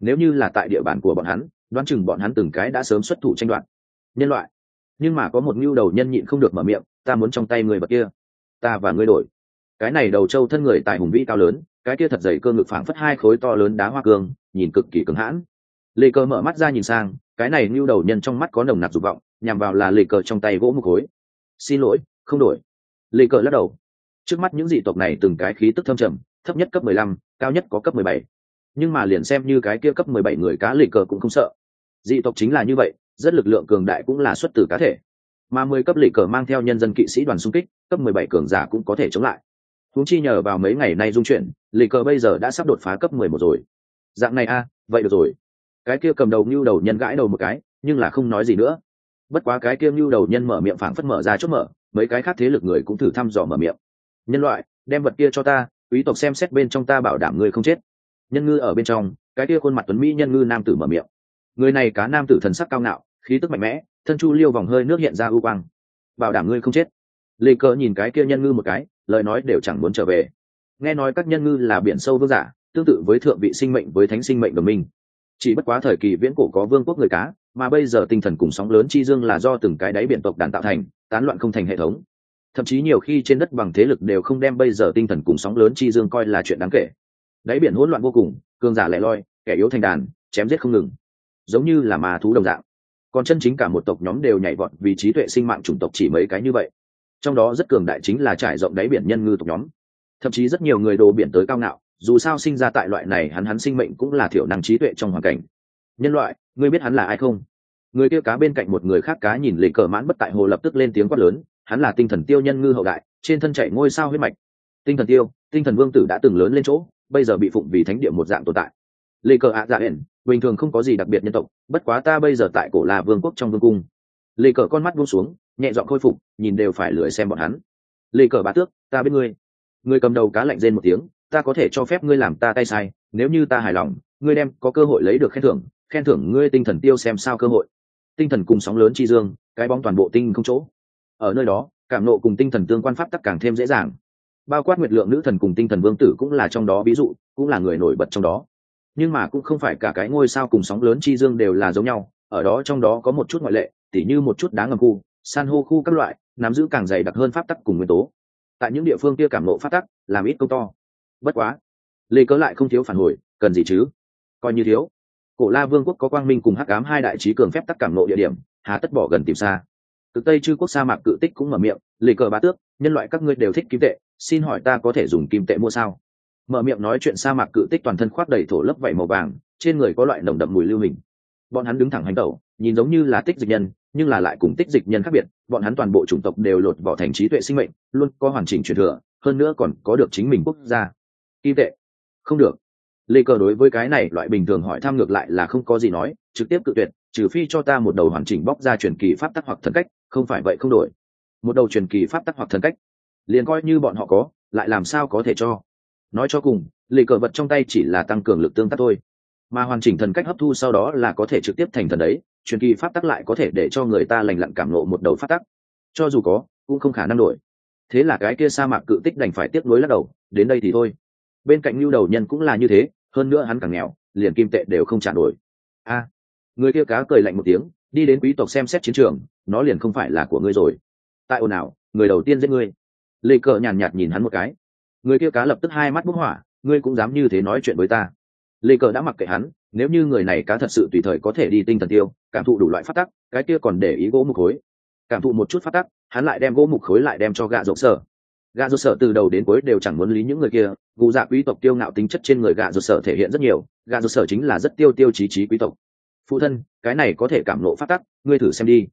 Nếu như là tại địa bàn của bọn hắn, đoán chừng bọn hắn từng cái đã sớm xuất thủ tranh đoạt. Nhân loại. Nhưng mà có một mưu đầu nhân nhịn không được mở miệng, ta muốn trong tay người bậc kia. Ta và ngươi đổi. Cái này đầu trâu thân người tại hùng vĩ cao lớn, cái kia thật dày cơ ngực phảng phất hai khối to lớn đá hoa cương, nhìn cực kỳ cứng hãn lê Cờ mở mắt ra nhìn sang, cái này như đầu nhân trong mắt có nồng nặc dục vọng, nhằm vào là lê cờ trong tay gỗ một khối. Xin lỗi, không đổi. Lê cờ lắc đầu. Trước mắt những dị tộc này từng cái khí tức thâm trầm, thấp nhất cấp mười lăm, cao nhất có cấp mười bảy. Nhưng mà liền xem như cái kia cấp mười bảy người cá lê cờ cũng không sợ. Dị tộc chính là như vậy, rất lực lượng cường đại cũng là xuất từ cá thể. Mà mười cấp Lê cờ mang theo nhân dân kỵ sĩ đoàn xung kích, cấp mười bảy cường giả cũng có thể chống lại. Huống chi nhờ vào mấy ngày nay dung chuyển, Lê cờ bây giờ đã sắp đột phá cấp mười một rồi. Dạng này a, vậy được rồi cái kia cầm đầu như đầu nhân gãi đầu một cái, nhưng là không nói gì nữa. Bất quá cái kia như đầu nhân mở miệng phảng phất mở ra chốt mở, mấy cái khác thế lực người cũng thử thăm dò mở miệng. Nhân loại, đem vật kia cho ta, quý tộc xem xét bên trong ta bảo đảm người không chết. Nhân ngư ở bên trong, cái kia khuôn mặt tuấn mỹ nhân ngư nam tử mở miệng. Người này cá nam tử thần sắc cao ngạo, khí tức mạnh mẽ, thân chu liêu vòng hơi nước hiện ra ưu quang. Bảo đảm ngươi không chết. Lê cờ nhìn cái kia nhân ngư một cái, lời nói đều chẳng muốn trở về. Nghe nói các nhân ngư là biển sâu vương giả, tương tự với thượng vị sinh mệnh với thánh sinh mệnh đồng minh chỉ bất quá thời kỳ viễn cổ có vương quốc người cá, mà bây giờ tinh thần cùng sóng lớn chi dương là do từng cái đáy biển tộc đàn tạo thành, tán loạn không thành hệ thống. Thậm chí nhiều khi trên đất bằng thế lực đều không đem bây giờ tinh thần cùng sóng lớn chi dương coi là chuyện đáng kể. Đáy biển hỗn loạn vô cùng, cường giả lẻ loi, kẻ yếu thành đàn, chém giết không ngừng. Giống như là ma thú đồng dạng. Còn chân chính cả một tộc nhóm đều nhảy vọt vì trí tuệ sinh mạng chủng tộc chỉ mấy cái như vậy. Trong đó rất cường đại chính là trải rộng đáy biển nhân ngư tộc nhóm. Thậm chí rất nhiều người đồ biển tới cao ngạo dù sao sinh ra tại loại này hắn hắn sinh mệnh cũng là thiểu năng trí tuệ trong hoàn cảnh. Nhân loại, ngươi biết hắn là ai không? Người kia cá bên cạnh một người khác cá nhìn lệ cờ mãn bất tại hồ lập tức lên tiếng quát lớn, hắn là tinh thần tiêu nhân ngư hậu đại, trên thân chạy ngôi sao huyết mạch. Tinh thần tiêu, tinh thần vương tử đã từng lớn lên chỗ, bây giờ bị phụng vì thánh địa một dạng tồn tại. Lệ cờ ạ dạ hển bình thường không có gì đặc biệt nhân tộc, bất quá ta bây giờ tại cổ là vương quốc trong vương cung. Lệ cờ con mắt buông xuống, nhẹ dọn khôi phục, nhìn đều phải lười xem bọn hắn. Lệ cờ bá tước, ta biết ngươi. Ngươi cầm đầu cá lạnh rên một tiếng ta có thể cho phép ngươi làm ta tay sai, nếu như ta hài lòng, ngươi đem có cơ hội lấy được khen thưởng khen thưởng ngươi tinh thần tiêu xem sao cơ hội. Tinh thần cùng sóng lớn chi dương, cái bóng toàn bộ tinh không chỗ. Ở nơi đó, cảm nộ cùng tinh thần tương quan pháp tắc càng thêm dễ dàng. Bao quát nguyệt lượng nữ thần cùng tinh thần vương tử cũng là trong đó ví dụ, cũng là người nổi bật trong đó. Nhưng mà cũng không phải cả cái ngôi sao cùng sóng lớn chi dương đều là giống nhau, ở đó trong đó có một chút ngoại lệ, tỉ như một chút đá ngầm khu, san hô khu các loại, nắm giữ càng dày đặc hơn pháp tắc cùng nguyên tố. Tại những địa phương kia cảm nộ pháp tắc, làm ít công to bất quá, lê cớ lại không thiếu phản hồi, cần gì chứ? Coi như thiếu. Cổ la vương quốc có quang minh cùng hắc ám hai đại trí cường phép tắc cảm nộ địa điểm, hà tất bỏ gần tìm xa. Cực tây chư quốc sa mạc cự tích cũng mở miệng, lê cờ bá tước, nhân loại các ngươi đều thích kim tệ, xin hỏi ta có thể dùng kim tệ mua sao? Mở miệng nói chuyện sa mạc cự tích toàn thân khoác đầy thổ lớp vảy màu vàng, trên người có loại nồng đậm mùi lưu hình. Bọn hắn đứng thẳng hành tẩu, nhìn giống như là tích dịch nhân, nhưng là lại cùng tích dịch nhân khác biệt, bọn hắn toàn bộ chủng tộc đều lột vỏ thành trí tuệ sinh mệnh, luôn có hoàn chỉnh truyền thừa, hơn nữa còn có được chính mình quốc gia kim tệ. Không được. Lê cờ đối với cái này loại bình thường hỏi thăm ngược lại là không có gì nói, trực tiếp cự tuyệt, trừ phi cho ta một đầu hoàn chỉnh bóc ra truyền kỳ pháp tắc hoặc thần cách, không phải vậy không đổi. Một đầu truyền kỳ pháp tắc hoặc thần cách. Liền coi như bọn họ có, lại làm sao có thể cho. Nói cho cùng, lê cờ vật trong tay chỉ là tăng cường lực tương tác thôi. Mà hoàn chỉnh thần cách hấp thu sau đó là có thể trực tiếp thành thần đấy, truyền kỳ pháp tắc lại có thể để cho người ta lành lặn cảm lộ một đầu pháp tắc. Cho dù có, cũng không khả năng đổi. Thế là cái kia sa mạc cự tích đành phải tiếp nối lắc đầu, đến đây thì thôi bên cạnh lưu đầu nhân cũng là như thế, hơn nữa hắn càng nghèo, liền kim tệ đều không trả nổi. A, người kia cá cười lạnh một tiếng, đi đến quý tộc xem xét chiến trường, nó liền không phải là của ngươi rồi. Tại ồn ào, người đầu tiên giết ngươi. Lê cờ nhàn nhạt nhìn hắn một cái. Người kia cá lập tức hai mắt bức hỏa, ngươi cũng dám như thế nói chuyện với ta. Lê cờ đã mặc kệ hắn, nếu như người này cá thật sự tùy thời có thể đi tinh thần tiêu, cảm thụ đủ loại phát tắc, cái kia còn để ý gỗ mục khối. Cảm thụ một chút phát tắc, hắn lại đem gỗ mục khối lại đem cho gạ rộng sở gạ rột sở từ đầu đến cuối đều chẳng muốn lý những người kia, gù dạ quý tộc tiêu ngạo tính chất trên người gạ rột sở thể hiện rất nhiều gạ rột sở chính là rất tiêu tiêu chí trí quý tộc. Phụ thân, cái này có thể cảm nộ phát tắc, ngươi thử xem đi.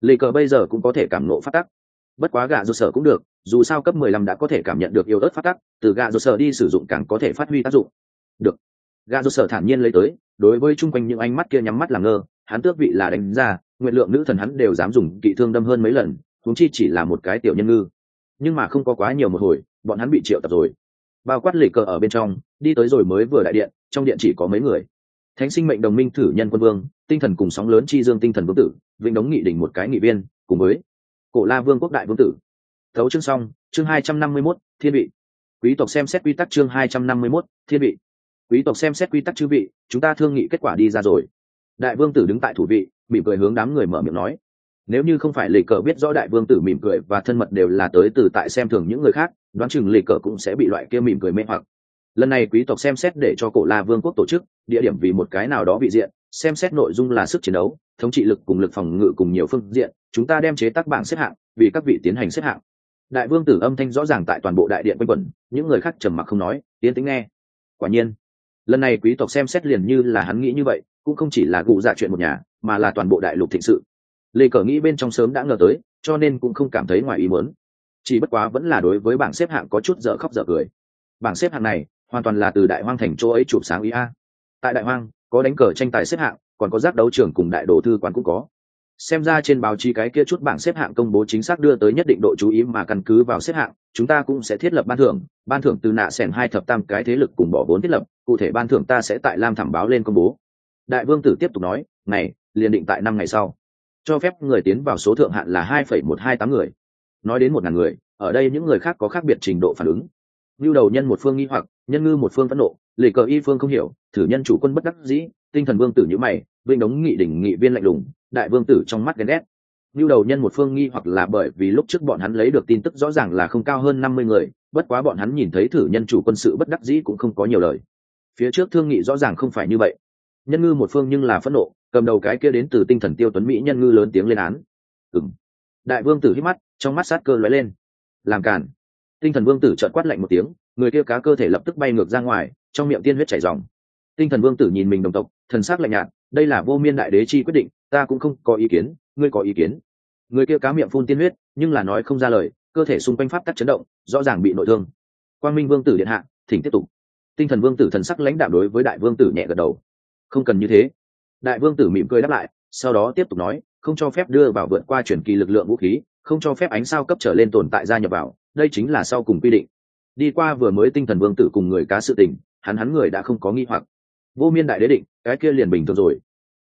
Lê cờ bây giờ cũng có thể cảm nộ phát tắc. Bất quá gạ rột sở cũng được, dù sao cấp mười lăm đã có thể cảm nhận được yêu ớt phát tắc, từ gạ rột sở đi sử dụng càng có thể phát huy tác dụng. Được. Gạ rột sở thản nhiên lấy tới, đối với chung quanh những ánh mắt kia nhắm mắt làm ngơ, hắn tước vị là đánh ra, nguyện lượng nữ thần hắn đều dám dùng kỵ thương đâm hơn mấy lần thúng chi chỉ là một cái tiểu nhân ngư nhưng mà không có quá nhiều một hồi, bọn hắn bị triệu tập rồi. Bao quát lì cờ ở bên trong, đi tới rồi mới vừa đại điện, trong điện chỉ có mấy người. Thánh sinh mệnh đồng minh thử nhân quân vương, tinh thần cùng sóng lớn chi dương tinh thần vương tử, vĩnh đống nghị đỉnh một cái nghị viên, cùng với cổ la vương quốc đại vương tử. Thấu chương xong, chương hai trăm năm mươi mốt, thiên vị. Quý tộc xem xét quy tắc chương hai trăm năm mươi mốt, thiên vị. Quý tộc xem xét quy tắc chư vị, chúng ta thương nghị kết quả đi ra rồi. Đại vương tử đứng tại thủ vị bị cười hướng đám người mở miệng nói nếu như không phải lì cờ biết rõ đại vương tử mỉm cười và thân mật đều là tới từ tại xem thường những người khác, đoán chừng lì cờ cũng sẽ bị loại kia mỉm cười mê hoặc. Lần này quý tộc xem xét để cho cổ la vương quốc tổ chức, địa điểm vì một cái nào đó vị diện, xem xét nội dung là sức chiến đấu, thống trị lực cùng lực phòng ngự cùng nhiều phương diện, chúng ta đem chế tác bảng xếp hạng, vì các vị tiến hành xếp hạng. Đại vương tử âm thanh rõ ràng tại toàn bộ đại điện quanh quẩn, những người khác trầm mặc không nói tiến tính nghe. Quả nhiên, lần này quý tộc xem xét liền như là hắn nghĩ như vậy, cũng không chỉ là cụ dạ chuyện một nhà, mà là toàn bộ đại lục thịnh sự lê cờ nghĩ bên trong sớm đã ngờ tới, cho nên cũng không cảm thấy ngoài ý muốn. Chỉ bất quá vẫn là đối với bảng xếp hạng có chút dở khóc dở cười. Bảng xếp hạng này, hoàn toàn là từ đại hoang thành chỗ ấy chụp sáng ý a. Tại đại hoang, có đánh cờ tranh tài xếp hạng, còn có giác đấu trường cùng đại đồ thư quán cũng có. Xem ra trên báo chí cái kia chút bảng xếp hạng công bố chính xác đưa tới nhất định độ chú ý mà căn cứ vào xếp hạng, chúng ta cũng sẽ thiết lập ban thưởng ban thưởng từ nạ sẻn hai thập tam cái thế lực cùng bỏ vốn thiết lập, cụ thể ban thưởng ta sẽ tại lam thảm báo lên công bố. Đại vương tử tiếp tục nói, ngày, liền định tại năm ngày sau cho phép người tiến vào số thượng hạn là hai phẩy một hai tám người. Nói đến một ngàn người, ở đây những người khác có khác biệt trình độ phản ứng. Lưu đầu nhân một phương nghi hoặc, nhân ngư một phương phẫn nộ lệ cờ y phương không hiểu, thử nhân chủ quân bất đắc dĩ, tinh thần vương tử nhữ mày, vinh đống nghị đỉnh nghị viên lạnh lùng, đại vương tử trong mắt ghen ghét. Lưu đầu nhân một phương nghi hoặc là bởi vì lúc trước bọn hắn lấy được tin tức rõ ràng là không cao hơn năm mươi người, bất quá bọn hắn nhìn thấy thử nhân chủ quân sự bất đắc dĩ cũng không có nhiều lời. Phía trước thương nghị rõ ràng không phải như vậy. Nhân ngư một phương nhưng là phẫn nộ cầm đầu cái kia đến từ tinh thần tiêu tuấn mỹ nhân ngư lớn tiếng lên án. Ừng đại vương tử hít mắt, trong mắt sát cơ lóe lên. Làm cản tinh thần vương tử trợn quát lạnh một tiếng, người kia cá cơ thể lập tức bay ngược ra ngoài, trong miệng tiên huyết chảy dòng. Tinh thần vương tử nhìn mình đồng tộc, thần sắc lạnh nhạt, đây là vô miên đại đế chi quyết định, ta cũng không có ý kiến, ngươi có ý kiến. Người kia cá miệng phun tiên huyết, nhưng là nói không ra lời, cơ thể xung quanh pháp tắc chấn động, rõ ràng bị nội thương. Quang minh vương tử điện hạ, thỉnh tiếp tục. Tinh thần vương tử thần sắc lãnh đạo đối với đại vương tử nhẹ gật đầu. Không cần như thế đại vương tử mỉm cười đáp lại, sau đó tiếp tục nói, không cho phép đưa vào vượt qua chuyển kỳ lực lượng vũ khí, không cho phép ánh sao cấp trở lên tồn tại gia nhập vào, đây chính là sau cùng quy định. Đi qua vừa mới tinh thần vương tử cùng người cá sự tình, hắn hắn người đã không có nghi hoặc. Vô miên đại đế định, cái kia liền bình thường rồi.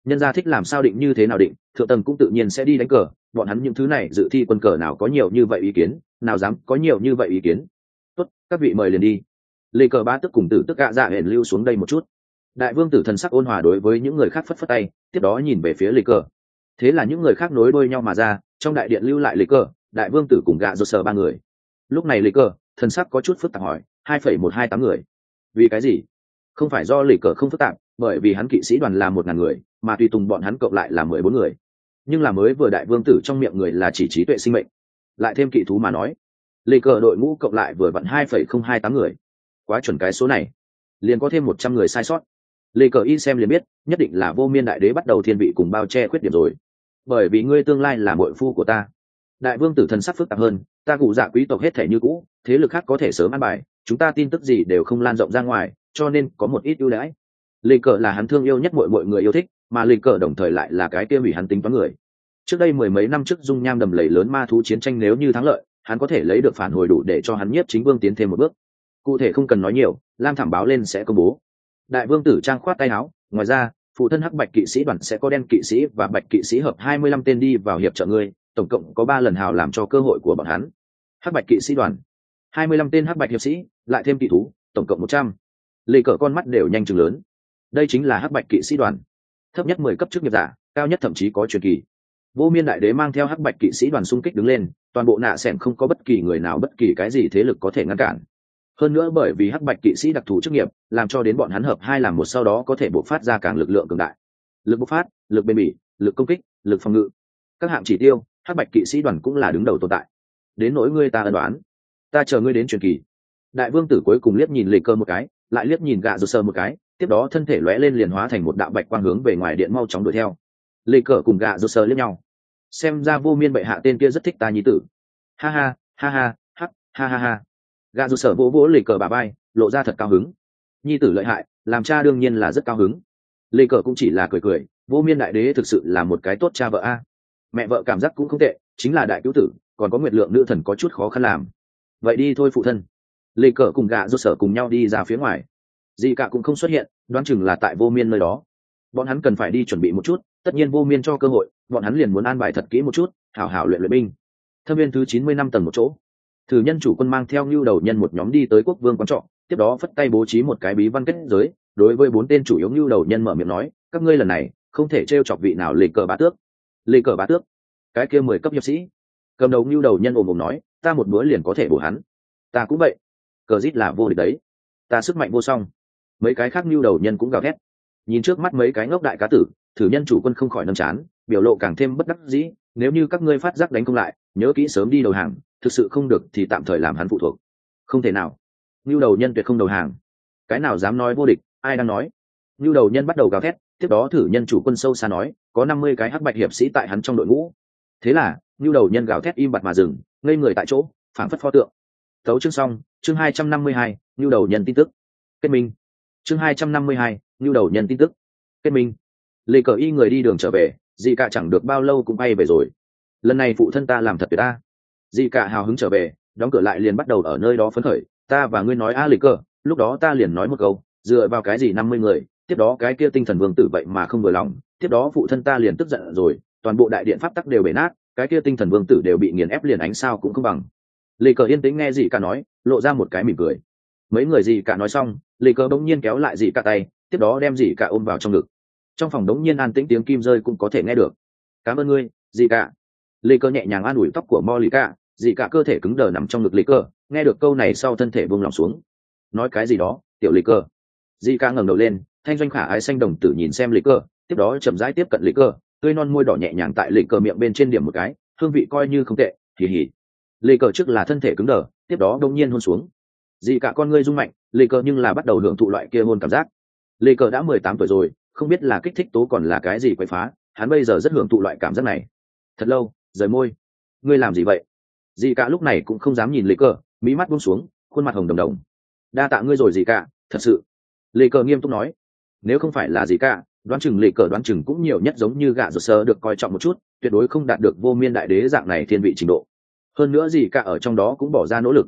Nhân gia thích làm sao định như thế nào định, thượng tầng cũng tự nhiên sẽ đi đánh cờ, bọn hắn những thứ này dự thi quân cờ nào có nhiều như vậy ý kiến, nào dám có nhiều như vậy ý kiến. Tốt, các vị mời liền đi. Lê cờ ba tức cùng tử tức gạ dạ hển lưu xuống đây một chút đại vương tử thần sắc ôn hòa đối với những người khác phất phất tay, tiếp đó nhìn về phía lịch cờ. Thế là những người khác nối đuôi nhau mà ra, trong đại điện lưu lại lịch cờ, đại vương tử cùng gạ rột sờ ba người. Lúc này lịch cờ, thần sắc có chút phức tạp hỏi, hai phẩy một hai tám người. Vì cái gì? Không phải do lịch cờ không phức tạp, bởi vì hắn kỵ sĩ đoàn là một ngàn người, mà tùy tùng bọn hắn cộng lại là mười bốn người. Nhưng là mới vừa đại vương tử trong miệng người là chỉ trí tuệ sinh mệnh. Lại thêm kỵ thú mà nói, lịch cờ đội ngũ cộng lại vừa vặn hai phẩy không hai tám người. Quá chuẩn cái số này. Liền có thêm một trăm người sai sót lê cờ y xem liền biết, nhất định là vô miên đại đế bắt đầu thiên vị cùng bao che khuyết điểm rồi. Bởi vì ngươi tương lai là mội phu của ta. Đại vương tử thần sắc phức tạp hơn, ta cụ dạ quý tộc hết thể như cũ, thế lực khác có thể sớm ăn bài, chúng ta tin tức gì đều không lan rộng ra ngoài, cho nên có một ít ưu đãi. Lê cờ là hắn thương yêu nhất mọi mọi người yêu thích, mà lê cờ đồng thời lại là cái kia hủy hắn tính toán người. Trước đây mười mấy năm trước dung nham đầm lầy lớn ma thú chiến tranh nếu như thắng lợi, hắn có thể lấy được phản hồi đủ để cho hắn nhiếp chính vương tiến thêm một bước. Cụ thể không cần nói nhiều, lam thảm báo lên sẽ công bố đại vương tử trang khoát tay áo, ngoài ra, phụ thân hắc bạch kỵ sĩ đoàn sẽ có đen kỵ sĩ và bạch kỵ sĩ hợp hai mươi lăm tên đi vào hiệp trợ ngươi, tổng cộng có ba lần hào làm cho cơ hội của bọn hắn. Hắc bạch kỵ sĩ đoàn, hai mươi lăm tên hắc bạch hiệp sĩ, lại thêm kỵ thú, tổng cộng một trăm. Lì cỡ con mắt đều nhanh chừng lớn. Đây chính là hắc bạch kỵ sĩ đoàn. Thấp nhất mười cấp chức nghiệp giả, cao nhất thậm chí có truyền kỳ. Vô miên đại đế mang theo hắc bạch kỵ sĩ đoàn xung kích đứng lên, toàn bộ nạ s không có bất kỳ người nào bất kỳ cái gì thế lực có thể ngăn cản hơn nữa bởi vì hắc bạch kỵ sĩ đặc thù chức nghiệp, làm cho đến bọn hắn hợp hai làm một sau đó có thể bộc phát ra càng lực lượng cường đại. Lực bộc phát, lực bền bỉ, lực công kích, lực phòng ngự. Các hạng chỉ tiêu, hắc bạch kỵ sĩ đoàn cũng là đứng đầu tồn tại. Đến nỗi ngươi ta ân đoán, ta chờ ngươi đến truyền kỳ. Đại vương tử cuối cùng liếc nhìn lê cơ một cái, lại liếc nhìn gạ rô sơ một cái, tiếp đó thân thể lóe lên liền hóa thành một đạo bạch quang hướng về ngoài điện mau chóng đuổi theo. Lê cờ cùng gạ rô sơ liếc nhau. Xem ra vô miên bệ hạ tên kia rất thích ta nhí tử. Ha ha ha ha hắc ha ha ha gà dù sở vỗ vỗ lê cờ bà bay lộ ra thật cao hứng. Nhi tử lợi hại, làm cha đương nhiên là rất cao hứng. Lê cờ cũng chỉ là cười cười, vô miên đại đế thực sự là một cái tốt cha vợ a. Mẹ vợ cảm giác cũng không tệ, chính là đại cứu tử, còn có nguyệt lượng nữ thần có chút khó khăn làm. Vậy đi thôi phụ thân. Lê cờ cùng gà rô sở cùng nhau đi ra phía ngoài. Dì cả cũng không xuất hiện, đoán chừng là tại vô miên nơi đó. Bọn hắn cần phải đi chuẩn bị một chút, tất nhiên vô miên cho cơ hội, bọn hắn liền muốn an bài thật kỹ một chút, hảo hảo luyện luyện binh. Thâm viên thứ chín mươi năm tầng một chỗ thử nhân chủ quân mang theo ngưu đầu nhân một nhóm đi tới quốc vương quán trọ, tiếp đó phất tay bố trí một cái bí văn kết giới, đối với bốn tên chủ yếu ngưu đầu nhân mở miệng nói, các ngươi lần này không thể t r e o chọc vị nào lê cờ bá tước. Lê cờ bá tước? Cái kia mười cấp hiệp sĩ? Cầm đầu ngưu đầu nhân ồm ồm nói, ta một bữa liền có thể bổ hắn. Ta cũng vậy. Cờ rít là vô địch đấy. Ta sức mạnh vô song. Mấy cái khác mưu đầu nhân cũng gào thét. Nhìn trước mắt mấy cái ngốc đại cá tử, thử nhân chủ quân không khỏi nâm chán, biểu lộ càng thêm bất đắc dĩ, nếu như các ngươi phát giác đánh không lại, nhớ kỹ sớm đi đầu hàng thực sự không được thì tạm thời làm hắn phụ thuộc. Không thể nào. Mưu đầu nhân tuyệt không đầu hàng. Cái nào dám nói vô địch, ai đang nói? Mưu đầu nhân bắt đầu gào thét, tiếp đó thử nhân chủ quân sâu xa nói, có năm mươi cái hắc bạch hiệp sĩ tại hắn trong đội ngũ. Thế là mưu đầu nhân gào thét im bặt mà dừng, ngây người tại chỗ phản phất pho tượng. Tấu chương xong, chương hai trăm năm mươi hai mưu đầu nhân tin tức. Kết minh. Chương hai trăm năm mươi hai nhu đầu nhân tin tức. Kết minh. Lê cờ y người đi đường trở về, dị cả chẳng được bao lâu cũng bay về rồi. Lần này phụ thân ta làm thật tuyệt ta. Dì cả hào hứng trở về đóng cửa lại liền bắt đầu ở nơi đó phấn khởi. Ta và ngươi nói a Lịch cơ, lúc đó ta liền nói một câu dựa vào cái gì năm mươi người tiếp đó cái kia tinh thần vương tử vậy mà không vừa lòng tiếp đó phụ thân ta liền tức giận rồi toàn bộ đại điện pháp tắc đều bể nát cái kia tinh thần vương tử đều bị nghiền ép liền ánh sao cũng không bằng. Lì cờ yên tĩnh nghe gì cả nói lộ ra một cái mỉm cười. Mấy người gì cả nói xong lì cờ bỗng nhiên kéo lại gì cả tay tiếp đó đem gì cả ôm vào trong ngực. Trong phòng đống nhiên an tĩnh tiếng kim rơi cũng có thể nghe được. Cảm ơn ngươi gì cả. Lì cờ nhẹ nhàng an ủi tóc của mo lì cả dị cả cơ thể cứng đờ nằm trong ngực lý cơ, nghe được câu này sau thân thể buông lỏng xuống. Nói cái gì đó, tiểu lý cơ. Dị ca ngẩng đầu lên, thanh doanh khả ái xanh đồng tử nhìn xem lý cơ, tiếp đó chậm rãi tiếp cận lý cơ, tươi non môi đỏ nhẹ nhàng tại lý cơ miệng bên trên điểm một cái, hương vị coi như không tệ kỳ hỉ lý cơ trước là thân thể cứng đờ, tiếp đó đông nhiên hôn xuống. Dị cả con ngươi rung mạnh lì cờ nhưng là bắt đầu hưởng thụ loại kia hôn cảm giác. Lì cờ đã mười tám tuổi rồi, không biết là kích thích tố còn là cái gì quậy phá, hắn bây giờ rất hưởng thụ loại cảm giác này. Thật lâu, rời môi. Ngươi làm gì vậy? Dì cả lúc này cũng không dám nhìn Lệ cờ mỹ mắt buông xuống, khuôn mặt hồng đồng đồng. Đa tạ ngươi rồi, Dì cả, thật sự. Lệ cờ nghiêm túc nói. Nếu không phải là Dì cả, đoán chừng Lệ cờ đoán chừng cũng nhiều nhất giống như gạ rột sơ được coi trọng một chút, tuyệt đối không đạt được vô miên đại đế dạng này thiên vị trình độ. Hơn nữa gì cả ở trong đó cũng bỏ ra nỗ lực.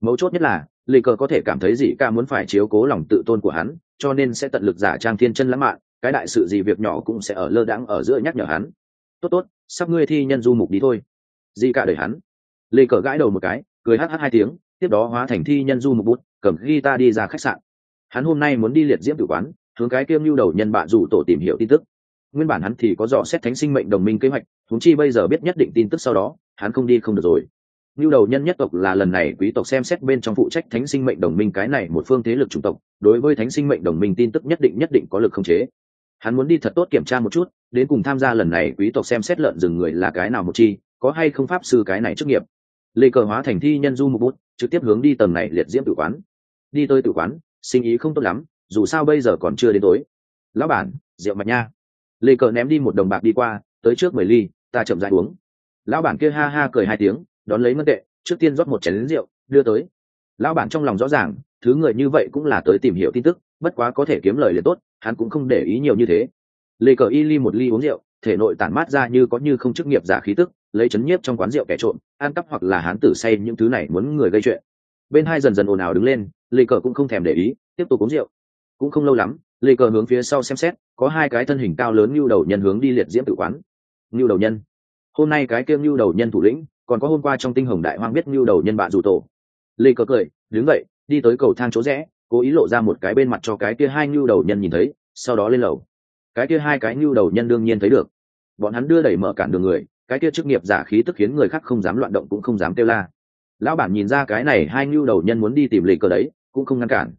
Mấu chốt nhất là Lệ cờ có thể cảm thấy gì cả muốn phải chiếu cố lòng tự tôn của hắn, cho nên sẽ tận lực giả trang thiên chân lãng mạn, cái đại sự gì việc nhỏ cũng sẽ ở lơ đãng ở giữa nhắc nhở hắn. Tốt tốt, sắp ngươi thi nhân du mục đi thôi. Gì cả đợi hắn. Lê cờ gãi đầu một cái cười hh hai tiếng tiếp đó hóa thành thi nhân du mục bút cầm ghi ta đi ra khách sạn hắn hôm nay muốn đi liệt diễm tử quán hướng cái kiêm lưu đầu nhân bạ rủ tổ tìm hiểu tin tức nguyên bản hắn thì có dò xét thánh sinh mệnh đồng minh kế hoạch thúng chi bây giờ biết nhất định tin tức sau đó hắn không đi không được rồi Lưu đầu nhân nhất tộc là lần này quý tộc xem xét bên trong phụ trách thánh sinh mệnh đồng minh cái này một phương thế lực chủng tộc, đối với thánh sinh mệnh đồng minh tin tức nhất định nhất định có lực không chế. Hắn muốn đi thật tốt kiểm tra một chút, đến cùng tham gia lần này quý tộc xem xét lợn rừng người là cái nào một chi, có hay không pháp sư cái này chức nghiệp. Lê cờ hóa thành thi nhân du mục bút, trực tiếp hướng đi tầng này liệt diễm tử quán. Đi tới tử quán, sinh ý không tốt lắm, dù sao bây giờ còn chưa đến tối. Lão bản, rượu mạch nha. Lê cờ ném đi một đồng bạc đi qua, tới trước mười ly, ta chậm rãi uống. Lão bản kia ha ha cười hai tiếng, đón lấy ngân tệ trước tiên rót một chén lính rượu đưa tới lão bản trong lòng rõ ràng thứ người như vậy cũng là tới tìm hiểu tin tức bất quá có thể kiếm lời liền tốt hắn cũng không để ý nhiều như thế lê cờ y ly một ly uống rượu thể nội tản mát ra như có như không chức nghiệp giả khí tức lấy chấn nhiếp trong quán rượu kẻ trộm, ăn cắp hoặc là hán tử say những thứ này muốn người gây chuyện. Bên hai dần dần ồn ào đứng lên, lê cờ cũng không thèm để ý, tiếp tục uống rượu. Cũng không lâu lắm, lê cờ hướng phía sau xem xét, có hai cái thân hình cao lớn như đầu nhân hướng đi liệt diễm tự quán. Như đầu nhân, hôm nay cái kiêng như đầu nhân thủ lĩnh, còn có hôm qua trong tinh hồng đại hoang biết như đầu nhân bạn dù tổ. Lê cờ cười, đứng dậy, đi tới cầu thang chỗ rẽ, cố ý lộ ra một cái bên mặt cho cái kia hai như đầu nhân nhìn thấy, sau đó lên lầu. Cái kia hai cái như đầu nhân đương nhiên thấy được. Bọn hắn đưa đẩy mở cản đường người cái kia chức nghiệp giả khí tức khiến người khác không dám loạn động cũng không dám kêu la. Lão bản nhìn ra cái này, hai nhu đầu nhân muốn đi tìm lì cờ đấy, cũng không ngăn cản.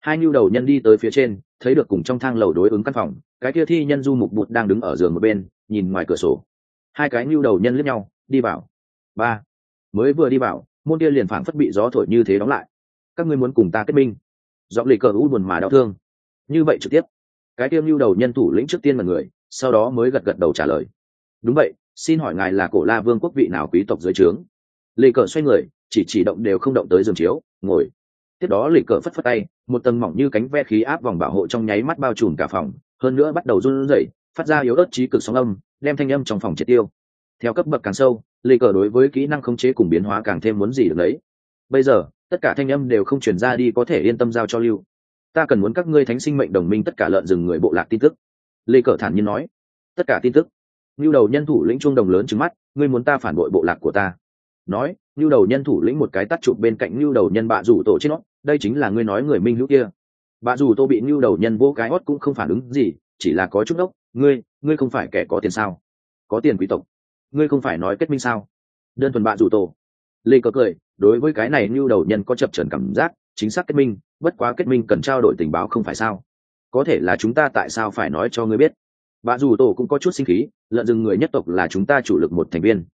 Hai nhu đầu nhân đi tới phía trên, thấy được cùng trong thang lầu đối ứng căn phòng, cái kia thi nhân du mục bụt đang đứng ở giường một bên, nhìn ngoài cửa sổ. Hai cái nhu đầu nhân lướt nhau, đi vào. Ba. Mới vừa đi vào, môn kia liền phảng phất bị gió thổi như thế đóng lại. Các ngươi muốn cùng ta kết minh. Giọng lì cờ u buồn mà đau thương. Như vậy trực tiếp. Cái tiêm lưu đầu nhân thủ lĩnh trước tiên là người, sau đó mới gật gật đầu trả lời. Đúng vậy xin hỏi ngài là cổ la vương quốc vị nào quý tộc dưới trướng? Lì cờ xoay người, chỉ chỉ động đều không động tới giường chiếu, ngồi. Tiếp đó lì cờ phất phất tay, một tầng mỏng như cánh ve khí áp vòng bảo hộ trong nháy mắt bao trùm cả phòng, hơn nữa bắt đầu run rẩy, phát ra yếu ớt trí cực sóng âm, đem thanh âm trong phòng triệt tiêu. Theo cấp bậc càng sâu lê cờ đối với kỹ năng khống chế cùng biến hóa càng thêm muốn gì được đấy bây giờ, tất cả thanh âm đều không chuyển ra đi có thể yên tâm giao cho lưu. Ta cần muốn các ngươi thánh sinh mệnh đồng minh tất cả lợn rừng người bộ lạc tin tức. Lê cờ thản nhiên nói. Tất cả tin tức. Nưu đầu nhân thủ lĩnh chuông đồng lớn trừng mắt, ngươi muốn ta phản bội bộ lạc của ta? Nói Nưu đầu nhân thủ lĩnh một cái tắt chụp bên cạnh Nưu đầu nhân bạ rủ tổ trên nó đây chính là ngươi nói người minh hữu kia. Bạ rủ tô bị Nưu đầu nhân vô cái hót cũng không phản ứng gì, chỉ là có chút đốc, ngươi ngươi không phải kẻ có tiền sao? Có tiền quý tộc. Ngươi không phải nói kết minh sao? Đơn thuần Bạ rủ tổ. Lê có cười, đối với cái này Nưu đầu nhân có chập chờn cảm giác, chính xác kết minh, bất quá kết minh cần trao đổi tình báo không phải sao? Có thể là chúng ta tại sao phải nói cho ngươi biết? Bà dù tổ cũng có chút sinh khí, lợn rừng người nhất tộc là chúng ta chủ lực một thành viên.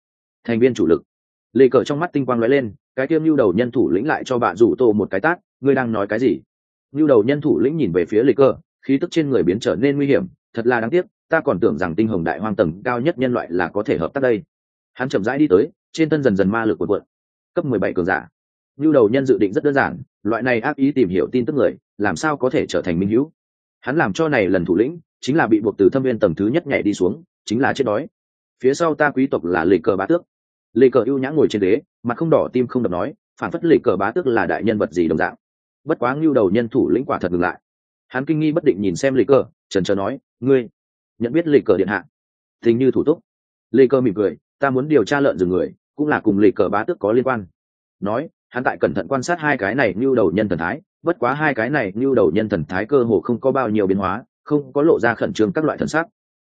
Thành viên chủ lực. Lê cờ trong mắt tinh quang lóe lên, cái tiêm lưu đầu nhân thủ lĩnh lại cho bà rủ tổ một cái tát, ngươi đang nói cái gì? Lưu đầu nhân thủ lĩnh nhìn về phía lê cờ, khí tức trên người biến trở nên nguy hiểm, thật là đáng tiếc, ta còn tưởng rằng tinh hồng đại hoang tầng cao nhất nhân loại là có thể hợp tác đây. Hắn chậm rãi đi tới, trên thân dần dần ma lực cuộn cuộn. Cấp mười bảy cường giả. Nhu đầu nhân dự định rất đơn giản, loại này ác ý tìm hiểu tin tức người, làm sao có thể trở thành minh hữu? Hắn làm cho này lần thủ lĩnh chính là bị buộc từ thâm viên tầng thứ nhất nhảy đi xuống, chính là chết đói. Phía sau ta quý tộc là lê cờ bá tước. Lê cờ ưu nhã ngồi trên đế, mặt không đỏ tim không đập nói, phản phất lê cờ bá tước là đại nhân vật gì đồng dạng. Bất quá ngưu đầu nhân thủ lĩnh quả thật ngừng lại. Hắn kinh nghi bất định nhìn xem lê cờ, trần trờ nói, ngươi nhận biết lệ cờ điện hạ? Tình như thủ túc. Lê cờ mỉm cười, ta muốn điều tra lợn rừng người, cũng là cùng lê cờ bá tước có liên quan. Nói, hắn tại cẩn thận quan sát hai cái này như đầu nhân thần thái, bất quá hai cái này như đầu nhân thần thái cơ hồ không có bao nhiêu biến hóa không có lộ ra khẩn trương các loại thần sắc.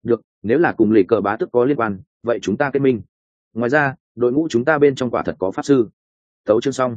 Được, nếu là cùng lì cờ bá tức có liên quan, vậy chúng ta kết minh. Ngoài ra, đội ngũ chúng ta bên trong quả thật có pháp sư. Tấu chương xong.